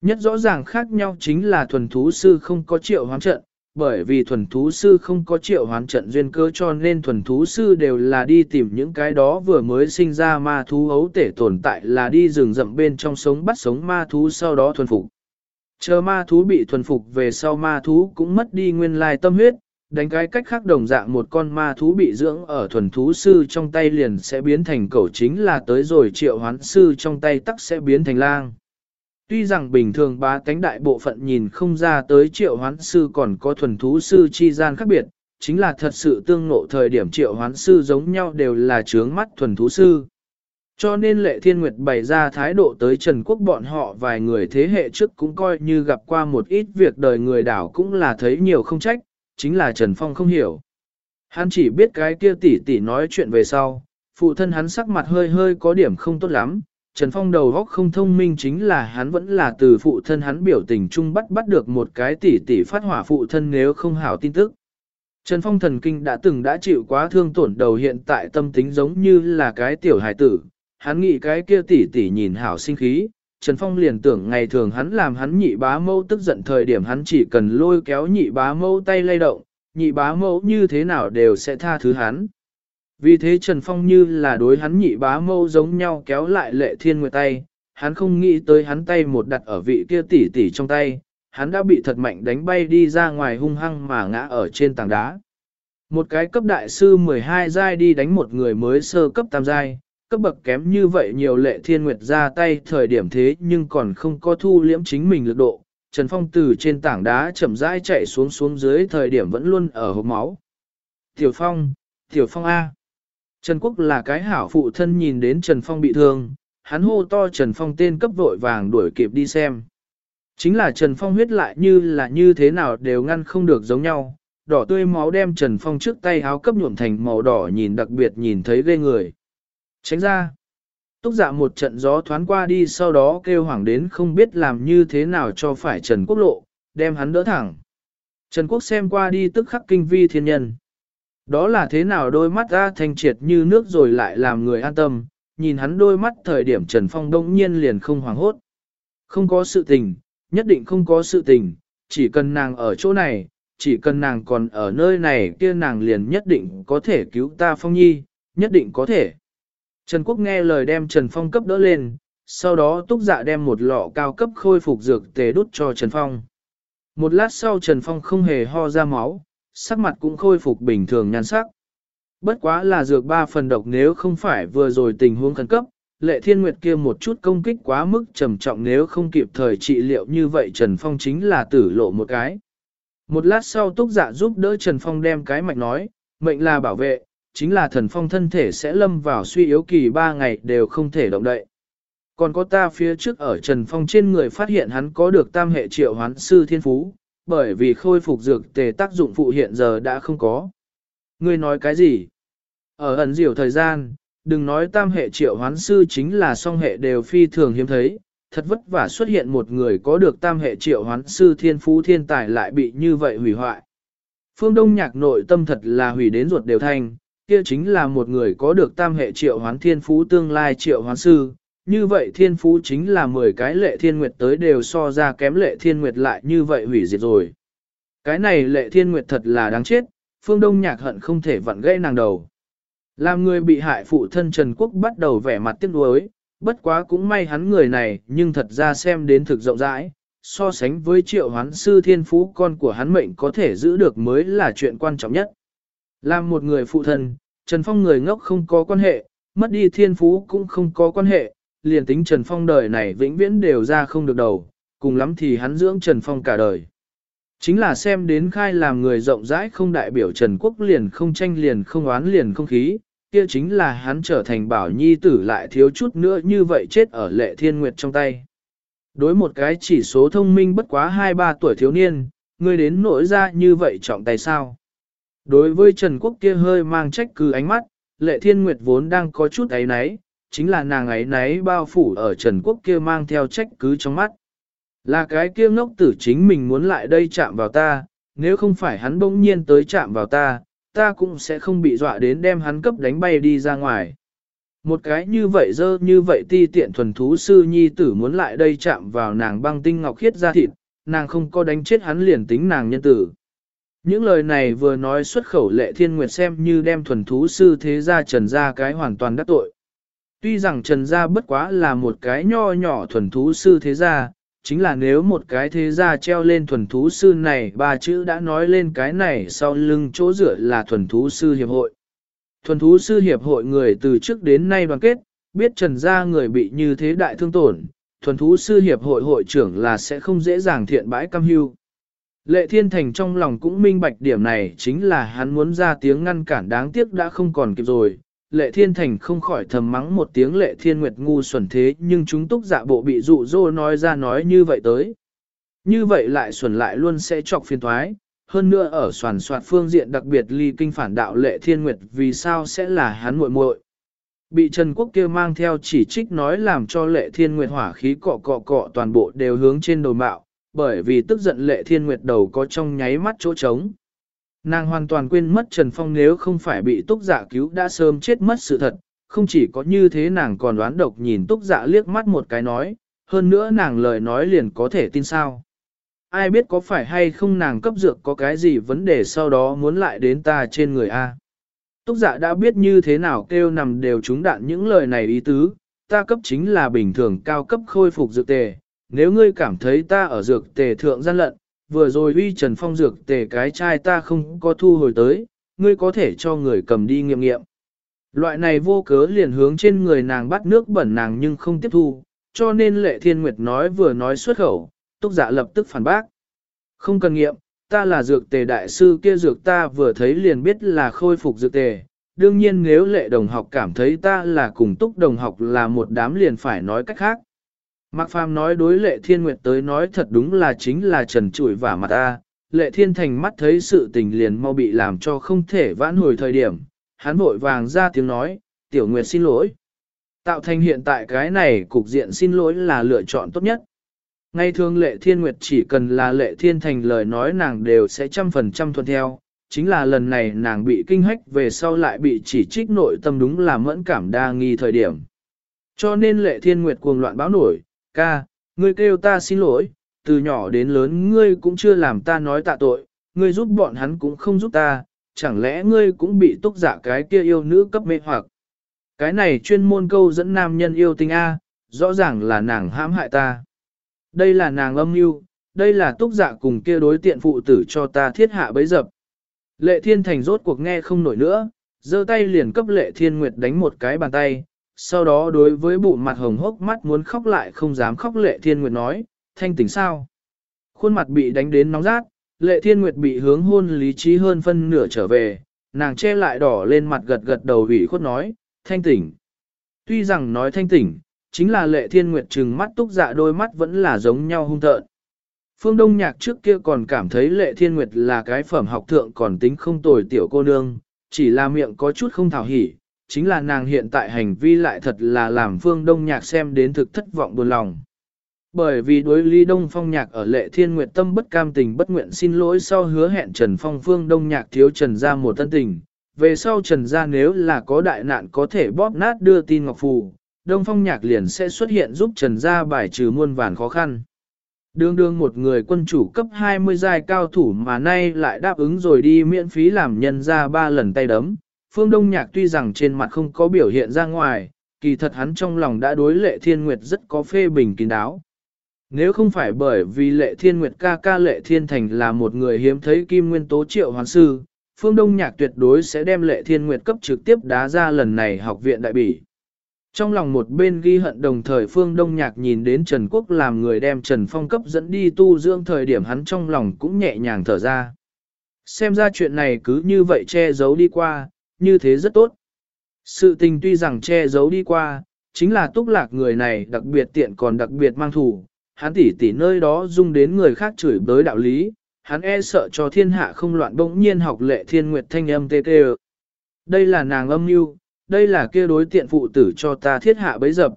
Nhất rõ ràng khác nhau chính là thuần thú sư không có triệu hoán trận, bởi vì thuần thú sư không có triệu hoán trận duyên cơ cho nên thuần thú sư đều là đi tìm những cái đó vừa mới sinh ra ma thú ấu tể tồn tại là đi rừng rậm bên trong sống bắt sống ma thú sau đó thuần phục. Chờ ma thú bị thuần phục về sau ma thú cũng mất đi nguyên lai tâm huyết, đánh cái cách khác đồng dạng một con ma thú bị dưỡng ở thuần thú sư trong tay liền sẽ biến thành cẩu chính là tới rồi triệu hoán sư trong tay tắc sẽ biến thành lang. Tuy rằng bình thường bá tánh đại bộ phận nhìn không ra tới triệu hoán sư còn có thuần thú sư chi gian khác biệt, chính là thật sự tương ngộ thời điểm triệu hoán sư giống nhau đều là trướng mắt thuần thú sư. Cho nên lệ thiên nguyệt bày ra thái độ tới Trần Quốc bọn họ vài người thế hệ trước cũng coi như gặp qua một ít việc đời người đảo cũng là thấy nhiều không trách, chính là Trần Phong không hiểu. Hắn chỉ biết cái kia tỷ tỷ nói chuyện về sau, phụ thân hắn sắc mặt hơi hơi có điểm không tốt lắm, Trần Phong đầu góc không thông minh chính là hắn vẫn là từ phụ thân hắn biểu tình chung bắt bắt được một cái tỷ tỷ phát hỏa phụ thân nếu không hảo tin tức. Trần Phong thần kinh đã từng đã chịu quá thương tổn đầu hiện tại tâm tính giống như là cái tiểu hài tử, hắn nghĩ cái kia tỷ tỷ nhìn hảo sinh khí, Trần Phong liền tưởng ngày thường hắn làm hắn nhị bá mâu tức giận thời điểm hắn chỉ cần lôi kéo nhị bá mâu tay lay động, nhị bá mâu như thế nào đều sẽ tha thứ hắn. Vì thế Trần Phong như là đối hắn nhị bá mâu giống nhau kéo lại lệ thiên nguyệt tay, hắn không nghĩ tới hắn tay một đặt ở vị kia tỷ tỷ trong tay, hắn đã bị thật mạnh đánh bay đi ra ngoài hung hăng mà ngã ở trên tảng đá. Một cái cấp đại sư 12 giai đi đánh một người mới sơ cấp tam giai, cấp bậc kém như vậy nhiều lệ thiên nguyệt ra tay thời điểm thế nhưng còn không có thu liễm chính mình lực độ. Trần Phong từ trên tảng đá chậm rãi chạy xuống xuống dưới thời điểm vẫn luôn ở hộp máu. Tiểu Phong, Tiểu Phong A. Trần Quốc là cái hảo phụ thân nhìn đến Trần Phong bị thương, hắn hô to Trần Phong tên cấp vội vàng đuổi kịp đi xem. Chính là Trần Phong huyết lại như là như thế nào đều ngăn không được giống nhau, đỏ tươi máu đem Trần Phong trước tay áo cấp nhuộm thành màu đỏ nhìn đặc biệt nhìn thấy ghê người. Tránh ra. Túc dạ một trận gió thoáng qua đi sau đó kêu hoàng đến không biết làm như thế nào cho phải Trần Quốc Lộ, đem hắn đỡ thẳng. Trần Quốc xem qua đi tức khắc kinh vi thiên nhân. Đó là thế nào đôi mắt ra thanh triệt như nước rồi lại làm người an tâm, nhìn hắn đôi mắt thời điểm Trần Phong đông nhiên liền không hoảng hốt. Không có sự tình, nhất định không có sự tình, chỉ cần nàng ở chỗ này, chỉ cần nàng còn ở nơi này kia nàng liền nhất định có thể cứu ta Phong Nhi, nhất định có thể. Trần Quốc nghe lời đem Trần Phong cấp đỡ lên, sau đó túc dạ đem một lọ cao cấp khôi phục dược tề đút cho Trần Phong. Một lát sau Trần Phong không hề ho ra máu, sắc mặt cũng khôi phục bình thường nhan sắc. Bất quá là dược ba phần độc nếu không phải vừa rồi tình huống khẩn cấp, lệ thiên nguyệt kia một chút công kích quá mức trầm trọng nếu không kịp thời trị liệu như vậy Trần Phong chính là tử lộ một cái. Một lát sau túc dạ giúp đỡ Trần Phong đem cái mạch nói, mệnh là bảo vệ, chính là thần phong thân thể sẽ lâm vào suy yếu kỳ ba ngày đều không thể động đậy. Còn có ta phía trước ở Trần Phong trên người phát hiện hắn có được tam hệ triệu hoán sư thiên phú, bởi vì khôi phục dược tề tác dụng phụ hiện giờ đã không có. Ngươi nói cái gì? Ở ẩn diệu thời gian, đừng nói tam hệ triệu hoán sư chính là song hệ đều phi thường hiếm thấy, thật vất vả xuất hiện một người có được tam hệ triệu hoán sư thiên phú thiên tài lại bị như vậy hủy hoại. Phương Đông nhạc nội tâm thật là hủy đến ruột đều thanh, kia chính là một người có được tam hệ triệu hoán thiên phú tương lai triệu hoán sư, như vậy thiên phú chính là 10 cái lệ thiên nguyệt tới đều so ra kém lệ thiên nguyệt lại như vậy hủy diệt rồi. Cái này lệ thiên nguyệt thật là đáng chết, phương đông nhạc hận không thể vặn gãy nàng đầu. Làm người bị hại phụ thân Trần Quốc bắt đầu vẻ mặt tiếc nuối, bất quá cũng may hắn người này nhưng thật ra xem đến thực rộng rãi, so sánh với triệu hoán sư thiên phú con của hắn mệnh có thể giữ được mới là chuyện quan trọng nhất. Làm một người phụ thân, Trần Phong người ngốc không có quan hệ, mất đi thiên phú cũng không có quan hệ, liền tính Trần Phong đời này vĩnh viễn đều ra không được đầu, cùng lắm thì hắn dưỡng Trần Phong cả đời. Chính là xem đến khai làm người rộng rãi không đại biểu Trần Quốc liền không tranh liền không oán liền không khí, kia chính là hắn trở thành bảo nhi tử lại thiếu chút nữa như vậy chết ở lệ thiên nguyệt trong tay. Đối một cái chỉ số thông minh bất quá 2-3 tuổi thiếu niên, người đến nỗi ra như vậy trọng tay sao. Đối với Trần Quốc kia hơi mang trách cứ ánh mắt, lệ thiên nguyệt vốn đang có chút ấy náy, chính là nàng ấy náy bao phủ ở Trần Quốc kia mang theo trách cứ trong mắt. Là cái kia ngốc tử chính mình muốn lại đây chạm vào ta, nếu không phải hắn bỗng nhiên tới chạm vào ta, ta cũng sẽ không bị dọa đến đem hắn cấp đánh bay đi ra ngoài. Một cái như vậy dơ như vậy ti tiện thuần thú sư nhi tử muốn lại đây chạm vào nàng băng tinh ngọc khiết ra thịt, nàng không có đánh chết hắn liền tính nàng nhân tử. Những lời này vừa nói xuất khẩu lệ thiên nguyệt xem như đem thuần thú sư thế gia trần ra cái hoàn toàn đắc tội. Tuy rằng trần gia bất quá là một cái nho nhỏ thuần thú sư thế gia, chính là nếu một cái thế gia treo lên thuần thú sư này ba chữ đã nói lên cái này sau lưng chỗ dựa là thuần thú sư hiệp hội. Thuần thú sư hiệp hội người từ trước đến nay đoàn kết, biết trần gia người bị như thế đại thương tổn, thuần thú sư hiệp hội hội trưởng là sẽ không dễ dàng thiện bãi cam hưu. Lệ Thiên Thành trong lòng cũng minh bạch điểm này chính là hắn muốn ra tiếng ngăn cản đáng tiếc đã không còn kịp rồi. Lệ Thiên Thành không khỏi thầm mắng một tiếng Lệ Thiên Nguyệt ngu xuẩn thế nhưng chúng túc dạ bộ bị dụ dỗ nói ra nói như vậy tới. Như vậy lại xuẩn lại luôn sẽ chọc phiền thoái, hơn nữa ở soàn soạt phương diện đặc biệt ly kinh phản đạo Lệ Thiên Nguyệt vì sao sẽ là hắn muội muội Bị Trần Quốc kia mang theo chỉ trích nói làm cho Lệ Thiên Nguyệt hỏa khí cọ cọ cọ toàn bộ đều hướng trên đầu mạo, bởi vì tức giận lệ thiên nguyệt đầu có trong nháy mắt chỗ trống. Nàng hoàn toàn quên mất Trần Phong nếu không phải bị túc giả dạ cứu đã sớm chết mất sự thật, không chỉ có như thế nàng còn đoán độc nhìn túc giả dạ liếc mắt một cái nói, hơn nữa nàng lời nói liền có thể tin sao. Ai biết có phải hay không nàng cấp dược có cái gì vấn đề sau đó muốn lại đến ta trên người A. Túc giả dạ đã biết như thế nào kêu nằm đều trúng đạn những lời này ý tứ, ta cấp chính là bình thường cao cấp khôi phục dược tề, nếu ngươi cảm thấy ta ở dược tề thượng gian lận, vừa rồi uy trần phong dược tề cái chai ta không có thu hồi tới, ngươi có thể cho người cầm đi nghiệm nghiệm. Loại này vô cớ liền hướng trên người nàng bắt nước bẩn nàng nhưng không tiếp thu, cho nên lệ thiên nguyệt nói vừa nói xuất khẩu, túc giả dạ lập tức phản bác. Không cần nghiệm, ta là dược tề đại sư kia dược ta vừa thấy liền biết là khôi phục dược tề. Đương nhiên nếu lệ đồng học cảm thấy ta là cùng túc đồng học là một đám liền phải nói cách khác. Mạc Phàm nói đối lệ thiên nguyệt tới nói thật đúng là chính là trần trụi và mặt ta, lệ thiên thành mắt thấy sự tình liền mau bị làm cho không thể vãn hồi thời điểm, hắn vội vàng ra tiếng nói, tiểu nguyệt xin lỗi. Tạo thành hiện tại cái này cục diện xin lỗi là lựa chọn tốt nhất. Ngay thường lệ thiên nguyệt chỉ cần là lệ thiên thành lời nói nàng đều sẽ trăm phần trăm thuận theo, chính là lần này nàng bị kinh hách về sau lại bị chỉ trích nội tâm đúng là mẫn cảm đa nghi thời điểm. Cho nên lệ thiên nguyệt cuồng loạn báo nổi, ca, ngươi kêu ta xin lỗi, từ nhỏ đến lớn ngươi cũng chưa làm ta nói tạ tội, ngươi giúp bọn hắn cũng không giúp ta, chẳng lẽ ngươi cũng bị túc giả cái kia yêu nữ cấp mê hoặc. Cái này chuyên môn câu dẫn nam nhân yêu tình A, rõ ràng là nàng hãm hại ta. Đây là nàng âm mưu, đây là túc giả cùng kia đối tiện phụ tử cho ta thiết hạ bấy dập. Lệ thiên thành rốt cuộc nghe không nổi nữa, giơ tay liền cấp lệ thiên nguyệt đánh một cái bàn tay, sau đó đối với bụng mặt hồng hốc mắt muốn khóc lại không dám khóc lệ thiên nguyệt nói, thanh tỉnh sao. Khuôn mặt bị đánh đến nóng rát, lệ thiên nguyệt bị hướng hôn lý trí hơn phân nửa trở về, nàng che lại đỏ lên mặt gật gật đầu ủy khuất nói, thanh tỉnh. Tuy rằng nói thanh tỉnh, chính là lệ thiên nguyệt trừng mắt túc dạ đôi mắt vẫn là giống nhau hung tợn. Phương Đông Nhạc trước kia còn cảm thấy lệ thiên nguyệt là cái phẩm học thượng còn tính không tồi tiểu cô nương, chỉ là miệng có chút không thảo hỉ, chính là nàng hiện tại hành vi lại thật là làm Phương Đông Nhạc xem đến thực thất vọng buồn lòng. Bởi vì đối ly Đông Phong Nhạc ở lệ thiên nguyện tâm bất cam tình bất nguyện xin lỗi sau hứa hẹn Trần Phong Phương Đông Nhạc thiếu Trần ra một tân tình, về sau Trần ra nếu là có đại nạn có thể bóp nát đưa tin Ngọc Phù, Đông Phong Nhạc liền sẽ xuất hiện giúp Trần gia bài trừ muôn vàn khó khăn. Đương đương một người quân chủ cấp 20 giai cao thủ mà nay lại đáp ứng rồi đi miễn phí làm nhân ra ba lần tay đấm. Phương Đông Nhạc tuy rằng trên mặt không có biểu hiện ra ngoài, kỳ thật hắn trong lòng đã đối lệ thiên nguyệt rất có phê bình kín đáo. Nếu không phải bởi vì lệ thiên nguyệt ca ca lệ thiên thành là một người hiếm thấy kim nguyên tố triệu hoàn sư, Phương Đông Nhạc tuyệt đối sẽ đem lệ thiên nguyệt cấp trực tiếp đá ra lần này học viện đại bỉ. Trong lòng một bên ghi hận đồng thời Phương Đông Nhạc nhìn đến Trần Quốc làm người đem Trần Phong cấp dẫn đi tu dưỡng thời điểm hắn trong lòng cũng nhẹ nhàng thở ra. Xem ra chuyện này cứ như vậy che giấu đi qua, như thế rất tốt. Sự tình tuy rằng che giấu đi qua, chính là túc lạc người này đặc biệt tiện còn đặc biệt mang thủ, hắn tỉ tỉ nơi đó dung đến người khác chửi bới đạo lý, hắn e sợ cho thiên hạ không loạn bỗng nhiên học lệ thiên nguyệt thanh âm tê tê Đây là nàng âm mưu đây là kia đối tiện phụ tử cho ta thiết hạ bấy dập.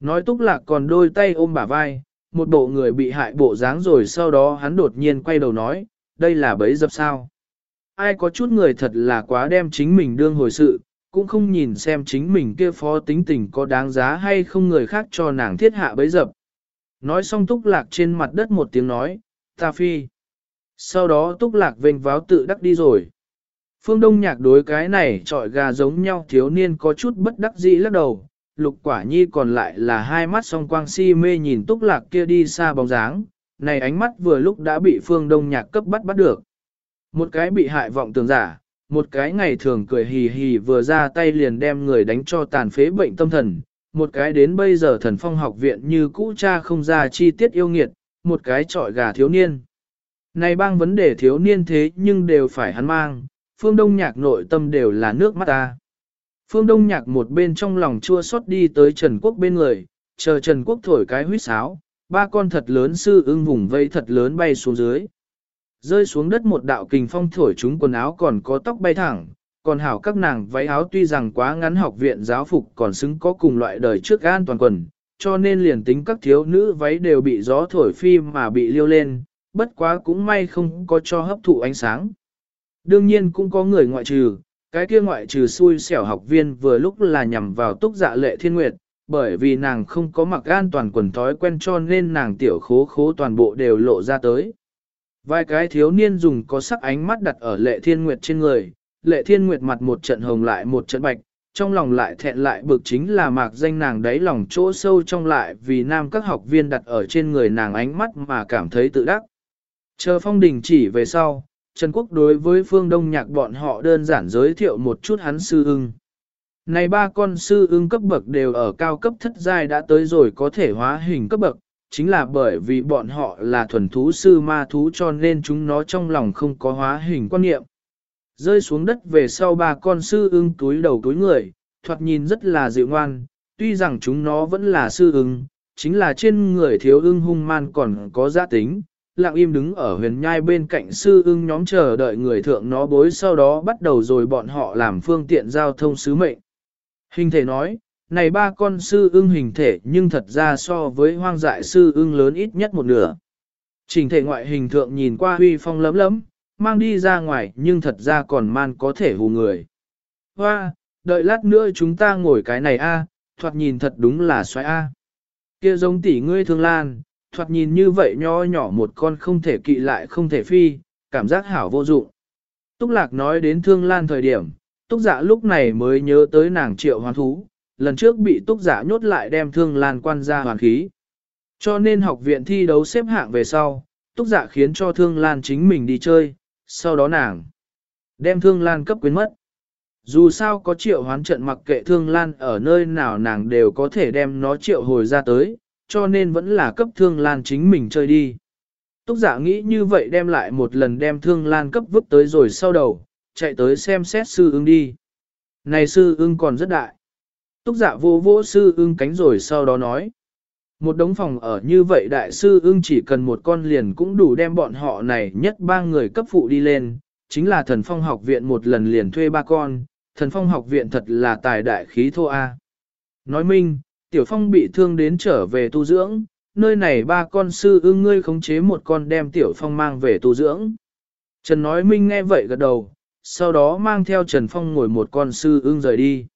Nói túc lạc còn đôi tay ôm bả vai, một bộ người bị hại bộ dáng rồi sau đó hắn đột nhiên quay đầu nói, đây là bấy dập sao. Ai có chút người thật là quá đem chính mình đương hồi sự, cũng không nhìn xem chính mình kia phó tính tình có đáng giá hay không người khác cho nàng thiết hạ bấy dập. Nói xong túc lạc trên mặt đất một tiếng nói, ta phi. Sau đó túc lạc vênh váo tự đắc đi rồi. Phương Đông Nhạc đối cái này trọi gà giống nhau thiếu niên có chút bất đắc dĩ lắc đầu, lục quả nhi còn lại là hai mắt song quang si mê nhìn túc lạc kia đi xa bóng dáng, này ánh mắt vừa lúc đã bị Phương Đông Nhạc cấp bắt bắt được. Một cái bị hại vọng tưởng giả, một cái ngày thường cười hì hì vừa ra tay liền đem người đánh cho tàn phế bệnh tâm thần, một cái đến bây giờ thần phong học viện như cũ cha không ra chi tiết yêu nghiệt, một cái trọi gà thiếu niên. Này bang vấn đề thiếu niên thế nhưng đều phải hắn mang, phương đông nhạc nội tâm đều là nước mắt ta. Phương đông nhạc một bên trong lòng chua xót đi tới Trần Quốc bên người, chờ Trần Quốc thổi cái huýt sáo, ba con thật lớn sư ưng vùng vây thật lớn bay xuống dưới. Rơi xuống đất một đạo kình phong thổi chúng quần áo còn có tóc bay thẳng, còn hảo các nàng váy áo tuy rằng quá ngắn học viện giáo phục còn xứng có cùng loại đời trước an toàn quần, cho nên liền tính các thiếu nữ váy đều bị gió thổi phi mà bị liêu lên, bất quá cũng may không có cho hấp thụ ánh sáng. Đương nhiên cũng có người ngoại trừ, cái kia ngoại trừ xui xẻo học viên vừa lúc là nhằm vào túc dạ lệ thiên nguyệt, bởi vì nàng không có mặc an toàn quần thói quen cho nên nàng tiểu khố khố toàn bộ đều lộ ra tới. Vài cái thiếu niên dùng có sắc ánh mắt đặt ở lệ thiên nguyệt trên người, lệ thiên nguyệt mặt một trận hồng lại một trận bạch, trong lòng lại thẹn lại bực chính là mạc danh nàng đáy lòng chỗ sâu trong lại vì nam các học viên đặt ở trên người nàng ánh mắt mà cảm thấy tự đắc. Chờ phong đình chỉ về sau, Trần Quốc đối với phương đông nhạc bọn họ đơn giản giới thiệu một chút hắn sư ưng. Này ba con sư ưng cấp bậc đều ở cao cấp thất giai đã tới rồi có thể hóa hình cấp bậc, chính là bởi vì bọn họ là thuần thú sư ma thú cho nên chúng nó trong lòng không có hóa hình quan niệm. Rơi xuống đất về sau ba con sư ưng túi đầu túi người, thoạt nhìn rất là dịu ngoan, tuy rằng chúng nó vẫn là sư ưng, chính là trên người thiếu ưng hung man còn có giá tính, lặng im đứng ở huyền nhai bên cạnh sư ưng nhóm chờ đợi người thượng nó bối sau đó bắt đầu rồi bọn họ làm phương tiện giao thông sứ mệnh. Hình thể nói, này ba con sư ưng hình thể nhưng thật ra so với hoang dại sư ưng lớn ít nhất một nửa. Trình thể ngoại hình thượng nhìn qua huy phong lấm lấm, mang đi ra ngoài nhưng thật ra còn man có thể hù người. Hoa, đợi lát nữa chúng ta ngồi cái này a, thoạt nhìn thật đúng là xoáy a. Kia giống tỷ ngươi thương lan, thoạt nhìn như vậy nho nhỏ một con không thể kỵ lại không thể phi, cảm giác hảo vô dụng. Túc Lạc nói đến thương lan thời điểm, Túc Dạ lúc này mới nhớ tới nàng triệu hoàn thú, lần trước bị Túc giả nhốt lại đem thương lan quan ra hoàn khí. Cho nên học viện thi đấu xếp hạng về sau, Túc giả khiến cho thương lan chính mình đi chơi, sau đó nàng đem thương lan cấp quyến mất. Dù sao có triệu hoán trận mặc kệ thương lan ở nơi nào nàng đều có thể đem nó triệu hồi ra tới, cho nên vẫn là cấp thương lan chính mình chơi đi. Túc giả nghĩ như vậy đem lại một lần đem thương lan cấp vứt tới rồi sau đầu, chạy tới xem xét sư ưng đi. Này sư ưng còn rất đại. Túc giả vô vô sư ưng cánh rồi sau đó nói. Một đống phòng ở như vậy đại sư ưng chỉ cần một con liền cũng đủ đem bọn họ này nhất ba người cấp phụ đi lên, chính là thần phong học viện một lần liền thuê ba con, thần phong học viện thật là tài đại khí thô A. Nói minh, tiểu phong bị thương đến trở về tu dưỡng, nơi này ba con sư ưng ngươi khống chế một con đem tiểu phong mang về tu dưỡng. Trần nói minh nghe vậy gật đầu, sau đó mang theo Trần Phong ngồi một con sư ưng rời đi.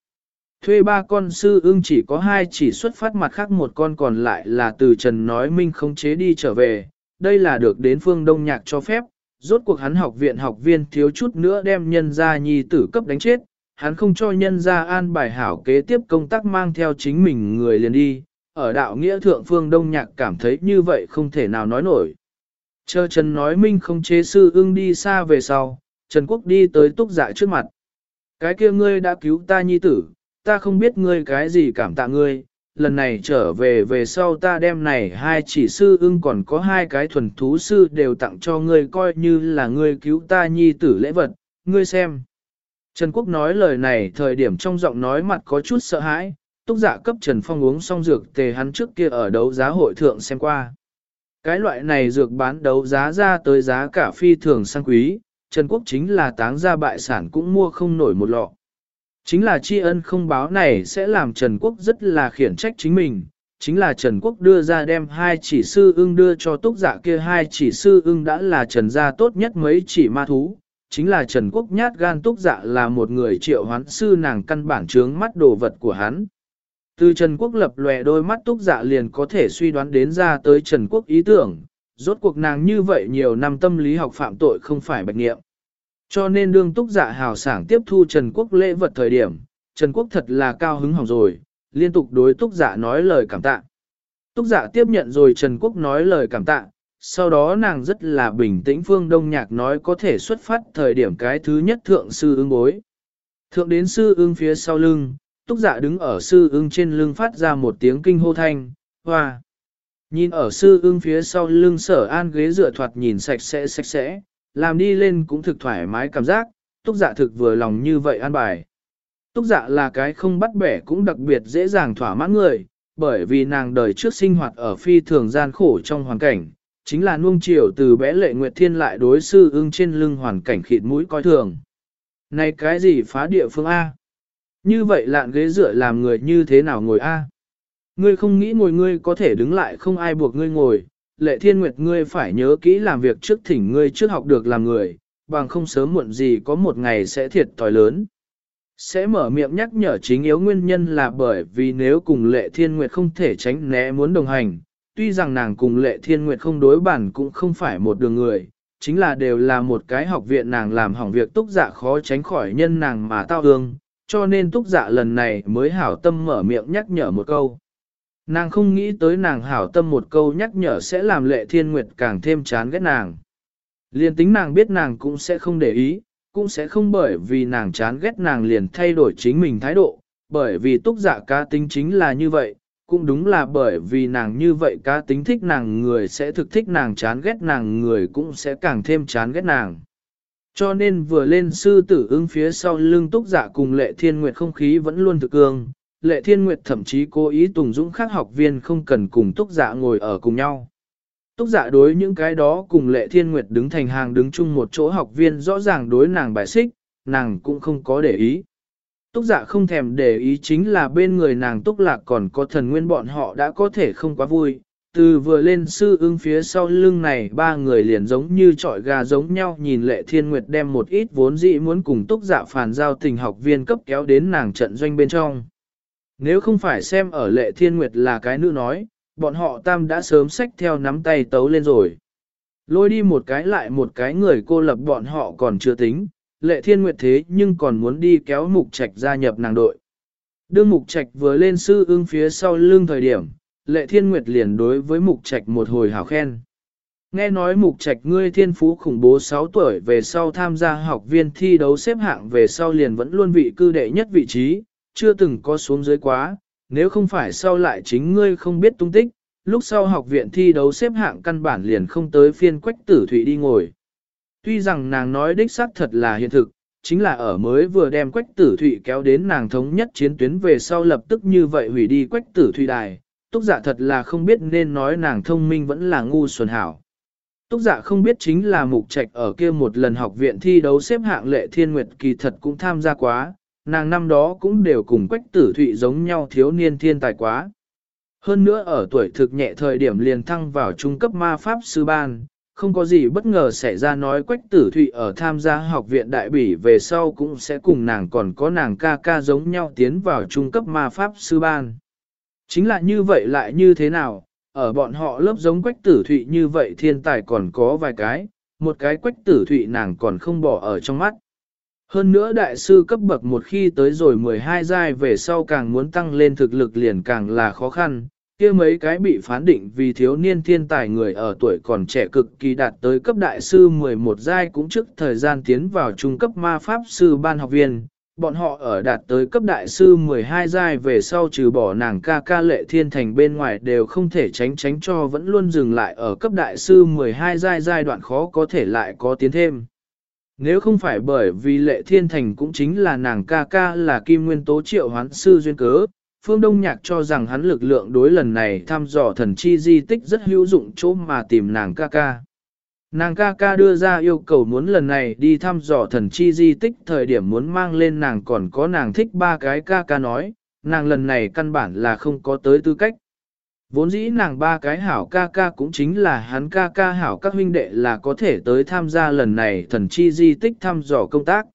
Thuê ba con sư ưng chỉ có hai chỉ xuất phát mặt khác một con còn lại là từ Trần nói minh không chế đi trở về, đây là được đến phương Đông Nhạc cho phép, rốt cuộc hắn học viện học viên thiếu chút nữa đem nhân gia nhi tử cấp đánh chết, hắn không cho nhân gia an bài hảo kế tiếp công tác mang theo chính mình người liền đi, ở đạo nghĩa thượng phương đông nhạc cảm thấy như vậy không thể nào nói nổi. Chờ Trần nói minh không chế sư ưng đi xa về sau, Trần Quốc đi tới túc dạ trước mặt. Cái kia ngươi đã cứu ta nhi tử, ta không biết ngươi cái gì cảm tạ ngươi, lần này trở về về sau ta đem này hai chỉ sư ưng còn có hai cái thuần thú sư đều tặng cho ngươi coi như là ngươi cứu ta nhi tử lễ vật, ngươi xem. Trần Quốc nói lời này thời điểm trong giọng nói mặt có chút sợ hãi, túc dạ cấp Trần Phong uống xong dược tề hắn trước kia ở đấu giá hội thượng xem qua. Cái loại này dược bán đấu giá ra tới giá cả phi thường sang quý, Trần Quốc chính là táng ra bại sản cũng mua không nổi một lọ. Chính là tri ân không báo này sẽ làm Trần Quốc rất là khiển trách chính mình, chính là Trần Quốc đưa ra đem hai chỉ sư ưng đưa cho túc dạ kia hai chỉ sư ưng đã là Trần gia tốt nhất mấy chỉ ma thú, chính là Trần Quốc nhát gan túc dạ là một người triệu hoán sư nàng căn bản trướng mắt đồ vật của hắn. Từ Trần Quốc lập lòe đôi mắt túc dạ liền có thể suy đoán đến ra tới Trần Quốc ý tưởng, rốt cuộc nàng như vậy nhiều năm tâm lý học phạm tội không phải bạch nghiệm. Cho nên đương túc dạ hào sảng tiếp thu Trần Quốc lễ vật thời điểm, Trần Quốc thật là cao hứng hỏng rồi, liên tục đối túc dạ nói lời cảm tạ. Túc dạ tiếp nhận rồi Trần Quốc nói lời cảm tạ, sau đó nàng rất là bình tĩnh phương đông nhạc nói có thể xuất phát thời điểm cái thứ nhất thượng sư ưng bối. Thượng đến sư ưng phía sau lưng, túc dạ đứng ở sư ưng trên lưng phát ra một tiếng kinh hô thanh, hoa. Nhìn ở sư ưng phía sau lưng sở an ghế dựa thoạt nhìn sạch sẽ sạch sẽ, làm đi lên cũng thực thoải mái cảm giác, túc dạ thực vừa lòng như vậy an bài. Túc dạ là cái không bắt bẻ cũng đặc biệt dễ dàng thỏa mãn người, bởi vì nàng đời trước sinh hoạt ở phi thường gian khổ trong hoàn cảnh, chính là nuông chiều từ bé lệ nguyệt thiên lại đối sư ưng trên lưng hoàn cảnh khịt mũi coi thường. Này cái gì phá địa phương A? Như vậy lạn ghế dựa làm người như thế nào ngồi A? Ngươi không nghĩ ngồi ngươi có thể đứng lại không ai buộc ngươi ngồi, lệ thiên nguyệt ngươi phải nhớ kỹ làm việc trước thỉnh ngươi trước học được làm người, bằng không sớm muộn gì có một ngày sẽ thiệt thòi lớn. Sẽ mở miệng nhắc nhở chính yếu nguyên nhân là bởi vì nếu cùng lệ thiên nguyệt không thể tránh né muốn đồng hành, tuy rằng nàng cùng lệ thiên nguyệt không đối bản cũng không phải một đường người, chính là đều là một cái học viện nàng làm hỏng việc túc dạ khó tránh khỏi nhân nàng mà tao hương, cho nên túc dạ lần này mới hảo tâm mở miệng nhắc nhở một câu. Nàng không nghĩ tới nàng hảo tâm một câu nhắc nhở sẽ làm lệ thiên nguyệt càng thêm chán ghét nàng. Liên tính nàng biết nàng cũng sẽ không để ý, cũng sẽ không bởi vì nàng chán ghét nàng liền thay đổi chính mình thái độ, bởi vì túc giả cá tính chính là như vậy, cũng đúng là bởi vì nàng như vậy cá tính thích nàng người sẽ thực thích nàng chán ghét nàng người cũng sẽ càng thêm chán ghét nàng. Cho nên vừa lên sư tử ưng phía sau lưng túc giả cùng lệ thiên nguyệt không khí vẫn luôn thực cương, lệ thiên nguyệt thậm chí cố ý tùng dũng khác học viên không cần cùng túc dạ ngồi ở cùng nhau. Túc dạ đối những cái đó cùng lệ thiên nguyệt đứng thành hàng đứng chung một chỗ học viên rõ ràng đối nàng bài xích, nàng cũng không có để ý. Túc dạ không thèm để ý chính là bên người nàng túc lạc còn có thần nguyên bọn họ đã có thể không quá vui. Từ vừa lên sư ưng phía sau lưng này ba người liền giống như trọi gà giống nhau nhìn lệ thiên nguyệt đem một ít vốn dĩ muốn cùng túc dạ phản giao tình học viên cấp kéo đến nàng trận doanh bên trong. Nếu không phải xem ở lệ thiên nguyệt là cái nữ nói, bọn họ tam đã sớm xách theo nắm tay tấu lên rồi. Lôi đi một cái lại một cái người cô lập bọn họ còn chưa tính, lệ thiên nguyệt thế nhưng còn muốn đi kéo mục trạch gia nhập nàng đội. Đương mục trạch vừa lên sư ưng phía sau lưng thời điểm, lệ thiên nguyệt liền đối với mục trạch một hồi hảo khen. Nghe nói mục trạch ngươi thiên phú khủng bố 6 tuổi về sau tham gia học viên thi đấu xếp hạng về sau liền vẫn luôn vị cư đệ nhất vị trí, chưa từng có xuống dưới quá, nếu không phải sau lại chính ngươi không biết tung tích, lúc sau học viện thi đấu xếp hạng căn bản liền không tới phiên quách tử thủy đi ngồi. Tuy rằng nàng nói đích xác thật là hiện thực, chính là ở mới vừa đem quách tử thủy kéo đến nàng thống nhất chiến tuyến về sau lập tức như vậy hủy đi quách tử thủy đài, túc giả thật là không biết nên nói nàng thông minh vẫn là ngu xuẩn hảo. Túc giả không biết chính là mục trạch ở kia một lần học viện thi đấu xếp hạng lệ thiên nguyệt kỳ thật cũng tham gia quá, nàng năm đó cũng đều cùng quách tử thụy giống nhau thiếu niên thiên tài quá. Hơn nữa ở tuổi thực nhẹ thời điểm liền thăng vào trung cấp ma pháp sư ban, không có gì bất ngờ xảy ra nói quách tử thụy ở tham gia học viện đại bỉ về sau cũng sẽ cùng nàng còn có nàng ca ca giống nhau tiến vào trung cấp ma pháp sư ban. Chính là như vậy lại như thế nào, ở bọn họ lớp giống quách tử thụy như vậy thiên tài còn có vài cái, một cái quách tử thụy nàng còn không bỏ ở trong mắt. Hơn nữa đại sư cấp bậc một khi tới rồi 12 giai về sau càng muốn tăng lên thực lực liền càng là khó khăn, kia mấy cái bị phán định vì thiếu niên thiên tài người ở tuổi còn trẻ cực kỳ đạt tới cấp đại sư 11 giai cũng trước thời gian tiến vào trung cấp ma pháp sư ban học viên. Bọn họ ở đạt tới cấp đại sư 12 giai về sau trừ bỏ nàng ca ca lệ thiên thành bên ngoài đều không thể tránh tránh cho vẫn luôn dừng lại ở cấp đại sư 12 giai giai đoạn khó có thể lại có tiến thêm. Nếu không phải bởi vì lệ thiên thành cũng chính là nàng ca ca là kim nguyên tố triệu hoán sư duyên cớ, Phương Đông Nhạc cho rằng hắn lực lượng đối lần này thăm dò thần chi di tích rất hữu dụng chỗ mà tìm nàng ca ca. Nàng ca ca đưa ra yêu cầu muốn lần này đi thăm dò thần chi di tích thời điểm muốn mang lên nàng còn có nàng thích ba cái ca ca nói, nàng lần này căn bản là không có tới tư cách. Vốn dĩ nàng ba cái hảo ca ca cũng chính là hắn ca ca hảo các huynh đệ là có thể tới tham gia lần này thần chi di tích thăm dò công tác.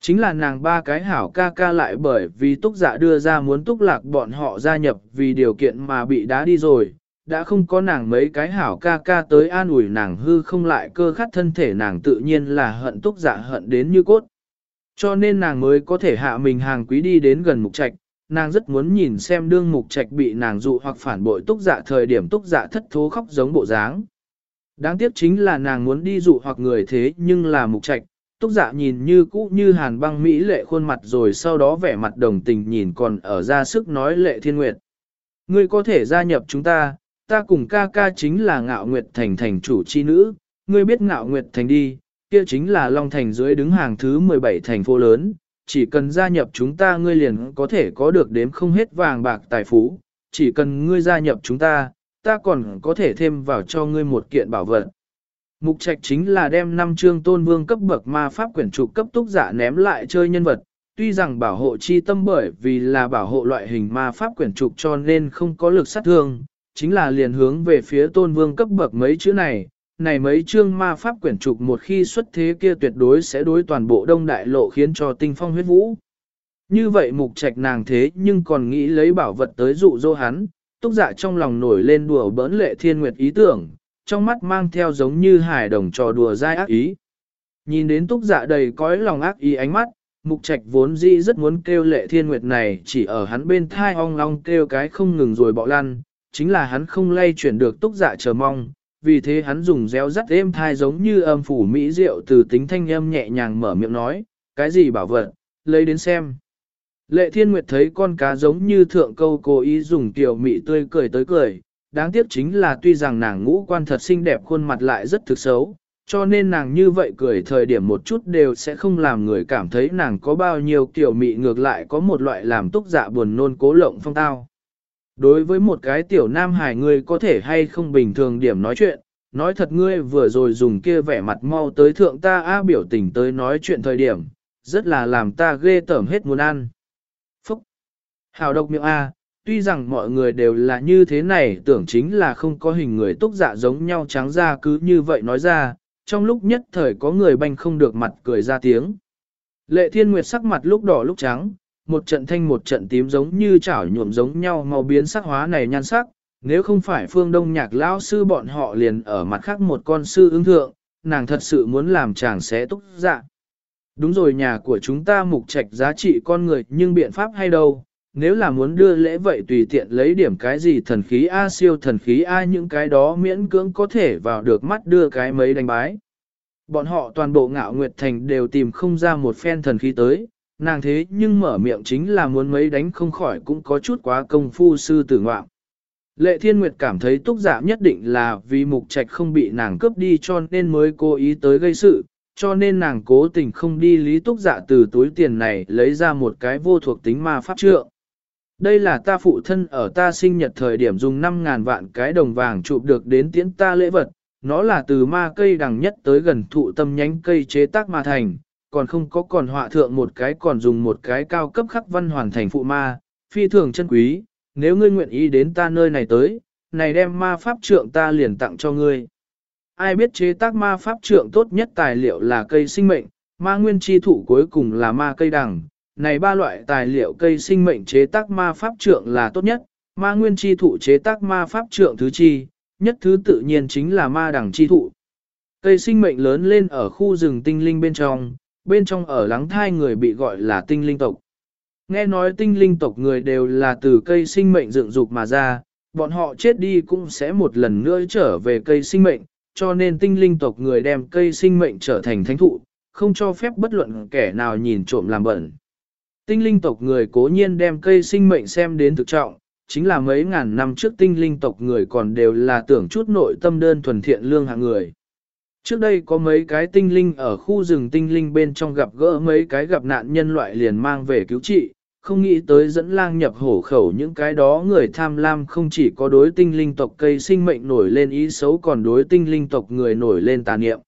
Chính là nàng ba cái hảo ca ca lại bởi vì túc dạ đưa ra muốn túc lạc bọn họ gia nhập vì điều kiện mà bị đá đi rồi, đã không có nàng mấy cái hảo ca ca tới an ủi nàng hư không lại cơ khát thân thể nàng tự nhiên là hận túc dạ hận đến như cốt. Cho nên nàng mới có thể hạ mình hàng quý đi đến gần mục trạch, nàng rất muốn nhìn xem đương mục trạch bị nàng dụ hoặc phản bội túc dạ thời điểm túc dạ thất thố khóc giống bộ dáng. Đáng tiếc chính là nàng muốn đi dụ hoặc người thế nhưng là mục trạch, túc dạ nhìn như cũ như hàn băng mỹ lệ khuôn mặt rồi sau đó vẻ mặt đồng tình nhìn còn ở ra sức nói lệ thiên nguyệt. Ngươi có thể gia nhập chúng ta, ta cùng ca ca chính là ngạo nguyệt thành thành chủ chi nữ, ngươi biết ngạo nguyệt thành đi, kia chính là Long Thành dưới đứng hàng thứ 17 thành phố lớn, chỉ cần gia nhập chúng ta ngươi liền có thể có được đếm không hết vàng bạc tài phú, chỉ cần ngươi gia nhập chúng ta, ta còn có thể thêm vào cho ngươi một kiện bảo vật. Mục trạch chính là đem năm chương tôn vương cấp bậc ma pháp quyển trục cấp túc giả ném lại chơi nhân vật, tuy rằng bảo hộ chi tâm bởi vì là bảo hộ loại hình ma pháp quyển trục cho nên không có lực sát thương, chính là liền hướng về phía tôn vương cấp bậc mấy chữ này, này mấy chương ma pháp quyển trục một khi xuất thế kia tuyệt đối sẽ đối toàn bộ đông đại lộ khiến cho tinh phong huyết vũ. Như vậy mục trạch nàng thế nhưng còn nghĩ lấy bảo vật tới dụ dỗ hắn, túc dạ trong lòng nổi lên đùa bỡn lệ thiên nguyệt ý tưởng, trong mắt mang theo giống như hải đồng trò đùa dai ác ý. Nhìn đến túc dạ đầy cõi lòng ác ý ánh mắt, mục trạch vốn dĩ rất muốn kêu lệ thiên nguyệt này chỉ ở hắn bên thai ong long kêu cái không ngừng rồi bọ lăn, chính là hắn không lay chuyển được túc dạ chờ mong, vì thế hắn dùng réo rắt êm thai giống như âm phủ mỹ rượu từ tính thanh âm nhẹ nhàng mở miệng nói, cái gì bảo vật, lấy đến xem. Lệ thiên nguyệt thấy con cá giống như thượng câu cố ý dùng tiểu mị tươi cười tới cười, đáng tiếc chính là tuy rằng nàng ngũ quan thật xinh đẹp khuôn mặt lại rất thực xấu, cho nên nàng như vậy cười thời điểm một chút đều sẽ không làm người cảm thấy nàng có bao nhiêu tiểu mị ngược lại có một loại làm túc dạ buồn nôn cố lộng phong tao. Đối với một cái tiểu nam hài ngươi có thể hay không bình thường điểm nói chuyện, nói thật ngươi vừa rồi dùng kia vẻ mặt mau tới thượng ta á biểu tình tới nói chuyện thời điểm, rất là làm ta ghê tởm hết muốn ăn. phúc Hào độc miệng A, tuy rằng mọi người đều là như thế này tưởng chính là không có hình người túc dạ giống nhau trắng ra cứ như vậy nói ra, trong lúc nhất thời có người banh không được mặt cười ra tiếng. Lệ thiên nguyệt sắc mặt lúc đỏ lúc trắng, một trận thanh một trận tím giống như chảo nhuộm giống nhau màu biến sắc hóa này nhan sắc, nếu không phải phương đông nhạc lão sư bọn họ liền ở mặt khác một con sư ứng thượng, nàng thật sự muốn làm chàng xé túc dạ. Đúng rồi nhà của chúng ta mục trạch giá trị con người nhưng biện pháp hay đâu, nếu là muốn đưa lễ vậy tùy tiện lấy điểm cái gì thần khí A siêu thần khí A những cái đó miễn cưỡng có thể vào được mắt đưa cái mấy đánh bái. Bọn họ toàn bộ ngạo nguyệt thành đều tìm không ra một phen thần khí tới, nàng thế nhưng mở miệng chính là muốn mấy đánh không khỏi cũng có chút quá công phu sư tử ngoạm. Lệ Thiên Nguyệt cảm thấy túc giả nhất định là vì mục trạch không bị nàng cướp đi cho nên mới cố ý tới gây sự, cho nên nàng cố tình không đi lý túc dạ từ túi tiền này lấy ra một cái vô thuộc tính ma pháp trượng. Đây là ta phụ thân ở ta sinh nhật thời điểm dùng 5.000 vạn cái đồng vàng chụp được đến tiễn ta lễ vật, nó là từ ma cây đằng nhất tới gần thụ tâm nhánh cây chế tác ma thành, còn không có còn họa thượng một cái còn dùng một cái cao cấp khắc văn hoàn thành phụ ma, phi thường chân quý, nếu ngươi nguyện ý đến ta nơi này tới, này đem ma pháp trượng ta liền tặng cho ngươi. Ai biết chế tác ma pháp trượng tốt nhất tài liệu là cây sinh mệnh, ma nguyên chi thụ cuối cùng là ma cây đằng. Này ba loại tài liệu cây sinh mệnh chế tác ma pháp trượng là tốt nhất, ma nguyên chi thụ chế tác ma pháp trượng thứ chi, nhất thứ tự nhiên chính là ma đằng chi thụ. Cây sinh mệnh lớn lên ở khu rừng tinh linh bên trong, bên trong ở lắng thai người bị gọi là tinh linh tộc. Nghe nói tinh linh tộc người đều là từ cây sinh mệnh dựng dục mà ra, bọn họ chết đi cũng sẽ một lần nữa trở về cây sinh mệnh, cho nên tinh linh tộc người đem cây sinh mệnh trở thành thánh thụ, không cho phép bất luận kẻ nào nhìn trộm làm bẩn. Tinh linh tộc người cố nhiên đem cây sinh mệnh xem đến thực trọng, chính là mấy ngàn năm trước tinh linh tộc người còn đều là tưởng chút nội tâm đơn thuần thiện lương hạng người. Trước đây có mấy cái tinh linh ở khu rừng tinh linh bên trong gặp gỡ mấy cái gặp nạn nhân loại liền mang về cứu trị, không nghĩ tới dẫn lang nhập hổ khẩu những cái đó người tham lam không chỉ có đối tinh linh tộc cây sinh mệnh nổi lên ý xấu còn đối tinh linh tộc người nổi lên tà niệm.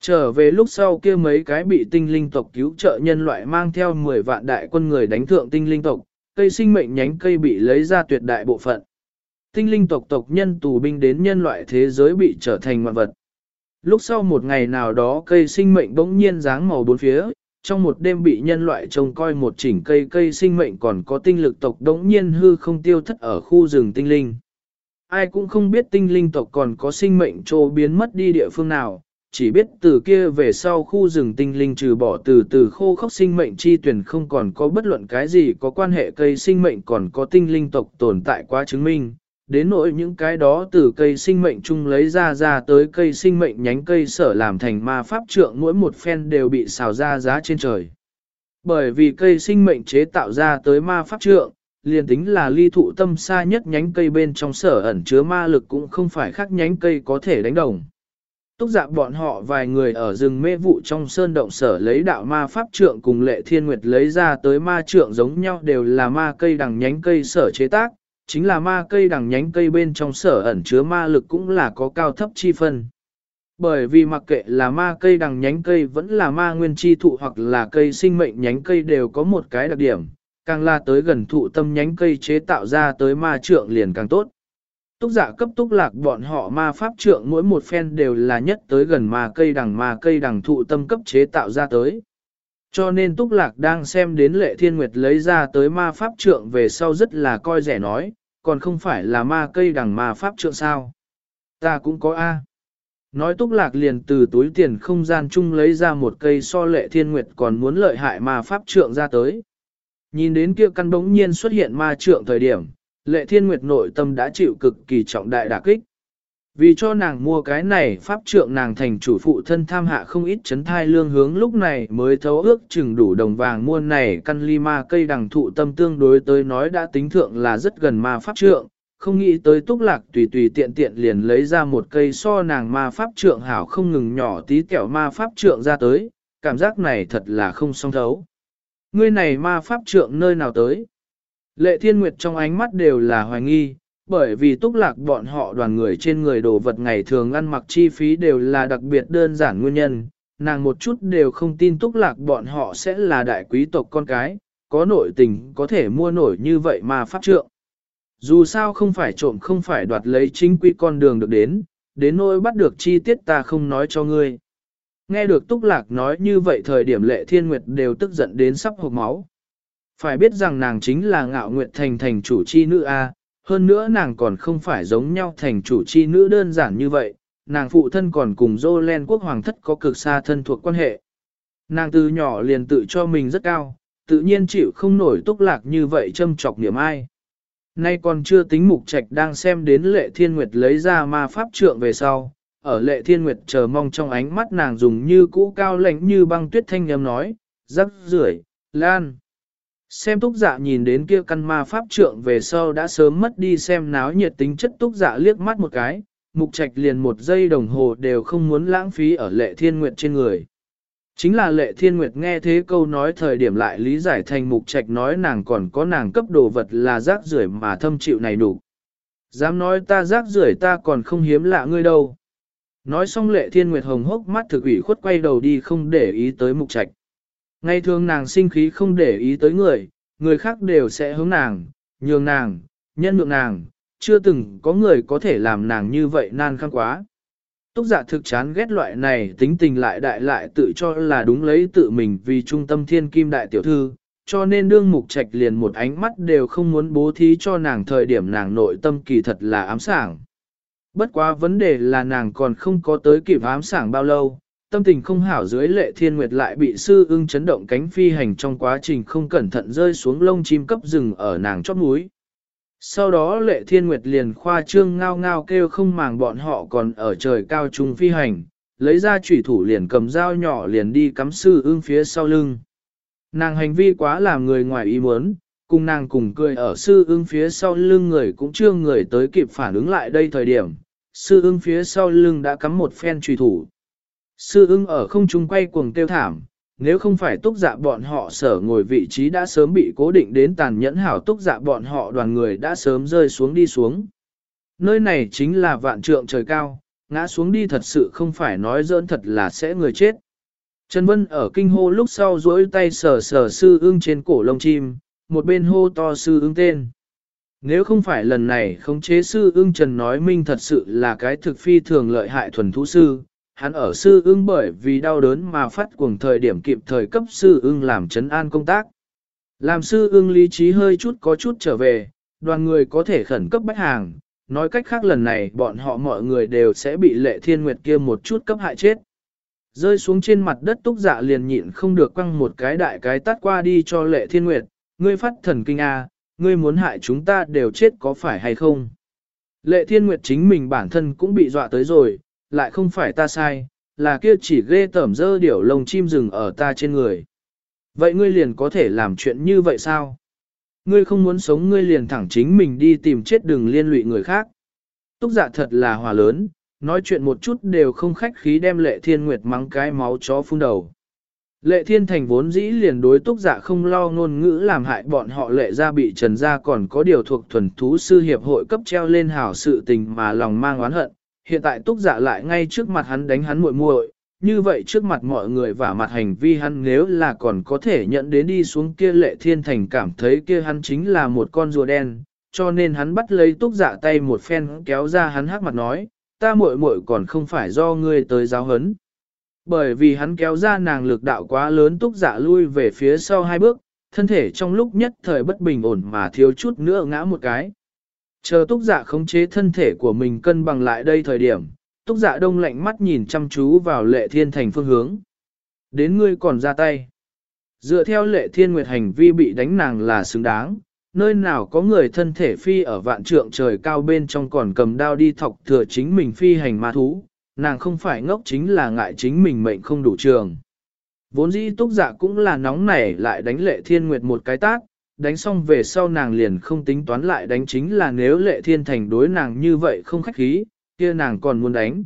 Trở về lúc sau kia mấy cái bị tinh linh tộc cứu trợ nhân loại mang theo 10 vạn đại quân người đánh thượng tinh linh tộc, cây sinh mệnh nhánh cây bị lấy ra tuyệt đại bộ phận. Tinh linh tộc tộc nhân tù binh đến nhân loại thế giới bị trở thành ngoạn vật. Lúc sau một ngày nào đó cây sinh mệnh bỗng nhiên dáng màu bốn phía, trong một đêm bị nhân loại trông coi một chỉnh cây cây sinh mệnh còn có tinh lực tộc đống nhiên hư không tiêu thất ở khu rừng tinh linh. Ai cũng không biết tinh linh tộc còn có sinh mệnh trô biến mất đi địa phương nào, chỉ biết từ kia về sau khu rừng tinh linh trừ bỏ từ từ khô khốc sinh mệnh chi tuyển không còn có bất luận cái gì có quan hệ cây sinh mệnh còn có tinh linh tộc tồn tại quá chứng minh, đến nỗi những cái đó từ cây sinh mệnh chung lấy ra ra tới cây sinh mệnh nhánh cây sở làm thành ma pháp trượng mỗi một phen đều bị xào ra giá trên trời. Bởi vì cây sinh mệnh chế tạo ra tới ma pháp trượng, liền tính là ly thụ tâm xa nhất nhánh cây bên trong sở ẩn chứa ma lực cũng không phải khác nhánh cây có thể đánh đồng. Túc dạ bọn họ vài người ở rừng mê vụ trong sơn động sở lấy đạo ma pháp trượng cùng lệ thiên nguyệt lấy ra tới ma trượng giống nhau đều là ma cây đằng nhánh cây sở chế tác, chính là ma cây đằng nhánh cây bên trong sở ẩn chứa ma lực cũng là có cao thấp chi phân. Bởi vì mặc kệ là ma cây đằng nhánh cây vẫn là ma nguyên chi thụ hoặc là cây sinh mệnh nhánh cây đều có một cái đặc điểm, càng là tới gần thụ tâm nhánh cây chế tạo ra tới ma trượng liền càng tốt. Túc giả cấp túc lạc bọn họ ma pháp trượng mỗi một phen đều là nhất tới gần ma cây đằng ma cây đằng thụ tâm cấp chế tạo ra tới. Cho nên Túc Lạc đang xem đến lệ thiên nguyệt lấy ra tới ma pháp trượng về sau rất là coi rẻ nói, còn không phải là ma cây đằng ma pháp trượng sao. Ta cũng có A. Nói túc lạc liền từ túi tiền không gian chung lấy ra một cây so lệ thiên nguyệt còn muốn lợi hại ma pháp trượng ra tới. Nhìn đến kia căn bỗng nhiên xuất hiện ma trượng thời điểm, lệ thiên nguyệt nội tâm đã chịu cực kỳ trọng đại đả kích. Vì cho nàng mua cái này pháp trượng nàng thành chủ phụ thân tham hạ không ít chấn thai lương hướng lúc này mới thấu ước chừng đủ đồng vàng mua này căn ly ma cây đằng thụ tâm tương đối tới nói đã tính thượng là rất gần ma pháp trượng, không nghĩ tới túc lạc tùy tùy tiện tiện liền lấy ra một cây so nàng ma pháp trượng hảo không ngừng nhỏ tí kẹo ma pháp trượng ra tới, cảm giác này thật là không song thấu. Ngươi này ma pháp trượng nơi nào tới? Lệ thiên nguyệt trong ánh mắt đều là hoài nghi, bởi vì túc lạc bọn họ đoàn người trên người đồ vật ngày thường ăn mặc chi phí đều là đặc biệt đơn giản nguyên nhân, nàng một chút đều không tin túc lạc bọn họ sẽ là đại quý tộc con cái, có nội tình có thể mua nổi như vậy mà pháp trượng. Dù sao không phải trộm không phải đoạt lấy chính quy con đường được đến, đến nỗi bắt được chi tiết ta không nói cho ngươi. Nghe được Túc Lạc nói như vậy thời điểm lệ thiên nguyệt đều tức giận đến sắp hộp máu. Phải biết rằng nàng chính là ngạo nguyệt thành thành chủ chi nữ A, hơn nữa nàng còn không phải giống nhau thành chủ chi nữ đơn giản như vậy, nàng phụ thân còn cùng dô len quốc hoàng thất có cực xa thân thuộc quan hệ. Nàng từ nhỏ liền tự cho mình rất cao, tự nhiên chịu không nổi túc lạc như vậy châm chọc niệm ai. Nay còn chưa tính mục trạch đang xem đến lệ thiên nguyệt lấy ra ma pháp trượng về sau, ở lệ thiên nguyệt chờ mong trong ánh mắt nàng dùng như cũ cao lãnh như băng tuyết thanh nhầm nói, rắc rưởi lan. Xem túc dạ nhìn đến kia căn ma pháp trượng về sau đã sớm mất đi xem náo nhiệt tính chất túc dạ liếc mắt một cái, mục trạch liền một giây đồng hồ đều không muốn lãng phí ở lệ thiên nguyệt trên người. Chính là lệ thiên nguyệt nghe thế câu nói thời điểm lại lý giải thành mục trạch nói nàng còn có nàng cấp đồ vật là rác rưởi mà thâm chịu này đủ. Dám nói ta rác rưởi ta còn không hiếm lạ ngươi đâu. Nói xong lệ thiên nguyệt hồng hốc mắt thực ủy khuất quay đầu đi không để ý tới mục trạch. Ngay thường nàng sinh khí không để ý tới người, người khác đều sẽ hướng nàng, nhường nàng, nhân nhượng nàng, chưa từng có người có thể làm nàng như vậy nan khăn quá. Túc giả dạ thực chán ghét loại này tính tình lại đại lại tự cho là đúng lấy tự mình vì trung tâm thiên kim đại tiểu thư, cho nên đương mục trạch liền một ánh mắt đều không muốn bố thí cho nàng thời điểm nàng nội tâm kỳ thật là ám sảng. Bất quá vấn đề là nàng còn không có tới kịp ám sảng bao lâu, tâm tình không hảo dưới lệ thiên nguyệt lại bị sư ưng chấn động cánh phi hành trong quá trình không cẩn thận rơi xuống lông chim cấp rừng ở nàng chót núi. Sau đó lệ thiên nguyệt liền khoa trương ngao ngao kêu không màng bọn họ còn ở trời cao trung phi hành, lấy ra chủy thủ liền cầm dao nhỏ liền đi cắm sư ưng phía sau lưng. Nàng hành vi quá làm người ngoài ý muốn, cùng nàng cùng cười ở sư ưng phía sau lưng người cũng chưa người tới kịp phản ứng lại đây thời điểm. Sư ưng phía sau lưng đã cắm một phen trùy thủ. Sư ưng ở không trung quay cuồng tiêu thảm, nếu không phải túc dạ bọn họ sở ngồi vị trí đã sớm bị cố định đến tàn nhẫn hảo túc dạ bọn họ đoàn người đã sớm rơi xuống đi xuống. Nơi này chính là vạn trượng trời cao, ngã xuống đi thật sự không phải nói dỡn thật là sẽ người chết. Trần Vân ở kinh hô lúc sau duỗi tay sờ sờ sư ưng trên cổ lông chim, một bên hô to sư ưng tên. Nếu không phải lần này khống chế sư ưng Trần nói minh thật sự là cái thực phi thường lợi hại thuần thú sư, hắn ở sư ưng bởi vì đau đớn mà phát cuồng thời điểm kịp thời cấp sư ưng làm chấn an công tác. Làm sư ưng lý trí hơi chút có chút trở về, đoàn người có thể khẩn cấp bách hàng, nói cách khác lần này bọn họ mọi người đều sẽ bị lệ thiên nguyệt kia một chút cấp hại chết. Rơi xuống trên mặt đất túc dạ liền nhịn không được quăng một cái đại cái tắt qua đi cho lệ thiên nguyệt, ngươi phát thần kinh A, ngươi muốn hại chúng ta đều chết có phải hay không? Lệ thiên nguyệt chính mình bản thân cũng bị dọa tới rồi, lại không phải ta sai, là kia chỉ ghê tởm dơ điểu lông chim rừng ở ta trên người. Vậy ngươi liền có thể làm chuyện như vậy sao? Ngươi không muốn sống ngươi liền thẳng chính mình đi tìm chết đừng liên lụy người khác. Túc dạ thật là hòa lớn, nói chuyện một chút đều không khách khí đem lệ thiên nguyệt mắng cái máu chó phun đầu. Lệ thiên thành vốn dĩ liền đối túc dạ không lo ngôn ngữ làm hại bọn họ lệ ra bị trần ra còn có điều thuộc thuần thú sư hiệp hội cấp treo lên hảo sự tình mà lòng mang oán hận, hiện tại túc dạ lại ngay trước mặt hắn đánh hắn muội muội, như vậy trước mặt mọi người và mặt hành vi hắn nếu là còn có thể nhận đến đi xuống kia lệ thiên thành cảm thấy kia hắn chính là một con rùa đen, cho nên hắn bắt lấy túc dạ tay một phen kéo ra hắn hắc mặt nói, ta muội muội còn không phải do ngươi tới giáo hấn. Bởi vì hắn kéo ra nàng lực đạo quá lớn túc dạ lui về phía sau hai bước, thân thể trong lúc nhất thời bất bình ổn mà thiếu chút nữa ngã một cái. Chờ túc dạ khống chế thân thể của mình cân bằng lại đây thời điểm, túc dạ đông lạnh mắt nhìn chăm chú vào lệ thiên thành phương hướng. Đến ngươi còn ra tay. Dựa theo lệ thiên nguyệt hành vi bị đánh nàng là xứng đáng, nơi nào có người thân thể phi ở vạn trượng trời cao bên trong còn cầm đao đi thọc thừa chính mình phi hành ma thú, nàng không phải ngốc chính là ngại chính mình mệnh không đủ trường. Vốn dĩ túc dạ cũng là nóng nảy lại đánh lệ thiên nguyệt một cái tát, đánh xong về sau nàng liền không tính toán lại đánh chính là nếu lệ thiên thành đối nàng như vậy không khách khí, kia nàng còn muốn đánh.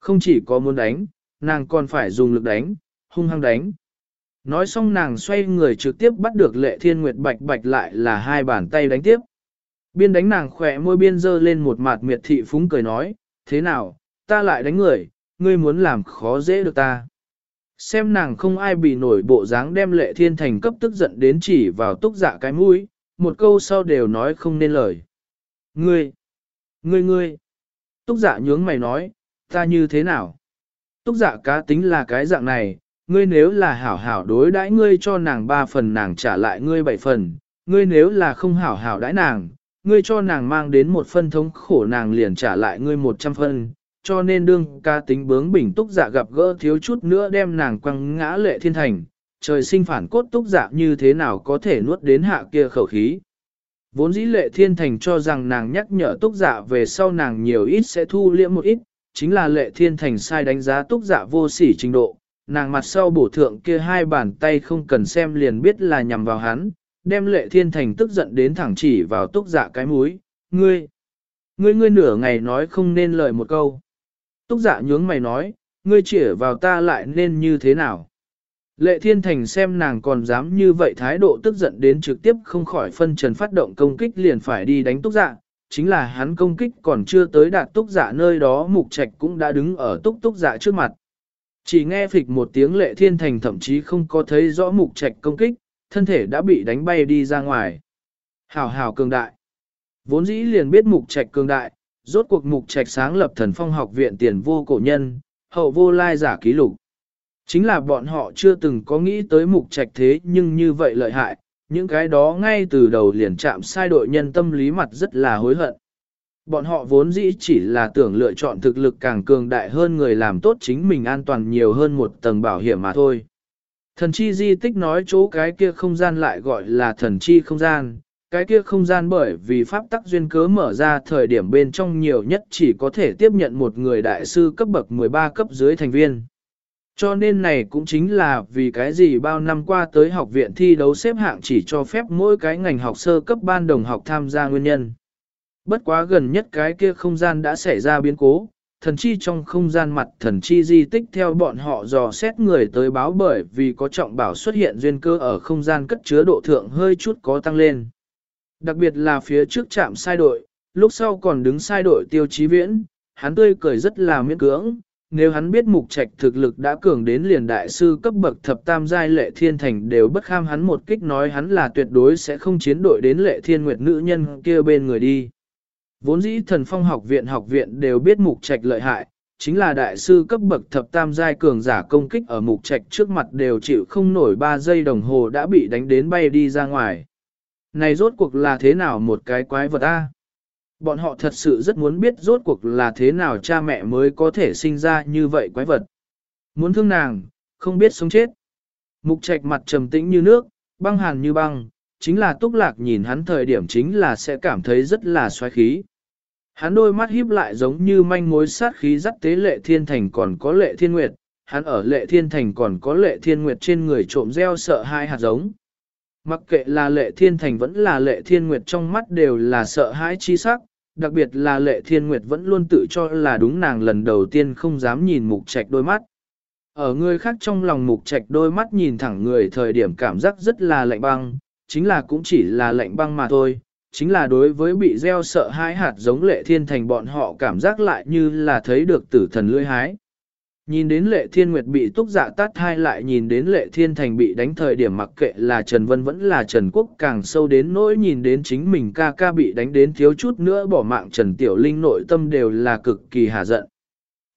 Không chỉ có muốn đánh, nàng còn phải dùng lực đánh, hung hăng đánh. Nói xong nàng xoay người trực tiếp bắt được lệ thiên nguyệt bạch bạch lại là hai bàn tay đánh tiếp. Biên đánh nàng khỏe môi biên dơ lên một mặt miệt thị phúng cười nói, thế nào, ta lại đánh người, ngươi muốn làm khó dễ được ta. Xem nàng không ai bị nổi bộ dáng đem lệ thiên thành cấp tức giận đến chỉ vào túc dạ cái mũi, một câu sau đều nói không nên lời. Ngươi, ngươi ngươi, túc dạ nhướng mày nói, ta như thế nào? Túc dạ cá tính là cái dạng này, ngươi nếu là hảo hảo đối đãi ngươi cho nàng ba phần nàng trả lại ngươi bảy phần, ngươi nếu là không hảo hảo đãi nàng, ngươi cho nàng mang đến một phân thống khổ nàng liền trả lại ngươi một trăm phân, cho nên đương ca tính bướng bình túc giả gặp gỡ thiếu chút nữa đem nàng quăng ngã lệ thiên thành, trời sinh phản cốt túc giả như thế nào có thể nuốt đến hạ kia khẩu khí. Vốn dĩ lệ thiên thành cho rằng nàng nhắc nhở túc giả về sau nàng nhiều ít sẽ thu liễm một ít, chính là lệ thiên thành sai đánh giá túc giả vô sỉ trình độ, nàng mặt sau bổ thượng kia hai bàn tay không cần xem liền biết là nhằm vào hắn, đem lệ thiên thành tức giận đến thẳng chỉ vào túc giả cái mũi, ngươi, ngươi ngươi nửa ngày nói không nên lời một câu. Túc dạ nhướng mày nói, ngươi chỉ vào ta lại nên như thế nào? Lệ thiên thành xem nàng còn dám như vậy thái độ tức giận đến trực tiếp không khỏi phân trần phát động công kích liền phải đi đánh túc dạ, chính là hắn công kích còn chưa tới đạt túc dạ nơi đó mục trạch cũng đã đứng ở túc túc dạ trước mặt. Chỉ nghe phịch một tiếng lệ thiên thành thậm chí không có thấy rõ mục trạch công kích, thân thể đã bị đánh bay đi ra ngoài. Hảo hảo cường đại. Vốn dĩ liền biết mục trạch cường đại, rốt cuộc mục trạch sáng lập thần phong học viện tiền vô cổ nhân, hậu vô lai giả ký lục. Chính là bọn họ chưa từng có nghĩ tới mục trạch thế nhưng như vậy lợi hại, những cái đó ngay từ đầu liền chạm sai đội nhân tâm lý mặt rất là hối hận. Bọn họ vốn dĩ chỉ là tưởng lựa chọn thực lực càng cường đại hơn người làm tốt chính mình an toàn nhiều hơn một tầng bảo hiểm mà thôi. Thần chi di tích nói chỗ cái kia không gian lại gọi là thần chi không gian, cái kia không gian bởi vì pháp tắc duyên cớ mở ra thời điểm bên trong nhiều nhất chỉ có thể tiếp nhận một người đại sư cấp bậc 13 cấp dưới thành viên. Cho nên này cũng chính là vì cái gì bao năm qua tới học viện thi đấu xếp hạng chỉ cho phép mỗi cái ngành học sơ cấp ban đồng học tham gia nguyên nhân. Bất quá gần nhất cái kia không gian đã xảy ra biến cố, thần chi trong không gian mặt thần chi di tích theo bọn họ dò xét người tới báo bởi vì có trọng bảo xuất hiện duyên cơ ở không gian cất chứa độ thượng hơi chút có tăng lên. Đặc biệt là phía trước chạm sai đội, lúc sau còn đứng sai đội tiêu chí viễn, hắn tươi cười rất là miễn cưỡng, nếu hắn biết mục trạch thực lực đã cường đến liền đại sư cấp bậc thập tam giai lệ thiên thành đều bất kham hắn một kích nói hắn là tuyệt đối sẽ không chiến đội đến lệ thiên nguyệt nữ nhân kia bên người đi. Vốn dĩ thần phong học viện học viện đều biết mục trạch lợi hại, chính là đại sư cấp bậc thập tam giai cường giả công kích ở mục trạch trước mặt đều chịu không nổi 3 giây đồng hồ đã bị đánh đến bay đi ra ngoài. Này rốt cuộc là thế nào một cái quái vật a? Bọn họ thật sự rất muốn biết rốt cuộc là thế nào cha mẹ mới có thể sinh ra như vậy quái vật. Muốn thương nàng, không biết sống chết. Mục trạch mặt trầm tĩnh như nước, băng hàn như băng, chính là túc lạc nhìn hắn thời điểm chính là sẽ cảm thấy rất là xoáy khí. Hắn đôi mắt híp lại giống như manh mối sát khí dắt tế lệ thiên thành còn có lệ thiên nguyệt, hắn ở lệ thiên thành còn có lệ thiên nguyệt trên người trộm gieo sợ hai hạt giống. Mặc kệ là lệ thiên thành vẫn là lệ thiên nguyệt trong mắt đều là sợ hãi chi sắc, đặc biệt là lệ thiên nguyệt vẫn luôn tự cho là đúng nàng lần đầu tiên không dám nhìn mục trạch đôi mắt. Ở người khác trong lòng mục trạch đôi mắt nhìn thẳng người thời điểm cảm giác rất là lạnh băng, chính là cũng chỉ là lạnh băng mà thôi, chính là đối với bị gieo sợ hãi hạt giống lệ thiên thành bọn họ cảm giác lại như là thấy được tử thần lưỡi hái. Nhìn đến lệ thiên nguyệt bị túc dạ tát hai lại nhìn đến lệ thiên thành bị đánh thời điểm mặc kệ là Trần Vân vẫn là Trần Quốc càng sâu đến nỗi nhìn đến chính mình ca ca bị đánh đến thiếu chút nữa bỏ mạng Trần Tiểu Linh nội tâm đều là cực kỳ hà giận.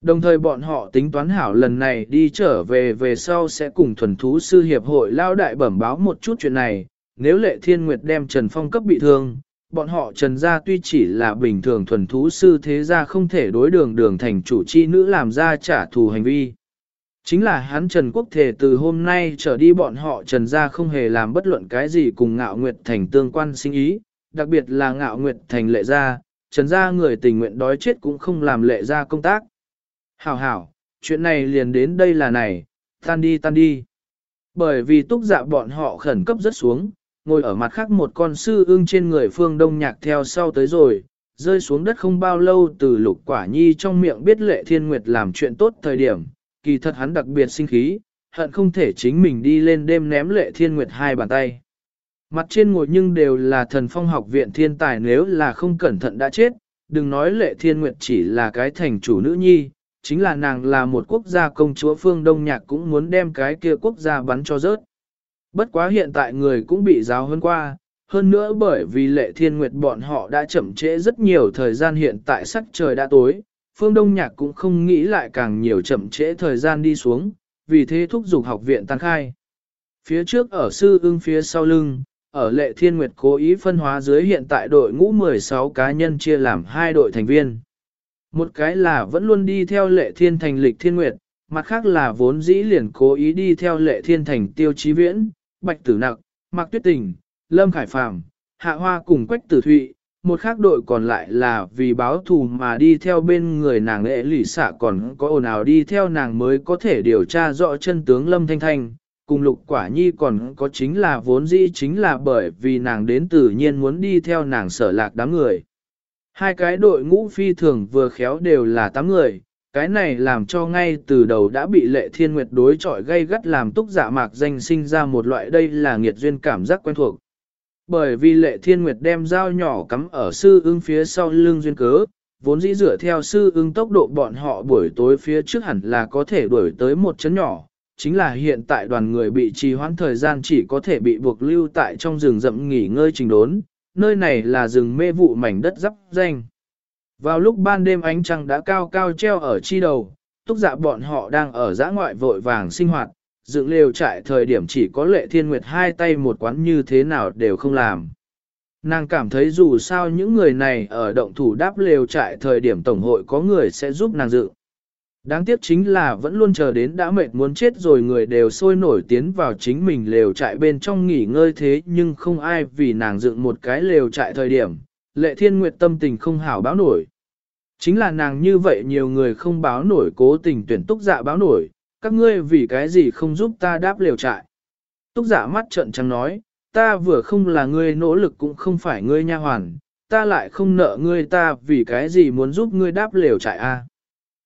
Đồng thời bọn họ tính toán hảo lần này đi trở về về sau sẽ cùng thuần thú sư hiệp hội lao đại bẩm báo một chút chuyện này, nếu lệ thiên nguyệt đem Trần Phong cấp bị thương, bọn họ trần gia tuy chỉ là bình thường thuần thú sư thế gia không thể đối đường đường thành chủ chi nữ làm ra trả thù hành vi. Chính là hắn Trần Quốc thể từ hôm nay trở đi bọn họ Trần gia không hề làm bất luận cái gì cùng ngạo nguyệt thành tương quan sinh ý, đặc biệt là ngạo nguyệt thành lệ gia, Trần gia người tình nguyện đói chết cũng không làm lệ gia công tác. Hảo hảo, chuyện này liền đến đây là này, tan đi tan đi. Bởi vì túc dạ bọn họ khẩn cấp rất xuống, ngồi ở mặt khác một con sư ưng trên người phương đông nhạc theo sau tới rồi, rơi xuống đất không bao lâu từ lục quả nhi trong miệng biết lệ thiên nguyệt làm chuyện tốt thời điểm, kỳ thật hắn đặc biệt sinh khí, hận không thể chính mình đi lên đêm ném lệ thiên nguyệt hai bàn tay. Mặt trên ngồi nhưng đều là thần phong học viện thiên tài nếu là không cẩn thận đã chết, đừng nói lệ thiên nguyệt chỉ là cái thành chủ nữ nhi, chính là nàng là một quốc gia công chúa phương Đông Nhạc cũng muốn đem cái kia quốc gia bắn cho rớt. Bất quá hiện tại người cũng bị giáo hơn qua, hơn nữa bởi vì lệ thiên nguyệt bọn họ đã chậm trễ rất nhiều thời gian hiện tại sắc trời đã tối, phương Đông Nhạc cũng không nghĩ lại càng nhiều chậm trễ thời gian đi xuống, vì thế thúc giục học viện tăng khai. Phía trước ở sư ưng phía sau lưng, ở lệ thiên nguyệt cố ý phân hóa dưới hiện tại đội ngũ 16 cá nhân chia làm hai đội thành viên. Một cái là vẫn luôn đi theo lệ thiên thành lịch thiên nguyệt, mặt khác là vốn dĩ liền cố ý đi theo lệ thiên thành tiêu chí viễn, bạch tử nặc, mạc tuyết tình, lâm khải phàm, hạ hoa cùng quách tử thụy. Một khác đội còn lại là vì báo thù mà đi theo bên người nàng lệ lỷ xạ còn có ồn ào đi theo nàng mới có thể điều tra rõ chân tướng lâm thanh thanh, cùng lục quả nhi còn có chính là vốn dĩ chính là bởi vì nàng đến tự nhiên muốn đi theo nàng sở lạc đám người. Hai cái đội ngũ phi thường vừa khéo đều là tám người, cái này làm cho ngay từ đầu đã bị lệ thiên nguyệt đối chọi gây gắt làm túc giả mạc danh sinh ra một loại đây là nghiệt duyên cảm giác quen thuộc. Bởi vì lệ thiên nguyệt đem dao nhỏ cắm ở sư ưng phía sau lưng duyên cớ, vốn dĩ dựa theo sư ưng tốc độ bọn họ buổi tối phía trước hẳn là có thể đuổi tới một chấn nhỏ, chính là hiện tại đoàn người bị trì hoãn thời gian chỉ có thể bị buộc lưu tại trong rừng rậm nghỉ ngơi trình đốn, nơi này là rừng mê vụ mảnh đất dắp danh. Vào lúc ban đêm ánh trăng đã cao cao treo ở chi đầu, túc dạ bọn họ đang ở giã ngoại vội vàng sinh hoạt, dựng lều trại thời điểm chỉ có lệ thiên nguyệt hai tay một quán như thế nào đều không làm. Nàng cảm thấy dù sao những người này ở động thủ đáp lều trại thời điểm tổng hội có người sẽ giúp nàng dựng. Đáng tiếc chính là vẫn luôn chờ đến đã mệt muốn chết rồi người đều sôi nổi tiến vào chính mình lều trại bên trong nghỉ ngơi thế nhưng không ai vì nàng dựng một cái lều trại thời điểm, lệ thiên nguyệt tâm tình không hảo báo nổi. Chính là nàng như vậy nhiều người không báo nổi cố tình tuyển túc dạ báo nổi, các ngươi vì cái gì không giúp ta đáp liều trại. Túc dạ mắt trợn trắng nói, ta vừa không là ngươi nỗ lực cũng không phải ngươi nha hoàn, ta lại không nợ ngươi ta vì cái gì muốn giúp ngươi đáp liều trại a?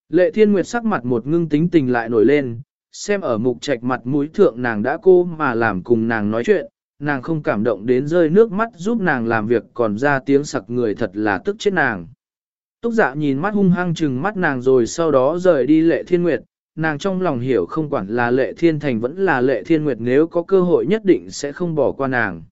Lệ Thiên Nguyệt sắc mặt một ngưng tính tình lại nổi lên, xem ở mục trạch mặt mũi thượng nàng đã cô mà làm cùng nàng nói chuyện, nàng không cảm động đến rơi nước mắt giúp nàng làm việc còn ra tiếng sặc người thật là tức chết nàng. Túc dạ nhìn mắt hung hăng chừng mắt nàng rồi sau đó rời đi lệ thiên nguyệt, nàng trong lòng hiểu không quản là lệ thiên thành vẫn là lệ thiên nguyệt nếu có cơ hội nhất định sẽ không bỏ qua nàng.